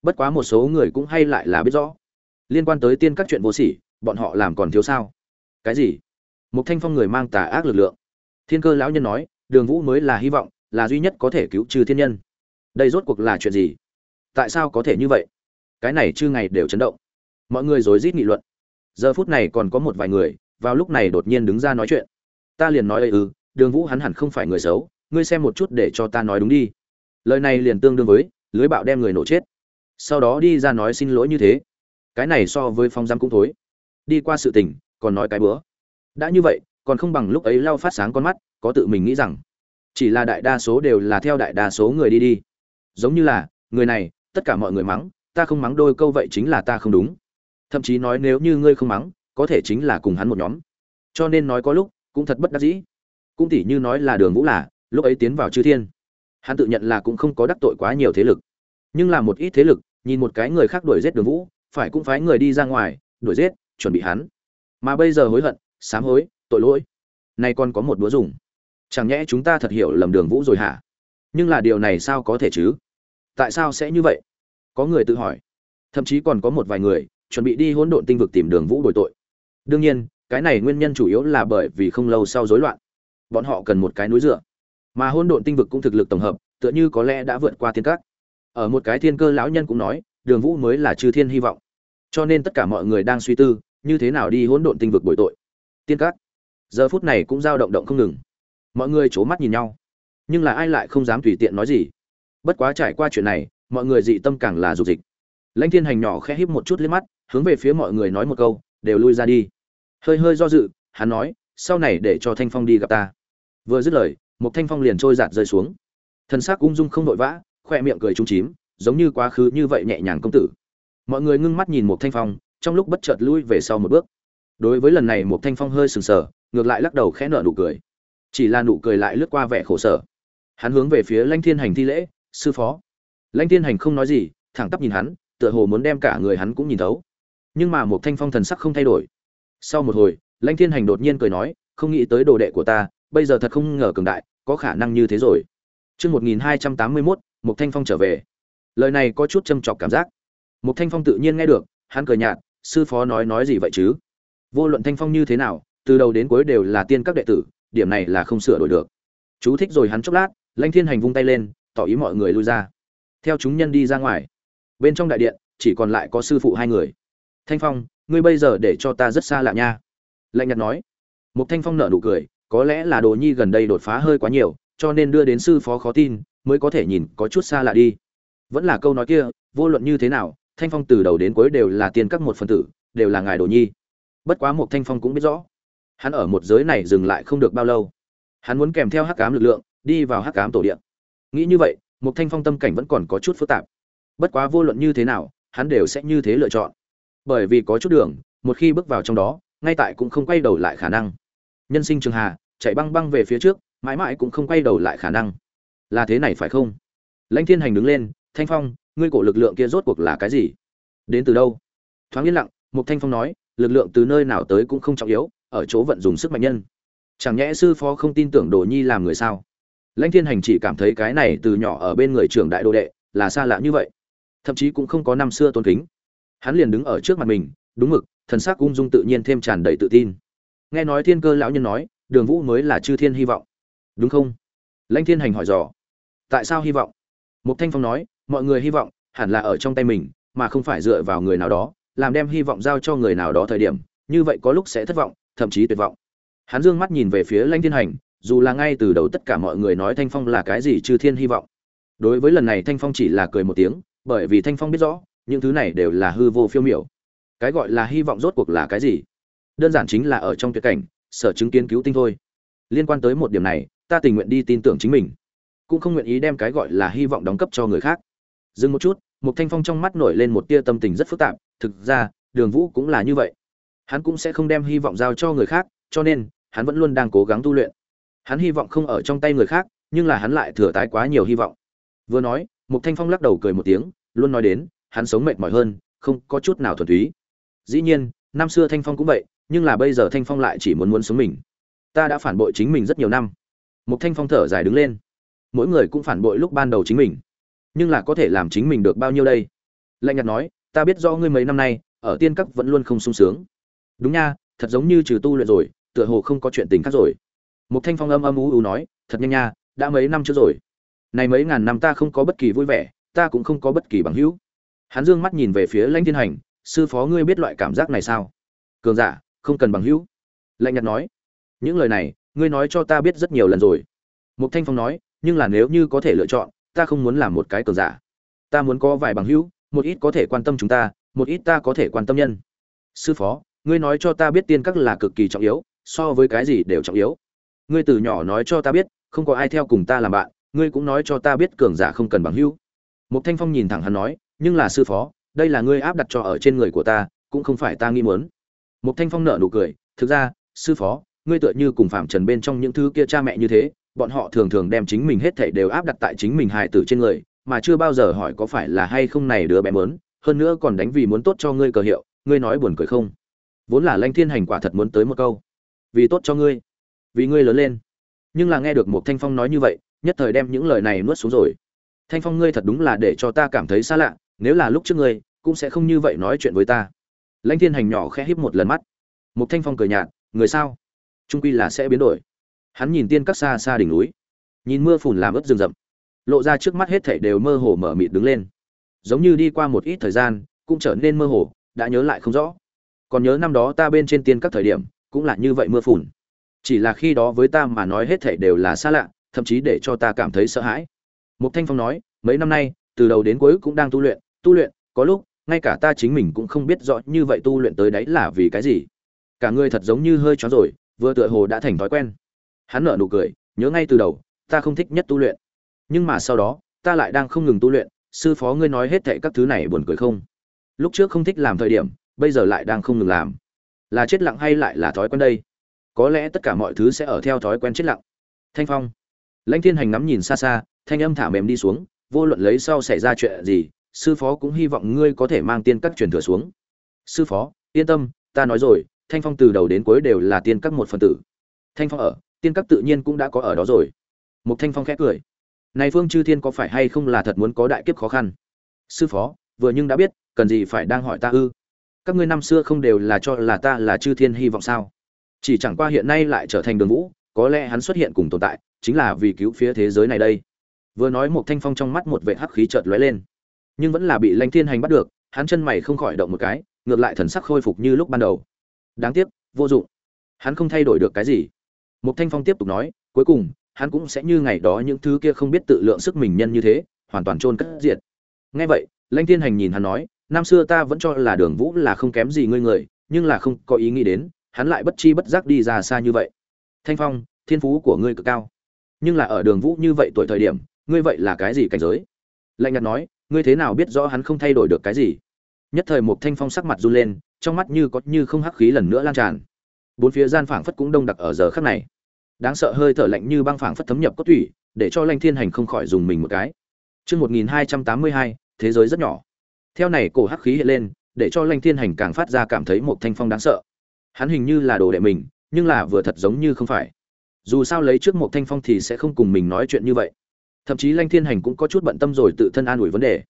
Bất quá một số người cũng hay lại là biết rõ. Liên quan tới tiên các chuyện vô sỉ bọn họ làm còn thiếu sao? Cái gì? Một thanh phong người mang tà ác lực lượng. Thiên cơ lão nhân nói đường vũ mới là hy vọng là duy nhất có thể cứu trừ thiên nhân. Đây rốt cuộc là chuyện gì? Tại sao có thể như vậy? Cái này chưa ngày đều chấn động. Mọi người rối rít nghị luận. Giờ phút này còn có một vài người vào lúc này đột nhiên đứng ra nói chuyện. Ta liền nói ây ừ, đường vũ hắn hẳn không phải người xấu ngươi xem một chút để cho ta nói đúng đi. Lời này liền tương đương với lưới bạo đem người nổ chết. Sau đó đi ra nói xin lỗi như thế. Cái này so với phong giam cũng thối. Đi qua sự tình, còn nói cái bữa. Đã như vậy, còn không bằng lúc ấy lau phát sáng con mắt, có tự mình nghĩ rằng, chỉ là đại đa số đều là theo đại đa số người đi đi. Giống như là, người này, tất cả mọi người mắng, ta không mắng đôi câu vậy chính là ta không đúng. Thậm chí nói nếu như ngươi không mắng, có thể chính là cùng hắn một nhóm. Cho nên nói có lúc, cũng thật bất đắc dĩ. Cũng tỉ như nói là đường vũ là, lúc ấy tiến vào chư thiên hắn tự nhận là cũng không có đắc tội quá nhiều thế lực. Nhưng là một ít thế lực, nhìn một cái người khác đuổi giết đường vũ, phải cũng phái người đi ra ngoài, đuổi giết, chuẩn bị hắn. Mà bây giờ hối hận, sám hối, tội lỗi. Nay còn có một búa dùng. Chẳng nhẽ chúng ta thật hiểu lầm đường vũ rồi hả? Nhưng là điều này sao có thể chứ? Tại sao sẽ như vậy? Có người tự hỏi. Thậm chí còn có một vài người, chuẩn bị đi hỗn độn tinh vực tìm đường vũ đổi tội. Đương nhiên, cái này nguyên nhân chủ yếu là bởi vì không lâu sau rối loạn. Bọn họ cần một cái núi dựa mà hôn độn tinh vực cũng thực lực tổng hợp, tựa như có lẽ đã vượt qua thiên các. Ở một cái thiên cơ lão nhân cũng nói, đường vũ mới là chư thiên hy vọng. Cho nên tất cả mọi người đang suy tư, như thế nào đi hỗn độn tinh vực bồi tội. Tiên các. Giờ phút này cũng dao động động không ngừng. Mọi người c h ố mắt nhìn nhau. Nhưng là ai lại không dám tùy tiện nói gì? Bất quá trải qua chuyện này, mọi người dị tâm càng là dục dịch. Lãnh thiên hành nhỏ khẽ híp một chút lên mắt, hướng về phía mọi người nói một câu, đều lui ra đi. Hơi hơi do dự, hắn nói, sau này để cho thanh phong đi gặp ta. Vừa dứt lời một thanh phong liền trôi giạt rơi xuống. Thân xác ung dung không vội vã khoe miệng cười trúng chím, giống như quá khứ như vậy nhẹ nhàng công tử. Mọi người ngưng mắt nhìn một thanh phong, trong lúc bất chợt lui về sau một bước. Đối với lần này một thanh phong hơi sừng sờ, ngược lại lắc đầu khẽ nở nụ cười. Chỉ là nụ cười lại lướt qua vẻ khổ sở. Hắn hướng về phía lãnh thiên hành thi lễ, sư phó. Lãnh thiên hành không nói gì, thẳng tắp nhìn hắn, tựa hồ muốn đem cả người hắn cũng nhìn thấu. Nhưng mà một thanh phong thần sắc không thay đổi. Sau một hồi, lãnh thiên hành đột nhiên cười nói, không nghĩ tới đồ đệ của ta, bây giờ thật không ngờ cường đại có khả năng như thế rồi. Chương một nghìn hai trăm tám mươi mốt một thanh phong trở về. Lời này có chút châm chọc cảm giác. Một thanh phong tự nhiên nghe được, hắn cười nhạt, sư phó nói nói gì vậy chứ? Vô luận thanh phong như thế nào, từ đầu đến cuối đều là tiên các đệ tử, điểm này là không sửa đổi được. Chú thích rồi hắn chốc lát, lãnh thiên hành vung tay lên, tỏ ý mọi người lui ra. Theo chúng nhân đi ra ngoài. Bên trong đại điện, chỉ còn lại có sư phụ hai người. Thanh phong, ngươi bây giờ để cho ta rất xa lạ nha. Lạnh nhạt nói. Một thanh phong nở nụ cười có lẽ là đồ nhi gần đây đột phá hơi quá nhiều, cho nên đưa đến sư phó khó tin, mới có thể nhìn có chút xa lạ đi. Vẫn là câu nói kia, vô luận như thế nào, thanh phong từ đầu đến cuối đều là tiên các một phần tử, đều là ngài đồ nhi. Bất quá một thanh phong cũng biết rõ, hắn ở một giới này dừng lại không được bao lâu. Hắn muốn kèm theo hắc cám lực lượng, đi vào hắc cám tổ điện nghĩ như vậy một thanh phong tâm cảnh vẫn còn có chút phức tạp. Bất quá vô luận như thế nào, hắn đều sẽ như thế lựa chọn. Bởi vì có chút đường, một khi bước vào trong đó, ngay tại cũng không quay đầu lại khả năng. Nhân sinh trường hà chạy băng băng về phía trước, mãi mãi cũng không quay đầu lại khả năng. Là thế này phải không? Lãnh thiên hành đứng lên, thanh phong, ngươi cổ lực lượng kia rốt cuộc là cái gì? Đến từ đâu? Thoáng yên lặng một thanh phong nói, lực lượng từ nơi nào tới cũng không trọng yếu, ở chỗ vận dùng sức mạnh nhân. Chẳng nhẽ sư phó không tin tưởng đồ nhi làm người sao? Lãnh thiên hành chỉ cảm thấy cái này từ nhỏ ở bên người trưởng đại đồ đệ là xa lạ như vậy. Thậm chí cũng không có năm xưa tôn kính. Hắn liền đứng ở trước mặt mình, đúng mực, thần sắc ung dung tự nhiên thêm tràn đầy tự tin. Nghe nói thiên cơ lão nhân nói đường vũ mới là chư thiên hy vọng. Đúng không? Lãnh thiên hành hỏi dò. Tại sao hy vọng? Mục thanh phong nói, mọi người hy vọng hẳn là ở trong tay mình, mà không phải dựa vào người nào đó, làm đem hy vọng giao cho người nào đó thời điểm, như vậy có lúc sẽ thất vọng, thậm chí tuyệt vọng. Hắn dương mắt nhìn về phía lãnh thiên hành, dù là ngay từ đầu tất cả mọi người nói thanh phong là cái gì chư thiên hy vọng. Đối với lần này thanh phong chỉ là cười một tiếng, bởi vì thanh phong biết rõ, những thứ này đều là hư vô phiêu miểu. Cái gọi là hy vọng rốt cuộc là cái gì? Đơn giản chính là ở trong tuyệt cảnh sở chứng kiến cứu tinh thôi. Liên quan tới một điểm này, ta tình nguyện đi tin tưởng chính mình. Cũng không nguyện ý đem cái gọi là hy vọng đóng cấp cho người khác. Dừng một chút một thanh phong trong mắt nổi lên một tia tâm tình rất phức tạp, thực ra, đường vũ cũng là như vậy. Hắn cũng sẽ không đem hy vọng giao cho người khác, cho nên, hắn vẫn luôn đang cố gắng tu luyện. Hắn hy vọng không ở trong tay người khác, nhưng là hắn lại thừa tái quá nhiều hy vọng. Vừa nói một thanh phong lắc đầu cười một tiếng, luôn nói đến, hắn sống mệt mỏi hơn, không có chút nào thuần túy. Dĩ nhiên, năm xưa thanh phong cũng vậy nhưng là bây giờ thanh phong lại chỉ muốn muốn sống mình. Ta đã phản bội chính mình rất nhiều năm. Một thanh phong thở dài đứng lên. Mỗi người cũng phản bội lúc ban đầu chính mình. Nhưng là có thể làm chính mình được bao nhiêu đây? Lạnh nhạt nói, ta biết do ngươi mấy năm nay, ở tiên cấp vẫn luôn không sung sướng. Đúng nha, thật giống như trừ tu luyện rồi, tựa hồ không có chuyện tình khác rồi. Một thanh phong âm âm ú ú nói, thật nhanh nha, đã mấy năm trước rồi. Này mấy ngàn năm ta không có bất kỳ vui vẻ, ta cũng không có bất kỳ bằng hữu. Hắn dương mắt nhìn về phía lãnh thiên hành, sư phó ngươi biết loại cảm giác này sao? Cường giả không cần bằng hữu. Lạnh nhạt nói những lời này ngươi nói cho ta biết rất nhiều lần rồi. Mục thanh phong nói nhưng là nếu như có thể lựa chọn ta không muốn làm một cái cường giả. Ta muốn có vài bằng hữu một ít có thể quan tâm chúng ta một ít ta có thể quan tâm nhân. Sư phó ngươi nói cho ta biết tiên các là cực kỳ trọng yếu so với cái gì đều trọng yếu. Ngươi từ nhỏ nói cho ta biết không có ai theo cùng ta làm bạn ngươi cũng nói cho ta biết cường giả không cần bằng hữu. Mục Thanh Phong nhìn thẳng hắn nói, "Nhưng là sư phó, đây là ngươi áp đặt cho ở trên người của ta, cũng không phải ta nghĩ muốn." Mục Thanh Phong nở nụ cười, "Thực ra, sư phó, ngươi tựa như cùng phạm trần bên trong những thứ kia cha mẹ như thế, bọn họ thường thường đem chính mình hết thảy đều áp đặt tại chính mình hài tử trên người, mà chưa bao giờ hỏi có phải là hay không này đứa bé muốn, hơn nữa còn đánh vì muốn tốt cho ngươi cờ hiệu, ngươi nói buồn cười không?" Vốn là Lãnh Thiên Hành quả thật muốn tới một câu, "Vì tốt cho ngươi, vì ngươi lớn lên." Nhưng là nghe được Mục Thanh Phong nói như vậy, nhất thời đem những lời này nuốt xuống rồi thanh phong ngươi thật đúng là để cho ta cảm thấy xa lạ nếu là lúc trước ngươi cũng sẽ không như vậy nói chuyện với ta lãnh thiên hành nhỏ khẽ híp một lần mắt. Một thanh phong cười nhạt người sao? Trung quy là sẽ biến đổi. Hắn nhìn tiên các xa xa đỉnh núi nhìn mưa phùn làm ướt rừng rậm lộ ra trước mắt hết thảy đều mơ hồ mở mịt đứng lên. Giống như đi qua một ít thời gian cũng trở nên mơ hồ đã nhớ lại không rõ. Còn nhớ năm đó ta bên trên tiên các thời điểm cũng là như vậy mưa phùn. Chỉ là khi đó với ta mà nói hết thảy đều là xa lạ thậm chí để cho ta cảm thấy sợ hãi. Mục Thanh Phong nói, mấy năm nay, từ đầu đến cuối cũng đang tu luyện, tu luyện, có lúc, ngay cả ta chính mình cũng không biết rõ như vậy tu luyện tới đấy là vì cái gì. Cả người thật giống như hơi chó rồi, vừa tựa hồ đã thành thói quen. Hắn nở nụ cười, nhớ ngay từ đầu, ta không thích nhất tu luyện. Nhưng mà sau đó, ta lại đang không ngừng tu luyện, sư phó ngươi nói hết thệ các thứ này buồn cười không? Lúc trước không thích làm thời điểm, bây giờ lại đang không ngừng làm. Là chết lặng hay lại là thói quen đây? Có lẽ tất cả mọi thứ sẽ ở theo thói quen chết lặng. Thanh Phong. Lãnh Thiên Hành ngắm nhìn xa xa, thanh âm thả mềm đi xuống vô luận lấy sau xảy ra chuyện gì sư phó cũng hy vọng ngươi có thể mang tiên các truyền thừa xuống. Sư phó, yên tâm, ta nói rồi, thanh phong từ đầu đến cuối đều là tiên các một phần tử. Thanh phong ở, tiên các tự nhiên cũng đã có ở đó rồi. Một thanh phong khẽ cười. Này phương chư thiên có phải hay không là thật muốn có đại kiếp khó khăn? Sư phó, vừa nhưng đã biết, cần gì phải đang hỏi ta ư? Các ngươi năm xưa không đều là cho là ta là chư thiên hy vọng sao? Chỉ chẳng qua hiện nay lại trở thành đường vũ, có lẽ hắn xuất hiện cùng tồn tại, chính là vì cứu phía thế giới này đây. Vừa nói một thanh phong trong mắt một vệ hắc khí chợt lóe lên nhưng vẫn là bị lãnh thiên hành bắt được, hắn chân mày không khỏi động một cái, ngược lại thần sắc khôi phục như lúc ban đầu. Đáng tiếc, vô dụng. Hắn không thay đổi được cái gì. Một thanh phong tiếp tục nói, cuối cùng, hắn cũng sẽ như ngày đó những thứ kia không biết tự lượng sức mình nhân như thế, hoàn toàn chôn cất diệt. Nghe vậy, lãnh thiên hành nhìn hắn nói, năm xưa ta vẫn cho là đường vũ là không kém gì ngươi người, nhưng là không có ý nghĩ đến, hắn lại bất chi bất giác đi ra xa như vậy. Thanh phong, thiên phú của ngươi cực cao. Nhưng là ở đường vũ như vậy tuổi thời điểm, ngươi vậy là cái gì cảnh giới? Lạnh nhạt nói ngươi thế nào biết rõ hắn không thay đổi được cái gì nhất thời một thanh phong sắc mặt run lên trong mắt như có như không hắc khí lần nữa lan tràn bốn phía gian phảng phất cũng đông đặc ở giờ khắc này đáng sợ hơi thở lạnh như băng phảng phất thấm nhập cốt thủy để cho lanh thiên hành không khỏi dùng mình một cái Trước 1282, thế giới rất nhỏ. Theo này cổ hắc khí hiện lên, để cho lanh thiên hành càng phát ra cảm thấy một thanh phong đáng sợ. Hắn hình như là đồ đệ mình, nhưng là vừa thật giống như không phải. dù sao lấy trước một thanh phong thì sẽ không cùng mình nói chuyện như vậy thậm chí lanh thiên hành cũng có chút bận tâm rồi tự thân an ủi vấn đề.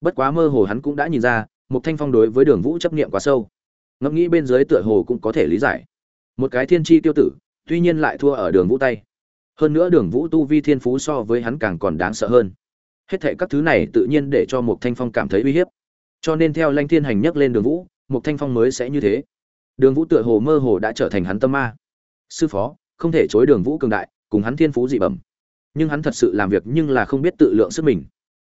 Bất quá mơ hồ hắn cũng đã nhìn ra một thanh phong đối với đường vũ chấp niệm quá sâu. Ngẫm nghĩ bên dưới tựa hồ cũng có thể lý giải. Một cái thiên tri tiêu tử, tuy nhiên lại thua ở đường vũ tay. Hơn nữa đường vũ tu vi thiên phú so với hắn càng còn đáng sợ hơn. Hết thệ các thứ này tự nhiên để cho một thanh phong cảm thấy uy hiếp. Cho nên theo lanh thiên hành nhắc lên đường vũ một thanh phong mới sẽ như thế. Đường vũ tựa hồ mơ hồ đã trở thành hắn tâm ma. Sư phó, không thể chối đường vũ cường đại, cùng hắn thiên phú dị bẩm nhưng hắn thật sự làm việc nhưng là không biết tự lượng sức mình.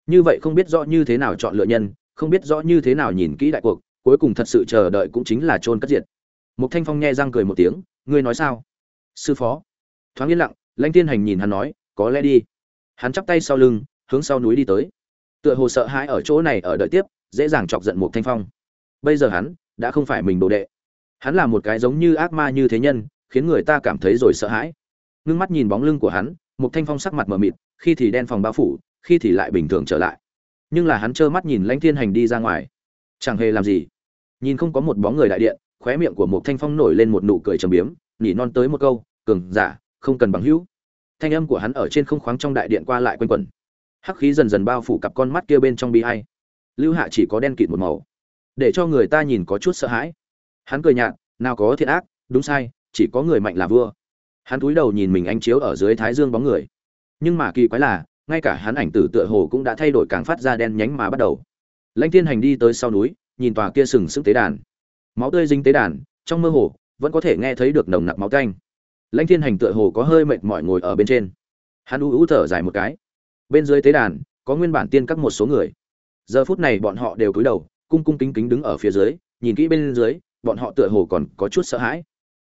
Như vậy không biết rõ như thế nào chọn lựa nhân, không biết rõ như thế nào nhìn kỹ đại cuộc, cuối cùng thật sự chờ đợi cũng chính là chôn cất diệt. Một thanh phong nghe răng cười một tiếng, ngươi nói sao? Sư phó. Thoáng yên lặng, lãnh tiên hành nhìn hắn nói, có lẽ đi. Hắn chắp tay sau lưng, hướng sau núi đi tới. Tựa hồ sợ hãi ở chỗ này ở đợi tiếp, dễ dàng chọc giận một thanh phong. Bây giờ hắn đã không phải mình đồ đệ. Hắn là một cái giống như ác ma như thế nhân, khiến người ta cảm thấy rồi sợ hãi. Ngưng mắt nhìn bóng lưng của hắn một thanh phong sắc mặt mờ mịt, khi thì đen phòng bao phủ, khi thì lại bình thường trở lại. Nhưng là hắn trơ mắt nhìn lãnh thiên hành đi ra ngoài. Chẳng hề làm gì. Nhìn không có một bóng người đại điện, khóe miệng của một thanh phong nổi lên một nụ cười trầm biếm nhỉ non tới một câu, cường giả, không cần bằng hữu. Thanh âm của hắn ở trên không khoáng trong đại điện qua lại quanh quẩn. Hắc khí dần dần bao phủ cặp con mắt kia bên trong bi hay lưu hạ chỉ có đen kịt một màu. Để cho người ta nhìn có chút sợ hãi. Hắn cười nhạt, nào có thiện ác, đúng sai, chỉ có người mạnh là vua hắn cúi đầu nhìn mình ánh chiếu ở dưới thái dương bóng người. Nhưng mà kỳ quái là, ngay cả hắn ảnh tử tựa hồ cũng đã thay đổi càng phát ra đen nhánh mà bắt đầu. Lãnh thiên hành đi tới sau núi, nhìn tòa kia sừng sững tế đàn. Máu tươi dính tế đàn, trong mơ hồ, vẫn có thể nghe thấy được nồng nặc máu tanh. Lãnh thiên hành tựa hồ có hơi mệt mỏi ngồi ở bên trên. Hắn u u thở dài một cái. Bên dưới tế đàn, có nguyên bản tiên các một số người. Giờ phút này bọn họ đều cúi đầu, cung cung kính kính đứng ở phía dưới, nhìn kỹ bên dưới, bọn họ tựa hồ còn có chút sợ hãi.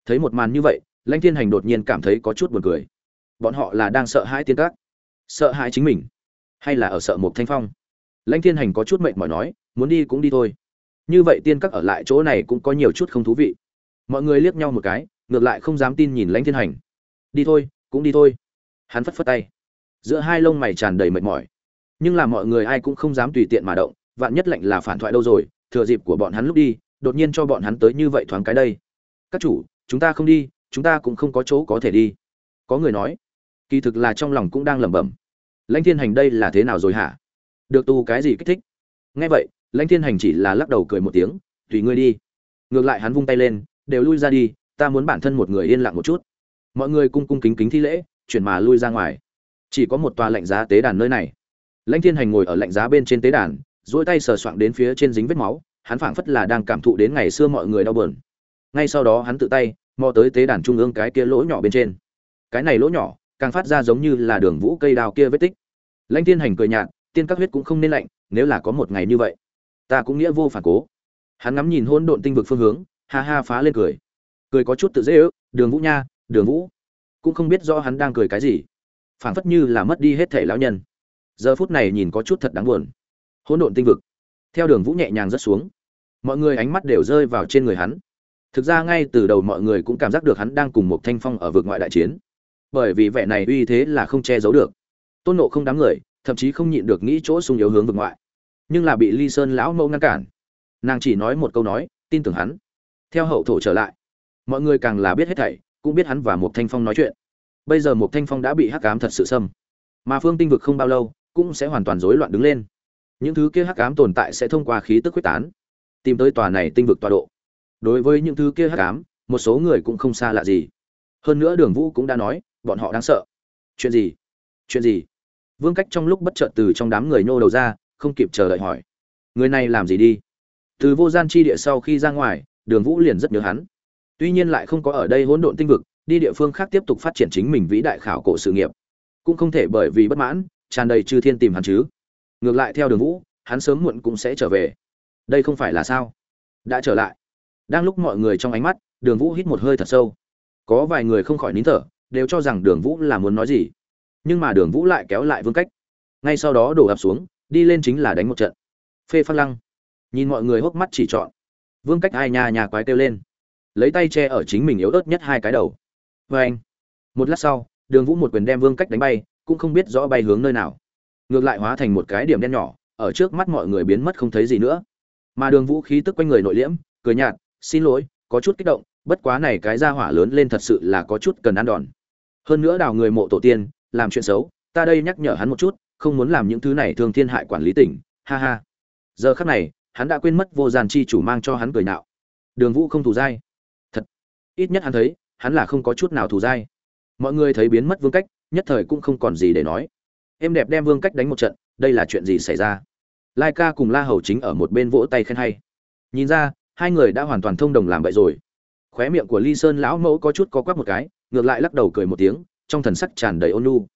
Thấy một màn như vậy lãnh thiên hành đột nhiên cảm thấy có chút buồn cười. Bọn họ là đang sợ hãi tiên các. Sợ hãi chính mình? Hay là ở sợ một thanh phong? Lãnh thiên hành có chút mệt mỏi nói, muốn đi cũng đi thôi. Như vậy tiên các ở lại chỗ này cũng có nhiều chút không thú vị. Mọi người liếc nhau một cái, ngược lại không dám tin nhìn lãnh thiên hành. Đi thôi, cũng đi thôi. Hắn phất phất tay. Giữa hai lông mày tràn đầy mệt mỏi. Nhưng là mọi người ai cũng không dám tùy tiện mà động, vạn nhất lệnh là phản thoại đâu rồi, thừa dịp của bọn hắn lúc đi, đột nhiên cho bọn hắn tới như vậy thoáng cái đây. Các chủ, chúng ta không đi chúng ta cũng không có chỗ có thể đi. Có người nói, kỳ thực là trong lòng cũng đang lẩm bẩm. Lãnh thiên hành đây là thế nào rồi hả? Được tu cái gì kích thích? Nghe vậy, lãnh thiên hành chỉ là lắc đầu cười một tiếng, tùy ngươi đi. Ngược lại hắn vung tay lên, đều lui ra đi, ta muốn bản thân một người yên lặng một chút. Mọi người cung cung kính kính thi lễ, chuyển mà lui ra ngoài. Chỉ có một tòa lạnh giá tế đàn nơi này. Lãnh thiên hành ngồi ở lạnh giá bên trên tế đàn, duỗi tay sờ soạng đến phía trên dính vết máu, hắn phảng phất là đang cảm thụ đến ngày xưa mọi người đau buồn. Ngay sau đó hắn tự tay mò tới tế đàn trung ương cái kia lỗ nhỏ bên trên. Cái này lỗ nhỏ, càng phát ra giống như là đường vũ cây đào kia vết tích. Lãnh tiên hành cười nhạt, tiên các huyết cũng không nên lạnh, nếu là có một ngày như vậy, ta cũng nghĩa vô phản cố. Hắn ngắm nhìn hôn độn tinh vực phương hướng, ha ha phá lên cười. Cười có chút tự dễ ước, đường vũ nha, đường vũ. Cũng không biết rõ hắn đang cười cái gì. Phảng phất như là mất đi hết thể lão nhân. Giờ phút này nhìn có chút thật đáng buồn. Hỗn độn tinh vực. Theo đường vũ nhẹ nhàng rất xuống, mọi người ánh mắt đều rơi vào trên người hắn thực ra ngay từ đầu mọi người cũng cảm giác được hắn đang cùng một thanh phong ở vực ngoại đại chiến. Bởi vì vẻ này uy thế là không che giấu được. Tôn nộ không đám người, thậm chí không nhịn được nghĩ chỗ sung yếu hướng vực ngoại. Nhưng là bị ly sơn lão mẫu ngăn cản. Nàng chỉ nói một câu nói, tin tưởng hắn. Theo hậu thổ trở lại, mọi người càng là biết hết thảy, cũng biết hắn và một thanh phong nói chuyện. Bây giờ một thanh phong đã bị hắc cám thật sự xâm. Mà phương tinh vực không bao lâu, cũng sẽ hoàn toàn rối loạn đứng lên. Những thứ kia hắc ám tồn tại sẽ thông qua khí tức quyết tán, tìm tới tòa này tinh vực tọa độ đối với những thứ kia hắc ám, một số người cũng không xa lạ gì. Hơn nữa đường vũ cũng đã nói, bọn họ đáng sợ. Chuyện gì? Chuyện gì? Vương cách trong lúc bất chợt từ trong đám người nhô đầu ra, không kịp chờ đợi hỏi. Người này làm gì đi? Từ vô gian chi địa sau khi ra ngoài, đường vũ liền rất nhớ hắn. Tuy nhiên lại không có ở đây hỗn độn tinh vực, đi địa phương khác tiếp tục phát triển chính mình vĩ đại khảo cổ sự nghiệp. Cũng không thể bởi vì bất mãn, tràn đầy chư thiên tìm hắn chứ. Ngược lại theo đường vũ, hắn sớm muộn cũng sẽ trở về. Đây không phải là sao? Đã trở lại đang lúc mọi người trong ánh mắt đường vũ hít một hơi thật sâu. Có vài người không khỏi nín thở đều cho rằng đường vũ là muốn nói gì. Nhưng mà đường vũ lại kéo lại vương cách. Ngay sau đó đổ ập xuống đi lên chính là đánh một trận. Phê phăng lăng. Nhìn mọi người hốc mắt chỉ trọn, vương cách ai nhà nhà quái kêu lên. Lấy tay che ở chính mình yếu ớt nhất hai cái đầu. Vê anh. Một lát sau đường vũ một quyền đem vương cách đánh bay cũng không biết rõ bay hướng nơi nào. Ngược lại hóa thành một cái điểm đen nhỏ ở trước mắt mọi người biến mất không thấy gì nữa. Mà đường vũ khí tức quanh người nội liễm cười nhạt xin lỗi, có chút kích động, bất quá này cái ra hỏa lớn lên thật sự là có chút cần ăn đòn. Hơn nữa đào người mộ tổ tiên, làm chuyện xấu, ta đây nhắc nhở hắn một chút, không muốn làm những thứ này thương thiên hại quản lý tỉnh, ha ha. Giờ khắc này, hắn đã quên mất vô gian chi chủ mang cho hắn cười nạo. Đường vũ không thù dai. Thật. Ít nhất hắn thấy, hắn là không có chút nào thù dai. Mọi người thấy biến mất vương cách, nhất thời cũng không còn gì để nói. Em đẹp đem vương cách đánh một trận, đây là chuyện gì xảy ra? Lai ca cùng la hầu chính ở một bên vỗ tay khen hay. Nhìn ra hai người đã hoàn toàn thông đồng làm vậy rồi. Khóe miệng của ly sơn lão mẫu có chút có quắp một cái, ngược lại lắc đầu cười một tiếng, trong thần sắc tràn đầy ôn nhu.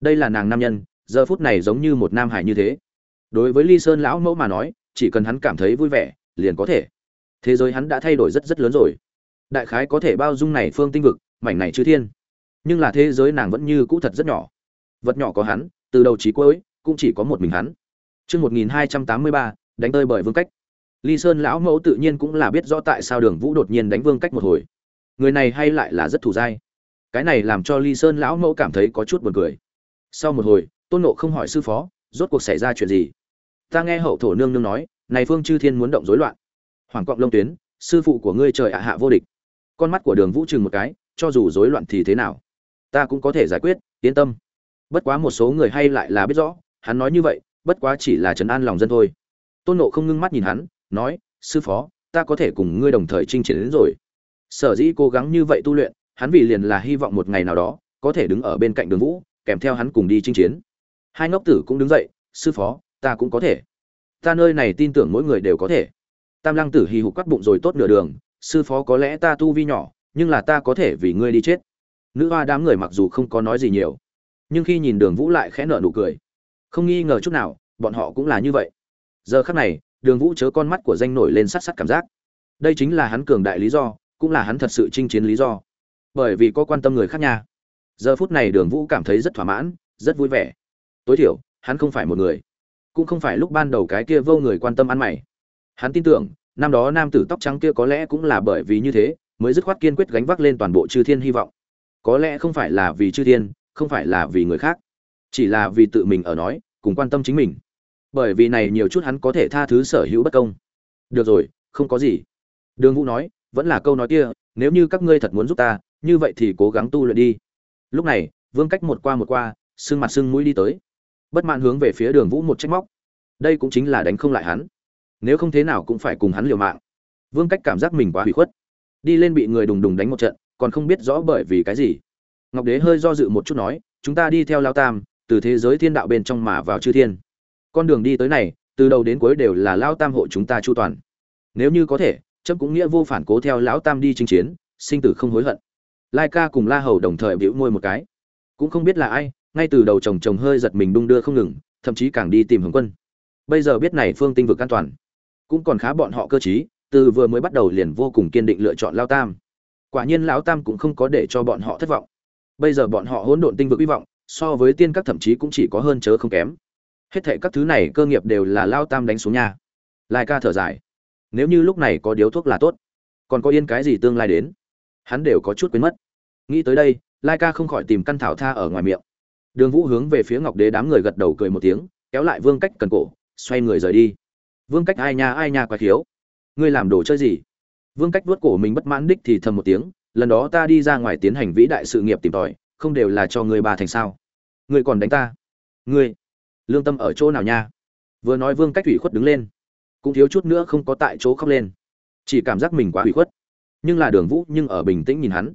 Đây là nàng nam nhân, giờ phút này giống như một nam hải như thế. Đối với ly sơn lão mẫu mà nói, chỉ cần hắn cảm thấy vui vẻ, liền có thể. Thế giới hắn đã thay đổi rất rất lớn rồi. Đại khái có thể bao dung này phương tinh vực, mảnh này chư thiên. Nhưng là thế giới nàng vẫn như cũ thật rất nhỏ. Vật nhỏ có hắn, từ đầu chí cuối, cũng chỉ có một mình hắn. Chương một nghìn hai trăm tám mươi ba, đánh tơi bởi vương cách ly sơn lão mẫu tự nhiên cũng là biết rõ tại sao đường vũ đột nhiên đánh vương cách một hồi. Người này hay lại là rất thù dai. Cái này làm cho ly sơn lão mẫu cảm thấy có chút buồn cười. Sau một hồi, tôn nộ không hỏi sư phó, rốt cuộc xảy ra chuyện gì? Ta nghe hậu thổ nương nương nói, này phương chư thiên muốn động rối loạn. Hoàng cọng lông tuyến, sư phụ của ngươi trời ạ hạ vô địch. Con mắt của đường vũ chừng một cái, cho dù rối loạn thì thế nào? Ta cũng có thể giải quyết, yên tâm. Bất quá một số người hay lại là biết rõ, hắn nói như vậy, bất quá chỉ là trấn an lòng dân thôi. Tôn nộ không ngưng mắt nhìn hắn nói, sư phó, ta có thể cùng ngươi đồng thời chinh chiến đến rồi. Sở dĩ cố gắng như vậy tu luyện, hắn vì liền là hy vọng một ngày nào đó, có thể đứng ở bên cạnh đường vũ, kèm theo hắn cùng đi chinh chiến. Hai ngốc tử cũng đứng dậy, sư phó, ta cũng có thể. Ta nơi này tin tưởng mỗi người đều có thể. Tam lăng tử hì hục quắc bụng rồi tốt nửa đường, sư phó có lẽ ta tu vi nhỏ, nhưng là ta có thể vì ngươi đi chết. Nữ hoa đám người mặc dù không có nói gì nhiều, nhưng khi nhìn đường vũ lại khẽ nở nụ cười. Không nghi ngờ chút nào, bọn họ cũng là như vậy. Giờ khắc này đường vũ chớ con mắt của danh nổi lên sát sát cảm giác. Đây chính là hắn cường đại lý do, cũng là hắn thật sự chinh chiến lý do. Bởi vì có quan tâm người khác nha. Giờ phút này đường vũ cảm thấy rất thỏa mãn, rất vui vẻ. Tối thiểu, hắn không phải một người. Cũng không phải lúc ban đầu cái kia vô người quan tâm ăn mày. Hắn tin tưởng, năm đó nam tử tóc trắng kia có lẽ cũng là bởi vì như thế, mới dứt khoát kiên quyết gánh vác lên toàn bộ chư thiên hy vọng. Có lẽ không phải là vì chư thiên, không phải là vì người khác. Chỉ là vì tự mình ở nói, cùng quan tâm chính mình bởi vì này nhiều chút hắn có thể tha thứ sở hữu bất công. Được rồi, không có gì. Đường vũ nói, vẫn là câu nói kia, nếu như các ngươi thật muốn giúp ta, như vậy thì cố gắng tu luyện đi. Lúc này, vương cách một qua một qua, sưng mặt sưng mũi đi tới. Bất mãn hướng về phía đường vũ một trách móc. Đây cũng chính là đánh không lại hắn. Nếu không thế nào cũng phải cùng hắn liều mạng. Vương cách cảm giác mình quá hủy khuất. Đi lên bị người đùng đùng đánh một trận, còn không biết rõ bởi vì cái gì. Ngọc đế hơi do dự một chút nói, chúng ta đi theo lao tam, từ thế giới thiên đạo bên trong mà vào chư thiên con đường đi tới này, từ đầu đến cuối đều là lao tam hộ chúng ta chu toàn. Nếu như có thể trâm cũng nghĩa vô phản cố theo lão tam đi chinh chiến, sinh tử không hối hận. Lai ca cùng la hầu đồng thời bĩu môi một cái. Cũng không biết là ai, ngay từ đầu chồng chồng hơi giật mình đung đưa không ngừng, thậm chí càng đi tìm hướng quân. Bây giờ biết này phương tinh vực an toàn. Cũng còn khá bọn họ cơ chí từ vừa mới bắt đầu liền vô cùng kiên định lựa chọn lao tam. Quả nhiên lão tam cũng không có để cho bọn họ thất vọng. Bây giờ bọn họ hỗn độn tinh vực hy vọng, so với tiên các thậm chí cũng chỉ có hơn chớ không kém hết thệ các thứ này cơ nghiệp đều là lao tam đánh xuống nhà lai ca thở dài. Nếu như lúc này có điếu thuốc là tốt, còn có yên cái gì tương lai đến? Hắn đều có chút quên mất. Nghĩ tới đây, lai ca không khỏi tìm căn thảo tha ở ngoài miệng. Đường vũ hướng về phía ngọc đế đám người gật đầu cười một tiếng, kéo lại vương cách cần cổ, xoay người rời đi. Vương cách, ai nha ai nha quá thiếu ngươi làm đồ chơi gì? Vương cách vuốt cổ mình bất mãn đích thì thầm một tiếng, lần đó ta đi ra ngoài tiến hành vĩ đại sự nghiệp tìm tòi, không đều là cho ngươi bà thành sao? Ngươi còn đánh ta? Ngươi? Lương tâm ở chỗ nào nha? Vừa nói vương cách ủy khuất đứng lên, cũng thiếu chút nữa không có tại chỗ khóc lên. Chỉ cảm giác mình quá ủy khuất, nhưng là đường vũ nhưng ở bình tĩnh nhìn hắn.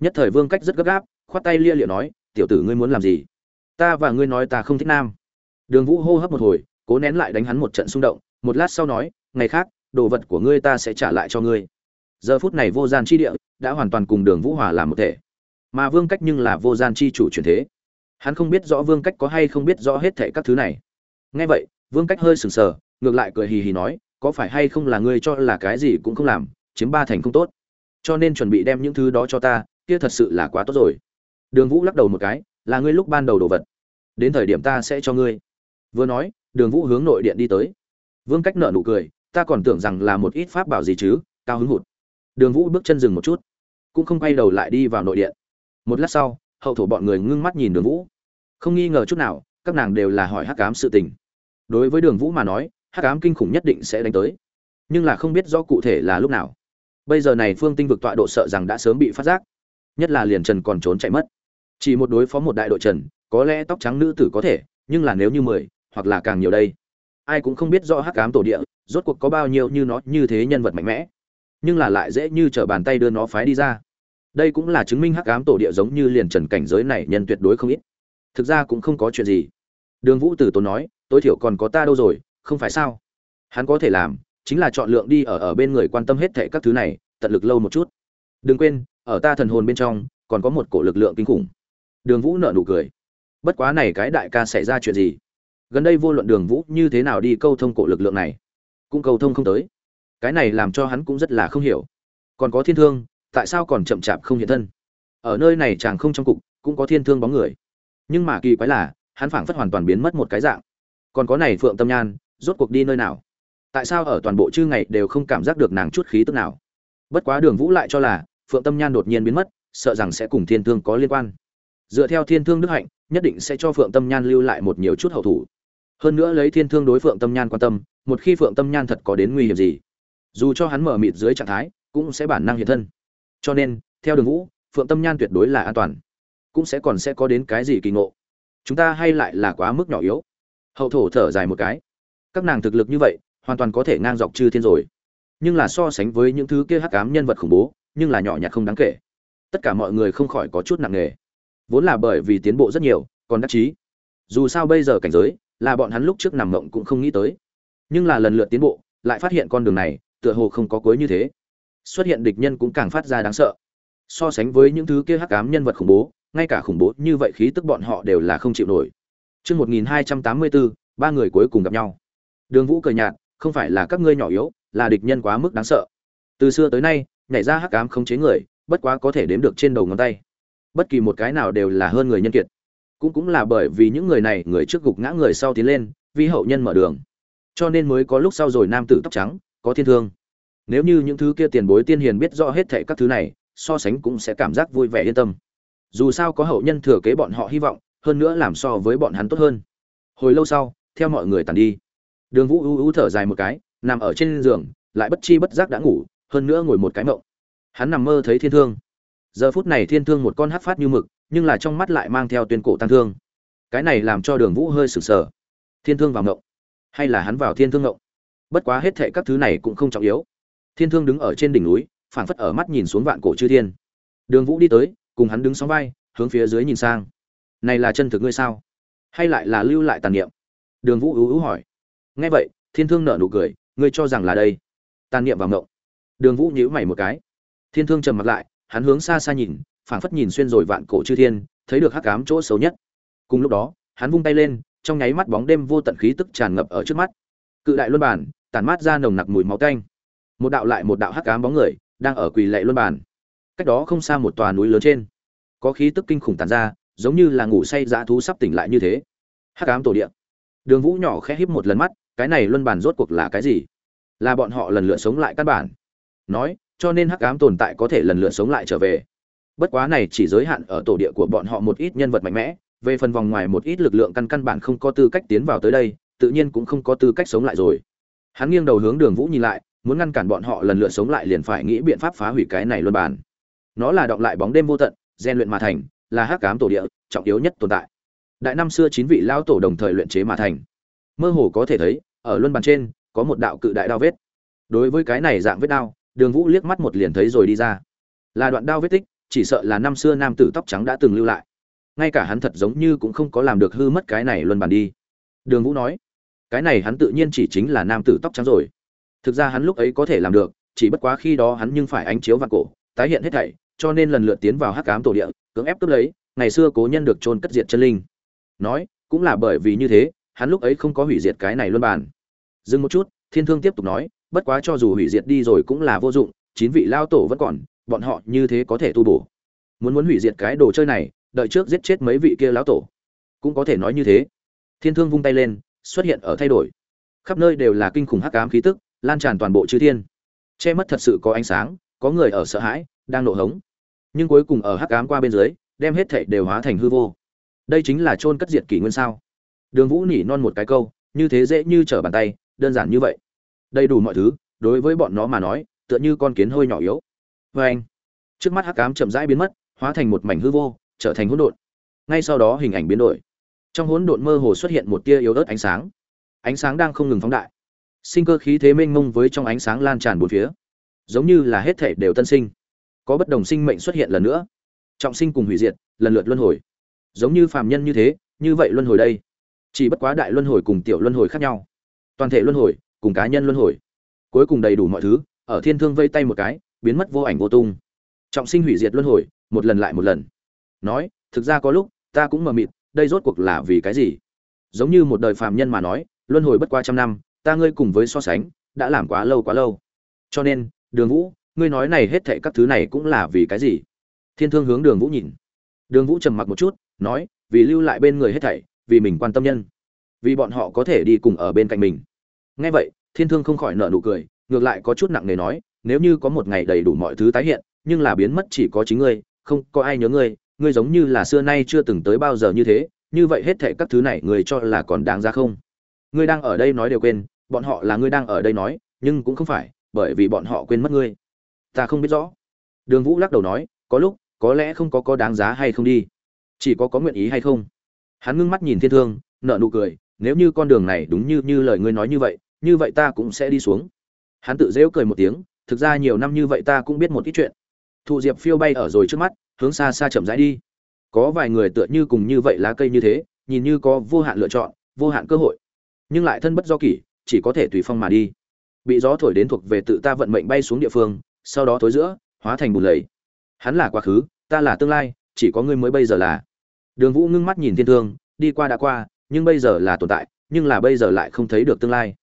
Nhất thời vương cách rất gấp gáp, khoát tay lia liệu nói, tiểu tử ngươi muốn làm gì? Ta và ngươi nói ta không thích nam. Đường vũ hô hấp một hồi, cố nén lại đánh hắn một trận xung động, một lát sau nói, ngày khác, đồ vật của ngươi ta sẽ trả lại cho ngươi. Giờ phút này vô gian chi địa đã hoàn toàn cùng đường vũ hòa làm một thể. Mà vương cách nhưng là vô gian chi chủ truyền thế hắn không biết rõ vương cách có hay không biết rõ hết thệ các thứ này. Ngay vậy, vương cách hơi sừng sờ, ngược lại cười hì hì nói, có phải hay không là ngươi cho là cái gì cũng không làm, chiếm ba thành không tốt. Cho nên chuẩn bị đem những thứ đó cho ta, kia thật sự là quá tốt rồi. Đường vũ lắc đầu một cái, là ngươi lúc ban đầu đồ vật. Đến thời điểm ta sẽ cho ngươi. Vừa nói, đường vũ hướng nội điện đi tới. Vương cách nợ nụ cười, ta còn tưởng rằng là một ít pháp bảo gì chứ, cao hứng hụt. Đường vũ bước chân dừng một chút, cũng không quay đầu lại đi vào nội điện. Một lát sau hậu thổ bọn người ngưng mắt nhìn đường vũ. Không nghi ngờ chút nào, các nàng đều là hỏi hắc cám sự tình. Đối với đường vũ mà nói, hắc cám kinh khủng nhất định sẽ đánh tới. Nhưng là không biết rõ cụ thể là lúc nào. Bây giờ này phương tinh vực tọa độ sợ rằng đã sớm bị phát giác. Nhất là liền trần còn trốn chạy mất. Chỉ một đối phó một đại đội trần, có lẽ tóc trắng nữ tử có thể, nhưng là nếu như mười, hoặc là càng nhiều đây. Ai cũng không biết rõ hắc ám tổ địa, rốt cuộc có bao nhiêu như nó như thế nhân vật mạnh mẽ. Nhưng là lại dễ như trở bàn tay đưa nó phái đi ra đây cũng là chứng minh hắc ám tổ địa giống như liền trần cảnh giới này nhân tuyệt đối không ít. Thực ra cũng không có chuyện gì. Đường vũ tử tốn nói, tối thiểu còn có ta đâu rồi, không phải sao? Hắn có thể làm, chính là chọn lượng đi ở ở bên người quan tâm hết thệ các thứ này, tận lực lâu một chút. Đừng quên, ở ta thần hồn bên trong, còn có một cổ lực lượng kinh khủng. Đường vũ nợ nụ cười. Bất quá này cái đại ca xảy ra chuyện gì? Gần đây vô luận đường vũ như thế nào đi câu thông cổ lực lượng này, cũng câu thông không tới. Cái này làm cho hắn cũng rất là không hiểu. Còn có thiên thương tại sao còn chậm chạp không hiện thân? Ở nơi này chàng không trong cục, cũng có thiên thương bóng người. Nhưng mà kỳ quái là, hắn phảng phất hoàn toàn biến mất một cái dạng. Còn có này phượng tâm nhan, rốt cuộc đi nơi nào? Tại sao ở toàn bộ chư ngày đều không cảm giác được nàng chút khí tức nào? Bất quá đường vũ lại cho là, phượng tâm nhan đột nhiên biến mất, sợ rằng sẽ cùng thiên thương có liên quan. Dựa theo thiên thương đức hạnh, nhất định sẽ cho phượng tâm nhan lưu lại một nhiều chút hậu thủ. Hơn nữa lấy thiên thương đối phượng tâm nhan quan tâm, một khi phượng tâm nhan thật có đến nguy hiểm gì, dù cho hắn mở mịt dưới trạng thái, cũng sẽ bản năng hiện thân cho nên, theo đường vũ, phượng tâm nhan tuyệt đối là an toàn. Cũng sẽ còn sẽ có đến cái gì kỳ ngộ. Chúng ta hay lại là quá mức nhỏ yếu. Hậu thổ thở dài một cái. Các nàng thực lực như vậy, hoàn toàn có thể ngang dọc chư thiên rồi. Nhưng là so sánh với những thứ kia hắc ám nhân vật khủng bố, nhưng là nhỏ nhặt không đáng kể. Tất cả mọi người không khỏi có chút nặng nề. Vốn là bởi vì tiến bộ rất nhiều, còn đắc chí. Dù sao bây giờ cảnh giới, là bọn hắn lúc trước nằm mộng cũng không nghĩ tới. Nhưng là lần lượt tiến bộ, lại phát hiện con đường này, tựa hồ không có cuối như thế xuất hiện địch nhân cũng càng phát ra đáng sợ so sánh với những thứ kia hắc ám nhân vật khủng bố ngay cả khủng bố như vậy khí tức bọn họ đều là không chịu nổi Trước 1284, ba người cuối cùng gặp nhau. Đường Vũ cười nhạt, không phải là các ngươi nhỏ yếu, là địch nhân quá mức đáng sợ. Từ xưa tới nay, nhảy ra hắc ám không chế người, bất quá có thể đếm được trên đầu ngón tay. Bất kỳ một cái nào đều là hơn người nhân kiệt. Cũng cũng là bởi vì những người này, người trước gục ngã người sau tiến lên, vì hậu nhân mở đường. Cho nên mới có lúc sau rồi nam tử tóc trắng, có thiên thương. Nếu như những thứ kia tiền bối tiên hiền biết rõ hết thảy các thứ này, so sánh cũng sẽ cảm giác vui vẻ yên tâm. Dù sao có hậu nhân thừa kế bọn họ hy vọng, hơn nữa làm so với bọn hắn tốt hơn. Hồi lâu sau, theo mọi người tàn đi, Đường Vũ ưu ưu thở dài một cái, nằm ở trên giường, lại bất chi bất giác đã ngủ, hơn nữa ngồi một cái mộng. Hắn nằm mơ thấy thiên thương. Giờ phút này thiên thương một con hát phát như mực, nhưng là trong mắt lại mang theo tuyên cổ tăng thương. Cái này làm cho Đường Vũ hơi sửng sờ. Thiên thương vào mộng, hay là hắn vào thiên thương mộng? Bất quá hết thệ các thứ này cũng không trọng yếu. Thiên thương đứng ở trên đỉnh núi, phảng phất ở mắt nhìn xuống vạn cổ chư thiên. Đường Vũ đi tới, cùng hắn đứng sóng vai, hướng phía dưới nhìn sang. Này là chân thực ngươi sao? Hay lại là lưu lại tàn niệm? Đường Vũ ưu ưu hỏi. Nghe vậy, Thiên Thương nở nụ cười, ngươi cho rằng là đây? Tàn niệm vào ngộng. Đường Vũ nhíu mày một cái. Thiên Thương trầm mặt lại, hắn hướng xa xa nhìn, phảng phất nhìn xuyên rồi vạn cổ chư thiên, thấy được hắc ám chỗ xấu nhất. Cùng lúc đó, hắn vung tay lên, trong nháy mắt bóng đêm vô tận khí tức tràn ngập ở trước mắt. Cự đại luân bản, tản mát ra nồng nặc mùi máu tanh. Một đạo lại một đạo hắc ám bóng người, đang ở quỳ lạy luân bản. Cách đó không xa một tòa núi lớn trên, có khí tức kinh khủng tản ra, giống như là ngủ say dã thú sắp tỉnh lại như thế. Hắc ám tổ địa. Đường Vũ nhỏ khẽ híp một lần mắt, cái này luân bản rốt cuộc là cái gì? Là bọn họ lần lượt sống lại căn bản. Nói, cho nên hắc ám tồn tại có thể lần lượt sống lại trở về. Bất quá này chỉ giới hạn ở tổ địa của bọn họ một ít nhân vật mạnh mẽ, về phần vòng ngoài một ít lực lượng căn căn bản không có tư cách tiến vào tới đây, tự nhiên cũng không có tư cách sống lại rồi. Hắn nghiêng đầu hướng Đường Vũ nhìn lại, muốn ngăn cản bọn họ lần lượt sống lại liền phải nghĩ biện pháp phá hủy cái này luân bản. Nó là đọng lại bóng đêm vô tận, gen luyện mà thành, là hắc ám tổ địa, trọng yếu nhất tồn tại. Đại năm xưa chín vị lao tổ đồng thời luyện chế mà thành. Mơ hồ có thể thấy, ở luân bàn trên có một đạo cự đại đao vết. Đối với cái này dạng vết đao, Đường Vũ liếc mắt một liền thấy rồi đi ra. Là đoạn đao vết tích, chỉ sợ là năm xưa nam tử tóc trắng đã từng lưu lại. Ngay cả hắn thật giống như cũng không có làm được hư mất cái này luân bàn đi. Đường Vũ nói, cái này hắn tự nhiên chỉ chính là nam tử tóc trắng rồi. Thực ra hắn lúc ấy có thể làm được, chỉ bất quá khi đó hắn nhưng phải ánh chiếu vạn cổ, tái hiện hết thảy, cho nên lần lượt tiến vào hắc ám tổ địa, cưỡng ép cướp lấy, ngày xưa cố nhân được chôn cất diệt chân linh. Nói, cũng là bởi vì như thế, hắn lúc ấy không có hủy diệt cái này luân bàn. Dừng một chút, Thiên Thương tiếp tục nói, bất quá cho dù hủy diệt đi rồi cũng là vô dụng, chín vị lao tổ vẫn còn, bọn họ như thế có thể tu bổ. Muốn muốn hủy diệt cái đồ chơi này, đợi trước giết chết mấy vị kia lão tổ. Cũng có thể nói như thế. Thiên Thương vung tay lên, xuất hiện ở thay đổi. Khắp nơi đều là kinh khủng hắc ám khí tức, lan tràn toàn bộ chư thiên. Che mất thật sự có ánh sáng, có người ở sợ hãi, đang nộ hống. Nhưng cuối cùng ở hắc ám qua bên dưới, đem hết thảy đều hóa thành hư vô. Đây chính là chôn cất diệt kỷ nguyên sao? Đường Vũ nỉ non một cái câu, như thế dễ như trở bàn tay, đơn giản như vậy. Đầy đủ mọi thứ, đối với bọn nó mà nói, tựa như con kiến hơi nhỏ yếu. vê anh, trước mắt hắc ám chậm rãi biến mất, hóa thành một mảnh hư vô, trở thành hỗn độn. ngay sau đó hình ảnh biến đổi trong hỗn độn mơ hồ xuất hiện một tia yếu ớt ánh sáng ánh sáng đang không ngừng phóng đại sinh cơ khí thế mênh mông với trong ánh sáng lan tràn bốn phía. Giống như là hết thể đều tân sinh. Có bất đồng sinh mệnh xuất hiện lần nữa. Trọng sinh cùng hủy diệt, lần lượt luân hồi. Giống như phàm nhân như thế, như vậy luân hồi đây. Chỉ bất quá đại luân hồi cùng tiểu luân hồi khác nhau. Toàn thể luân hồi, cùng cá nhân luân hồi. Cuối cùng đầy đủ mọi thứ, ở thiên thương vây tay một cái, biến mất vô ảnh vô tung. Trọng sinh hủy diệt luân hồi, một lần lại một lần. Nói, thực ra có lúc, ta cũng mờ mịt, đây rốt cuộc là vì cái gì? Giống như một đời phàm nhân mà nói, luân hồi bất qua trăm năm ta ngươi cùng với so sánh, đã làm quá lâu quá lâu. Cho nên, đường vũ, ngươi nói này hết thệ các thứ này cũng là vì cái gì? Thiên thương hướng đường vũ nhìn. Đường vũ trầm mặc một chút, nói, vì lưu lại bên người hết thảy, vì mình quan tâm nhân, vì bọn họ có thể đi cùng ở bên cạnh mình. Ngay vậy, thiên thương không khỏi nợ nụ cười, ngược lại có chút nặng nề nói, nếu như có một ngày đầy đủ mọi thứ tái hiện, nhưng là biến mất chỉ có chính ngươi, không có ai nhớ ngươi ngươi giống như là xưa nay chưa từng tới bao giờ như thế, như vậy hết thệ các thứ này ngươi cho là còn đáng ra không? Ngươi đang ở đây nói đều quên bọn họ là ngươi đang ở đây nói, nhưng cũng không phải, bởi vì bọn họ quên mất ngươi. Ta không biết rõ. Đường vũ lắc đầu nói, có lúc, có lẽ không có có đáng giá hay không đi. Chỉ có có nguyện ý hay không. Hắn ngưng mắt nhìn thiên thương nợ nụ cười, nếu như con đường này đúng như như lời ngươi nói như vậy như vậy ta cũng sẽ đi xuống. Hắn tự dễu cười một tiếng, thực ra nhiều năm như vậy ta cũng biết một ít chuyện. Thụ diệp phiêu bay ở rồi trước mắt, hướng xa xa chậm rãi đi. Có vài người tựa như cùng như vậy lá cây như thế, nhìn như có vô hạn lựa chọn, vô hạn cơ hội. Nhưng lại thân bất do kỷ chỉ có thể tùy phong mà đi. Bị gió thổi đến thuộc về tự ta vận mệnh bay xuống địa phương, sau đó thối giữa, hóa thành bùn lầy. Hắn là quá khứ, ta là tương lai, chỉ có ngươi mới bây giờ là. Đường vũ ngưng mắt nhìn thiên thương, đi qua đã qua, nhưng bây giờ là tồn tại, nhưng là bây giờ lại không thấy được tương lai.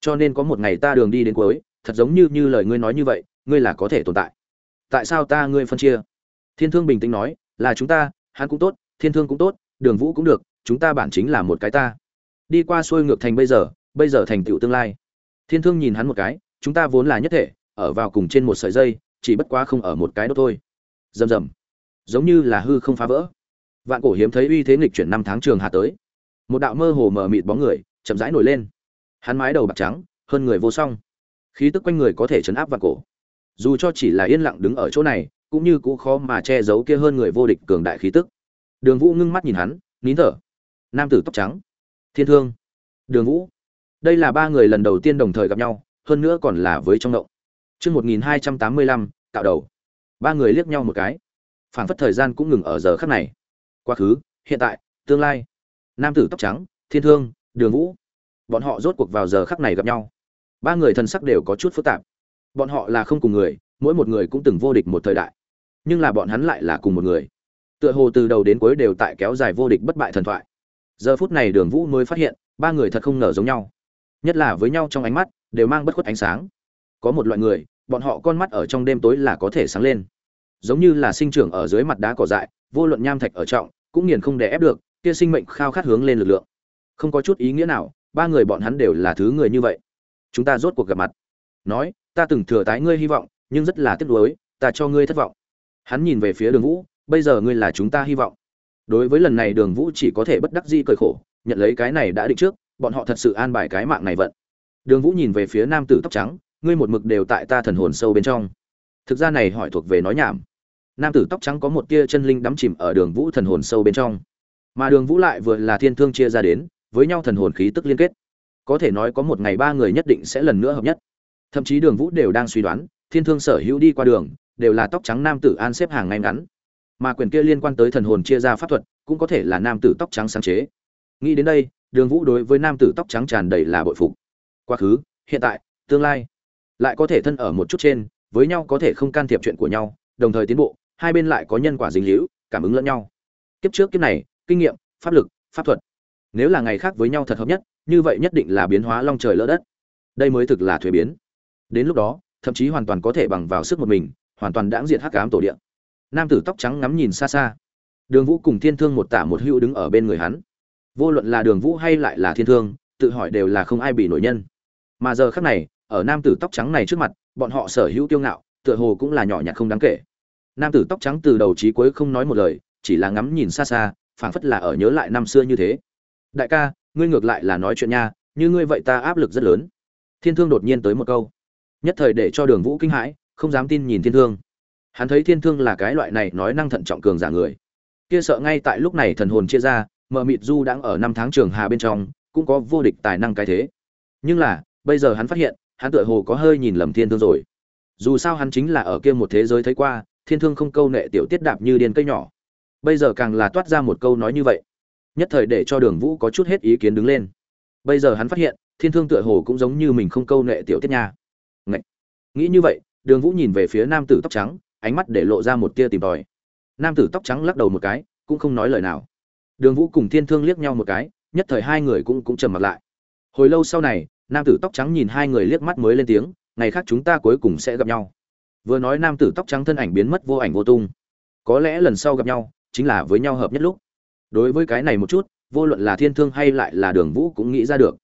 Cho nên có một ngày ta đường đi đến cuối, thật giống như như lời ngươi nói như vậy, ngươi là có thể tồn tại. Tại sao ta ngươi phân chia? Thiên thương bình tĩnh nói, là chúng ta, hắn cũng tốt, thiên thương cũng tốt, đường vũ cũng được, chúng ta bản chính là một cái ta. Đi qua xuôi ngược thành bây giờ bây giờ thành tựu tương lai. Thiên thương nhìn hắn một cái, chúng ta vốn là nhất thể, ở vào cùng trên một sợi dây, chỉ bất quá không ở một cái đó thôi. Rầm rầm. Giống như là hư không phá vỡ. Vạn cổ hiếm thấy uy thế nghịch chuyển năm tháng trường hạ tới. Một đạo mơ hồ mờ mịt bóng người, chậm rãi nổi lên. Hắn mái đầu bạc trắng, hơn người vô song. Khí tức quanh người có thể chấn áp vạn cổ. Dù cho chỉ là yên lặng đứng ở chỗ này, cũng như cũ khó mà che giấu kia hơn người vô địch cường đại khí tức. Đường vũ ngưng mắt nhìn hắn, nín thở. Nam tử tóc trắng. Thiên thương. Đường vũ đây là ba người lần đầu tiên đồng thời gặp nhau, hơn nữa còn là với trong động. Chương một nghìn hai trăm tám mươi lăm, cạo đầu. Ba người liếc nhau một cái. Phảng phất thời gian cũng ngừng ở giờ khắc này. Quá khứ, hiện tại, tương lai. Nam tử tóc trắng, thiên thương, đường vũ. Bọn họ rốt cuộc vào giờ khắc này gặp nhau. Ba người thân sắc đều có chút phức tạp. Bọn họ là không cùng người, mỗi một người cũng từng vô địch một thời đại. Nhưng là bọn hắn lại là cùng một người. Tựa hồ từ đầu đến cuối đều tại kéo dài vô địch bất bại thần thoại. Giờ phút này đường vũ mới phát hiện, ba người thật không ngờ giống nhau nhất là với nhau trong ánh mắt, đều mang bất khuất ánh sáng. Có một loại người, bọn họ con mắt ở trong đêm tối là có thể sáng lên. Giống như là sinh trưởng ở dưới mặt đá cỏ dại, vô luận nham thạch ở trọng, cũng nghiền không đè ép được, kia sinh mệnh khao khát hướng lên lực lượng. Không có chút ý nghĩa nào, ba người bọn hắn đều là thứ người như vậy. Chúng ta rốt cuộc gặp mặt. Nói, ta từng thừa tái ngươi hy vọng, nhưng rất là tiếc nuối, ta cho ngươi thất vọng. Hắn nhìn về phía đường vũ, bây giờ ngươi là chúng ta hy vọng. Đối với lần này đường vũ chỉ có thể bất đắc di cởi khổ, nhận lấy cái này đã định trước bọn họ thật sự an bài cái mạng này vận. Đường vũ nhìn về phía nam tử tóc trắng, ngươi một mực đều tại ta thần hồn sâu bên trong. Thực ra này hỏi thuộc về nói nhảm. Nam tử tóc trắng có một tia chân linh đắm chìm ở đường vũ thần hồn sâu bên trong. Mà đường vũ lại vừa là thiên thương chia ra đến, với nhau thần hồn khí tức liên kết. Có thể nói có một ngày ba người nhất định sẽ lần nữa hợp nhất. Thậm chí đường vũ đều đang suy đoán, thiên thương sở hữu đi qua đường, đều là tóc trắng nam tử an xếp hàng ngay ngắn. Mà quyền kia liên quan tới thần hồn chia ra pháp thuật, cũng có thể là nam tử tóc trắng sáng chế. Nghĩ đến đây đường vũ đối với nam tử tóc trắng tràn đầy là bội phục. Quá khứ, hiện tại, tương lai, lại có thể thân ở một chút trên, với nhau có thể không can thiệp chuyện của nhau, đồng thời tiến bộ, hai bên lại có nhân quả dính hữu cảm ứng lẫn nhau. Kiếp trước kiếp này, kinh nghiệm, pháp lực, pháp thuật, nếu là ngày khác với nhau thật hợp nhất, như vậy nhất định là biến hóa long trời lỡ đất. Đây mới thực là thuế biến. Đến lúc đó, thậm chí hoàn toàn có thể bằng vào sức một mình, hoàn toàn đãng diện hắc ám tổ địa. Nam tử tóc trắng ngắm nhìn xa xa. Đường vũ cùng thiên thương một tả một hữu đứng ở bên người hắn vô luận là đường vũ hay lại là thiên thương, tự hỏi đều là không ai bị nổi nhân. Mà giờ khác này, ở nam tử tóc trắng này trước mặt, bọn họ sở hữu tiêu ngạo, tựa hồ cũng là nhỏ nhặt không đáng kể. Nam tử tóc trắng từ đầu chí cuối không nói một lời, chỉ là ngắm nhìn xa xa, phảng phất là ở nhớ lại năm xưa như thế. Đại ca, ngươi ngược lại là nói chuyện nha, như ngươi vậy ta áp lực rất lớn. Thiên thương đột nhiên tới một câu. Nhất thời để cho đường vũ kinh hãi, không dám tin nhìn thiên thương. Hắn thấy thiên thương là cái loại này nói năng thận trọng cường giả người. Kia sợ ngay tại lúc này thần hồn chia ra mờ mịt du đang ở năm tháng trường hà bên trong, cũng có vô địch tài năng cái thế. Nhưng là, bây giờ hắn phát hiện, hắn tựa hồ có hơi nhìn lầm thiên thương rồi. Dù sao hắn chính là ở kia một thế giới thấy qua, thiên thương không câu nệ tiểu tiết đạp như điên cây nhỏ. Bây giờ càng là toát ra một câu nói như vậy. Nhất thời để cho đường vũ có chút hết ý kiến đứng lên. Bây giờ hắn phát hiện, thiên thương tựa hồ cũng giống như mình không câu nệ tiểu tiết nha. Ngậy! nghĩ như vậy, đường vũ nhìn về phía nam tử tóc trắng, ánh mắt để lộ ra một tia tìm tòi. Nam tử tóc trắng lắc đầu một cái, cũng không nói lời nào đường vũ cùng thiên thương liếc nhau một cái, nhất thời hai người cũng cũng trầm mặt lại. Hồi lâu sau này, nam tử tóc trắng nhìn hai người liếc mắt mới lên tiếng, ngày khác chúng ta cuối cùng sẽ gặp nhau. Vừa nói nam tử tóc trắng thân ảnh biến mất vô ảnh vô tung. Có lẽ lần sau gặp nhau, chính là với nhau hợp nhất lúc. Đối với cái này một chút, vô luận là thiên thương hay lại là đường vũ cũng nghĩ ra được.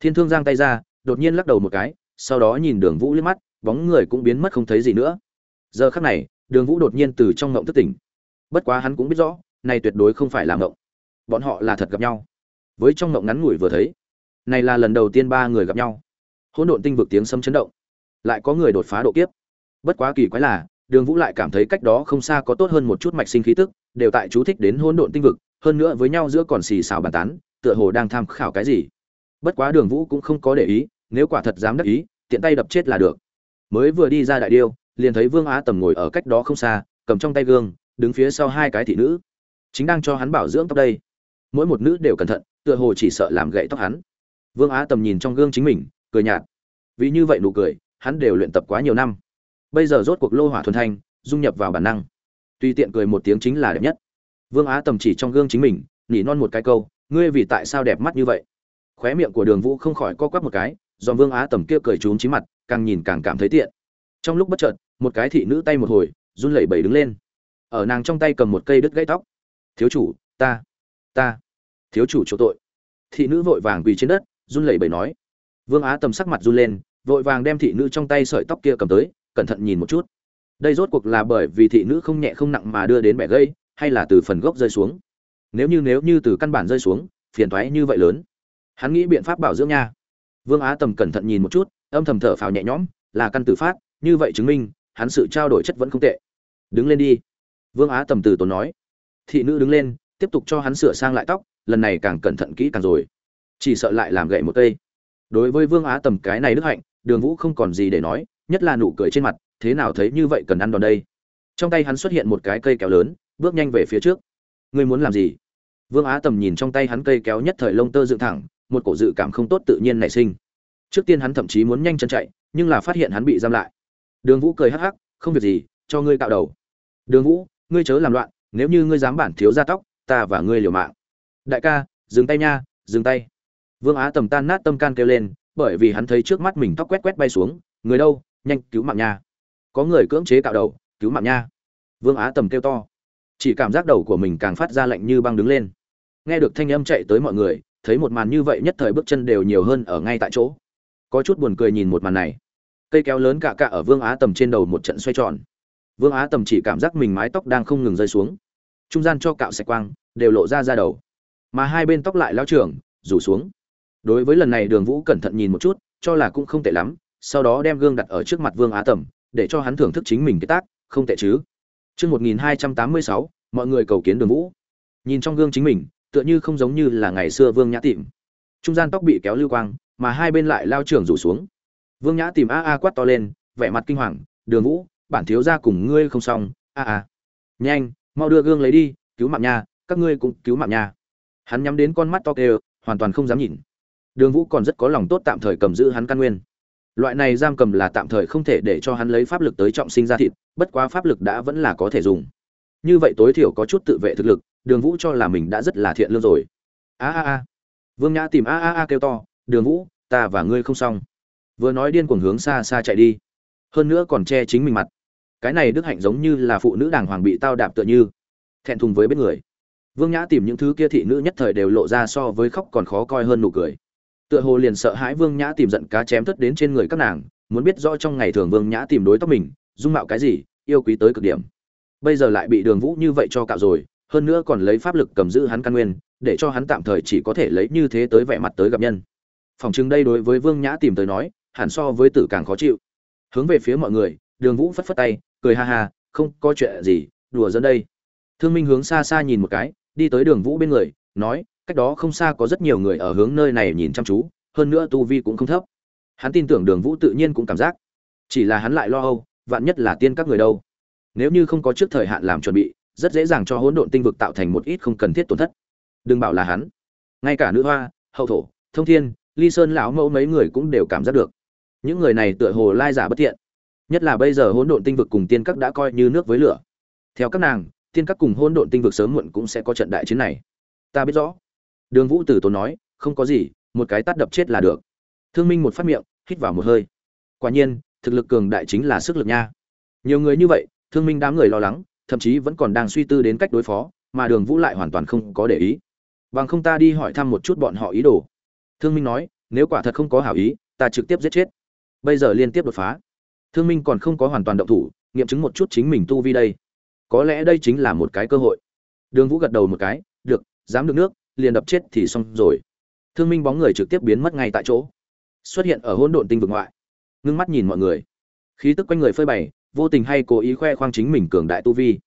Thiên thương giang tay ra, đột nhiên lắc đầu một cái, sau đó nhìn đường vũ liếc mắt, bóng người cũng biến mất không thấy gì nữa. Giờ khắc này, đường vũ đột nhiên từ trong ngộng thức tỉnh. Bất quá hắn cũng biết rõ, này tuyệt đối không phải là ngộng bọn họ là thật gặp nhau. Với trong ngộng ngắn ngủi vừa thấy, này là lần đầu tiên ba người gặp nhau. Hỗn độn tinh vực tiếng sấm chấn động, lại có người đột phá độ kiếp. Bất quá kỳ quái là, đường vũ lại cảm thấy cách đó không xa có tốt hơn một chút mạch sinh khí tức, đều tại chú thích đến hỗn độn tinh vực, hơn nữa với nhau giữa còn xì xào bàn tán, tựa hồ đang tham khảo cái gì. Bất quá đường vũ cũng không có để ý, nếu quả thật dám đắc ý, tiện tay đập chết là được. Mới vừa đi ra đại điêu, liền thấy vương á tầm ngồi ở cách đó không xa, cầm trong tay gương, đứng phía sau hai cái thị nữ. Chính đang cho hắn bảo dưỡng tóc đây mỗi một nữ đều cẩn thận, tựa hồ chỉ sợ làm gãy tóc hắn. Vương á tầm nhìn trong gương chính mình, cười nhạt. Vì như vậy nụ cười, hắn đều luyện tập quá nhiều năm. Bây giờ rốt cuộc lô hỏa thuần thanh, dung nhập vào bản năng. Tùy tiện cười một tiếng chính là đẹp nhất. Vương á tầm chỉ trong gương chính mình, nỉ non một cái câu, ngươi vì tại sao đẹp mắt như vậy? Khóe miệng của đường vũ không khỏi co quắp một cái, do vương á tầm kia cười trúng trí mặt, càng nhìn càng cảm thấy tiện. Trong lúc bất chợt, một cái thị nữ tay một hồi, run lẩy bẩy đứng lên. Ở nàng trong tay cầm một cây đứt gãy tóc. Thiếu chủ, ta ta. Thiếu chủ chỗ tội. Thị nữ vội vàng quỳ trên đất, run lẩy bẩy nói. Vương á tầm sắc mặt run lên, vội vàng đem thị nữ trong tay sợi tóc kia cầm tới, cẩn thận nhìn một chút. Đây rốt cuộc là bởi vì thị nữ không nhẹ không nặng mà đưa đến bẻ gây hay là từ phần gốc rơi xuống? Nếu như nếu như từ căn bản rơi xuống, phiền thoái như vậy lớn. Hắn nghĩ biện pháp bảo dưỡng nha. Vương á tầm cẩn thận nhìn một chút, âm thầm thở phào nhẹ nhõm, là căn tử phát, như vậy chứng minh, hắn sự trao đổi chất vẫn không tệ. Đứng lên đi. Vương á tầm từ tốn nói. Thị nữ đứng lên tiếp tục cho hắn sửa sang lại tóc, lần này càng cẩn thận kỹ càng rồi. Chỉ sợ lại làm gậy một cây. Đối với vương á tầm cái này đức hạnh, đường vũ không còn gì để nói, nhất là nụ cười trên mặt, thế nào thấy như vậy cần ăn đòn đây? Trong tay hắn xuất hiện một cái cây kéo lớn, bước nhanh về phía trước. Ngươi muốn làm gì? Vương á tầm nhìn trong tay hắn cây kéo nhất thời lông tơ dựng thẳng, một cổ dự cảm không tốt tự nhiên nảy sinh. Trước tiên hắn thậm chí muốn nhanh chân chạy, nhưng là phát hiện hắn bị giam lại. Đường vũ cười hắc hắc, không việc gì, cho ngươi cạo đầu. Đường vũ, ngươi chớ làm loạn, nếu như ngươi dám bản thiếu gia tóc ta và ngươi liều mạng. Đại ca, dừng tay nha, dừng tay. Vương á tầm tan nát tâm can kêu lên, bởi vì hắn thấy trước mắt mình tóc quét quét bay xuống, người đâu, nhanh, cứu mạng nha. Có người cưỡng chế cạo đầu, cứu mạng nha. Vương á tầm kêu to. Chỉ cảm giác đầu của mình càng phát ra lạnh như băng đứng lên. Nghe được thanh âm chạy tới mọi người, thấy một màn như vậy nhất thời bước chân đều nhiều hơn ở ngay tại chỗ. Có chút buồn cười nhìn một màn này. Cây kéo lớn cạ cạ ở vương á tầm trên đầu một trận xoay tròn. Vương á tầm chỉ cảm giác mình mái tóc đang không ngừng rơi xuống trung gian cho cạo sạch quang đều lộ ra ra đầu mà hai bên tóc lại lao trưởng rủ xuống đối với lần này đường vũ cẩn thận nhìn một chút cho là cũng không tệ lắm sau đó đem gương đặt ở trước mặt vương á tầm để cho hắn thưởng thức chính mình cái tác không tệ chứ Chương 1286, mọi người cầu kiến Đường Vũ. Nhìn trong gương chính mình, tựa như không giống như là ngày xưa Vương Nhã tịm Trung gian tóc bị kéo lưu quang, mà hai bên lại lao trưởng rủ xuống. Vương Nhã tìm a a quát to lên, vẻ mặt kinh hoàng, "Đường Vũ, bản thiếu gia cùng ngươi không xong, a a. Nhanh, mau đưa gương lấy đi, cứu mạng nha, các ngươi cũng cứu mạng nha." Hắn nhắm đến con mắt to kêu, hoàn toàn không dám nhìn. Đường Vũ còn rất có lòng tốt tạm thời cầm giữ hắn căn nguyên. Loại này giam cầm là tạm thời không thể để cho hắn lấy pháp lực tới trọng sinh ra thịt bất quá pháp lực đã vẫn là có thể dùng. Như vậy tối thiểu có chút tự vệ thực lực đường vũ cho là mình đã rất là thiện lương rồi. A a a. Vương nhã tìm a a a kêu to đường vũ ta và ngươi không xong. Vừa nói điên cuồng hướng xa xa chạy đi. Hơn nữa còn che chính mình mặt cái này đức hạnh giống như là phụ nữ đàng hoàng bị tao đạp tựa như, thẹn thùng với bên người. Vương nhã tìm những thứ kia thị nữ nhất thời đều lộ ra so với khóc còn khó coi hơn nụ cười. Tựa hồ liền sợ hãi vương nhã tìm giận cá chém thất đến trên người các nàng, muốn biết rõ trong ngày thường vương nhã tìm đối tóc mình, dung mạo cái gì, yêu quý tới cực điểm. Bây giờ lại bị đường vũ như vậy cho cạo rồi, hơn nữa còn lấy pháp lực cầm giữ hắn căn nguyên, để cho hắn tạm thời chỉ có thể lấy như thế tới vẻ mặt tới gặp nhân. Phòng chứng đây đối với vương nhã tìm tới nói, hẳn so với tử càng khó chịu. Hướng về phía mọi người đường vũ phất phất tay, cười ha ha, không có chuyện gì, đùa dân đây. Thương minh hướng xa xa nhìn một cái, đi tới đường vũ bên người, nói, cách đó không xa có rất nhiều người ở hướng nơi này nhìn chăm chú, hơn nữa tu vi cũng không thấp. Hắn tin tưởng đường vũ tự nhiên cũng cảm giác. Chỉ là hắn lại lo âu, vạn nhất là tiên các người đâu. Nếu như không có trước thời hạn làm chuẩn bị, rất dễ dàng cho hỗn độn tinh vực tạo thành một ít không cần thiết tổn thất. Đừng bảo là hắn. Ngay cả nữ hoa, hậu thổ, thông thiên, ly sơn lão mẫu mấy người cũng đều cảm giác được. Những người này tựa hồ lai giả bất thiện nhất là bây giờ hỗn độn tinh vực cùng tiên các đã coi như nước với lửa. Theo các nàng, tiên các cùng hỗn độn tinh vực sớm muộn cũng sẽ có trận đại chiến này. Ta biết rõ. Đường vũ tử tốn nói, không có gì, một cái tát đập chết là được. Thương minh một phát miệng, hít vào một hơi. Quả nhiên, thực lực cường đại chính là sức lực nha. Nhiều người như vậy, thương minh đám người lo lắng, thậm chí vẫn còn đang suy tư đến cách đối phó, mà đường vũ lại hoàn toàn không có để ý. Bằng không ta đi hỏi thăm một chút bọn họ ý đồ. Thương minh nói, nếu quả thật không có hảo ý, ta trực tiếp giết chết. Bây giờ liên tiếp đột phá thương minh còn không có hoàn toàn động thủ, nghiệm chứng một chút chính mình tu vi đây. Có lẽ đây chính là một cái cơ hội. Đường vũ gật đầu một cái, được, dám được nước, liền đập chết thì xong rồi. Thương minh bóng người trực tiếp biến mất ngay tại chỗ. Xuất hiện ở hỗn độn tinh vực ngoại. Ngưng mắt nhìn mọi người. Khí tức quanh người phơi bày, vô tình hay cố ý khoe khoang chính mình cường đại tu vi.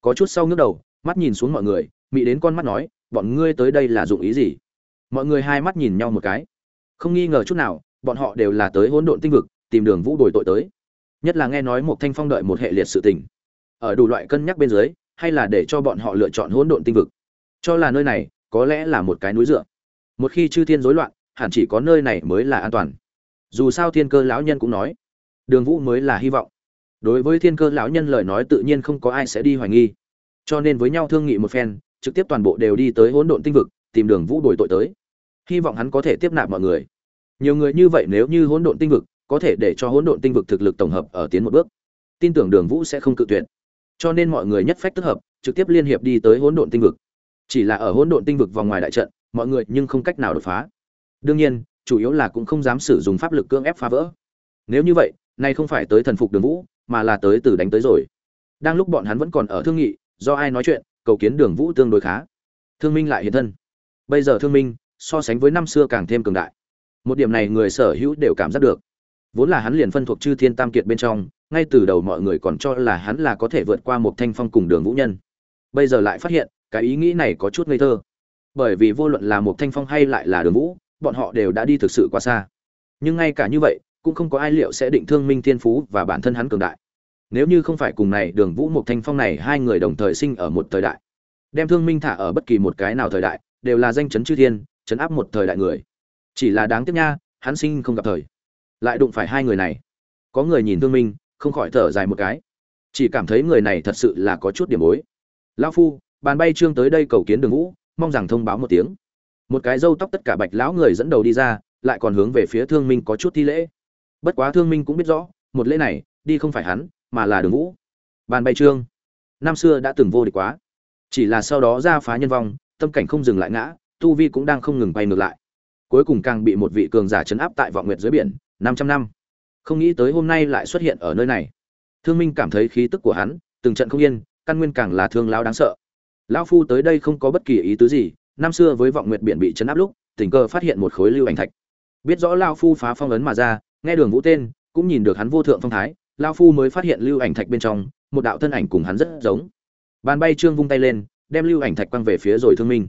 Có chút sau ngước đầu, mắt nhìn xuống mọi người, mị đến con mắt nói, bọn ngươi tới đây là dụng ý gì? Mọi người hai mắt nhìn nhau một cái. Không nghi ngờ chút nào, bọn họ đều là tới hỗn độn tinh vực, tìm đường vũ bồi tội tới nhất là nghe nói một thanh phong đợi một hệ liệt sự tình. Ở đủ loại cân nhắc bên dưới, hay là để cho bọn họ lựa chọn hỗn độn tinh vực. Cho là nơi này, có lẽ là một cái núi dựa. Một khi chư thiên rối loạn, hẳn chỉ có nơi này mới là an toàn. Dù sao thiên cơ lão nhân cũng nói, đường vũ mới là hy vọng. Đối với thiên cơ lão nhân lời nói tự nhiên không có ai sẽ đi hoài nghi. Cho nên với nhau thương nghị một phen, trực tiếp toàn bộ đều đi tới hỗn độn tinh vực, tìm đường vũ đổi tội tới. Hy vọng hắn có thể tiếp nạp mọi người. Nhiều người như vậy nếu như hỗn độn tinh vực có thể để cho hỗn độn tinh vực thực lực tổng hợp ở tiến một bước. Tin tưởng đường vũ sẽ không cự tuyệt. Cho nên mọi người nhất phách tức hợp, trực tiếp liên hiệp đi tới hỗn độn tinh vực. Chỉ là ở hỗn độn tinh vực vòng ngoài đại trận, mọi người nhưng không cách nào đột phá. Đương nhiên, chủ yếu là cũng không dám sử dụng pháp lực cưỡng ép phá vỡ. Nếu như vậy, nay không phải tới thần phục đường vũ, mà là tới từ đánh tới rồi. Đang lúc bọn hắn vẫn còn ở thương nghị, do ai nói chuyện, cầu kiến đường vũ tương đối khá. Thương minh lại hiện thân. Bây giờ thương minh, so sánh với năm xưa càng thêm cường đại. Một điểm này người sở hữu đều cảm giác được vốn là hắn liền phân thuộc chư thiên tam kiệt bên trong, ngay từ đầu mọi người còn cho là hắn là có thể vượt qua một thanh phong cùng đường vũ nhân. Bây giờ lại phát hiện, cái ý nghĩ này có chút ngây thơ. Bởi vì vô luận là một thanh phong hay lại là đường vũ, bọn họ đều đã đi thực sự quá xa. Nhưng ngay cả như vậy, cũng không có ai liệu sẽ định thương minh thiên phú và bản thân hắn cường đại. Nếu như không phải cùng này, đường vũ một thanh phong này hai người đồng thời sinh ở một thời đại, đem thương minh thả ở bất kỳ một cái nào thời đại, đều là danh chấn chư thiên, chấn áp một thời đại người. Chỉ là đáng tiếc nha, hắn sinh không gặp thời lại đụng phải hai người này. Có người nhìn thương minh, không khỏi thở dài một cái. Chỉ cảm thấy người này thật sự là có chút điểm bối. Lão phu, bàn bay trương tới đây cầu kiến đường vũ, mong rằng thông báo một tiếng. Một cái râu tóc tất cả bạch lão người dẫn đầu đi ra, lại còn hướng về phía thương minh có chút thi lễ. Bất quá thương minh cũng biết rõ, một lễ này, đi không phải hắn, mà là đường vũ. Bàn bay trương. Năm xưa đã từng vô địch quá. Chỉ là sau đó ra phá nhân vong, tâm cảnh không dừng lại ngã, tu vi cũng đang không ngừng bay ngược lại. Cuối cùng càng bị một vị cường giả chấn áp tại vọng nguyệt dưới biển năm trăm năm. Không nghĩ tới hôm nay lại xuất hiện ở nơi này. Thương minh cảm thấy khí tức của hắn, từng trận không yên, căn nguyên càng là thương lao đáng sợ. Lão phu tới đây không có bất kỳ ý tứ gì, năm xưa với vọng nguyệt biển bị chấn áp lúc, tình cờ phát hiện một khối lưu ảnh thạch. Biết rõ lao phu phá phong ấn mà ra, nghe đường vũ tên, cũng nhìn được hắn vô thượng phong thái lao phu mới phát hiện lưu ảnh thạch bên trong, một đạo thân ảnh cùng hắn rất giống. Bàn bay trương vung tay lên, đem lưu ảnh thạch quăng về phía rồi thương minh.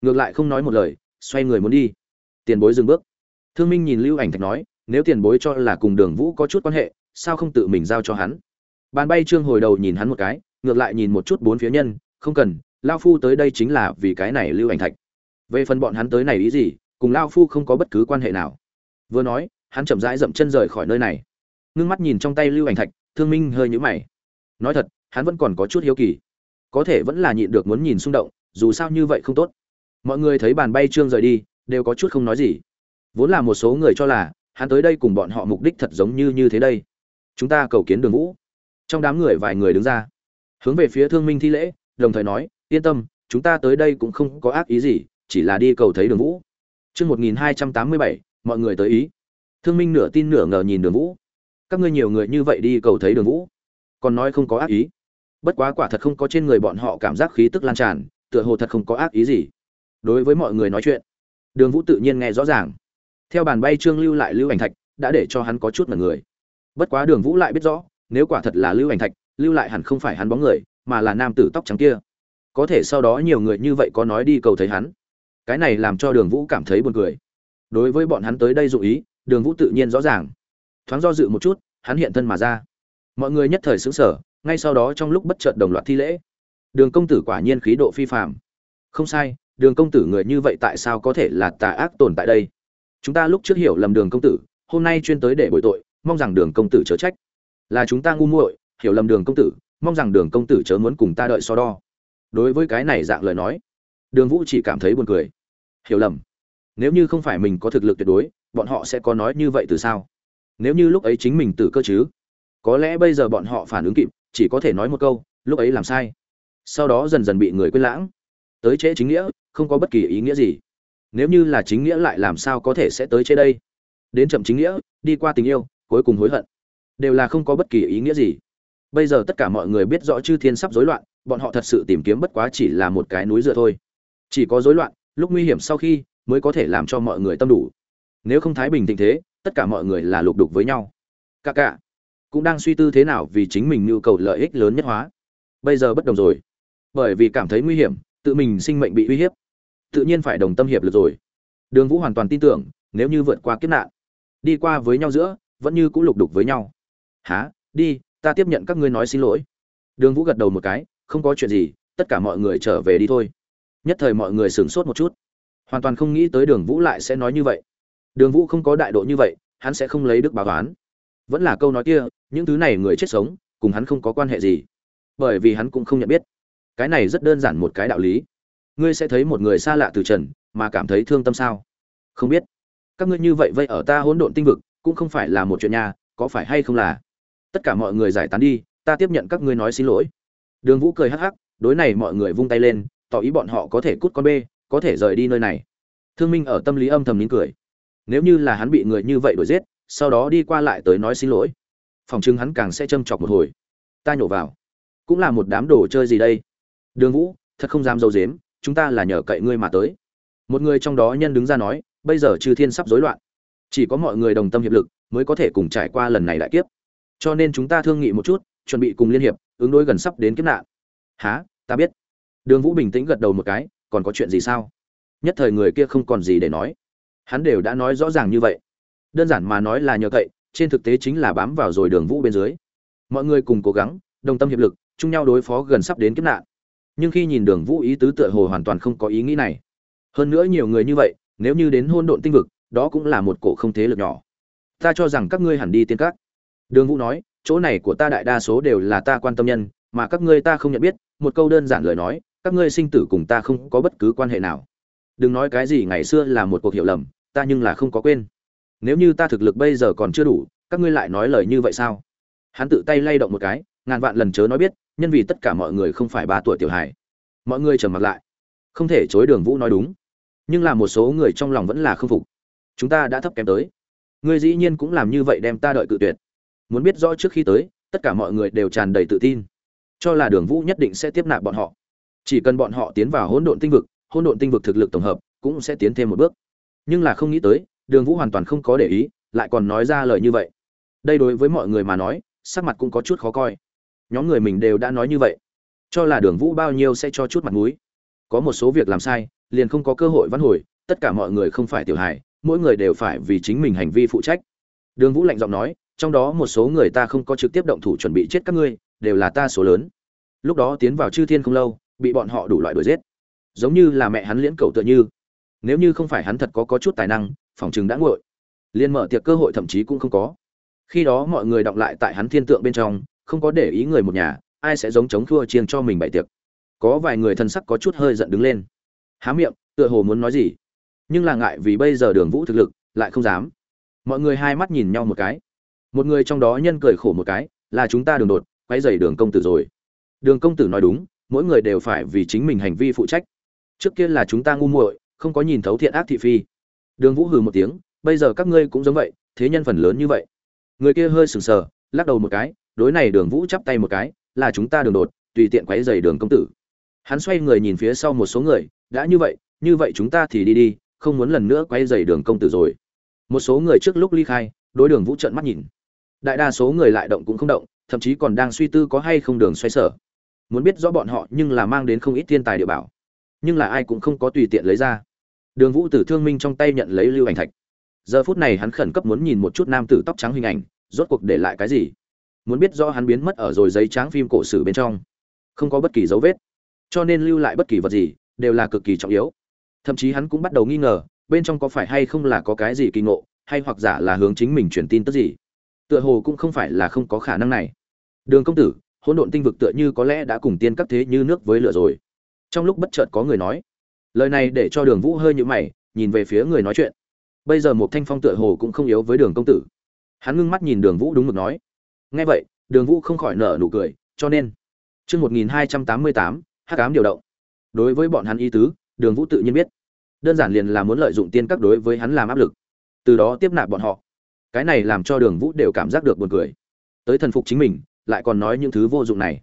Ngược lại không nói một lời, xoay người muốn đi. Tiền bối dừng bước. Thương minh nhìn lưu ảnh thạch nói nếu tiền bối cho là cùng đường vũ có chút quan hệ, sao không tự mình giao cho hắn? Bàn bay trương hồi đầu nhìn hắn một cái, ngược lại nhìn một chút bốn phía nhân, không cần, lao phu tới đây chính là vì cái này lưu ảnh thạch. Về phần bọn hắn tới này ý gì, cùng lao phu không có bất cứ quan hệ nào. Vừa nói, hắn chậm rãi dậm chân rời khỏi nơi này. Ngưng mắt nhìn trong tay lưu ảnh thạch, thương minh hơi nhũ mày. Nói thật, hắn vẫn còn có chút hiếu kỳ. Có thể vẫn là nhịn được muốn nhìn xung động, dù sao như vậy không tốt. Mọi người thấy bàn bay trương rời đi, đều có chút không nói gì. Vốn là một số người cho là hắn tới đây cùng bọn họ mục đích thật giống như như thế đây. Chúng ta cầu kiến đường vũ. Trong đám người vài người đứng ra. Hướng về phía thương minh thi lễ, đồng thời nói, yên tâm, chúng ta tới đây cũng không có ác ý gì, chỉ là đi cầu thấy đường vũ. Chương một nghìn hai trăm tám mươi bảy, mọi người tới ý. Thương minh nửa tin nửa ngờ nhìn đường vũ. Các ngươi nhiều người như vậy đi cầu thấy đường vũ. Còn nói không có ác ý. Bất quá quả thật không có trên người bọn họ cảm giác khí tức lan tràn, tựa hồ thật không có ác ý gì. Đối với mọi người nói chuyện, đường vũ tự nhiên nghe rõ ràng theo bàn bay trương lưu lại lưu ảnh thạch, đã để cho hắn có chút mật người. Bất quá đường vũ lại biết rõ, nếu quả thật là lưu ảnh thạch, lưu lại hẳn không phải hắn bóng người, mà là nam tử tóc trắng kia. Có thể sau đó nhiều người như vậy có nói đi cầu thấy hắn. Cái này làm cho đường vũ cảm thấy buồn cười. Đối với bọn hắn tới đây dụ ý, đường vũ tự nhiên rõ ràng. Thoáng do dự một chút, hắn hiện thân mà ra. Mọi người nhất thời xứng sở ngay sau đó trong lúc bất chợt đồng loạt thi lễ. Đường công tử quả nhiên khí độ phi phạm không sai, đường công tử người như vậy tại sao có thể là tà ác tồn tại đây? Chúng ta lúc trước hiểu lầm đường công tử, hôm nay chuyên tới để bồi tội, mong rằng đường công tử chớ trách. Là chúng ta ngu muội, hiểu lầm đường công tử, mong rằng đường công tử chớ muốn cùng ta đợi so đo. Đối với cái này dạng lời nói, đường vũ chỉ cảm thấy buồn cười. Hiểu lầm. Nếu như không phải mình có thực lực tuyệt đối, bọn họ sẽ có nói như vậy từ sao? Nếu như lúc ấy chính mình tử cơ chứ? Có lẽ bây giờ bọn họ phản ứng kịp, chỉ có thể nói một câu, lúc ấy làm sai. Sau đó dần dần bị người quên lãng. Tới trễ chính nghĩa, không có bất kỳ ý nghĩa gì nếu như là chính nghĩa lại làm sao có thể sẽ tới chơi đây? Đến chậm chính nghĩa, đi qua tình yêu, cuối cùng hối hận. Đều là không có bất kỳ ý nghĩa gì. Bây giờ tất cả mọi người biết rõ chư thiên sắp rối loạn, bọn họ thật sự tìm kiếm bất quá chỉ là một cái núi dựa thôi. Chỉ có rối loạn, lúc nguy hiểm sau khi, mới có thể làm cho mọi người tâm đủ. Nếu không thái bình tình thế, tất cả mọi người là lục đục với nhau. Cả cả cũng đang suy tư thế nào vì chính mình nhu cầu lợi ích lớn nhất hóa. Bây giờ bất đồng rồi. Bởi vì cảm thấy nguy hiểm, tự mình sinh mệnh bị uy hiếp tự nhiên phải đồng tâm hiệp lực rồi. Đường vũ hoàn toàn tin tưởng, nếu như vượt qua kiếp nạn, đi qua với nhau giữa, vẫn như cũng lục đục với nhau. Há đi, ta tiếp nhận các ngươi nói xin lỗi. Đường vũ gật đầu một cái, không có chuyện gì, tất cả mọi người trở về đi thôi. Nhất thời mọi người sửng sốt một chút. Hoàn toàn không nghĩ tới đường vũ lại sẽ nói như vậy. Đường vũ không có đại độ như vậy, hắn sẽ không lấy đức báo toán vẫn là câu nói kia, những thứ này người chết sống, cùng hắn không có quan hệ gì. Bởi vì hắn cũng không nhận biết. Cái này rất đơn giản một cái đạo lý ngươi sẽ thấy một người xa lạ từ trần, mà cảm thấy thương tâm sao? Không biết. Các ngươi như vậy vậy ở ta hỗn độn tinh vực, cũng không phải là một chuyện nhà, có phải hay không là? Tất cả mọi người giải tán đi, ta tiếp nhận các ngươi nói xin lỗi. Đường vũ cười hắc hắc, đối này mọi người vung tay lên, tỏ ý bọn họ có thể cút con bê, có thể rời đi nơi này. Thương minh ở tâm lý âm thầm nín cười. Nếu như là hắn bị người như vậy đuổi giết, sau đó đi qua lại tới nói xin lỗi, phòng chứng hắn càng sẽ châm chọc một hồi. Ta nhổ vào. Cũng là một đám đồ chơi gì đây? Đường vũ, thật không dám dâu dếm chúng ta là nhờ cậy ngươi mà tới. Một người trong đó nhân đứng ra nói, bây giờ chư thiên sắp rối loạn. Chỉ có mọi người đồng tâm hiệp lực mới có thể cùng trải qua lần này đại kiếp. Cho nên chúng ta thương nghị một chút, chuẩn bị cùng liên hiệp, ứng đối gần sắp đến kiếp nạn. Há ta biết. Đường vũ bình tĩnh gật đầu một cái, còn có chuyện gì sao? Nhất thời người kia không còn gì để nói. Hắn đều đã nói rõ ràng như vậy. Đơn giản mà nói là nhờ cậy, trên thực tế chính là bám vào rồi đường vũ bên dưới. Mọi người cùng cố gắng, đồng tâm hiệp lực, chung nhau đối phó gần sắp đến kiếp nạn nhưng khi nhìn đường vũ ý tứ tựa hồ hoàn toàn không có ý nghĩ này. Hơn nữa nhiều người như vậy, nếu như đến hôn độn tinh vực, đó cũng là một cổ không thế lực nhỏ. Ta cho rằng các ngươi hẳn đi tiên các. Đường vũ nói, chỗ này của ta đại đa số đều là ta quan tâm nhân, mà các ngươi ta không nhận biết, một câu đơn giản lời nói, các ngươi sinh tử cùng ta không có bất cứ quan hệ nào. Đừng nói cái gì ngày xưa là một cuộc hiểu lầm, ta nhưng là không có quên. Nếu như ta thực lực bây giờ còn chưa đủ, các ngươi lại nói lời như vậy sao? Hắn tự tay lay động một cái, ngàn vạn lần chớ nói biết nhân vì tất cả mọi người không phải ba tuổi tiểu hài. Mọi người trầm mặc lại. Không thể chối đường vũ nói đúng. Nhưng là một số người trong lòng vẫn là không phục. Chúng ta đã thấp kém tới. Ngươi dĩ nhiên cũng làm như vậy đem ta đợi cự tuyệt. Muốn biết rõ trước khi tới, tất cả mọi người đều tràn đầy tự tin. Cho là đường vũ nhất định sẽ tiếp nạp bọn họ. Chỉ cần bọn họ tiến vào hỗn độn tinh vực, hỗn độn tinh vực thực lực tổng hợp cũng sẽ tiến thêm một bước. Nhưng là không nghĩ tới, đường vũ hoàn toàn không có để ý, lại còn nói ra lời như vậy. Đây đối với mọi người mà nói, sắc mặt cũng có chút khó coi nhóm người mình đều đã nói như vậy. Cho là đường vũ bao nhiêu sẽ cho chút mặt mũi. Có một số việc làm sai, liền không có cơ hội vãn hồi, tất cả mọi người không phải tiểu hài, mỗi người đều phải vì chính mình hành vi phụ trách. Đường vũ lạnh giọng nói, trong đó một số người ta không có trực tiếp động thủ chuẩn bị chết các ngươi, đều là ta số lớn. Lúc đó tiến vào chư thiên không lâu, bị bọn họ đủ loại đuổi giết. Giống như là mẹ hắn liễn cầu tựa như. Nếu như không phải hắn thật có có chút tài năng, phòng chừng đã nguội. Liên mở tiệc cơ hội thậm chí cũng không có. Khi đó mọi người đọng lại tại hắn thiên tượng bên trong không có để ý người một nhà, ai sẽ giống chống thua chiêng cho mình bày tiệc. Có vài người thân sắc có chút hơi giận đứng lên. Há miệng, tựa hồ muốn nói gì. Nhưng là ngại vì bây giờ đường vũ thực lực, lại không dám. Mọi người hai mắt nhìn nhau một cái. Một người trong đó nhân cười khổ một cái, là chúng ta đường đột, quay dày đường công tử rồi. Đường công tử nói đúng, mỗi người đều phải vì chính mình hành vi phụ trách. Trước kia là chúng ta ngu muội, không có nhìn thấu thiện ác thị phi. Đường vũ hừ một tiếng, bây giờ các ngươi cũng giống vậy, thế nhân phần lớn như vậy. Người kia hơi sừng sờ, lắc đầu một cái đối này đường vũ chắp tay một cái, là chúng ta đường đột, tùy tiện quấy dày đường công tử. Hắn xoay người nhìn phía sau một số người, đã như vậy như vậy chúng ta thì đi đi, không muốn lần nữa quay dày đường công tử rồi. Một số người trước lúc ly khai, đối đường vũ trợn mắt nhìn. Đại đa số người lại động cũng không động, thậm chí còn đang suy tư có hay không đường xoay sở. Muốn biết rõ bọn họ nhưng là mang đến không ít thiên tài địa bảo. Nhưng là ai cũng không có tùy tiện lấy ra. Đường vũ tử thương minh trong tay nhận lấy lưu ảnh thạch. Giờ phút này hắn khẩn cấp muốn nhìn một chút nam tử tóc trắng hình ảnh, rốt cuộc để lại cái gì? Muốn biết rõ hắn biến mất ở rồi giấy tráng phim cổ sử bên trong. Không có bất kỳ dấu vết, cho nên lưu lại bất kỳ vật gì, đều là cực kỳ trọng yếu. Thậm chí hắn cũng bắt đầu nghi ngờ, bên trong có phải hay không là có cái gì kỳ ngộ, hay hoặc giả là hướng chính mình truyền tin tức gì. Tựa hồ cũng không phải là không có khả năng này. Đường công tử, hỗn độn tinh vực tựa như có lẽ đã cùng tiên các thế như nước với lửa rồi. Trong lúc bất chợt có người nói, lời này để cho đường vũ hơi nhũ mày, nhìn về phía người nói chuyện. Bây giờ một thanh phong tựa hồ cũng không yếu với đường công tử. Hắn ngưng mắt nhìn đường vũ đúng mực nói nghe vậy, đường vũ không khỏi nở nụ cười, cho nên, chương một nghìn hai trăm tám mươi tám, hắc ám điều động. Đối với bọn hắn ý tứ, đường vũ tự nhiên biết. Đơn giản liền là muốn lợi dụng tiên các đối với hắn làm áp lực. Từ đó tiếp nạp bọn họ. Cái này làm cho đường vũ đều cảm giác được buồn cười. Tới thần phục chính mình, lại còn nói những thứ vô dụng này.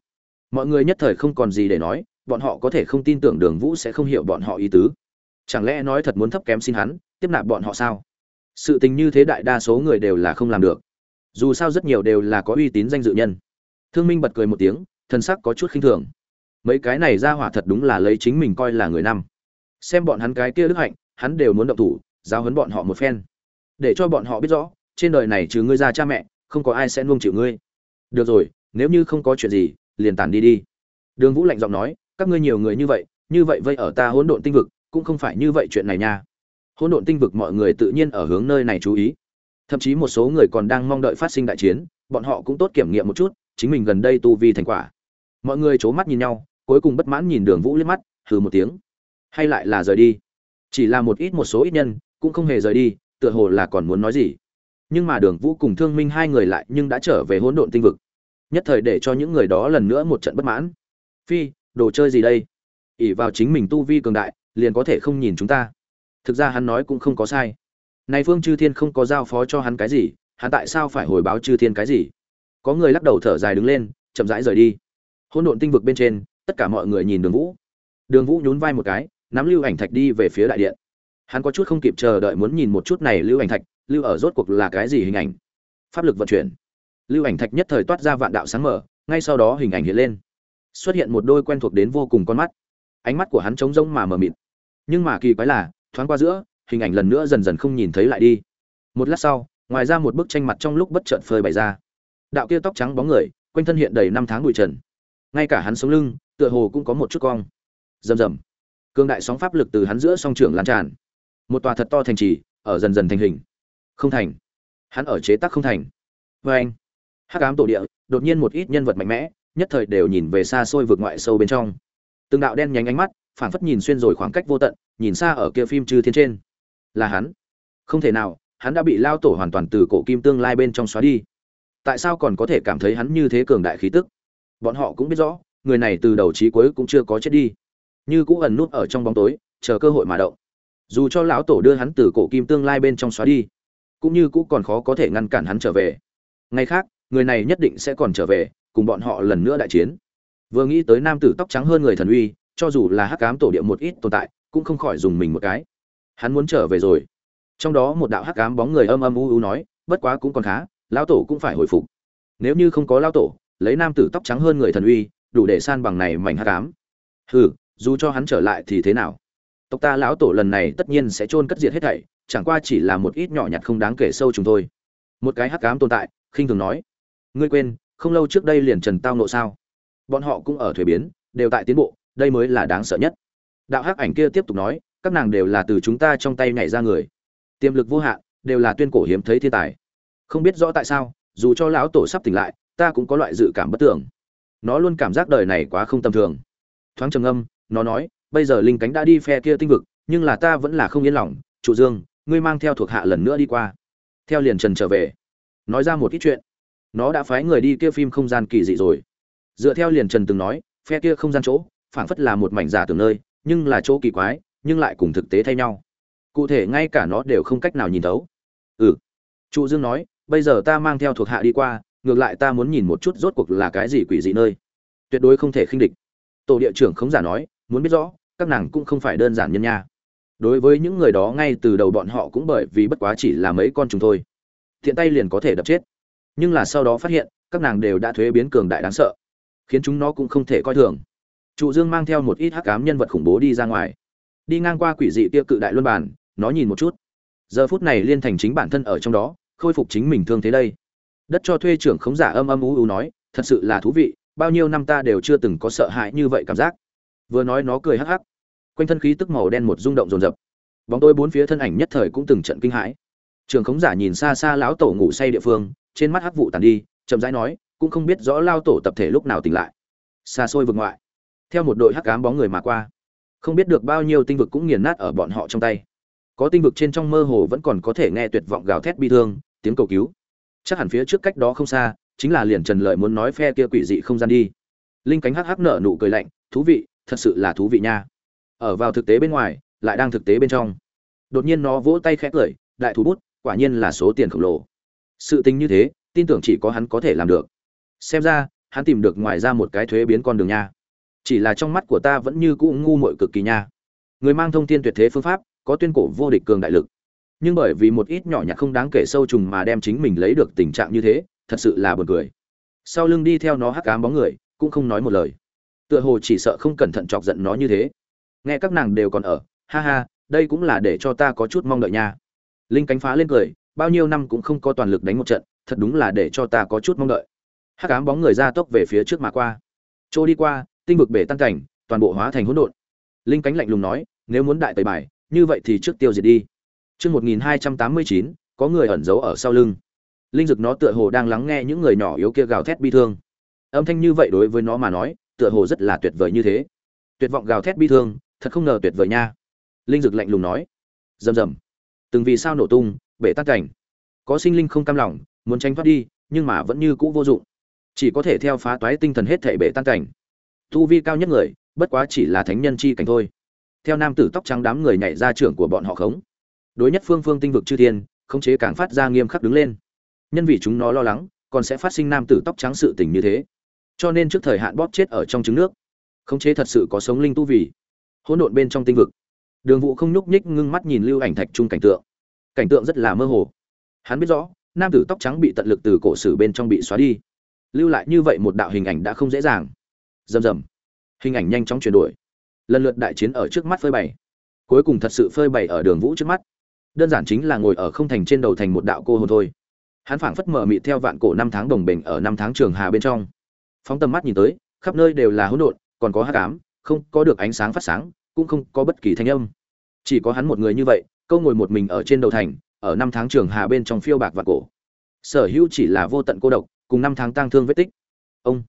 Mọi người nhất thời không còn gì để nói, bọn họ có thể không tin tưởng đường vũ sẽ không hiểu bọn họ ý tứ. Chẳng lẽ nói thật muốn thấp kém xin hắn, tiếp nạp bọn họ sao? Sự tình như thế đại đa số người đều là không làm được dù sao rất nhiều đều là có uy tín danh dự nhân. Thương minh bật cười một tiếng thân sắc có chút khinh thường. Mấy cái này ra hỏa thật đúng là lấy chính mình coi là người năm. Xem bọn hắn cái kia đức hạnh, hắn đều muốn động thủ, giáo huấn bọn họ một phen. Để cho bọn họ biết rõ, trên đời này trừ ngươi ra cha mẹ, không có ai sẽ nuông chịu ngươi. Được rồi, nếu như không có chuyện gì, liền tản đi đi. Đường vũ lạnh giọng nói, các ngươi nhiều người như vậy như vậy vây ở ta hỗn độn tinh vực, cũng không phải như vậy chuyện này nha. Hỗn độn tinh vực mọi người tự nhiên ở hướng nơi này chú ý thậm chí một số người còn đang mong đợi phát sinh đại chiến, bọn họ cũng tốt kiểm nghiệm một chút, chính mình gần đây tu vi thành quả. Mọi người c mắt nhìn nhau, cuối cùng bất mãn nhìn đường vũ liếc mắt, hừ một tiếng. Hay lại là rời đi? Chỉ là một ít một số ít nhân, cũng không hề rời đi, tựa hồ là còn muốn nói gì. Nhưng mà đường vũ cùng thương minh hai người lại nhưng đã trở về hỗn độn tinh vực. Nhất thời để cho những người đó lần nữa một trận bất mãn. Phi, đồ chơi gì đây? ỉ vào chính mình tu vi cường đại, liền có thể không nhìn chúng ta. Thực ra hắn nói cũng không có sai này phương chư thiên không có giao phó cho hắn cái gì, hắn tại sao phải hồi báo chư thiên cái gì? Có người lắc đầu thở dài đứng lên, chậm rãi rời đi. Hỗn độn tinh vực bên trên, tất cả mọi người nhìn đường vũ. Đường vũ nhún vai một cái, nắm lưu ảnh thạch đi về phía đại điện. Hắn có chút không kịp chờ đợi muốn nhìn một chút này lưu ảnh thạch, lưu ở rốt cuộc là cái gì hình ảnh? Pháp lực vận chuyển. Lưu ảnh thạch nhất thời toát ra vạn đạo sáng mở, ngay sau đó hình ảnh hiện lên. Xuất hiện một đôi quen thuộc đến vô cùng con mắt. Ánh mắt của hắn trống rỗng mà mờ mịt. Nhưng mà kỳ quái là, thoáng qua giữa hình ảnh lần nữa dần dần không nhìn thấy lại đi. Một lát sau, ngoài ra một bức tranh mặt trong lúc bất chợt phơi bày ra. Đạo kia tóc trắng bóng người, quanh thân hiện đầy năm tháng bụi trần. Ngay cả hắn sống lưng, tựa hồ cũng có một chút cong. Rầm rầm. Cương đại sóng pháp lực từ hắn giữa song trường lan tràn. Một tòa thật to thành trì, ở dần dần thành hình. Không thành. Hắn ở chế tác không thành. Vê anh, hắc ám tổ địa, đột nhiên một ít nhân vật mạnh mẽ, nhất thời đều nhìn về xa xôi vượt ngoại sâu bên trong. Từng đạo đen nhánh ánh mắt, phảng phất nhìn xuyên rồi khoảng cách vô tận, nhìn xa ở kia phim chư thiên trên là hắn. Không thể nào, hắn đã bị lao tổ hoàn toàn từ cổ kim tương lai bên trong xóa đi. Tại sao còn có thể cảm thấy hắn như thế cường đại khí tức? Bọn họ cũng biết rõ, người này từ đầu chí cuối cũng chưa có chết đi. Như cũ ẩn nút ở trong bóng tối, chờ cơ hội mà động. Dù cho lão tổ đưa hắn từ cổ kim tương lai bên trong xóa đi, cũng như cũ còn khó có thể ngăn cản hắn trở về. Ngay khác, người này nhất định sẽ còn trở về, cùng bọn họ lần nữa đại chiến. Vừa nghĩ tới nam tử tóc trắng hơn người thần uy, cho dù là hắc cám tổ địa một ít tồn tại, cũng không khỏi dùng mình một cái hắn muốn trở về rồi. Trong đó một đạo hắc cám bóng người âm âm u u nói, bất quá cũng còn khá, lão tổ cũng phải hồi phục. Nếu như không có lão tổ, lấy nam tử tóc trắng hơn người thần uy, đủ để san bằng này mảnh hắc cám hừ, dù cho hắn trở lại thì thế nào? Tộc ta lão tổ lần này tất nhiên sẽ chôn cất diệt hết thảy, chẳng qua chỉ là một ít nhỏ nhặt không đáng kể sâu chúng thôi. Một cái hắc ám tồn tại, khinh thường nói. Ngươi quên, không lâu trước đây liền trần tao nộ sao? Bọn họ cũng ở thuế biến, đều tại tiến bộ, đây mới là đáng sợ nhất. Đạo hắc ảnh kia tiếp tục nói các nàng đều là từ chúng ta trong tay nhảy ra người. Tiềm lực vô hạn, đều là tuyên cổ hiếm thấy thiên tài. Không biết rõ tại sao, dù cho lão tổ sắp tỉnh lại, ta cũng có loại dự cảm bất tưởng nó luôn cảm giác đời này quá không tầm thường. Thoáng trầm âm nó nói, bây giờ linh cánh đã đi phe kia tinh vực, nhưng là ta vẫn là không yên lòng. Trụ dương, ngươi mang theo thuộc hạ lần nữa đi qua. Theo liền trần trở về. Nói ra một ít chuyện. Nó đã phái người đi kia phim không gian kỳ dị rồi. Dựa theo liền trần từng nói, phe kia không gian chỗ, phảng phất là một mảnh giả tưởng nơi, nhưng là chỗ kỳ quái nhưng lại cùng thực tế thay nhau. Cụ thể ngay cả nó đều không cách nào nhìn thấu. Ừ. Trụ dương nói, bây giờ ta mang theo thuộc hạ đi qua, ngược lại ta muốn nhìn một chút rốt cuộc là cái gì quỷ dị nơi. Tuyệt đối không thể khinh địch. Tổ địa trưởng không giả nói, muốn biết rõ, các nàng cũng không phải đơn giản nhân nha. Đối với những người đó ngay từ đầu bọn họ cũng bởi vì bất quá chỉ là mấy con chúng thôi. Thiện tay liền có thể đập chết. Nhưng là sau đó phát hiện, các nàng đều đã thuế biến cường đại đáng sợ, khiến chúng nó cũng không thể coi thường. Trụ dương mang theo một ít hắc ám nhân vật khủng bố đi ra ngoài đi ngang qua quỷ dị kia cự đại luân bản nó nhìn một chút. Giờ phút này liên thành chính bản thân ở trong đó, khôi phục chính mình thương thế đây. Đất cho thuê trưởng khống giả âm âm ú ú nói, thật sự là thú vị, bao nhiêu năm ta đều chưa từng có sợ hãi như vậy cảm giác. Vừa nói nó cười hắc hắc. Quanh thân khí tức màu đen một rung động rồn rập bóng tôi bốn phía thân ảnh nhất thời cũng từng trận kinh hãi. Trường khống giả nhìn xa xa lão tổ ngủ say địa phương, trên mắt hắc vụ tàn đi, chậm rãi nói, cũng không biết rõ lao tổ tập thể lúc nào tỉnh lại. Xa xôi vực ngoại. Theo một đội hắc ám bóng người mà qua không biết được bao nhiêu tinh vực cũng nghiền nát ở bọn họ trong tay. Có tinh vực trên trong mơ hồ vẫn còn có thể nghe tuyệt vọng gào thét bi thương, tiếng cầu cứu. Chắc hẳn phía trước cách đó không xa, chính là liền trần lợi muốn nói phe kia quỷ dị không gian đi. Linh cánh hắc hắc nở nụ cười lạnh, thú vị, thật sự là thú vị nha. Ở vào thực tế bên ngoài, lại đang thực tế bên trong. Đột nhiên nó vỗ tay khẽ cười, đại thú bút, quả nhiên là số tiền khổng lồ. Sự tình như thế, tin tưởng chỉ có hắn có thể làm được. Xem ra, hắn tìm được ngoài ra một cái thuế biến con đường nha chỉ là trong mắt của ta vẫn như cũ ngu muội cực kỳ nha. Người mang thông tin tuyệt thế phương pháp, có tuyên cổ vô địch cường đại lực. Nhưng bởi vì một ít nhỏ nhặt không đáng kể sâu trùng mà đem chính mình lấy được tình trạng như thế, thật sự là buồn cười. Sau lưng đi theo nó hắc ám bóng người, cũng không nói một lời. Tựa hồ chỉ sợ không cẩn thận chọc giận nó như thế. Nghe các nàng đều còn ở, ha ha, đây cũng là để cho ta có chút mong đợi nha. Linh cánh phá lên cười, bao nhiêu năm cũng không có toàn lực đánh một trận, thật đúng là để cho ta có chút mong đợi. Hắc ám bóng người ra tốc về phía trước mà qua. Trôi đi qua tinh vực bể tan cảnh, toàn bộ hóa thành hỗn độn. Linh cánh lạnh lùng nói, nếu muốn đại tẩy bài, như vậy thì trước tiêu diệt đi. Chương một nghìn hai trăm tám mươi chín, có người ẩn giấu ở sau lưng. Linh dực nó tựa hồ đang lắng nghe những người nhỏ yếu kia gào thét bi thương. Âm thanh như vậy đối với nó mà nói, tựa hồ rất là tuyệt vời như thế. Tuyệt vọng gào thét bi thương, thật không ngờ tuyệt vời nha. Linh dực lạnh lùng nói, rầm rầm. Từng vì sao nổ tung, bể tắc cảnh. Có sinh linh không cam lòng, muốn tránh thoát đi, nhưng mà vẫn như cũ vô dụng. Chỉ có thể theo phá toái tinh thần hết thể bể tan cảnh tu vi cao nhất người, bất quá chỉ là thánh nhân chi cảnh thôi. Theo nam tử tóc trắng đám người nhảy ra trưởng của bọn họ khống. Đối nhất phương phương tinh vực chư thiên, khống chế càng phát ra nghiêm khắc đứng lên. Nhân vì chúng nó lo lắng, còn sẽ phát sinh nam tử tóc trắng sự tình như thế. Cho nên trước thời hạn bóp chết ở trong trứng nước. Khống chế thật sự có sống linh tu vì. Hỗn độn bên trong tinh vực. Đường vũ không nhúc nhích ngưng mắt nhìn lưu ảnh thạch trung cảnh tượng. Cảnh tượng rất là mơ hồ. Hắn biết rõ, nam tử tóc trắng bị tận lực từ cổ sử bên trong bị xóa đi. Lưu lại như vậy một đạo hình ảnh đã không dễ dàng rầm rầm. Hình ảnh nhanh chóng chuyển đổi. Lần lượt đại chiến ở trước mắt phơi bày. Cuối cùng thật sự phơi bày ở đường vũ trước mắt. Đơn giản chính là ngồi ở không thành trên đầu thành một đạo cô hồn thôi. Hắn phảng phất mở mị theo vạn cổ năm tháng đồng bình ở năm tháng trường hà bên trong. Phóng tầm mắt nhìn tới, khắp nơi đều là hỗn độn, còn có hắc ám, không có được ánh sáng phát sáng, cũng không có bất kỳ thanh âm. Chỉ có hắn một người như vậy, câu ngồi một mình ở trên đầu thành, ở năm tháng trường hà bên trong phiêu bạc vạn cổ. Sở hữu chỉ là vô tận cô độc, cùng năm tháng tang thương vết tích. Ông!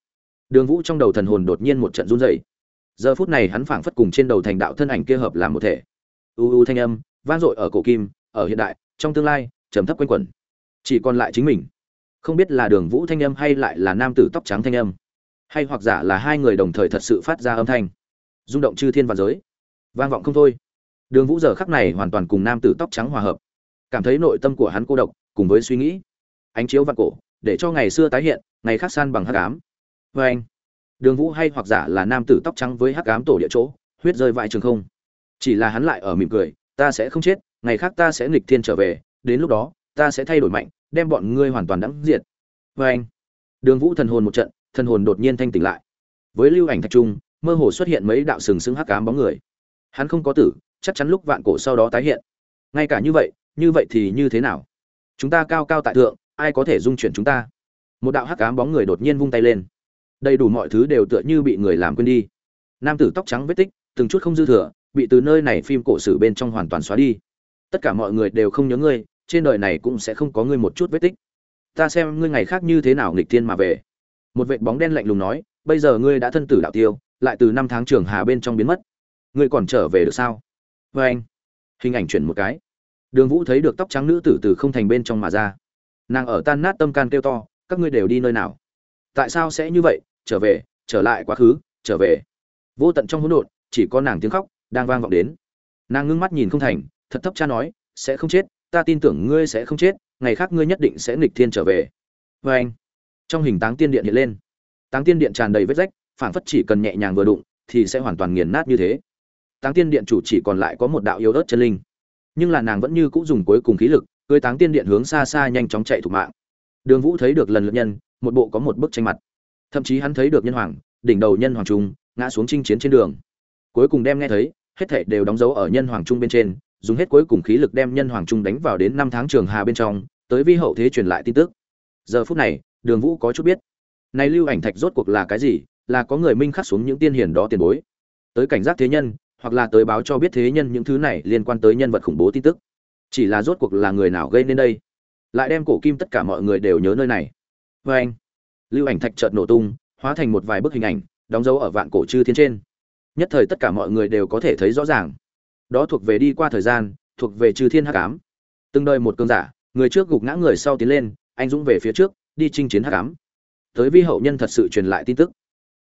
Đường vũ trong đầu thần hồn đột nhiên một trận run rẩy. Giờ phút này hắn phảng phất cùng trên đầu thành đạo thân ảnh kia hợp làm một thể. U u thanh âm, vang dội ở cổ kim, ở hiện đại, trong tương lai, trầm thấp quanh quẩn. Chỉ còn lại chính mình. Không biết là đường vũ thanh âm hay lại là nam tử tóc trắng thanh âm. Hay hoặc giả là hai người đồng thời thật sự phát ra âm thanh. Rung động chư thiên và giới. Vang vọng không thôi. Đường vũ giờ khắc này hoàn toàn cùng nam tử tóc trắng hòa hợp. Cảm thấy nội tâm của hắn cô độc, cùng với suy nghĩ. Ánh chiếu vạn cổ, để cho ngày xưa tái hiện, ngày khác san bằng hắc ám vê anh. Đường vũ hay hoặc giả là nam tử tóc trắng với hắc ám tổ địa chỗ, huyết rơi vãi trường không. Chỉ là hắn lại ở mỉm cười, ta sẽ không chết, ngày khác ta sẽ nghịch thiên trở về, đến lúc đó, ta sẽ thay đổi mạnh, đem bọn ngươi hoàn toàn đắng diệt. Vê anh. Đường vũ thần hồn một trận, thần hồn đột nhiên thanh tỉnh lại. Với lưu ảnh thạch trung, mơ hồ xuất hiện mấy đạo sừng sững hắc ám bóng người. Hắn không có tử, chắc chắn lúc vạn cổ sau đó tái hiện. Ngay cả như vậy như vậy thì như thế nào? Chúng ta cao cao tại thượng, ai có thể dung chuyển chúng ta? Một đạo hắc ám bóng người đột nhiên vung tay lên đầy đủ mọi thứ đều tựa như bị người làm quên đi. Nam tử tóc trắng vết tích, từng chút không dư thừa, bị từ nơi này phim cổ sử bên trong hoàn toàn xóa đi. Tất cả mọi người đều không nhớ ngươi, trên đời này cũng sẽ không có ngươi một chút vết tích. Ta xem ngươi ngày khác như thế nào nghịch thiên mà về. Một vệt bóng đen lạnh lùng nói, bây giờ ngươi đã thân tử đạo tiêu, lại từ năm tháng trường hà bên trong biến mất. Ngươi còn trở về được sao? Vê anh. Hình ảnh chuyển một cái. Đường vũ thấy được tóc trắng nữ tử từ không thành bên trong mà ra. Nàng ở tan nát tâm can kêu to, các ngươi đều đi nơi nào? Tại sao sẽ như vậy? Trở về, trở lại quá khứ, trở về. Vô tận trong hỗn độn, chỉ có nàng tiếng khóc đang vang vọng đến. Nàng ngưng mắt nhìn không thành, thật thấp cha nói, sẽ không chết, ta tin tưởng ngươi sẽ không chết, ngày khác ngươi nhất định sẽ nghịch thiên trở về. Vê anh. Trong hình táng tiên điện hiện lên. Táng tiên điện tràn đầy vết rách phản phất chỉ cần nhẹ nhàng vừa đụng, thì sẽ hoàn toàn nghiền nát như thế. Táng tiên điện chủ chỉ còn lại có một đạo yếu ớt chân linh. Nhưng là nàng vẫn như cũng dùng cuối cùng khí lực cưới táng tiên điện hướng xa xa nhanh chóng chạy thủ mạng. Đường vũ thấy được lần lượt nhân, một bộ có một bức tranh mặt thậm chí hắn thấy được nhân hoàng, đỉnh đầu nhân hoàng trung, ngã xuống chinh chiến trên đường. Cuối cùng đem nghe thấy, hết thảy đều đóng dấu ở nhân hoàng trung bên trên, dùng hết cuối cùng khí lực đem nhân hoàng trung đánh vào đến năm tháng trường hà bên trong, tới vi hậu thế truyền lại tin tức. Giờ phút này, đường vũ có chút biết. Này lưu ảnh thạch rốt cuộc là cái gì, là có người minh khắc xuống những tiên hiền đó tiền bối. Tới cảnh giác thế nhân, hoặc là tới báo cho biết thế nhân những thứ này liên quan tới nhân vật khủng bố tin tức. Chỉ là rốt cuộc là người nào gây nên đây? Lại đem cổ kim tất cả mọi người đều nhớ nơi này. Vê anh lưu ảnh thạch chợt nổ tung, hóa thành một vài bức hình ảnh, đóng dấu ở vạn cổ chư thiên trên. Nhất thời tất cả mọi người đều có thể thấy rõ ràng. Đó thuộc về đi qua thời gian, thuộc về chư thiên hắc ám. Từng đời một cơn giả, người trước gục ngã người sau tiến lên, anh dũng về phía trước, đi chinh chiến hắc ám. Tới vi hậu nhân thật sự truyền lại tin tức.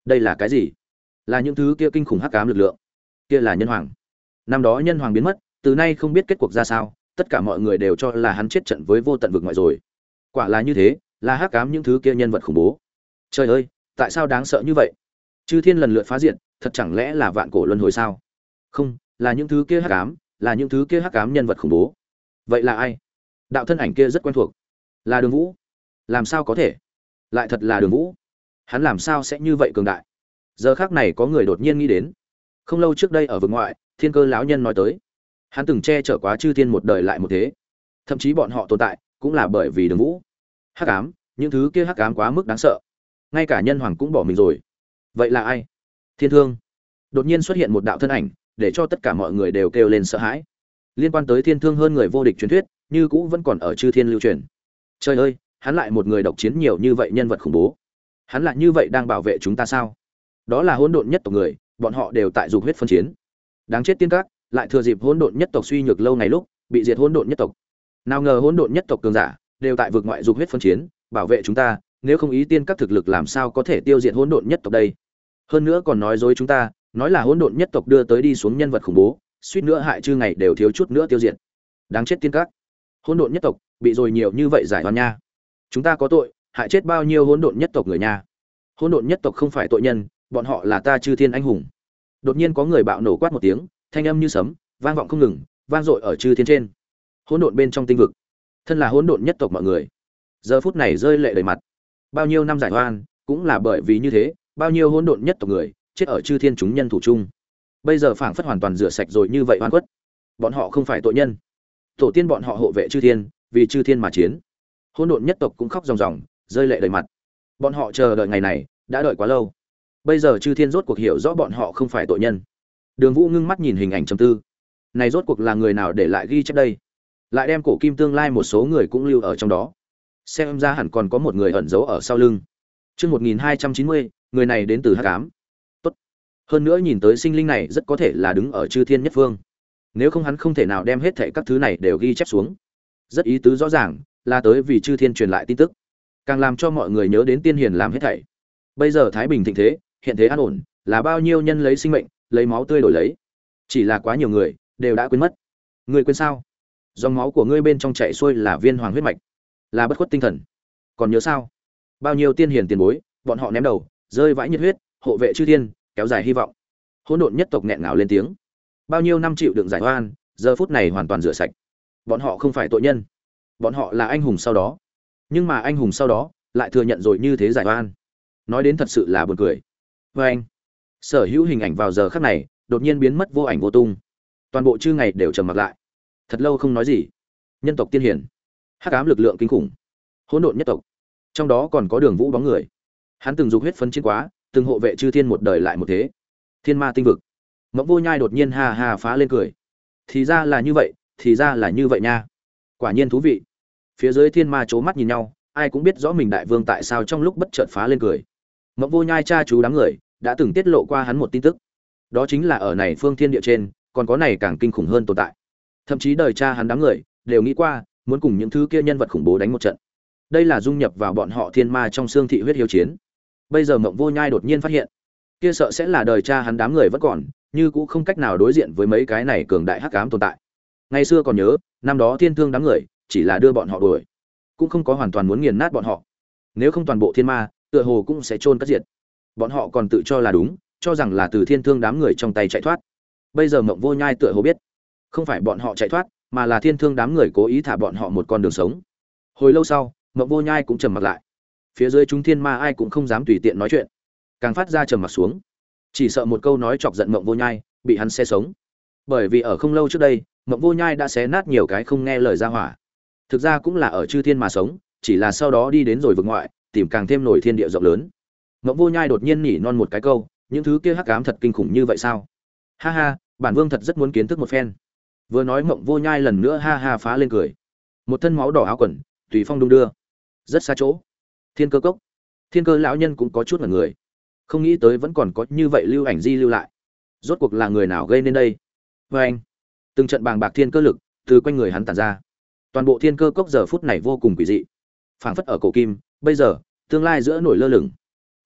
Đây là cái gì? Là những thứ kia kinh khủng hắc ám lực lượng. Kia là nhân hoàng. Năm đó nhân hoàng biến mất, từ nay không biết kết cuộc ra sao, tất cả mọi người đều cho là hắn chết trận với vô tận vực ngoại rồi. Quả là như thế, là hắc ám những thứ kia nhân vật khủng bố trời ơi, tại sao đáng sợ như vậy? Chư thiên lần lượt phá diện, thật chẳng lẽ là vạn cổ luân hồi sao? Không, là những thứ kia hắc ám, là những thứ kia hắc ám nhân vật khủng bố. Vậy là ai? Đạo thân ảnh kia rất quen thuộc. Là đường vũ. Làm sao có thể? Lại thật là đường vũ. Hắn làm sao sẽ như vậy cường đại? Giờ khác này có người đột nhiên nghĩ đến. Không lâu trước đây ở vực ngoại, thiên cơ lão nhân nói tới. Hắn từng che chở quá chư thiên một đời lại một thế. Thậm chí bọn họ tồn tại cũng là bởi vì đường vũ. Hắc ám, những thứ kia hắc ám quá mức đáng sợ ngay cả nhân hoàng cũng bỏ mình rồi. Vậy là ai? Thiên thương. Đột nhiên xuất hiện một đạo thân ảnh, để cho tất cả mọi người đều kêu lên sợ hãi. Liên quan tới thiên thương hơn người vô địch truyền thuyết, như cũ vẫn còn ở chư thiên lưu truyền. Trời ơi, hắn lại một người độc chiến nhiều như vậy nhân vật khủng bố. Hắn lại như vậy đang bảo vệ chúng ta sao? Đó là hỗn độn nhất tộc người, bọn họ đều tại dục huyết phân chiến. Đáng chết tiên các, lại thừa dịp hỗn độn nhất tộc suy nhược lâu ngày lúc, bị diệt hỗn độn nhất tộc. Nào ngờ hỗn độn nhất tộc cường giả, đều tại vực ngoại dục huyết phân chiến, bảo vệ chúng ta nếu không ý tiên các thực lực làm sao có thể tiêu diệt hỗn độn nhất tộc đây? Hơn nữa còn nói dối chúng ta, nói là hỗn độn nhất tộc đưa tới đi xuống nhân vật khủng bố, suýt nữa hại chư ngày đều thiếu chút nữa tiêu diệt. Đáng chết tiên các. Hỗn độn nhất tộc, bị rồi nhiều như vậy giải oan nha. Chúng ta có tội, hại chết bao nhiêu hỗn độn nhất tộc người nha. Hỗn độn nhất tộc không phải tội nhân, bọn họ là ta chư thiên anh hùng. Đột nhiên có người bạo nổ quát một tiếng, thanh âm như sấm, vang vọng không ngừng, vang dội ở chư thiên trên. Hỗn độn bên trong tinh vực. Thân là hỗn độn nhất tộc mọi người. Giờ phút này rơi lệ đầy mặt bao nhiêu năm giải oan, cũng là bởi vì như thế, bao nhiêu hỗn độn nhất tộc người, chết ở chư thiên chúng nhân thủ chung. Bây giờ phảng phất hoàn toàn rửa sạch rồi như vậy oan khuất. Bọn họ không phải tội nhân. Tổ tiên bọn họ hộ vệ chư thiên, vì chư thiên mà chiến. Hỗn độn nhất tộc cũng khóc ròng ròng, rơi lệ đầy mặt. Bọn họ chờ đợi ngày này, đã đợi quá lâu. Bây giờ chư thiên rốt cuộc hiểu rõ bọn họ không phải tội nhân. Đường vũ ngưng mắt nhìn hình ảnh trầm tư. Này rốt cuộc là người nào để lại ghi chép đây? Lại đem cổ kim tương lai một số người cũng lưu ở trong đó xem ra hẳn còn có một người ẩn giấu ở sau lưng Trước 1290, người này đến từ h tám Tốt. Hơn nữa nhìn tới sinh linh này rất có thể là đứng ở chư thiên nhất phương. Nếu không hắn không thể nào đem hết thảy các thứ này đều ghi chép xuống. Rất ý tứ rõ ràng, là tới vì chư thiên truyền lại tin tức. Càng làm cho mọi người nhớ đến tiên hiền làm hết thảy. Bây giờ Thái Bình thịnh thế, hiện thế an ổn, là bao nhiêu nhân lấy sinh mệnh, lấy máu tươi đổi lấy. Chỉ là quá nhiều người đều đã quên mất. Người quên sao? Dòng máu của ngươi bên trong chảy xuôi là viên hoàng huyết mạch, là bất khuất tinh thần. Còn nhớ sao? Bao nhiêu tiên hiền tiền bối, bọn họ ném đầu, rơi vãi nhiệt huyết, hộ vệ chư thiên, kéo dài hy vọng. Hỗn độn nhất tộc nghẹn ngào lên tiếng. Bao nhiêu năm chịu đựng giải oan, giờ phút này hoàn toàn rửa sạch. Bọn họ không phải tội nhân, bọn họ là anh hùng sau đó. Nhưng mà anh hùng sau đó lại thừa nhận rồi như thế giải oan. Nói đến thật sự là buồn cười. Và anh, sở hữu hình ảnh vào giờ khắc này, đột nhiên biến mất vô ảnh vô tung. Toàn bộ chư ngày đều trầm mặc lại. Thật lâu không nói gì. Nhân tộc tiên hiển, hắc ám lực lượng kinh khủng, hỗn độn nhất tộc, trong đó còn có đường vũ bóng người. Hắn từng dục huyết phấn chiến quá từng hộ vệ chư thiên một đời lại một thế. Thiên ma tinh vực. Mẫu vô nhai đột nhiên hà hà phá lên cười. Thì ra là như vậy thì ra là như vậy nha. Quả nhiên thú vị. Phía dưới thiên ma c h ố mắt nhìn nhau ai cũng biết rõ mình đại vương tại sao trong lúc bất chợt phá lên cười. Mẫu vô nhai cha chú đám người đã từng tiết lộ qua hắn một tin tức. Đó chính là ở này phương thiên địa trên còn có này càng kinh khủng hơn tồn tại. Thậm chí đời cha hắn đám người đều nghĩ qua muốn cùng những thứ kia nhân vật khủng bố đánh một trận. Đây là dung nhập vào bọn họ thiên ma trong xương thị huyết hiếu chiến. Bây giờ mộng vô nhai đột nhiên phát hiện, kia sợ sẽ là đời cha hắn đám người vẫn còn, như cũng không cách nào đối diện với mấy cái này cường đại hắc ám tồn tại. Ngày xưa còn nhớ, năm đó thiên thương đám người, chỉ là đưa bọn họ đuổi, cũng không có hoàn toàn muốn nghiền nát bọn họ. Nếu không toàn bộ thiên ma, tựa hồ cũng sẽ chôn cất diệt. Bọn họ còn tự cho là đúng, cho rằng là từ thiên thương đám người trong tay chạy thoát. Bây giờ mộng vô nhai tựa hồ biết, không phải bọn họ chạy thoát mà là thiên thương đám người cố ý thả bọn họ một con đường sống. Hồi lâu sau mộng vô nhai cũng trầm mặc lại. Phía dưới chúng thiên ma ai cũng không dám tùy tiện nói chuyện. Càng phát ra trầm mặt xuống. Chỉ sợ một câu nói chọc giận mộng vô nhai, bị hắn xe sống. Bởi vì ở không lâu trước đây mộng vô nhai đã xé nát nhiều cái không nghe lời ra hỏa. Thực ra cũng là ở chư thiên mà sống, chỉ là sau đó đi đến rồi vực ngoại, tìm càng thêm nổi thiên địa rộng lớn. Mộng vô nhai đột nhiên nhỉ non một cái câu, những thứ kia hắc ám thật kinh khủng như vậy sao? Ha ha, bản vương thật rất muốn kiến thức một phen vừa nói mộng vô nhai lần nữa ha ha phá lên cười. Một thân máu đỏ áo quần, tùy phong đung đưa. Rất xa chỗ. Thiên cơ cốc. Thiên cơ lão nhân cũng có chút là người. Không nghĩ tới vẫn còn có như vậy lưu ảnh di lưu lại. Rốt cuộc là người nào gây nên đây? Vê anh, từng trận bàng bạc thiên cơ lực từ quanh người hắn tàn ra. Toàn bộ thiên cơ cốc giờ phút này vô cùng quỷ dị. Phảng phất ở cổ kim, bây giờ, tương lai giữa nổi lơ lửng.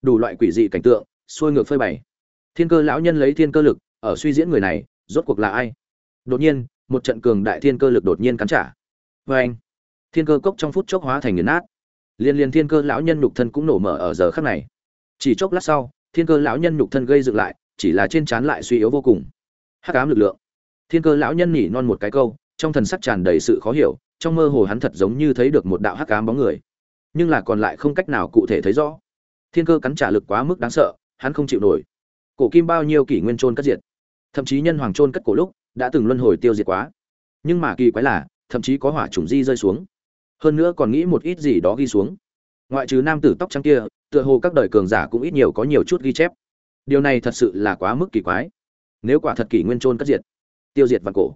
Đủ loại quỷ dị cảnh tượng, xuôi ngược phơi bày. Thiên cơ lão nhân lấy thiên cơ lực, ở suy diễn người này, rốt cuộc là ai? Đột nhiên một trận cường đại thiên cơ lực đột nhiên cắn trả. Vê anh, thiên cơ cốc trong phút chốc hóa thành nghiền nát. Liên liên thiên cơ lão nhân nhục thân cũng nổ mở ở giờ khắc này. Chỉ chốc lát sau, thiên cơ lão nhân nhục thân gây dựng lại, chỉ là trên trán lại suy yếu vô cùng. Hắc ám lực lượng. Thiên cơ lão nhân nhỉ non một cái câu, trong thần sắc tràn đầy sự khó hiểu, trong mơ hồ hắn thật giống như thấy được một đạo hắc ám bóng người. Nhưng là còn lại không cách nào cụ thể thấy rõ. Thiên cơ cắn trả lực quá mức đáng sợ, hắn không chịu nổi. Cổ kim bao nhiêu kỷ nguyên trôn cất diệt. Thậm chí nhân hoàng trôn cất cổ lúc đã từng luân hồi tiêu diệt quá. Nhưng mà kỳ quái là, thậm chí có hỏa trùng di rơi xuống. Hơn nữa còn nghĩ một ít gì đó ghi xuống. Ngoại trừ nam tử tóc trắng kia, tựa hồ các đời cường giả cũng ít nhiều có nhiều chút ghi chép. Điều này thật sự là quá mức kỳ quái. Nếu quả thật kỷ nguyên trôn cất diệt, tiêu diệt vạn cổ,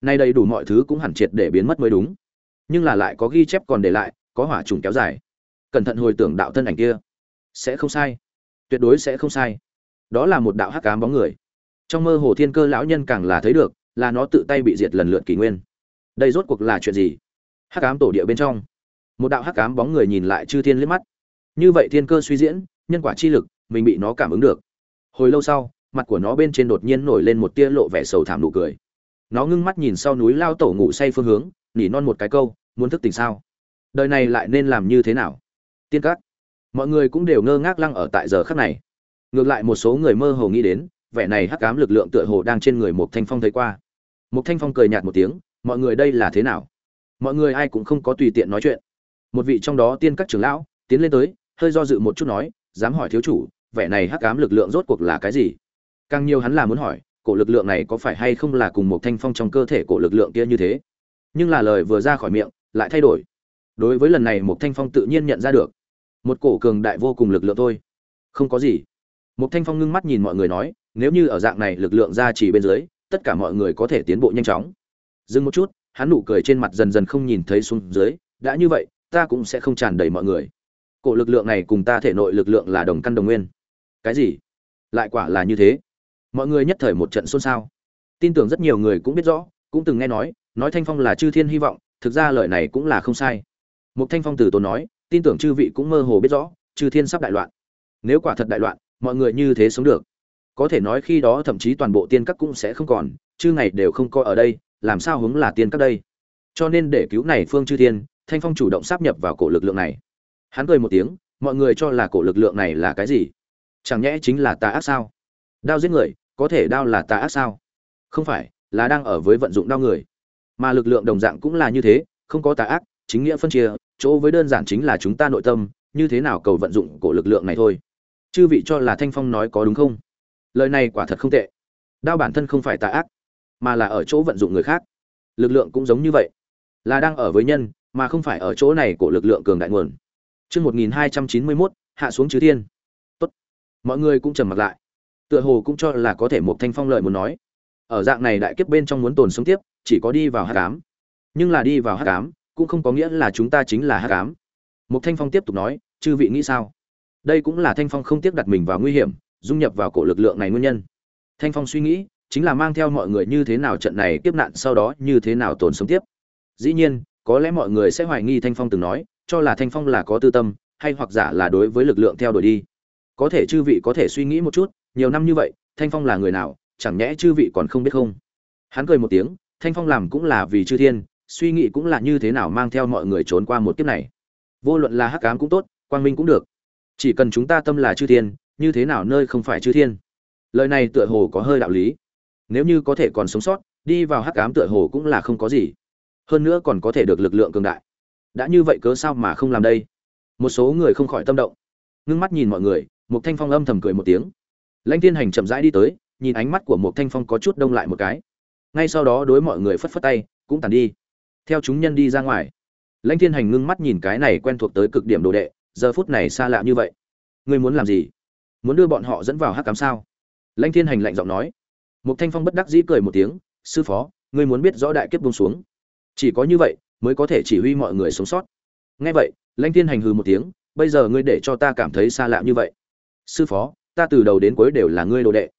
nay đầy đủ mọi thứ cũng hẳn triệt để biến mất mới đúng. Nhưng là lại có ghi chép còn để lại, có hỏa trùng kéo dài. Cẩn thận hồi tưởng đạo thân ảnh kia. Sẽ không sai. Tuyệt đối sẽ không sai. Đó là một đạo hắc cám bóng người. Trong mơ hồ thiên cơ lão nhân càng là thấy được là nó tự tay bị diệt lần lượt kỷ nguyên. Đây rốt cuộc là chuyện gì? Hắc ám tổ địa bên trong. Một đạo hắc ám bóng người nhìn lại chư thiên liếc mắt. Như vậy thiên cơ suy diễn, nhân quả chi lực, mình bị nó cảm ứng được. Hồi lâu sau, mặt của nó bên trên đột nhiên nổi lên một tia lộ vẻ sầu thảm nụ cười. Nó ngưng mắt nhìn sau núi lao tổ ngủ say phương hướng, nỉ non một cái câu, muốn thức tỉnh sao? Đời này lại nên làm như thế nào? Tiên cát mọi người cũng đều ngơ ngác lăng ở tại giờ khắc này. Ngược lại một số người mơ hồ nghĩ đến vẻ này hắc ám lực lượng tựa hồ đang trên người một thanh phong thấy qua. Một thanh phong cười nhạt một tiếng, mọi người đây là thế nào? Mọi người ai cũng không có tùy tiện nói chuyện. Một vị trong đó tiên các trưởng lão tiến lên tới, hơi do dự một chút nói, dám hỏi thiếu chủ, vẻ này hắc ám lực lượng rốt cuộc là cái gì? Càng nhiều hắn là muốn hỏi, cổ lực lượng này có phải hay không là cùng một thanh phong trong cơ thể cổ lực lượng kia như thế? Nhưng là lời vừa ra khỏi miệng, lại thay đổi. Đối với lần này một thanh phong tự nhiên nhận ra được. Một cổ cường đại vô cùng lực lượng thôi. Không có gì. Một thanh phong ngưng mắt nhìn mọi người nói nếu như ở dạng này lực lượng ra chỉ bên dưới, tất cả mọi người có thể tiến bộ nhanh chóng. Dừng một chút, hắn nụ cười trên mặt dần dần không nhìn thấy xuống dưới, đã như vậy, ta cũng sẽ không tràn đầy mọi người. Cổ lực lượng này cùng ta thể nội lực lượng là đồng căn đồng nguyên. Cái gì? Lại quả là như thế. Mọi người nhất thời một trận xôn xao. Tin tưởng rất nhiều người cũng biết rõ, cũng từng nghe nói nói thanh phong là chư thiên hy vọng, thực ra lời này cũng là không sai. Một thanh phong từ tốn nói, tin tưởng chư vị cũng mơ hồ biết rõ, chư thiên sắp đại loạn. Nếu quả thật đại loạn, mọi người như thế sống được có thể nói khi đó thậm chí toàn bộ tiên các cũng sẽ không còn chư ngày đều không coi ở đây, làm sao hướng là tiên các đây? Cho nên để cứu này phương chư thiên, thanh phong chủ động sáp nhập vào cổ lực lượng này. Hắn cười một tiếng, mọi người cho là cổ lực lượng này là cái gì? Chẳng nhẽ chính là tà ác sao? Đao giết người, có thể đao là tà ác sao? Không phải, là đang ở với vận dụng đao người. Mà lực lượng đồng dạng cũng là như thế, không có tà ác, chính nghĩa phân chia, chỗ với đơn giản chính là chúng ta nội tâm, như thế nào cầu vận dụng cổ lực lượng này thôi? Chư vị cho là thanh phong nói có đúng không? Lời này quả thật không tệ. Đao bản thân không phải tà ác, mà là ở chỗ vận dụng người khác. Lực lượng cũng giống như vậy. Là đang ở với nhân, mà không phải ở chỗ này của lực lượng cường đại nguồn. Chương một nghìn hai trăm chín mươi mốt, hạ xuống chư thiên. Tốt. mọi người cũng trầm mặt lại. Tựa hồ cũng cho là có thể một thanh phong lợi muốn nói. Ở dạng này đại kiếp bên trong muốn tồn sống tiếp, chỉ có đi vào hát cám nhưng là đi vào hát cám cũng không có nghĩa là chúng ta chính là hát cám một thanh phong tiếp tục nói, chư vị nghĩ sao? Đây cũng là thanh phong không tiếp đặt mình vào nguy hiểm dung nhập vào cổ lực lượng này nguyên nhân. Thanh phong suy nghĩ, chính là mang theo mọi người như thế nào trận này tiếp nạn sau đó như thế nào tồn sống tiếp. Dĩ nhiên, có lẽ mọi người sẽ hoài nghi thanh phong từng nói, cho là thanh phong là có tư tâm, hay hoặc giả là đối với lực lượng theo đuổi đi. Có thể chư vị có thể suy nghĩ một chút, nhiều năm như vậy, thanh phong là người nào, chẳng nhẽ chư vị còn không biết không? Hắn cười một tiếng, thanh phong làm cũng là vì chư thiên, suy nghĩ cũng là như thế nào mang theo mọi người trốn qua một kiếp này. Vô luận là hắc ám cũng tốt, quang minh cũng được. Chỉ cần chúng ta tâm là chư thiên như thế nào nơi không phải chư thiên? Lời này tựa hồ có hơi đạo lý. Nếu như có thể còn sống sót, đi vào hắc ám tựa hồ cũng là không có gì. Hơn nữa còn có thể được lực lượng cường đại. Đã như vậy cớ sao mà không làm đây? Một số người không khỏi tâm động. Ngưng mắt nhìn mọi người một thanh phong âm thầm cười một tiếng. Lãnh thiên hành chậm rãi đi tới, nhìn ánh mắt của một thanh phong có chút đông lại một cái. Ngay sau đó đối mọi người phất phất tay, cũng tàn đi. Theo chúng nhân đi ra ngoài. Lãnh thiên hành ngưng mắt nhìn cái này quen thuộc tới cực điểm đồ đệ, giờ phút này xa lạ như vậy. Ngươi muốn làm gì? Muốn đưa bọn họ dẫn vào hắc cám sao? Lãnh thiên hành lạnh giọng nói. Mục thanh phong bất đắc dĩ cười một tiếng, sư phó, ngươi muốn biết rõ đại kiếp bông xuống. Chỉ có như vậy mới có thể chỉ huy mọi người sống sót. Nghe vậy lãnh thiên hành hừ một tiếng, bây giờ ngươi để cho ta cảm thấy xa lạ như vậy. Sư phó, ta từ đầu đến cuối đều là ngươi đồ đệ.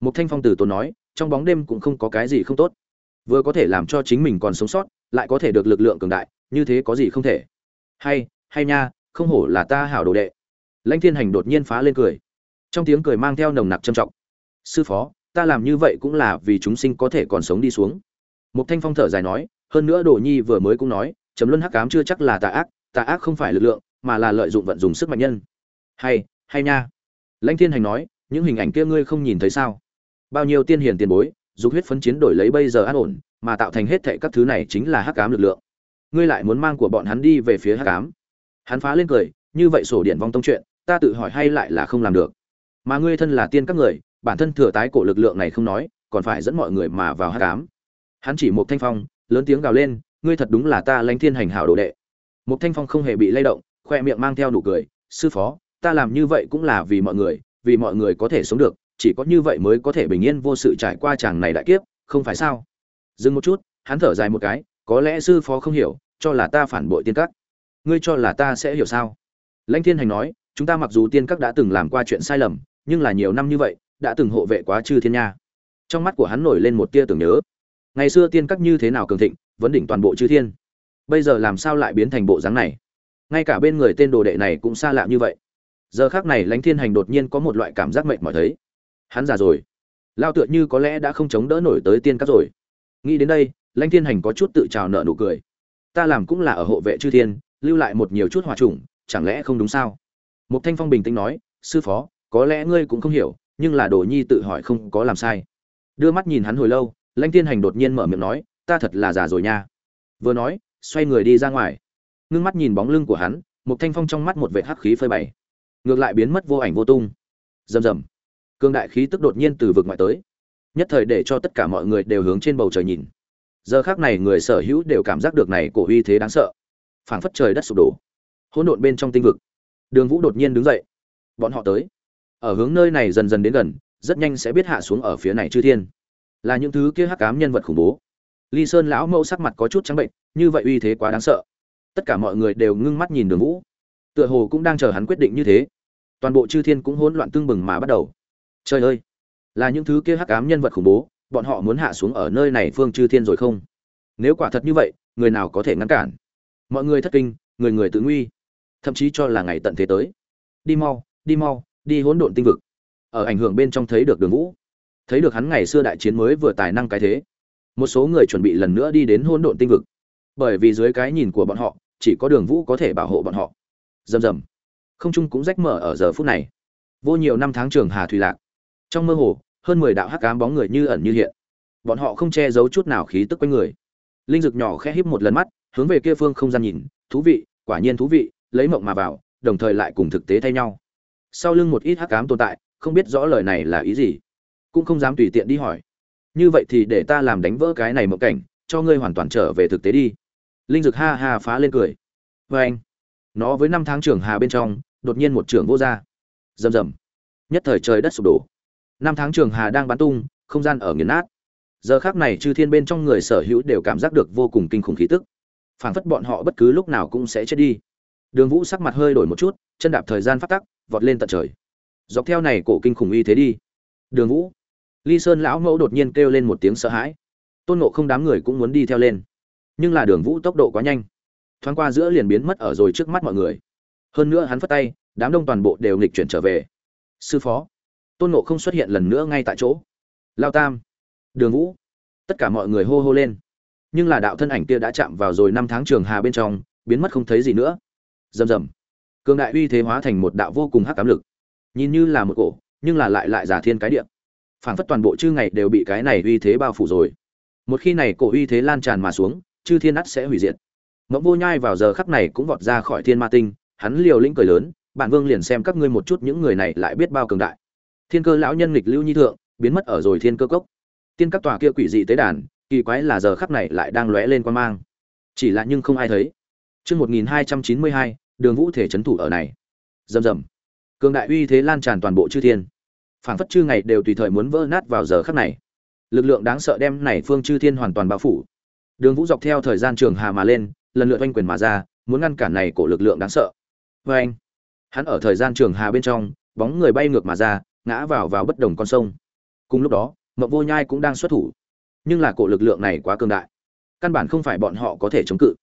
Mục thanh phong từ tốn nói, trong bóng đêm cũng không có cái gì không tốt. Vừa có thể làm cho chính mình còn sống sót, lại có thể được lực lượng cường đại, như thế có gì không thể. Hay hay nha, không hổ là ta hảo đồ đệ. Lãnh thiên hành đột nhiên phá lên cười trong tiếng cười mang theo nồng nặc trầm trọng. Sư phó, ta làm như vậy cũng là vì chúng sinh có thể còn sống đi xuống. Một thanh phong thở dài nói, hơn nữa đồ nhi vừa mới cũng nói chấm luân hắc cám chưa chắc là tà ác tà ác không phải lực lượng, mà là lợi dụng vận dụng sức mạnh nhân. Hay hay nha. Lãnh thiên hành nói, những hình ảnh kia ngươi không nhìn thấy sao? Bao nhiêu tiên hiền tiền bối, dục huyết phấn chiến đổi lấy bây giờ an ổn, mà tạo thành hết thệ các thứ này chính là hắc ám lực lượng. Ngươi lại muốn mang của bọn hắn đi về phía hắc ám? Hắn phá lên cười, như vậy sổ điện vong tông chuyện, ta tự hỏi hay lại là không làm được mà ngươi thân là tiên các người, bản thân thừa tái cổ lực lượng này không nói, còn phải dẫn mọi người mà vào hát cám hắn chỉ một thanh phong, lớn tiếng gào lên, ngươi thật đúng là ta lãnh thiên hành hảo đồ đệ. Một thanh phong không hề bị lay động, khoe miệng mang theo nụ cười, sư phó, ta làm như vậy cũng là vì mọi người, vì mọi người có thể sống được, chỉ có như vậy mới có thể bình yên vô sự trải qua chàng này đại kiếp, không phải sao? Dừng một chút, hắn thở dài một cái, có lẽ sư phó không hiểu, cho là ta phản bội tiên các. Ngươi cho là ta sẽ hiểu sao? Lãnh thiên hành nói, chúng ta mặc dù tiên các đã từng làm qua chuyện sai lầm nhưng là nhiều năm như vậy, đã từng hộ vệ quá chư thiên nha. Trong mắt của hắn nổi lên một tia tưởng nhớ. Ngày xưa tiên các như thế nào cường thịnh vấn đỉnh toàn bộ chư thiên. Bây giờ làm sao lại biến thành bộ dáng này? Ngay cả bên người tên đồ đệ này cũng xa lạ như vậy. Giờ khác này lãnh thiên hành đột nhiên có một loại cảm giác mệt mỏi thấy. Hắn già rồi. Lao tựa như có lẽ đã không chống đỡ nổi tới tiên các rồi. Nghĩ đến đây, lãnh thiên hành có chút tự trào nợ nụ cười. Ta làm cũng là ở hộ vệ chư thiên, lưu lại một nhiều chút hòa trùng, chẳng lẽ không đúng sao? Một thanh phong bình tĩnh nói, sư phó có lẽ ngươi cũng không hiểu, nhưng là đồ nhi tự hỏi không có làm sai. Đưa mắt nhìn hắn hồi lâu, lãnh thiên hành đột nhiên mở miệng nói, ta thật là già rồi nha. Vừa nói, xoay người đi ra ngoài. Ngưng mắt nhìn bóng lưng của hắn một thanh phong trong mắt một vệ hắc khí phơi bày. Ngược lại biến mất vô ảnh vô tung. Rầm rầm. Cương đại khí tức đột nhiên từ vực ngoại tới. Nhất thời để cho tất cả mọi người đều hướng trên bầu trời nhìn. Giờ khác này người sở hữu đều cảm giác được này cổ uy thế đáng sợ. Phảng phất trời đất sụp đổ. Hỗn độn bên trong tinh vực. Đường vũ đột nhiên đứng dậy. Bọn họ tới ở hướng nơi này dần dần đến gần, rất nhanh sẽ biết hạ xuống ở phía này chư thiên. Là những thứ kia hắc cám nhân vật khủng bố. Ly sơn lão mẫu sắc mặt có chút trắng bệnh, như vậy uy thế quá đáng sợ. Tất cả mọi người đều ngưng mắt nhìn đường vũ. Tựa hồ cũng đang chờ hắn quyết định như thế. Toàn bộ chư thiên cũng hỗn loạn tương bừng mà bắt đầu. Trời ơi! Là những thứ kia hắc ám nhân vật khủng bố, bọn họ muốn hạ xuống ở nơi này phương chư thiên rồi không? Nếu quả thật như vậy, người nào có thể ngăn cản? Mọi người thất kinh, người người tự nguy. Thậm chí cho là ngày tận thế tới. Đi mau đi mau đi hỗn độn tinh vực. Ở ảnh hưởng bên trong thấy được đường vũ. Thấy được hắn ngày xưa đại chiến mới vừa tài năng cái thế. Một số người chuẩn bị lần nữa đi đến hỗn độn tinh vực. Bởi vì dưới cái nhìn của bọn họ, chỉ có đường vũ có thể bảo hộ bọn họ. Rầm rầm. Không trung cũng rách mở ở giờ phút này. Vô nhiều năm tháng trường hà thủy lạc. Trong mơ hồ, hơn mười đạo hắc ám bóng người như ẩn như hiện. Bọn họ không che giấu chút nào khí tức quanh người. Linh dực nhỏ khẽ híp một lần mắt, hướng về kia phương không gian nhìn, thú vị, quả nhiên thú vị, lấy mộng mà vào, đồng thời lại cùng thực tế thay nhau sau lưng một ít hắc cám tồn tại, không biết rõ lời này là ý gì. Cũng không dám tùy tiện đi hỏi. Như vậy thì để ta làm đánh vỡ cái này mộng cảnh, cho ngươi hoàn toàn trở về thực tế đi. Linh dực ha ha phá lên cười. Vê anh, nó với năm tháng trưởng hà bên trong, đột nhiên một trưởng vô r rầm rầm. Nhất thời trời đất sụp đổ. Năm tháng trường hà đang bắn tung, không gian ở nghiền nát. Giờ khác này chư thiên bên trong người sở hữu đều cảm giác được vô cùng kinh khủng khí tức. Phảng phất bọn họ bất cứ lúc nào cũng sẽ chết đi. Đường vũ sắc mặt hơi đổi một chút, chân đạp thời gian phát tắc vọt lên tận trời. Dọc theo này cổ kinh khủng y thế đi. Đường vũ, ly sơn lão mẫu đột nhiên kêu lên một tiếng sợ hãi. Tôn nộ không đám người cũng muốn đi theo lên. Nhưng là đường vũ tốc độ quá nhanh. Thoáng qua giữa liền biến mất ở rồi trước mắt mọi người. Hơn nữa hắn phất tay, đám đông toàn bộ đều nghịch chuyển trở về. Sư phó, tôn nộ không xuất hiện lần nữa ngay tại chỗ. Lao tam, đường vũ, tất cả mọi người hô hô lên. Nhưng là đạo thân ảnh kia đã chạm vào rồi năm tháng trường hà bên trong, biến mất không thấy gì nữa. Rầm rầm cường đại uy thế hóa thành một đạo vô cùng hắc ám lực. Nhìn như là một cổ nhưng là lại lại giả thiên cái địa, phảng phất toàn bộ chư ngày đều bị cái này uy thế bao phủ rồi. Một khi này cổ uy thế lan tràn mà xuống chư thiên ắt sẽ hủy diệt. Mẫu vô nhai vào giờ khắc này cũng vọt ra khỏi thiên ma tinh hắn liều lĩnh cười lớn bản vương liền xem các ngươi một chút những người này lại biết bao cường đại. Thiên cơ lão nhân nghịch lưu nhi thượng biến mất ở rồi thiên cơ cốc. Tiên các tòa kia quỷ dị tế đàn kỳ quái là giờ khắc này lại đang lóe lên quan mang. Chỉ là nhưng không ai thấy. Chương một nghìn hai trăm chín mươi hai đường vũ thể trấn thủ ở này. Rầm rầm. Cường đại uy thế lan tràn toàn bộ chư thiên. Phảng phất chư ngày đều tùy thời muốn vỡ nát vào giờ khắc này. Lực lượng đáng sợ đem này phương chư thiên hoàn toàn bao phủ. Đường vũ dọc theo thời gian trường hà mà lên, lần lượt oanh quyền mà ra, muốn ngăn cản này của lực lượng đáng sợ. Vê anh, hắn ở thời gian trường hà bên trong, bóng người bay ngược mà ra, ngã vào vào bất đồng con sông. Cùng lúc đó mậu vô nhai cũng đang xuất thủ. Nhưng là cổ lực lượng này quá cường đại. Căn bản không phải bọn họ có thể chống cự.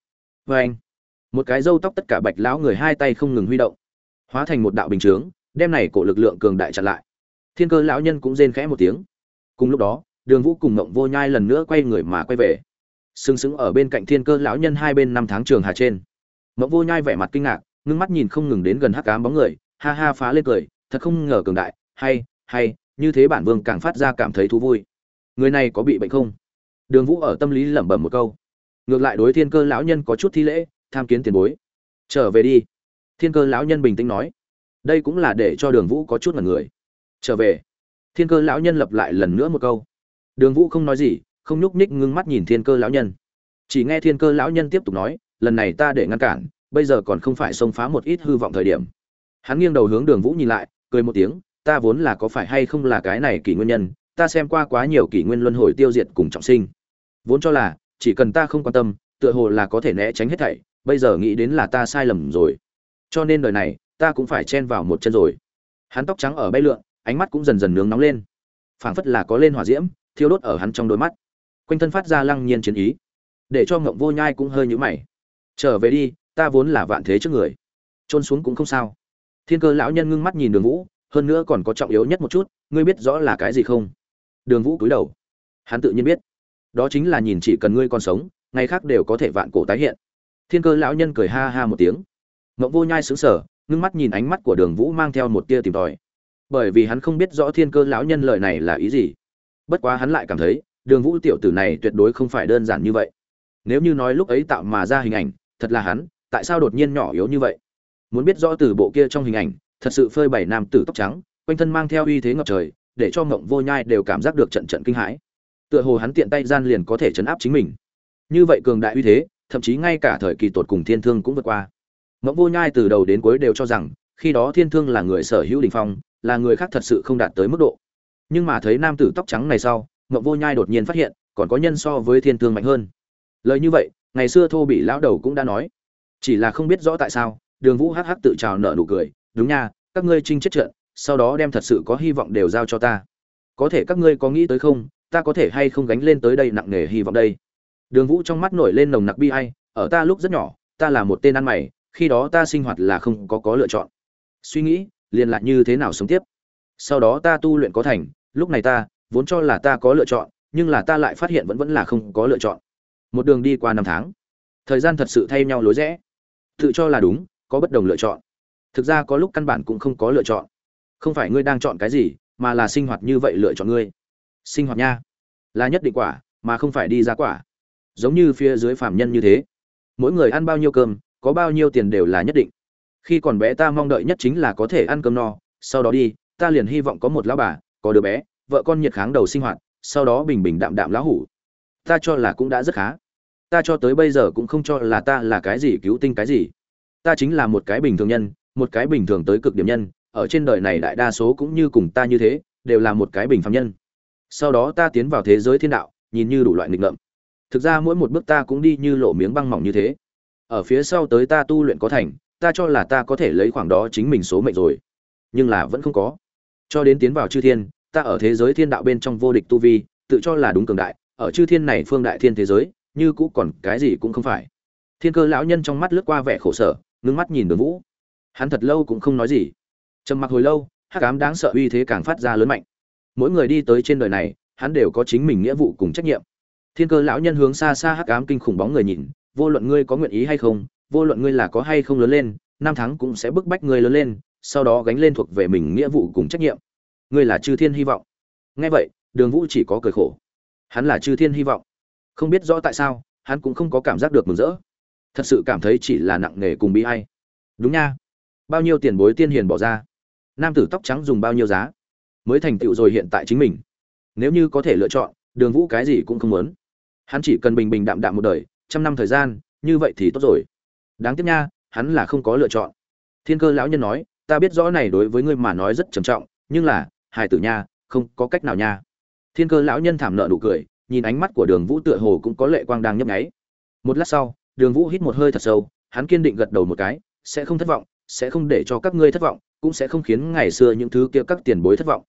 Vê anh một cái râu tóc tất cả bạch lão người hai tay không ngừng huy động, hóa thành một đạo bình chướng, đem này cổ lực lượng cường đại chặn lại. Thiên cơ lão nhân cũng rên khẽ một tiếng. Cùng lúc đó, đường vũ cùng ngộng vô nhai lần nữa quay người mà quay về. Sừng sững ở bên cạnh thiên cơ lão nhân hai bên năm tháng trường hà trên. Ngộng vô nhai vẻ mặt kinh ngạc, ngưng mắt nhìn không ngừng đến gần hắc cám bóng người, ha ha phá lên cười, thật không ngờ cường đại, hay hay, như thế bản vương càng phát ra cảm thấy thú vui. Người này có bị bệnh không? Đường vũ ở tâm lý lẩm bẩm một câu. Ngược lại đối thiên cơ lão nhân có chút thi lễ tham kiến tiền bối. Trở về đi. Thiên cơ lão nhân bình tĩnh nói. Đây cũng là để cho đường vũ có chút là người. Trở về. Thiên cơ lão nhân lập lại lần nữa một câu. Đường vũ không nói gì, không nhúc nhích ngưng mắt nhìn thiên cơ lão nhân. Chỉ nghe thiên cơ lão nhân tiếp tục nói, lần này ta để ngăn cản, bây giờ còn không phải xông phá một ít hư vọng thời điểm. Hắn nghiêng đầu hướng đường vũ nhìn lại, cười một tiếng, ta vốn là có phải hay không là cái này kỷ nguyên nhân, ta xem qua quá nhiều kỷ nguyên luân hồi tiêu diệt cùng trọng sinh. Vốn cho là, chỉ cần ta không quan tâm, tựa hồ là có thể né tránh hết thảy bây giờ nghĩ đến là ta sai lầm rồi. Cho nên đời này, ta cũng phải chen vào một chân rồi. Hắn tóc trắng ở bay lượn, ánh mắt cũng dần dần nướng nóng lên. Phảng phất là có lên hỏa diễm, thiêu đốt ở hắn trong đôi mắt. Quanh thân phát ra lăng nhiên chiến ý. Để cho ngộng vô nhai cũng hơi nhũ mày. Trở về đi, ta vốn là vạn thế trước người. Trôn xuống cũng không sao. Thiên cơ lão nhân ngưng mắt nhìn đường vũ, hơn nữa còn có trọng yếu nhất một chút, ngươi biết rõ là cái gì không? Đường vũ cúi đầu. Hắn tự nhiên biết. Đó chính là nhìn chỉ cần ngươi còn sống, ngày khác đều có thể vạn cổ tái hiện thiên cơ lão nhân cười ha ha một tiếng. Ngộng vô nhai xứng sở ngưng mắt nhìn ánh mắt của đường vũ mang theo một tia tìm tòi. Bởi vì hắn không biết rõ thiên cơ lão nhân lời này là ý gì. Bất quá hắn lại cảm thấy, đường vũ tiểu tử này tuyệt đối không phải đơn giản như vậy. Nếu như nói lúc ấy tạo mà ra hình ảnh, thật là hắn, tại sao đột nhiên nhỏ yếu như vậy? Muốn biết rõ từ bộ kia trong hình ảnh, thật sự phơi bảy nam tử tóc trắng, quanh thân mang theo uy thế ngập trời, để cho mộng vô nhai đều cảm giác được trận trận kinh hãi. Tựa hồ hắn tiện tay gian liền có thể chấn áp chính mình. Như vậy cường đại uy thế thậm chí ngay cả thời kỳ tột cùng thiên thương cũng vượt qua. Mẫu vô nhai từ đầu đến cuối đều cho rằng, khi đó thiên thương là người sở hữu đình phong, là người khác thật sự không đạt tới mức độ. Nhưng mà thấy nam tử tóc trắng này sau mẫu vô nhai đột nhiên phát hiện, còn có nhân so với thiên thương mạnh hơn. Lời như vậy, ngày xưa thô bị lão đầu cũng đã nói. Chỉ là không biết rõ tại sao, đường vũ hh tự trào nợ nụ cười, đúng nha, các ngươi trinh chết trận, sau đó đem thật sự có hy vọng đều giao cho ta. Có thể các ngươi có nghĩ tới không, ta có thể hay không gánh lên tới đây nặng nề hy vọng đây? Đường vũ trong mắt nổi lên nồng nặc bi ai, ở ta lúc rất nhỏ, ta là một tên ăn mày, khi đó ta sinh hoạt là không có có lựa chọn. Suy nghĩ, liền lại như thế nào sống tiếp? Sau đó ta tu luyện có thành, lúc này ta, vốn cho là ta có lựa chọn, nhưng là ta lại phát hiện vẫn vẫn là không có lựa chọn. Một đường đi qua năm tháng, thời gian thật sự thay nhau lối rẽ. Tự cho là đúng, có bất đồng lựa chọn. Thực ra có lúc căn bản cũng không có lựa chọn. Không phải ngươi đang chọn cái gì, mà là sinh hoạt như vậy lựa chọn ngươi. Sinh hoạt nha. Là nhất định quả, mà không phải đi ra quả giống như phía dưới phạm nhân như thế. Mỗi người ăn bao nhiêu cơm, có bao nhiêu tiền đều là nhất định. Khi còn bé ta mong đợi nhất chính là có thể ăn cơm no, sau đó đi, ta liền hy vọng có một lão bà, có đứa bé, vợ con nhiệt kháng đầu sinh hoạt, sau đó bình bình đạm đạm lão hủ. Ta cho là cũng đã rất khá. Ta cho tới bây giờ cũng không cho là ta là cái gì cứu tinh cái gì. Ta chính là một cái bình thường nhân, một cái bình thường tới cực điểm nhân, ở trên đời này đại đa số cũng như cùng ta như thế, đều là một cái bình phạm nhân. Sau đó ta tiến vào thế giới thiên đạo, nhìn như đủ loại nghịch ngợm thực ra mỗi một bước ta cũng đi như lộ miếng băng mỏng như thế. Ở phía sau tới ta tu luyện có thành, ta cho là ta có thể lấy khoảng đó chính mình số mệnh rồi. Nhưng là vẫn không có. Cho đến tiến vào chư thiên, ta ở thế giới thiên đạo bên trong vô địch tu vi, tự cho là đúng cường đại. Ở chư thiên này phương đại thiên thế giới, như cũ còn cái gì cũng không phải. Thiên cơ lão nhân trong mắt lướt qua vẻ khổ sở, ngưng mắt nhìn đường vũ. Hắn thật lâu cũng không nói gì. Trầm mặc hồi lâu, hắc ám đáng sợ uy thế càng phát ra lớn mạnh. Mỗi người đi tới trên đời này, hắn đều có chính mình nghĩa vụ cùng trách nhiệm thiên cơ lão nhân hướng xa xa hắc ám kinh khủng bóng người nhìn, vô luận ngươi có nguyện ý hay không, vô luận ngươi là có hay không lớn lên, năm tháng cũng sẽ bức bách ngươi lớn lên, sau đó gánh lên thuộc về mình nghĩa vụ cùng trách nhiệm. Ngươi là chư thiên hy vọng. Nghe vậy, đường vũ chỉ có cười khổ. Hắn là chư thiên hy vọng. Không biết rõ tại sao, hắn cũng không có cảm giác được mừng rỡ. Thật sự cảm thấy chỉ là nặng nề cùng bi hay đúng nha. Bao nhiêu tiền bối tiên hiền bỏ ra? Nam tử tóc trắng dùng bao nhiêu giá? Mới thành tựu rồi hiện tại chính mình. Nếu như có thể lựa chọn, đường vũ cái gì cũng không muốn hắn chỉ cần bình bình đạm đạm một đời, trăm năm thời gian, như vậy thì tốt rồi. Đáng tiếc nha, hắn là không có lựa chọn. Thiên cơ lão nhân nói, ta biết rõ này đối với ngươi mà nói rất trầm trọng, nhưng là, hài tử nha, không có cách nào nha. Thiên cơ lão nhân thảm nợ nụ cười, nhìn ánh mắt của đường vũ tựa hồ cũng có lệ quang đang nhấp nháy. Một lát sau, đường vũ hít một hơi thật sâu, hắn kiên định gật đầu một cái, sẽ không thất vọng, sẽ không để cho các ngươi thất vọng, cũng sẽ không khiến ngày xưa những thứ kia các tiền bối thất vọng.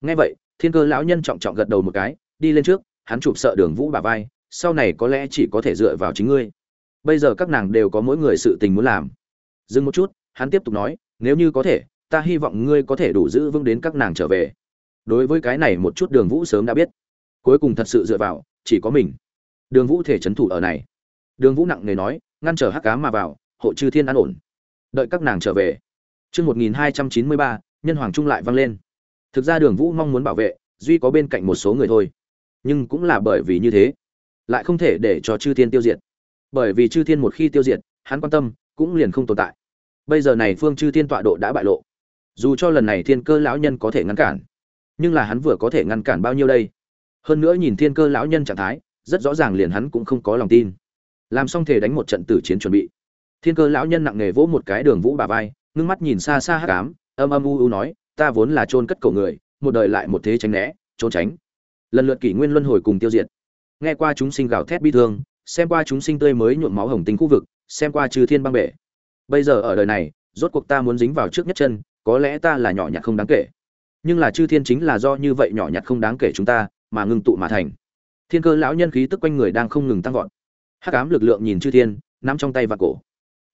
Nghe vậy, thiên cơ lão nhân trọng trọng gật đầu một cái, đi lên trước, hắn chụp sợ đường vũ bà vai sau này có lẽ chỉ có thể dựa vào chính ngươi. Bây giờ các nàng đều có mỗi người sự tình muốn làm. Dừng một chút hắn tiếp tục nói nếu như có thể ta hy vọng ngươi có thể đủ giữ vững đến các nàng trở về. Đối với cái này một chút đường vũ sớm đã biết. Cuối cùng thật sự dựa vào chỉ có mình. Đường vũ thể trấn thủ ở này. Đường vũ nặng nề nói ngăn trở hắc cá mà vào hộ chư thiên an ổn. Đợi các nàng trở về. Trước 1293, nhân hoàng trung lại vang lên. Thực ra đường vũ mong muốn bảo vệ, duy có bên cạnh một số người thôi. Nhưng cũng là bởi vì như thế, lại không thể để cho chư thiên tiêu diệt. Bởi vì chư thiên một khi tiêu diệt, hắn quan tâm, cũng liền không tồn tại. Bây giờ này phương chư thiên tọa độ đã bại lộ. Dù cho lần này thiên cơ lão nhân có thể ngăn cản, nhưng là hắn vừa có thể ngăn cản bao nhiêu đây? Hơn nữa nhìn thiên cơ lão nhân trạng thái, rất rõ ràng liền hắn cũng không có lòng tin. Làm xong thể đánh một trận tử chiến chuẩn bị. Thiên cơ lão nhân nặng nề vỗ một cái đường vũ bà vai, ngưng mắt nhìn xa xa hắc ám, âm âm u u nói, ta vốn là chôn cất cổ người, một đời lại một thế tránh né, trốn tránh. Lần lượt kỷ nguyên luân hồi cùng tiêu diệt. Nghe qua chúng sinh gào thét bi thương, xem qua chúng sinh tươi mới nhuộm máu hồng tinh khu vực, xem qua trừ thiên băng bể. Bây giờ ở đời này, rốt cuộc ta muốn dính vào trước nhất chân, có lẽ ta là nhỏ nhặt không đáng kể. Nhưng là chư thiên chính là do như vậy nhỏ nhặt không đáng kể chúng ta, mà ngưng tụ mà thành. Thiên cơ lão nhân khí tức quanh người đang không ngừng tăng vọt. Hắc ám lực lượng nhìn chư thiên, nắm trong tay và cổ.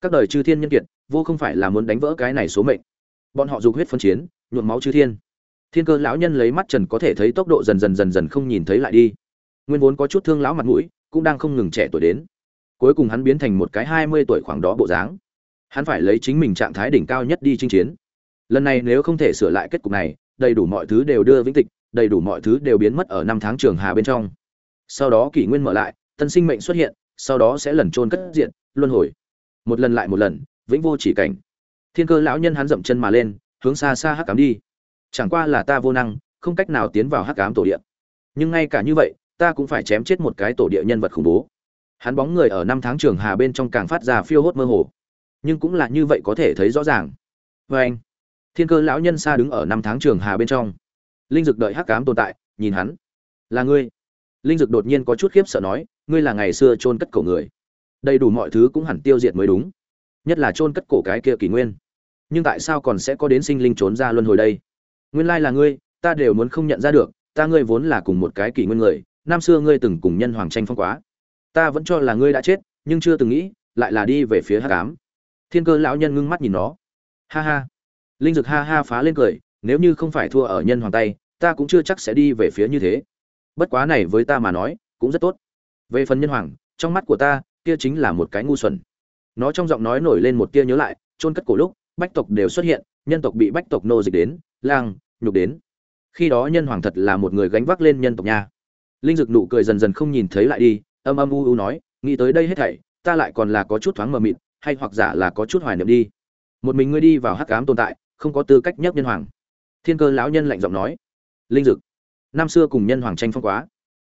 Các đời chư thiên nhân kiệt, vô không phải là muốn đánh vỡ cái này số mệnh bọn họ dục huyết phân chiến nhuộm máu chư thiên thiên cơ lão nhân lấy mắt trần có thể thấy tốc độ dần dần dần dần không nhìn thấy lại đi nguyên vốn có chút thương lão mặt mũi, cũng đang không ngừng trẻ tuổi đến. Cuối cùng hắn biến thành một cái hai mươi tuổi khoảng đó bộ dáng. Hắn phải lấy chính mình trạng thái đỉnh cao nhất đi chinh chiến. Lần này nếu không thể sửa lại kết cục này, đầy đủ mọi thứ đều đưa vĩnh tịch, đầy đủ mọi thứ đều biến mất ở năm tháng trường hà bên trong. Sau đó kỷ nguyên mở lại tân sinh mệnh xuất hiện, sau đó sẽ lần trôn cất diện, luân hồi. Một lần lại một lần, vĩnh vô chỉ cảnh. Thiên cơ lão nhân hắn dậm chân mà lên, hướng xa xa hắc ám đi. Chẳng qua là ta vô năng, không cách nào tiến vào hắc ám tổ địa. Nhưng ngay cả như vậy ta cũng phải chém chết một cái tổ địa nhân vật khủng bố. Hắn bóng người ở năm tháng trường hà bên trong càng phát ra phiêu hốt mơ hồ. Nhưng cũng là như vậy có thể thấy rõ ràng. Vê anh, thiên cơ lão nhân xa đứng ở năm tháng trường hà bên trong. Linh dực đợi hắc ám tồn tại, nhìn hắn. Là ngươi. Linh dực đột nhiên có chút khiếp sợ nói, ngươi là ngày xưa chôn cất cổ người. Đầy đủ mọi thứ cũng hẳn tiêu diệt mới đúng. Nhất là chôn cất cổ cái kia kỷ nguyên. Nhưng tại sao còn sẽ có đến sinh linh trốn ra luân hồi đây? Nguyên lai là ngươi, ta đều muốn không nhận ra được, ta ngươi vốn là cùng một cái kỷ nguyên người năm xưa ngươi từng cùng nhân hoàng tranh phong quá. Ta vẫn cho là ngươi đã chết, nhưng chưa từng nghĩ, lại là đi về phía hát cám thiên cơ lão nhân ngưng mắt nhìn nó. Ha ha. Linh dực ha ha phá lên cười, nếu như không phải thua ở nhân hoàng tay, ta cũng chưa chắc sẽ đi về phía như thế. Bất quá này với ta mà nói, cũng rất tốt. Về phần nhân hoàng, trong mắt của ta, kia chính là một cái ngu xuẩn. Nó trong giọng nói nổi lên một tia nhớ lại, chôn cất cổ lúc, bách tộc đều xuất hiện, nhân tộc bị bách tộc nô dịch đến, lang, nhục đến. Khi đó nhân hoàng thật là một người gánh vác lên nhân tộc nha linh dực nụ cười dần dần không nhìn thấy lại đi, âm âm u u nói, nghĩ tới đây hết thảy, ta lại còn là có chút thoáng mờ mịt, hay hoặc giả là có chút hoài niệm đi. Một mình ngươi đi vào hắc cám tồn tại, không có tư cách nhất nhân hoàng. Thiên cơ lão nhân lạnh giọng nói. Linh dực, năm xưa cùng nhân hoàng tranh phong quá,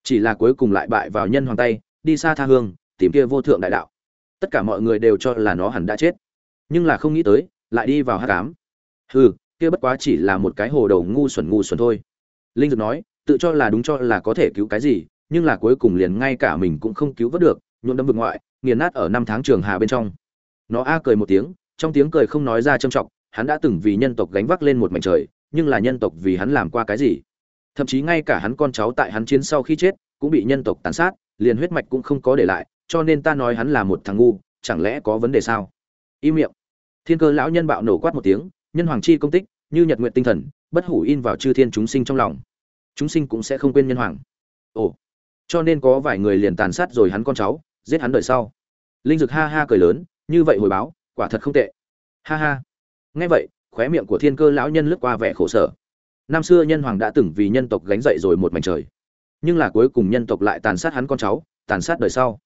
chỉ là cuối cùng lại bại vào nhân hoàng tay, đi xa tha hương, tìm kia vô thượng đại đạo. Tất cả mọi người đều cho là nó hẳn đã chết, nhưng là không nghĩ tới, lại đi vào hắc cám hừ, kia bất quá chỉ là một cái hồ đầu ngu xuẩn ngu xuẩn thôi. Linh Dực nói tự cho là đúng cho là có thể cứu cái gì, nhưng là cuối cùng liền ngay cả mình cũng không cứu vớt được, nhuộm đâm vực ngoại, nghiền nát ở năm tháng trường hà bên trong. Nó a cười một tiếng, trong tiếng cười không nói ra trâm trọng, hắn đã từng vì nhân tộc gánh vác lên một mảnh trời, nhưng là nhân tộc vì hắn làm qua cái gì? Thậm chí ngay cả hắn con cháu tại hắn chiến sau khi chết, cũng bị nhân tộc tàn sát, liền huyết mạch cũng không có để lại, cho nên ta nói hắn là một thằng ngu, chẳng lẽ có vấn đề sao? Im miệng. Thiên cơ lão nhân bạo nổ quát một tiếng, nhân hoàng chi công tích, như nhật nguyện tinh thần, bất hủ in vào chư thiên chúng sinh trong lòng chúng sinh cũng sẽ không quên nhân hoàng. Ồ, cho nên có vài người liền tàn sát rồi hắn con cháu, giết hắn đời sau. Linh dực ha ha cười lớn, như vậy hồi báo, quả thật không tệ. Ha ha. Nghe vậy, khóe miệng của thiên cơ lão nhân lướt qua vẻ khổ sở. Năm xưa nhân hoàng đã từng vì nhân tộc gánh dậy rồi một mảnh trời. Nhưng là cuối cùng nhân tộc lại tàn sát hắn con cháu, tàn sát đời sau.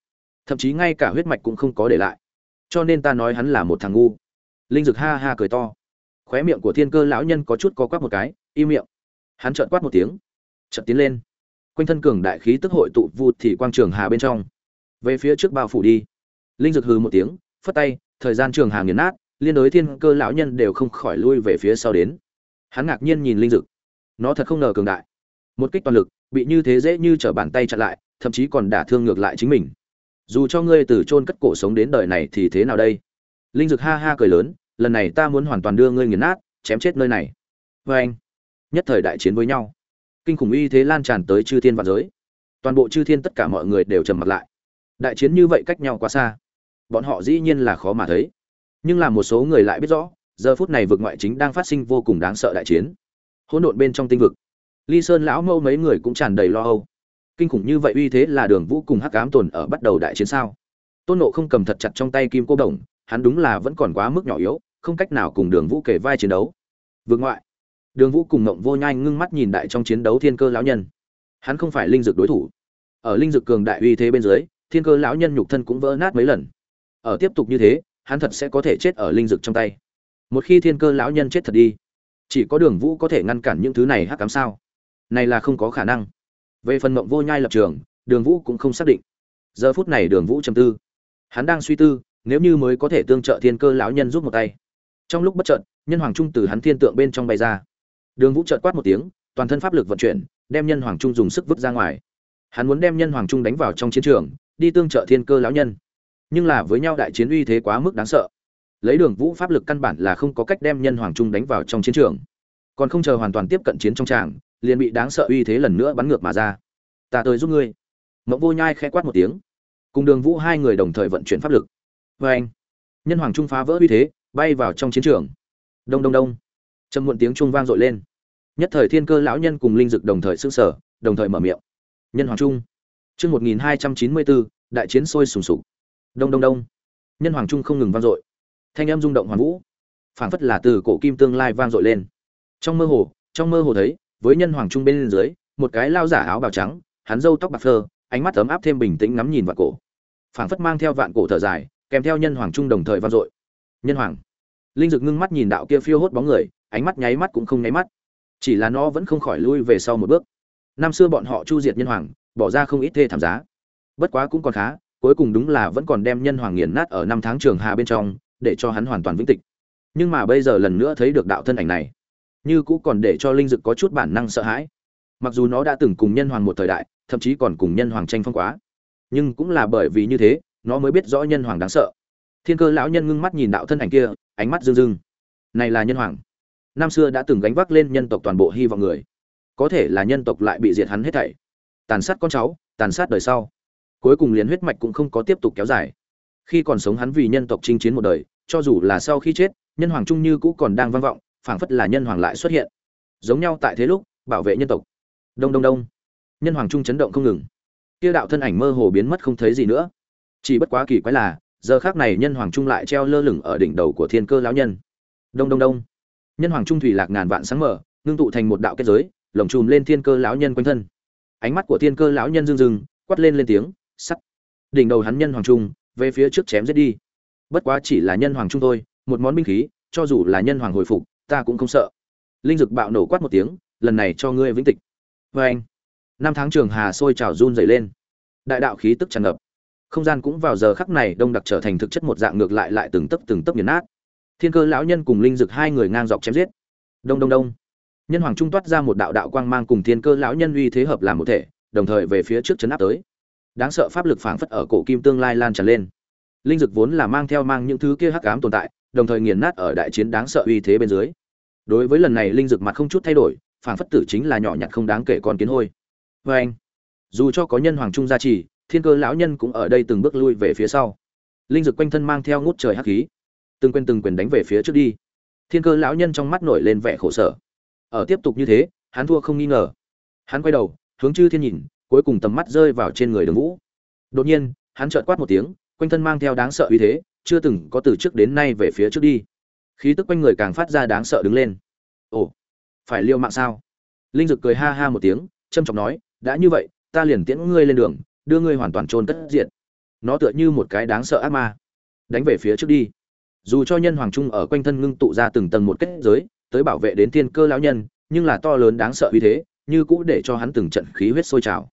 Thậm chí ngay cả huyết mạch cũng không có để lại. Cho nên ta nói hắn là một thằng ngu. Linh dực ha ha cười to. Khóe miệng của thiên cơ lão nhân có chút co quắp một cái, im miệng. Hắn trợn quát một tiếng chợt tiến lên. Quanh thân cường đại khí tức hội tụ vụt thì quang trường hà bên trong. Về phía trước bao phủ đi. Linh dực hừ một tiếng, phất tay, thời gian trường hà nghiền nát, liên đối thiên cơ lão nhân đều không khỏi lui về phía sau đến. Hắn ngạc nhiên nhìn linh dực. Nó thật không ngờ cường đại. Một kích toàn lực, bị như thế dễ như trở bàn tay chặn lại, thậm chí còn đả thương ngược lại chính mình. Dù cho ngươi từ chôn cất cổ sống đến đời này thì thế nào đây? Linh dực ha ha cười lớn, lần này ta muốn hoàn toàn đưa ngươi nghiền nát, chém chết nơi này. Vê anh nhất thời đại chiến với nhau kinh khủng uy thế lan tràn tới chư thiên và giới. Toàn bộ chư thiên tất cả mọi người đều trầm mặt lại. Đại chiến như vậy cách nhau quá xa, bọn họ dĩ nhiên là khó mà thấy. Nhưng là một số người lại biết rõ, giờ phút này vực ngoại chính đang phát sinh vô cùng đáng sợ đại chiến. Hỗn độn bên trong tinh vực. Ly sơn lão mâu mấy người cũng tràn đầy lo âu. Kinh khủng như vậy uy thế là đường vũ cùng hắc cám tồn ở bắt đầu đại chiến sao? Tôn nộ không cầm thật chặt trong tay kim cô đồng, hắn đúng là vẫn còn quá mức nhỏ yếu, không cách nào cùng đường vũ kể vai chiến đấu. Vương ngoại đường vũ cùng ngộng vô nhai ngưng mắt nhìn đại trong chiến đấu thiên cơ lão nhân. Hắn không phải linh dực đối thủ. Ở linh dực cường đại uy thế bên dưới, thiên cơ lão nhân nhục thân cũng vỡ nát mấy lần. Ở tiếp tục như thế, hắn thật sẽ có thể chết ở linh dực trong tay. Một khi thiên cơ lão nhân chết thật đi, chỉ có đường vũ có thể ngăn cản những thứ này hắc cám sao? Này là không có khả năng. Về phần mộng vô nhai lập trường, đường vũ cũng không xác định. Giờ phút này đường vũ trầm tư. Hắn đang suy tư, nếu như mới có thể tương trợ thiên cơ lão nhân giúp một tay. Trong lúc bất trợn nhân hoàng trung từ hắn thiên tượng bên trong bay ra đường vũ chợt quát một tiếng, toàn thân pháp lực vận chuyển, đem nhân hoàng trung dùng sức vứt ra ngoài. Hắn muốn đem nhân hoàng trung đánh vào trong chiến trường, đi tương trợ thiên cơ lão nhân. Nhưng là với nhau đại chiến uy thế quá mức đáng sợ. Lấy đường vũ pháp lực căn bản là không có cách đem nhân hoàng trung đánh vào trong chiến trường. Còn không chờ hoàn toàn tiếp cận chiến trong tràng, liền bị đáng sợ uy thế lần nữa bắn ngược mà ra. Ta tới giúp ngươi. Mộng vô nhai khẽ quát một tiếng. Cùng đường vũ hai người đồng thời vận chuyển pháp lực. Vê anh nhân hoàng trung phá vỡ uy thế, bay vào trong chiến trường. Đông đông đông trầm muộn tiếng trung vang dội lên. Nhất thời thiên cơ lão nhân cùng linh dực đồng thời s ư sở đồng thời mở miệng. Nhân hoàng trung. Chương một nghìn hai trăm chín mươi bốn, đại chiến sôi sùng sục. Đông đông đông. Nhân hoàng trung không ngừng vang dội. Thanh âm rung động hoàng vũ. Phảng phất là từ cổ kim tương lai vang dội lên. Trong mơ hồ, trong mơ hồ thấy, với nhân hoàng trung bên dưới, một cái lao giả áo bào trắng, hắn râu tóc bạc phơ, ánh mắt ấm áp thêm bình tĩnh ngắm nhìn vạn cổ. Phảng phất mang theo vạn cổ thở dài, kèm theo nhân hoàng trung đồng thời vang dội. Nhân hoàng. Linh dực ngưng mắt nhìn đạo kia phiêu hốt bóng người ánh mắt nháy mắt cũng không nháy mắt. Chỉ là nó vẫn không khỏi lui về sau một bước. Năm xưa bọn họ chu diệt nhân hoàng, bỏ ra không ít thê thảm giá. Bất quá cũng còn khá, cuối cùng đúng là vẫn còn đem nhân hoàng nghiền nát ở năm tháng trường hà bên trong, để cho hắn hoàn toàn vĩnh tịch. Nhưng mà bây giờ lần nữa thấy được đạo thân ảnh này, như cũ còn để cho linh dực có chút bản năng sợ hãi. Mặc dù nó đã từng cùng nhân hoàng một thời đại, thậm chí còn cùng nhân hoàng tranh phong quá. Nhưng cũng là bởi vì như thế, nó mới biết rõ nhân hoàng đáng sợ. Thiên cơ lão nhân ngưng mắt nhìn đạo thân ảnh kia, ánh mắt rưng rưng. Này là nhân hoàng năm xưa đã từng gánh vác lên nhân tộc toàn bộ hy vọng người. Có thể là nhân tộc lại bị diệt hắn hết thảy. Tàn sát con cháu, tàn sát đời sau. Cuối cùng liền huyết mạch cũng không có tiếp tục kéo dài. Khi còn sống hắn vì nhân tộc chinh chiến một đời, cho dù là sau khi chết, nhân hoàng trung như cũ còn đang vang vọng, phảng phất là nhân hoàng lại xuất hiện. Giống nhau tại thế lúc, bảo vệ nhân tộc. Đông đông đông. Nhân hoàng trung chấn động không ngừng. Kia đạo thân ảnh mơ hồ biến mất không thấy gì nữa. Chỉ bất quá kỳ quái là, giờ khác này nhân hoàng trung lại treo lơ lửng ở đỉnh đầu của thiên cơ lão nhân. Đông đông đông nhân hoàng trung thủy lạc ngàn vạn sáng mở ngưng tụ thành một đạo kết giới, lồng chùm lên thiên cơ lão nhân quanh thân. Ánh mắt của thiên cơ lão nhân rưng rưng, quát lên lên tiếng, sắt. Đỉnh đầu hắn nhân hoàng trung, về phía trước chém giết đi. Bất quá chỉ là nhân hoàng trung thôi, một món binh khí, cho dù là nhân hoàng hồi phục, ta cũng không sợ. Linh dực bạo nổ quát một tiếng, lần này cho ngươi vĩnh tịch. Vê anh, năm tháng trường hà sôi trào run dày lên. Đại đạo khí tức tràn ngập. Không gian cũng vào giờ khắc này đông đặc trở thành thực chất một dạng ngược lại lại từng tấc từng tấc nghiền nát thiên cơ lão nhân cùng linh dực hai người ngang dọc chém giết. Đông đông đông. Nhân hoàng trung toát ra một đạo đạo quang mang cùng thiên cơ lão nhân uy thế hợp làm một thể, đồng thời về phía trước chấn áp tới. Đáng sợ pháp lực phảng phất ở cổ kim tương lai lan tràn lên. Linh dực vốn là mang theo mang những thứ kia hắc ám tồn tại, đồng thời nghiền nát ở đại chiến đáng sợ uy thế bên dưới. Đối với lần này linh dực mặt không chút thay đổi, phảng phất tử chính là nhỏ nhặt không đáng kể con kiến hôi. Vê anh, dù cho có nhân hoàng trung gia trì, thiên cơ lão nhân cũng ở đây từng bước lui về phía sau. Linh dực quanh thân mang theo ngút trời hắc khí từng quên từng quyền đánh về phía trước đi. Thiên cơ lão nhân trong mắt nổi lên vẻ khổ sở. Ở tiếp tục như thế, hắn thua không nghi ngờ. Hắn quay đầu, hướng chư thiên nhìn, cuối cùng tầm mắt rơi vào trên người đường vũ. Đột nhiên, hắn chợt quát một tiếng, quanh thân mang theo đáng sợ uy thế, chưa từng có từ trước đến nay về phía trước đi. Khí tức quanh người càng phát ra đáng sợ đứng lên. Ồ, phải liêu mạng sao? Linh dực cười ha ha một tiếng trâm trọng nói, đã như vậy, ta liền tiễn ngươi lên đường, đưa ngươi hoàn toàn trôn cất diện nó tựa như một cái đáng sợ ác ma, đánh về phía trước đi dù cho nhân hoàng trung ở quanh thân ngưng tụ ra từng tầng một kết giới, tới bảo vệ đến thiên cơ lão nhân, nhưng là to lớn đáng sợ uy thế, như cũ để cho hắn từng trận khí huyết sôi trào.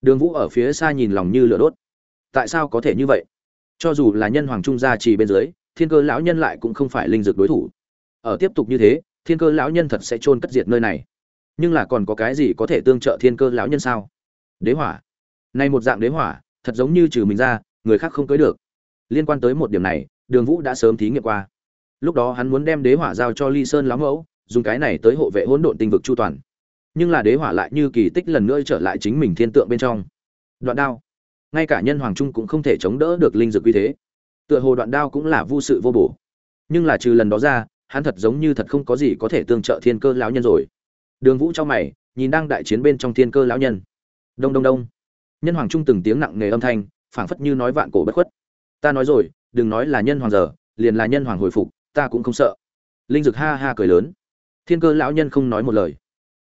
Đường vũ ở phía xa nhìn lòng như lửa đốt. Tại sao có thể như vậy? Cho dù là nhân hoàng trung gia trì bên dưới, thiên cơ lão nhân lại cũng không phải linh dược đối thủ. Ở tiếp tục như thế, thiên cơ lão nhân thật sẽ chôn cất diệt nơi này. Nhưng là còn có cái gì có thể tương trợ thiên cơ lão nhân sao? Đế hỏa. Nay một dạng đế hỏa, thật giống như trừ mình ra, người khác không cưới được. Liên quan tới một điểm này đường vũ đã sớm thí nghiệm qua. Lúc đó hắn muốn đem đế hỏa giao cho ly sơn lão mẫu, dùng cái này tới hộ vệ hỗn độn tinh vực chu toàn. Nhưng là đế hỏa lại như kỳ tích lần nữa trở lại chính mình thiên tượng bên trong. Đoạn đao. Ngay cả nhân hoàng trung cũng không thể chống đỡ được linh dược uy thế. Tựa hồ đoạn đao cũng là vô sự vô bổ. Nhưng là trừ lần đó ra, hắn thật giống như thật không có gì có thể tương trợ thiên cơ lão nhân rồi. Đường vũ trong mày, nhìn đang đại chiến bên trong thiên cơ lão nhân. Đông đông đông. Nhân hoàng trung từng tiếng nặng nề âm thanh, phảng phất như nói vạn cổ bất khuất. Ta nói rồi đừng nói là nhân hoàng giờ, liền là nhân hoàng hồi phục, ta cũng không sợ. Linh dực ha ha cười lớn. Thiên cơ lão nhân không nói một lời.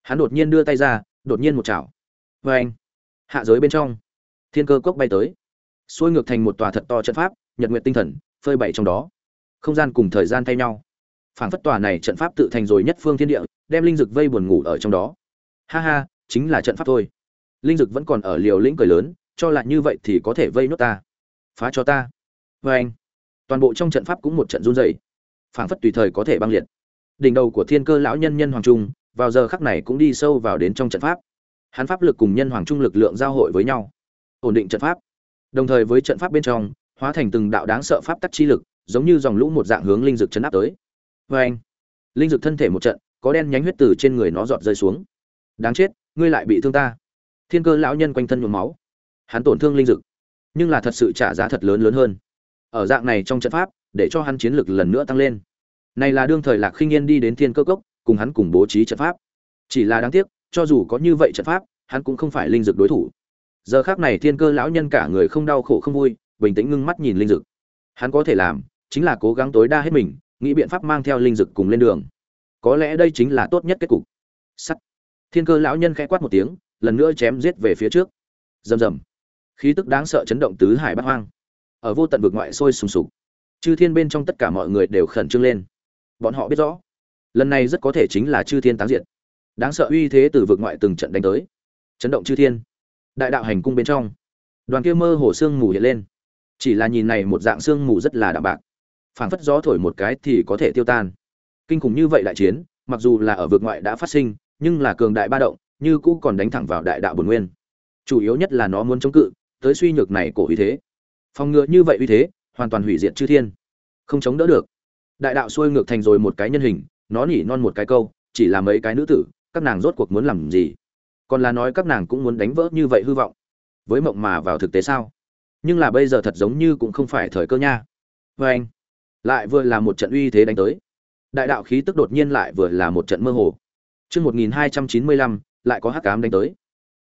Hắn đột nhiên đưa tay ra, đột nhiên một chảo. Vê anh, hạ giới bên trong. Thiên cơ cốc bay tới. Xuôi ngược thành một tòa thật to trận pháp, nhật nguyện tinh thần, phơi bày trong đó. Không gian cùng thời gian thay nhau. Phảng phất tòa này trận pháp tự thành rồi nhất phương thiên địa, đem linh dực vây buồn ngủ ở trong đó. Ha ha, chính là trận pháp thôi. Linh dực vẫn còn ở liều lĩnh cười lớn, cho lại như vậy thì có thể vây nốt ta. Phá cho ta. Vê anh toàn bộ trong trận pháp cũng một trận run rẩy, phảng phất tùy thời có thể băng liệt. Đỉnh đầu của thiên cơ lão nhân nhân hoàng trung vào giờ khắc này cũng đi sâu vào đến trong trận pháp. Hắn pháp lực cùng nhân hoàng trung lực lượng giao hội với nhau. Ổn định trận pháp. Đồng thời với trận pháp bên trong hóa thành từng đạo đáng sợ pháp tắc chi lực giống như dòng lũ một dạng hướng linh dực chấn áp tới. Vê anh linh dực thân thể một trận có đen nhánh huyết từ trên người nó giọt rơi xuống. Đáng chết ngươi lại bị thương ta. Thiên cơ lão nhân quanh thân nhuộm máu. Hắn tổn thương linh dực nhưng là thật sự trả giá thật lớn lớn hơn ở dạng này trong trận pháp, để cho hắn chiến lực lần nữa tăng lên. Này là đương thời lạc khinh yên đi đến thiên cơ cốc, cùng hắn cùng bố trí trận pháp. Chỉ là đáng tiếc, cho dù có như vậy trận pháp, hắn cũng không phải linh dực đối thủ. Giờ khác này thiên cơ lão nhân cả người không đau khổ không vui, bình tĩnh ngưng mắt nhìn linh dực. Hắn có thể làm, chính là cố gắng tối đa hết mình, nghĩ biện pháp mang theo linh dực cùng lên đường. Có lẽ đây chính là tốt nhất kết cục. Sắt. Thiên cơ lão nhân khẽ quát một tiếng, lần nữa chém giết về phía trước. Rầm rầm. Khí tức đáng sợ chấn động tứ hải bát hoang ở vô tận vực ngoại sôi sùng sục. Chư thiên bên trong tất cả mọi người đều khẩn trương lên. Bọn họ biết rõ, lần này rất có thể chính là chư thiên táng diện đáng sợ uy thế từ vực ngoại từng trận đánh tới. Chấn động chư thiên. Đại đạo hành cung bên trong, đoàn kia mơ hồ sương mù hiện lên. Chỉ là nhìn này một dạng sương mù rất là đạm bạc. Phảng phất gió thổi một cái thì có thể tiêu tan. Kinh khủng như vậy đại chiến, mặc dù là ở vực ngoại đã phát sinh, nhưng là cường đại ba động, như cũ còn đánh thẳng vào đại đạo bồn nguyên. Chủ yếu nhất là nó muốn chống cự, tới suy nhược này cổ uy thế phòng ngựa như vậy uy thế hoàn toàn hủy diệt chư thiên. Không chống đỡ được. Đại đạo xuôi ngược thành rồi một cái nhân hình nó nhỉ non một cái câu chỉ là mấy cái nữ tử các nàng rốt cuộc muốn làm gì? Còn là nói các nàng cũng muốn đánh vỡ như vậy hư vọng. Với mộng mà vào thực tế sao? Nhưng là bây giờ thật giống như cũng không phải thời cơ nha. Vê anh lại vừa là một trận uy thế đánh tới. Đại đạo khí tức đột nhiên lại vừa là một trận mơ hồ. Chương 1295, lại có hắc ám đánh tới.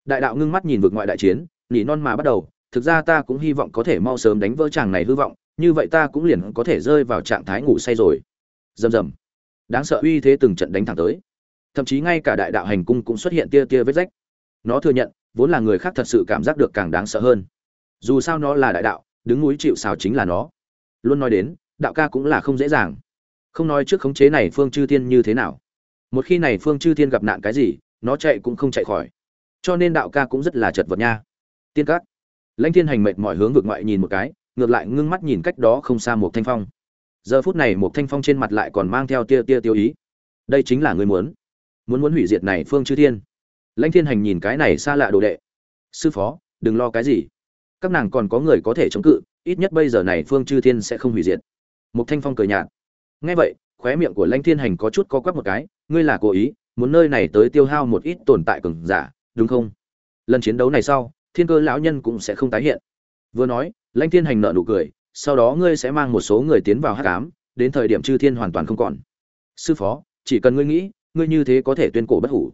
Đại đạo ngưng mắt nhìn vực ngoại đại chiến, nỉ non mà bắt đầu, thực ra ta cũng hy vọng có thể mau sớm đánh vỡ chàng này hư vọng, như vậy ta cũng liền có thể rơi vào trạng thái ngủ say rồi. Rầm rầm. Đáng sợ uy thế từng trận đánh thẳng tới. Thậm chí ngay cả đại đạo hành cung cũng xuất hiện tia tia vết rách. Nó thừa nhận, vốn là người khác thật sự cảm giác được càng đáng sợ hơn. Dù sao nó là đại đạo, đứng núi chịu sào chính là nó. Luôn nói đến, đạo ca cũng là không dễ dàng. Không nói trước khống chế này phương chư tiên như thế nào một khi này phương chư thiên gặp nạn cái gì nó chạy cũng không chạy khỏi cho nên đạo ca cũng rất là chật vật nha tiên các lãnh thiên hành mệt mỏi hướng vực ngoại nhìn một cái, ngược lại ngưng mắt nhìn cách đó không xa một thanh phong. Giờ phút này một thanh phong trên mặt lại còn mang theo tia tia tiêu ý. Đây chính là người muốn. Muốn muốn hủy diệt này phương chư thiên. Lãnh thiên hành nhìn cái này xa lạ đồ đệ. Sư phó, đừng lo cái gì. Các nàng còn có người có thể chống cự, ít nhất bây giờ này phương chư thiên sẽ không hủy diệt. Một thanh phong cười nhạt. Nghe vậy, khóe miệng của lãnh thiên hành có chút co quắp một cái, ngươi là cố ý, muốn nơi này tới tiêu hao một ít tồn tại cường giả, đúng không? Lần chiến đấu này sau thiên cơ lão nhân cũng sẽ không tái hiện. Vừa nói, lãnh thiên hành nợ nụ cười, sau đó ngươi sẽ mang một số người tiến vào hát cám đến thời điểm chư thiên hoàn toàn không còn. Sư phó, chỉ cần ngươi nghĩ, ngươi như thế có thể tuyên cổ bất hủ.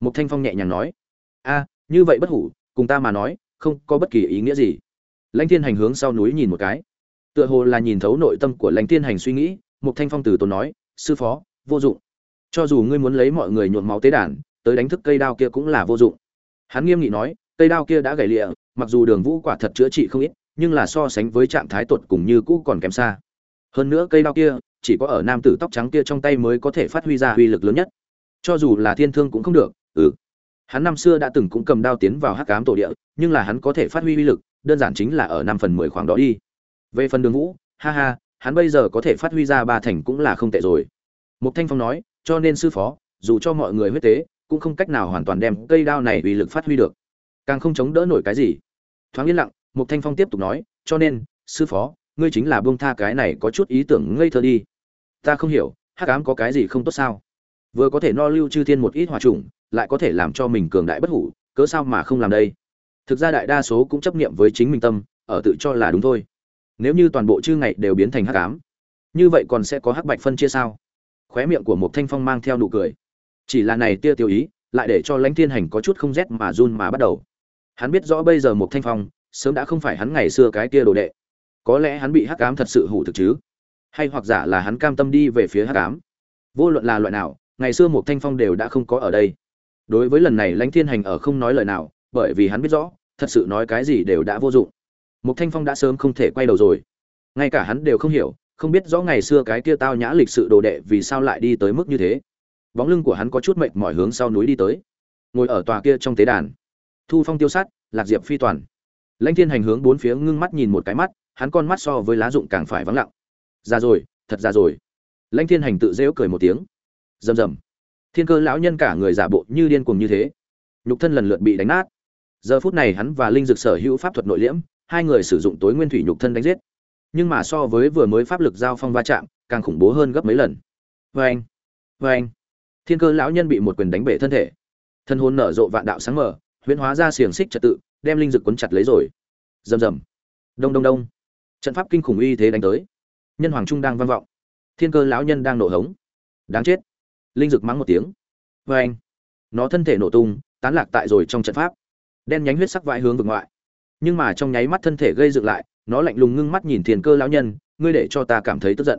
Mục thanh phong nhẹ nhàng nói, a, như vậy bất hủ, cùng ta mà nói, không có bất kỳ ý nghĩa gì. Lãnh thiên hành hướng sau núi nhìn một cái. Tựa hồ là nhìn thấu nội tâm của lãnh thiên hành suy nghĩ, mục thanh phong từ tốn nói, sư phó, vô dụng. Cho dù ngươi muốn lấy mọi người nhuộm máu tế đàn, tới đánh thức cây đao kia cũng là vô dụng. Hắn nghiêm nghị nói cây đao kia đã gãy lịa, mặc dù đường vũ quả thật chữa trị không ít, nhưng là so sánh với trạng thái tột cùng như cũ còn kém xa. Hơn nữa cây đao kia, chỉ có ở nam tử tóc trắng kia trong tay mới có thể phát huy ra uy lực lớn nhất. Cho dù là thiên thương cũng không được ừ. Hắn năm xưa đã từng cũng cầm đao tiến vào hắc cám tổ địa, nhưng là hắn có thể phát huy uy lực, đơn giản chính là ở năm phần mười khoảng đó đi. Về phần đường vũ, ha ha, hắn bây giờ có thể phát huy ra ba thành cũng là không tệ rồi. Mục thanh phong nói, cho nên sư phó, dù cho mọi người huyết tế, cũng không cách nào hoàn toàn đem cây đao này uy lực phát huy được càng không chống đỡ nổi cái gì. Thoáng yên lặng, mục thanh phong tiếp tục nói, cho nên, sư phó, ngươi chính là buông tha cái này có chút ý tưởng ngây thơ đi. Ta không hiểu, hắc ám có cái gì không tốt sao? Vừa có thể no lưu chư thiên một ít hòa trùng, lại có thể làm cho mình cường đại bất hủ, cớ sao mà không làm đây? Thực ra đại đa số cũng chấp niệm với chính mình tâm, ở tự cho là đúng thôi. Nếu như toàn bộ chư ngày đều biến thành hắc ám, như vậy còn sẽ có hắc bạch phân chia sao? Khóe miệng của một thanh phong mang theo nụ cười. Chỉ là này tia tiêu ý, lại để cho lãnh thiên hành có chút không rét mà run mà bắt đầu hắn biết rõ bây giờ một thanh phong sớm đã không phải hắn ngày xưa cái kia đồ đệ. Có lẽ hắn bị hắc ám thật sự hủ thực chứ? Hay hoặc giả là hắn cam tâm đi về phía hắc ám? Vô luận là loại nào, ngày xưa một thanh phong đều đã không có ở đây. Đối với lần này lãnh thiên hành ở không nói lời nào, bởi vì hắn biết rõ, thật sự nói cái gì đều đã vô dụng. Một thanh phong đã sớm không thể quay đầu rồi. Ngay cả hắn đều không hiểu, không biết rõ ngày xưa cái kia tao nhã lịch sự đồ đệ vì sao lại đi tới mức như thế. Bóng lưng của hắn có chút mệt mỏi hướng sau núi đi tới. Ngồi ở tòa kia trong tế đàn thu phong tiêu sát, lạc diệp phi toàn. Lãnh thiên hành hướng bốn phía ngưng mắt nhìn một cái mắt, hắn con mắt so với lá dụng càng phải vắng lặng. Ra rồi, thật ra rồi. Lãnh thiên hành tự rêu cười một tiếng. Rầm rầm. Thiên cơ lão nhân cả người giả bộ như điên cuồng như thế. Nhục thân lần lượt bị đánh nát. Giờ phút này hắn và linh dực sở hữu pháp thuật nội liễm, hai người sử dụng tối nguyên thủy nhục thân đánh giết. Nhưng mà so với vừa mới pháp lực giao phong va chạm, càng khủng bố hơn gấp mấy lần. Vê anh vê anh thiên cơ lão nhân bị một quyền đánh bể thân thể. Thân hôn nở rộ vạn đạo sáng mở huyễn hóa ra xiềng xích trật tự, đem linh dực quấn chặt lấy rồi. Rầm rầm. Đông đông đông. Trận pháp kinh khủng uy thế đánh tới. Nhân hoàng trung đang vang vọng. Thiên cơ lão nhân đang nổ hống. Đáng chết. Linh dực mắng một tiếng. Vê anh. Nó thân thể nổ tung, tán lạc tại rồi trong trận pháp. Đen nhánh huyết sắc vãi hướng vực ngoại. Nhưng mà trong nháy mắt thân thể gây dựng lại, nó lạnh lùng ngưng mắt nhìn thiên cơ lão nhân, ngươi để cho ta cảm thấy tức giận.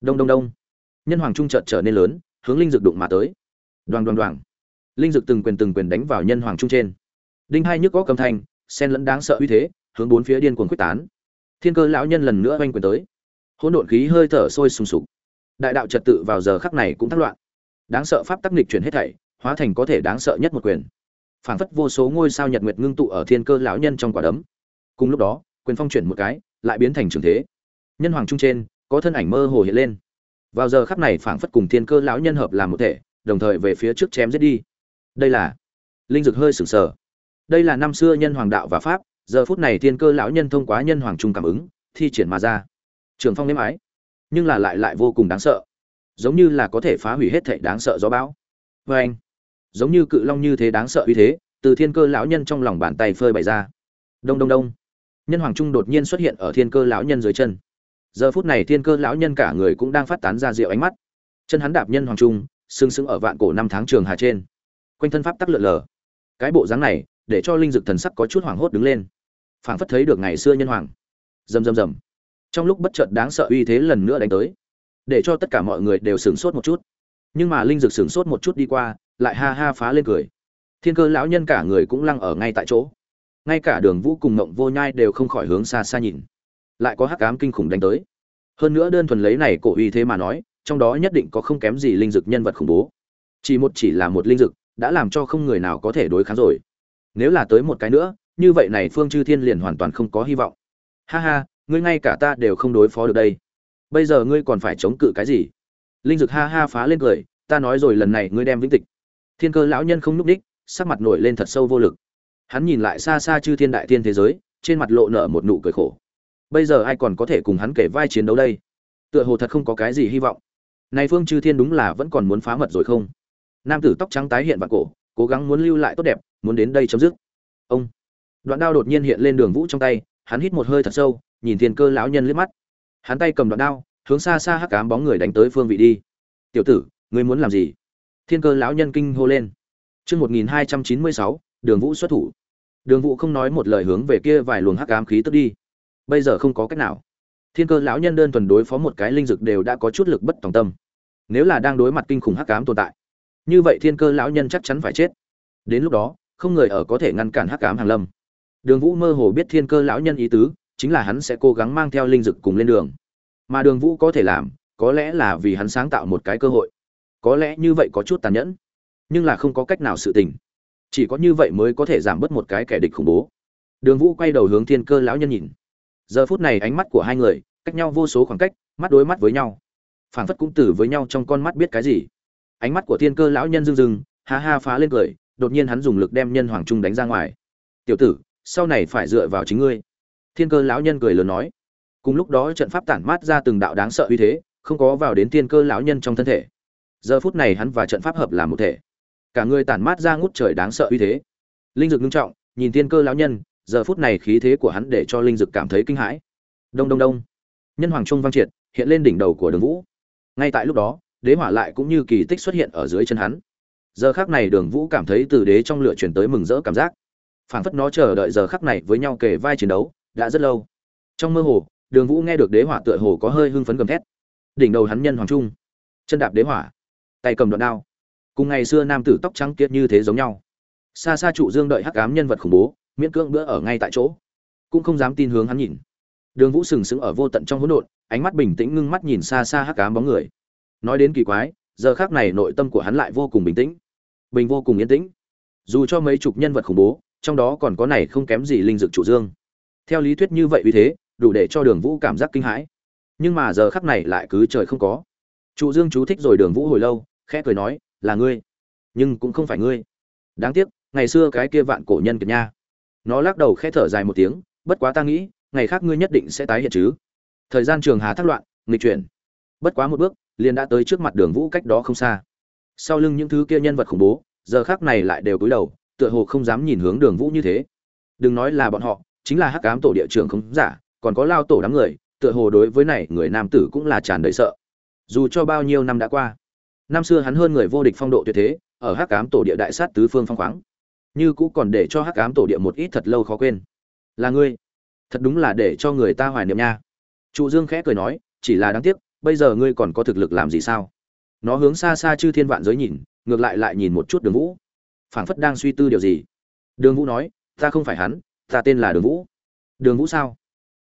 Đông đông đông. Nhân hoàng trung chợt trở nên lớn, hướng linh dực đụng mà tới. Đoàn đoàn đoàn linh dực từng quyền từng quyền đánh vào nhân hoàng trung trên đinh hai nhức có cầm thành sen lẫn đáng sợ uy thế, hướng bốn phía điên cuồng quyết tán. Thiên cơ lão nhân lần nữa oanh quyền tới. Hỗn độn khí hơi thở sôi sùng sục. Đại đạo trật tự vào giờ khắc này cũng thắc loạn. Đáng sợ pháp tắc nghịch chuyển hết thảy, hóa thành có thể đáng sợ nhất một quyền. Phảng phất vô số ngôi sao nhật nguyệt ngưng tụ ở thiên cơ lão nhân trong quả đấm. Cùng lúc đó, quyền phong chuyển một cái, lại biến thành trường thế. Nhân hoàng trung trên, có thân ảnh mơ hồ hiện lên. Vào giờ khắc này phảng phất cùng thiên cơ lão nhân hợp làm một thể, đồng thời về phía trước chém giết đi. Đây là linh dực hơi sừng sờ đây là năm xưa nhân hoàng đạo và pháp, giờ phút này thiên cơ lão nhân thông qua nhân hoàng trung cảm ứng, thi triển mà ra. Trường phong nếm ái, nhưng là lại lại vô cùng đáng sợ. Giống như là có thể phá hủy hết thảy đáng sợ gió bão. Vê anh giống như cự long như thế đáng sợ uy thế, từ thiên cơ lão nhân trong lòng bàn tay phơi bày ra. Đông đông đông. Nhân hoàng trung đột nhiên xuất hiện ở thiên cơ lão nhân dưới chân. Giờ phút này thiên cơ lão nhân cả người cũng đang phát tán ra rượu ánh mắt. Chân hắn đạp nhân hoàng trung, sừng sững ở vạn cổ năm tháng trường hà trên. Quanh thân pháp tắc lượn lờ. Cái bộ dáng này để cho linh dực thần sắc có chút hoảng hốt đứng lên. Phảng phất thấy được ngày xưa nhân hoàng. Rầm rầm rầm. Trong lúc bất chợt đáng sợ uy thế lần nữa đánh tới, để cho tất cả mọi người đều sửng sốt một chút. Nhưng mà linh dực sửng sốt một chút đi qua, lại ha ha phá lên cười. Thiên cơ lão nhân cả người cũng lăng ở ngay tại chỗ. Ngay cả đường vũ cùng ngộng vô nhai đều không khỏi hướng xa xa nhìn. Lại có hắc ám kinh khủng đánh tới. Hơn nữa đơn thuần lấy này cổ uy thế mà nói, trong đó nhất định có không kém gì linh dực nhân vật khủng bố. Chỉ một chỉ là một linh dực, đã làm cho không người nào có thể đối kháng rồi nếu là tới một cái nữa, như vậy này phương chư thiên liền hoàn toàn không có hy vọng. Ha ha, ngươi ngay cả ta đều không đối phó được đây. Bây giờ ngươi còn phải chống cự cái gì? Linh dực ha ha phá lên cười, ta nói rồi lần này ngươi đem vĩnh tịch. Thiên cơ lão nhân không núp đích sắc mặt nổi lên thật sâu vô lực. Hắn nhìn lại xa xa chư thiên đại thiên thế giới, trên mặt lộ nở một nụ cười khổ. Bây giờ ai còn có thể cùng hắn kể vai chiến đấu đây? Tựa hồ thật không có cái gì hy vọng. Này phương chư thiên đúng là vẫn còn muốn phá mật rồi không? Nam tử tóc trắng tái hiện vào cổ cố gắng muốn lưu lại tốt đẹp, muốn đến đây chấm dứt. Ông. Đoạn đao đột nhiên hiện lên đường vũ trong tay, hắn hít một hơi thật sâu, nhìn thiên cơ lão nhân liếc mắt. Hắn tay cầm đoạn đao, hướng xa xa hắc cám bóng người đánh tới phương vị đi. Tiểu tử, ngươi muốn làm gì? Thiên cơ lão nhân kinh hô lên. Chương một nghìn hai trăm chín mươi sáu, đường vũ xuất thủ. Đường vũ không nói một lời hướng về kia vài luồng hắc ám khí tức đi. Bây giờ không có cách nào. Thiên cơ lão nhân đơn thuần đối phó một cái linh dực đều đã có chút lực bất tòng tâm. Nếu là đang đối mặt kinh khủng hắc ám tồn tại như vậy thiên cơ lão nhân chắc chắn phải chết. Đến lúc đó, không người ở có thể ngăn cản hắc ám hàng lâm. Đường vũ mơ hồ biết thiên cơ lão nhân ý tứ, chính là hắn sẽ cố gắng mang theo linh dực cùng lên đường. Mà đường vũ có thể làm, có lẽ là vì hắn sáng tạo một cái cơ hội. Có lẽ như vậy có chút tàn nhẫn, nhưng là không có cách nào sự tình. Chỉ có như vậy mới có thể giảm bớt một cái kẻ địch khủng bố. Đường vũ quay đầu hướng thiên cơ lão nhân nhìn. Giờ phút này ánh mắt của hai người, cách nhau vô số khoảng cách, mắt đối mắt với nhau. Phản phất cũng tử với nhau trong con mắt biết cái gì ánh mắt của thiên cơ lão nhân rưng rưng, ha ha phá lên cười, đột nhiên hắn dùng lực đem nhân hoàng trung đánh ra ngoài. Tiểu tử, sau này phải dựa vào chính ngươi. Thiên cơ lão nhân cười lớn nói. Cùng lúc đó trận pháp tản mát ra từng đạo đáng sợ uy thế, không có vào đến thiên cơ lão nhân trong thân thể. Giờ phút này hắn và trận pháp hợp làm một thể. Cả người tản mát ra ngút trời đáng sợ uy thế. Linh dực ngưng trọng, nhìn thiên cơ lão nhân, giờ phút này khí thế của hắn để cho linh dực cảm thấy kinh hãi. Đông đông đông. Nhân hoàng trung vang triệt, hiện lên đỉnh đầu của đường vũ. Ngay tại lúc đó đế hỏa lại cũng như kỳ tích xuất hiện ở dưới chân hắn. Giờ khắc này đường vũ cảm thấy từ đế trong lửa chuyển tới mừng rỡ cảm giác. Phảng phất nó chờ đợi giờ khắc này với nhau kề vai chiến đấu, đã rất lâu. Trong mơ hồ, đường vũ nghe được đế hỏa tựa hồ có hơi hưng phấn gầm thét. Đỉnh đầu hắn nhân hoàng trung. Chân đạp đế hỏa. Tay cầm đoạn đao. Cùng ngày xưa nam tử tóc trắng kiệt như thế giống nhau. Xa xa trụ dương đợi hắc ám nhân vật khủng bố, miễn cưỡng bữa ở ngay tại chỗ. Cũng không dám tin hướng hắn nhìn. Đường vũ sừng sững ở vô tận trong hỗn độn, ánh mắt bình tĩnh ngưng mắt nhìn xa xa hắc ám bóng người nói đến kỳ quái, giờ khác này nội tâm của hắn lại vô cùng bình tĩnh. Bình vô cùng yên tĩnh. Dù cho mấy chục nhân vật khủng bố, trong đó còn có này không kém gì linh dực chủ dương. Theo lý thuyết như vậy vì thế, đủ để cho đường vũ cảm giác kinh hãi. Nhưng mà giờ khắc này lại cứ trời không có. Trụ dương chú thích rồi đường vũ hồi lâu, khẽ cười nói, là ngươi, nhưng cũng không phải ngươi. Đáng tiếc, ngày xưa cái kia vạn cổ nhân kiệt nha. Nó lắc đầu khẽ thở dài một tiếng, bất quá ta nghĩ, ngày khác ngươi nhất định sẽ tái hiện chứ. Thời gian trường hà thác loạn, nghịch chuyển. Bất quá một bước liền đã tới trước mặt đường vũ cách đó không xa. Sau lưng những thứ kia nhân vật khủng bố, giờ khác này lại đều cúi đầu, tựa hồ không dám nhìn hướng đường vũ như thế. Đừng nói là bọn họ, chính là hắc cám tổ địa trường không giả, còn có lao tổ đám người, tựa hồ đối với này người nam tử cũng là tràn đầy sợ. Dù cho bao nhiêu năm đã qua, năm xưa hắn hơn người vô địch phong độ tuyệt thế, ở hắc cám tổ địa đại sát tứ phương phong khoáng. Như cũ còn để cho hắc cám tổ địa một ít thật lâu khó quên. Là ngươi. Thật đúng là để cho người ta hoài niệm nha. Trụ dương khẽ cười nói, chỉ là đáng tiếc bây giờ ngươi còn có thực lực làm gì sao? Nó hướng xa xa chư thiên vạn giới nhìn, ngược lại lại nhìn một chút đường vũ. Phảng phất đang suy tư điều gì. Đường vũ nói, ta không phải hắn, ta tên là đường vũ. Đường vũ sao?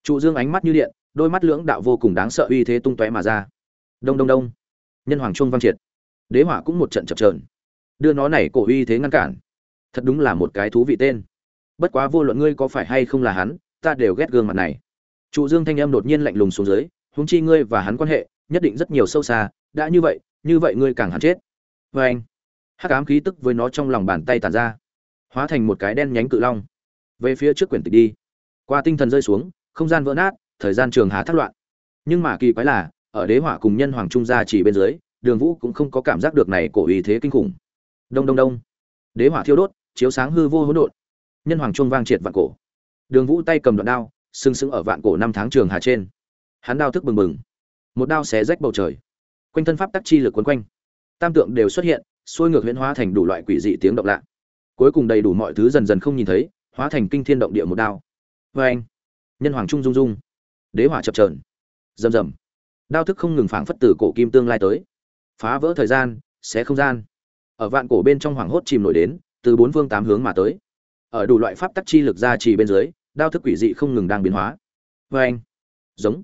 Trụ dương ánh mắt như điện, đôi mắt lưỡng đạo vô cùng đáng sợ uy thế tung tóe mà ra. Đông đông đông. Nhân hoàng trung văn triệt. Đế hỏa cũng một trận chập trờn đưa nó này cổ uy thế ngăn cản. Thật đúng là một cái thú vị tên. Bất quá vô luận ngươi có phải hay không là hắn, ta đều ghét gương mặt này. Trụ dương thanh âm đột nhiên lạnh lùng xuống dưới huống chi ngươi và hắn quan hệ, nhất định rất nhiều sâu xa, đã như vậy như vậy ngươi càng hắn chết. Vê anh, hắc ám khí tức với nó trong lòng bàn tay tàn ra, hóa thành một cái đen nhánh cự long. Về phía trước quyển tịch đi. Qua tinh thần rơi xuống, không gian vỡ nát, thời gian trường hà thất loạn. Nhưng mà kỳ quái là, ở đế hỏa cùng nhân hoàng trung gia chỉ bên dưới, đường vũ cũng không có cảm giác được này cổ ý thế kinh khủng. Đông đông đông. Đế hỏa thiêu đốt, chiếu sáng hư vô hỗn độn. Nhân hoàng trung vang triệt vạn cổ. Đường vũ tay cầm đoạn đao, sừng sững ở vạn cổ năm tháng trường hà trên hắn đao thức bừng bừng. Một đao xé rách bầu trời. Quanh thân pháp tắc chi lực quấn quanh. Tam tượng đều xuất hiện, xuôi ngược huyễn hóa thành đủ loại quỷ dị tiếng động lạ. Cuối cùng đầy đủ mọi thứ dần dần không nhìn thấy, hóa thành kinh thiên động địa một đao. Vê anh, nhân hoàng trung dung dung đế hỏa chập trờn rầm rầm. Đao thức không ngừng phảng phất từ cổ kim tương lai tới. Phá vỡ thời gian, xé không gian. Ở vạn cổ bên trong hoàng hốt chìm nổi đến, từ bốn phương tám hướng mà tới. Ở đủ loại pháp tắc chi lực ra trì bên dưới, đao thức quỷ dị không ngừng đang biến hóa. Vê anh, giống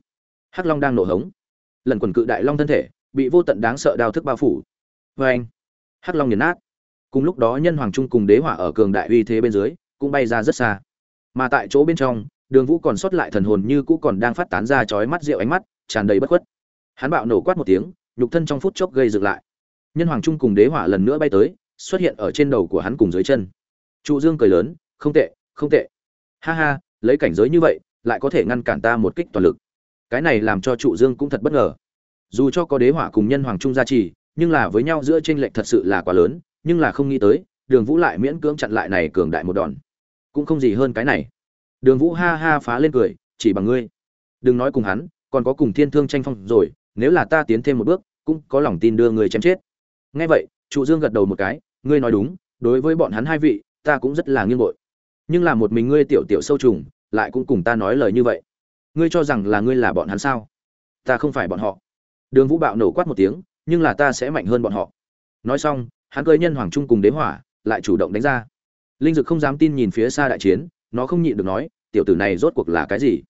hắc long đang nổ hống. Lần quần cự đại long thân thể bị vô tận đáng sợ đao thức bao phủ. Vê anh, hắc long nghiền nát. Cùng lúc đó nhân hoàng trung cùng đế hỏa ở cường đại uy thế bên dưới cũng bay ra rất xa. Mà tại chỗ bên trong, đường vũ còn sót lại thần hồn như cũ còn đang phát tán ra chói mắt rượu ánh mắt, tràn đầy bất khuất. Hắn bạo nổ quát một tiếng, nhục thân trong phút chốc gây dựng lại. Nhân hoàng trung cùng đế hỏa lần nữa bay tới, xuất hiện ở trên đầu của hắn cùng dưới chân. Trụ dương cười lớn, không tệ không tệ. Ha ha, lấy cảnh giới như vậy, lại có thể ngăn cản ta một kích toàn lực cái này làm cho trụ dương cũng thật bất ngờ. Dù cho có đế hỏa cùng nhân hoàng trung gia trì, nhưng là với nhau giữa tranh lệch thật sự là quá lớn, nhưng là không nghĩ tới, đường vũ lại miễn cưỡng chặn lại này cường đại một đòn. Cũng không gì hơn cái này. Đường vũ ha ha phá lên cười, chỉ bằng ngươi. Đừng nói cùng hắn, còn có cùng thiên thương tranh phong rồi, nếu là ta tiến thêm một bước, cũng có lòng tin đưa người chém chết. Nghe vậy, trụ dương gật đầu một cái, ngươi nói đúng, đối với bọn hắn hai vị, ta cũng rất là nghiêng bội. Nhưng là một mình ngươi tiểu tiểu sâu trùng, lại cũng cùng ta nói lời như vậy ngươi cho rằng là ngươi là bọn hắn sao? Ta không phải bọn họ. Đường vũ bạo nổ quát một tiếng, nhưng là ta sẽ mạnh hơn bọn họ. Nói xong, hắn cơi nhân hoàng trung cùng đế hỏa, lại chủ động đánh ra. Linh dực không dám tin nhìn phía xa đại chiến, nó không nhịn được nói, tiểu tử này rốt cuộc là cái gì?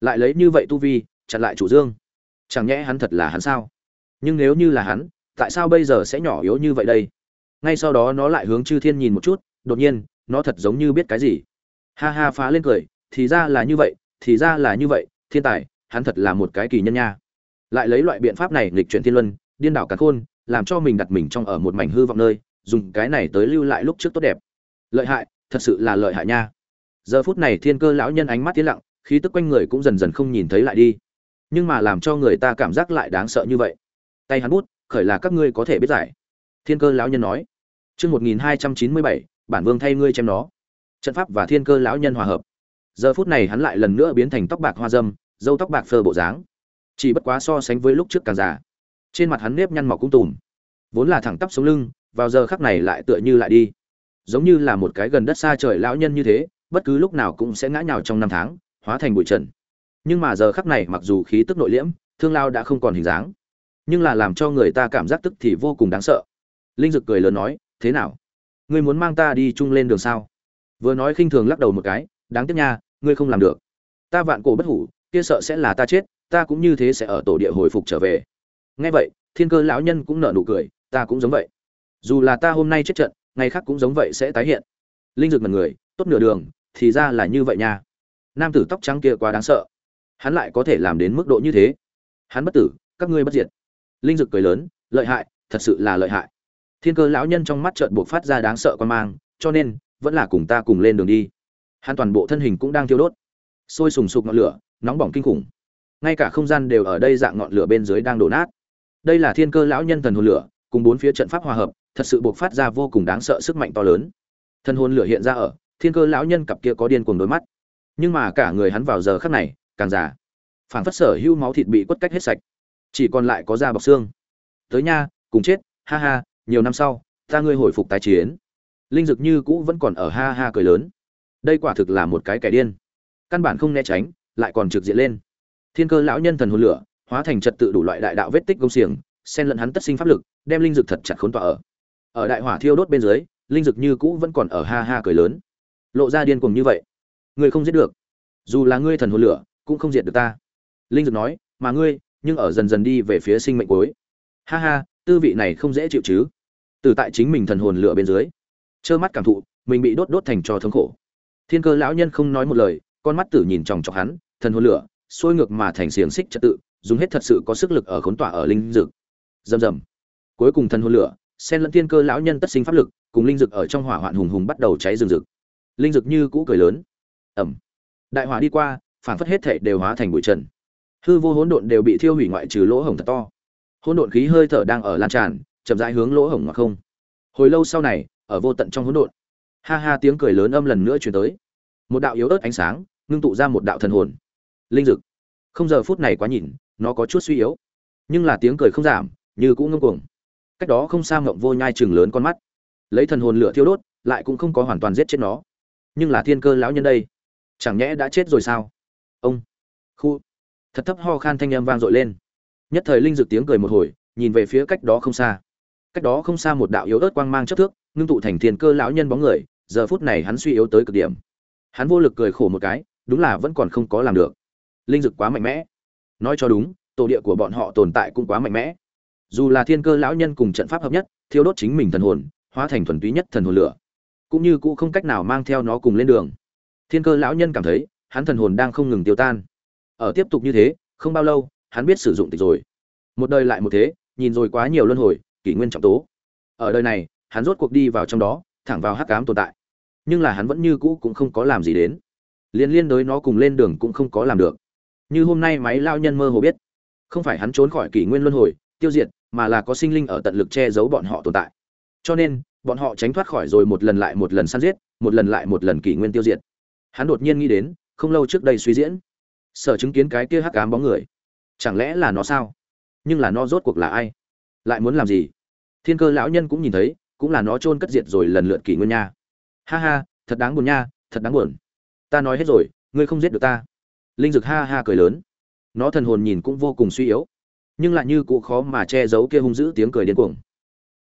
Lại lấy như vậy tu vi, chặn lại chủ dương. Chẳng nhẽ hắn thật là hắn sao? Nhưng nếu như là hắn, tại sao bây giờ sẽ nhỏ yếu như vậy đây? Ngay sau đó nó lại hướng chư thiên nhìn một chút, đột nhiên, nó thật giống như biết cái gì. Ha ha, phá lên cười, thì ra là như vậy thì ra là như vậy, thiên tài, hắn thật là một cái kỳ nhân nha. Lại lấy loại biện pháp này nghịch chuyển thiên luân, điên đảo cả khôn, làm cho mình đặt mình trong ở một mảnh hư vọng nơi, dùng cái này tới lưu lại lúc trước tốt đẹp. Lợi hại, thật sự là lợi hại nha. Giờ phút này thiên cơ lão nhân ánh mắt tiến lặng, khí tức quanh người cũng dần dần không nhìn thấy lại đi. Nhưng mà làm cho người ta cảm giác lại đáng sợ như vậy. Tay hắn bút, khởi là các ngươi có thể biết giải. Thiên cơ lão nhân nói. Chương một nghìn hai trăm chín mươi bảy, bản vương thay ngươi chém nó. Trận pháp và thiên cơ lão nhân hòa hợp giờ phút này hắn lại lần nữa biến thành tóc bạc hoa dâm dâu tóc bạc phơ bộ dáng. Chỉ bất quá so sánh với lúc trước càng già. Trên mặt hắn nếp nhăn mọc cũng tùm. Vốn là thẳng tắp sống lưng, vào giờ khắc này lại tựa như lại đi. Giống như là một cái gần đất xa trời lão nhân như thế, bất cứ lúc nào cũng sẽ ngã nhào trong năm tháng, hóa thành bụi trần. Nhưng mà giờ khắc này mặc dù khí tức nội liễm, thương lao đã không còn hình dáng. Nhưng là làm cho người ta cảm giác tức thì vô cùng đáng sợ. Linh dực cười lớn nói, thế nào? Ngươi muốn mang ta đi chung lên đường sao? Vừa nói khinh thường lắc đầu một cái, đáng tiếc nha ngươi không làm được. Ta vạn cổ bất hủ, kia sợ sẽ là ta chết, ta cũng như thế sẽ ở tổ địa hồi phục trở về. Nghe vậy, thiên cơ lão nhân cũng nở nụ cười, ta cũng giống vậy. Dù là ta hôm nay chết trận, ngày khác cũng giống vậy sẽ tái hiện. Linh dược mật người, tốt nửa đường, thì ra là như vậy nha. Nam tử tóc trắng kia quá đáng sợ. Hắn lại có thể làm đến mức độ như thế? Hắn bất tử, các ngươi bất diệt. Linh dực cười lớn, lợi hại, thật sự là lợi hại. Thiên cơ lão nhân trong mắt trợn buộc phát ra đáng sợ quan mang, cho nên, vẫn là cùng ta cùng lên đường đi hắn toàn bộ thân hình cũng đang thiêu đốt. Sôi sùng sục ngọn lửa, nóng bỏng kinh khủng. Ngay cả không gian đều ở đây dạng ngọn lửa bên dưới đang đổ nát. Đây là thiên cơ lão nhân thần hồn lửa, cùng bốn phía trận pháp hòa hợp, thật sự buộc phát ra vô cùng đáng sợ sức mạnh to lớn. Thần hồn lửa hiện ra ở, thiên cơ lão nhân cặp kia có điên cuồng đôi mắt. Nhưng mà cả người hắn vào giờ khắc này, càng già. Phảng phất sở hữu máu thịt bị quất cách hết sạch. Chỉ còn lại có da bọc xương. Tới nha, cùng chết, ha ha, nhiều năm sau, ta ngươi hồi phục tái chiến. Linh dực như cũ vẫn còn ở ha ha cười lớn đây quả thực là một cái kẻ điên. Căn bản không né tránh, lại còn trực diện lên. Thiên cơ lão nhân thần hồn lửa, hóa thành trật tự đủ loại đại đạo vết tích công xiềng, xen lẫn hắn tất sinh pháp lực, đem linh dực thật chặt khốn tọa ở. Ở đại hỏa thiêu đốt bên dưới, linh dực như cũ vẫn còn ở ha ha cười lớn. Lộ ra điên cuồng như vậy, ngươi không giết được. Dù là ngươi thần hồn lửa, cũng không diệt được ta. Linh dực nói, mà ngươi, nhưng ở dần dần đi về phía sinh mệnh cuối. Ha ha, tư vị này không dễ chịu chứ. Từ tại chính mình thần hồn lửa bên dưới, trơ mắt cảm thụ, mình bị đốt đốt thành cho thống khổ thiên cơ lão nhân không nói một lời, con mắt tử nhìn chòng chọc hắn, thần hồn lửa, sôi ngược mà thành xiềng xích trật tự, dùng hết thật sự có sức lực ở khốn tỏa ở linh dực rầm rầm. Cuối cùng thần hồn lửa, xen lẫn thiên cơ lão nhân tất sinh pháp lực, cùng linh dực ở trong hỏa hoạn hùng hùng bắt đầu cháy rừng rực. Linh dực như cũ cười lớn. Ẩm đại hỏa đi qua phản phất hết thể đều hóa thành bụi trần. Hư vô hỗn độn đều bị thiêu hủy ngoại trừ lỗ hổng thật to. Hỗn độn khí hơi thở đang ở lan tràn, chậm rãi hướng lỗ hổng mà không. Hồi lâu sau này, ở vô tận trong hỗn độn ha ha tiếng cười lớn âm lần nữa truyền tới. Một đạo yếu ớt ánh sáng ngưng tụ ra một đạo thần hồn. Linh dực. Không giờ phút này quá nhìn, nó có chút suy yếu. Nhưng là tiếng cười không giảm, như cũng ngưng cuồng. Cách đó không xa ngộng vô nhai chừng lớn con mắt. Lấy thần hồn lửa thiêu đốt, lại cũng không có hoàn toàn giết chết nó. Nhưng là thiên cơ lão nhân đây, chẳng nhẽ đã chết rồi sao? Ông. Khu. Thật thấp ho khan thanh âm vang dội lên. Nhất thời linh dực tiếng cười một hồi, nhìn về phía cách đó không xa. Cách đó không xa một đạo yếu ớt quang mang chất thước, ngưng tụ thành thiên cơ lão nhân bóng người giờ phút này hắn suy yếu tới cực điểm. Hắn vô lực cười khổ một cái, đúng là vẫn còn không có làm được. Linh dực quá mạnh mẽ. Nói cho đúng, tổ địa của bọn họ tồn tại cũng quá mạnh mẽ. Dù là thiên cơ lão nhân cùng trận pháp hợp nhất, thiêu đốt chính mình thần hồn, hóa thành thuần túy nhất thần hồn lửa, cũng như cũ không cách nào mang theo nó cùng lên đường. Thiên cơ lão nhân cảm thấy, hắn thần hồn đang không ngừng tiêu tan. Ở tiếp tục như thế, không bao lâu, hắn biết sử dụng tịch rồi. Một đời lại một thế, nhìn rồi quá nhiều luân hồi, kỷ nguyên trọng tố. Ở đời này, hắn rốt cuộc đi vào trong đó thẳng vào hắc ám tồn tại. Nhưng là hắn vẫn như cũ cũng không có làm gì đến. Liên liên đối nó cùng lên đường cũng không có làm được. Như hôm nay máy lao nhân mơ hồ biết, không phải hắn trốn khỏi kỷ nguyên luân hồi, tiêu diệt, mà là có sinh linh ở tận lực che giấu bọn họ tồn tại. Cho nên, bọn họ tránh thoát khỏi rồi một lần lại một lần săn giết, một lần lại một lần kỷ nguyên tiêu diệt. Hắn đột nhiên nghĩ đến, không lâu trước đây suy diễn, sở chứng kiến cái kia hắc ám bóng người. Chẳng lẽ là nó sao? Nhưng là nó rốt cuộc là ai? Lại muốn làm gì? Thiên cơ lão nhân cũng nhìn thấy cũng là nó chôn cất diệt rồi lần lượt kỷ nguyên nha. Ha ha, thật đáng buồn nha, thật đáng buồn. Ta nói hết rồi, ngươi không giết được ta. Linh dực ha ha cười lớn. Nó thần hồn nhìn cũng vô cùng suy yếu. Nhưng lại như cụ khó mà che giấu kia hung dữ tiếng cười điên cuồng.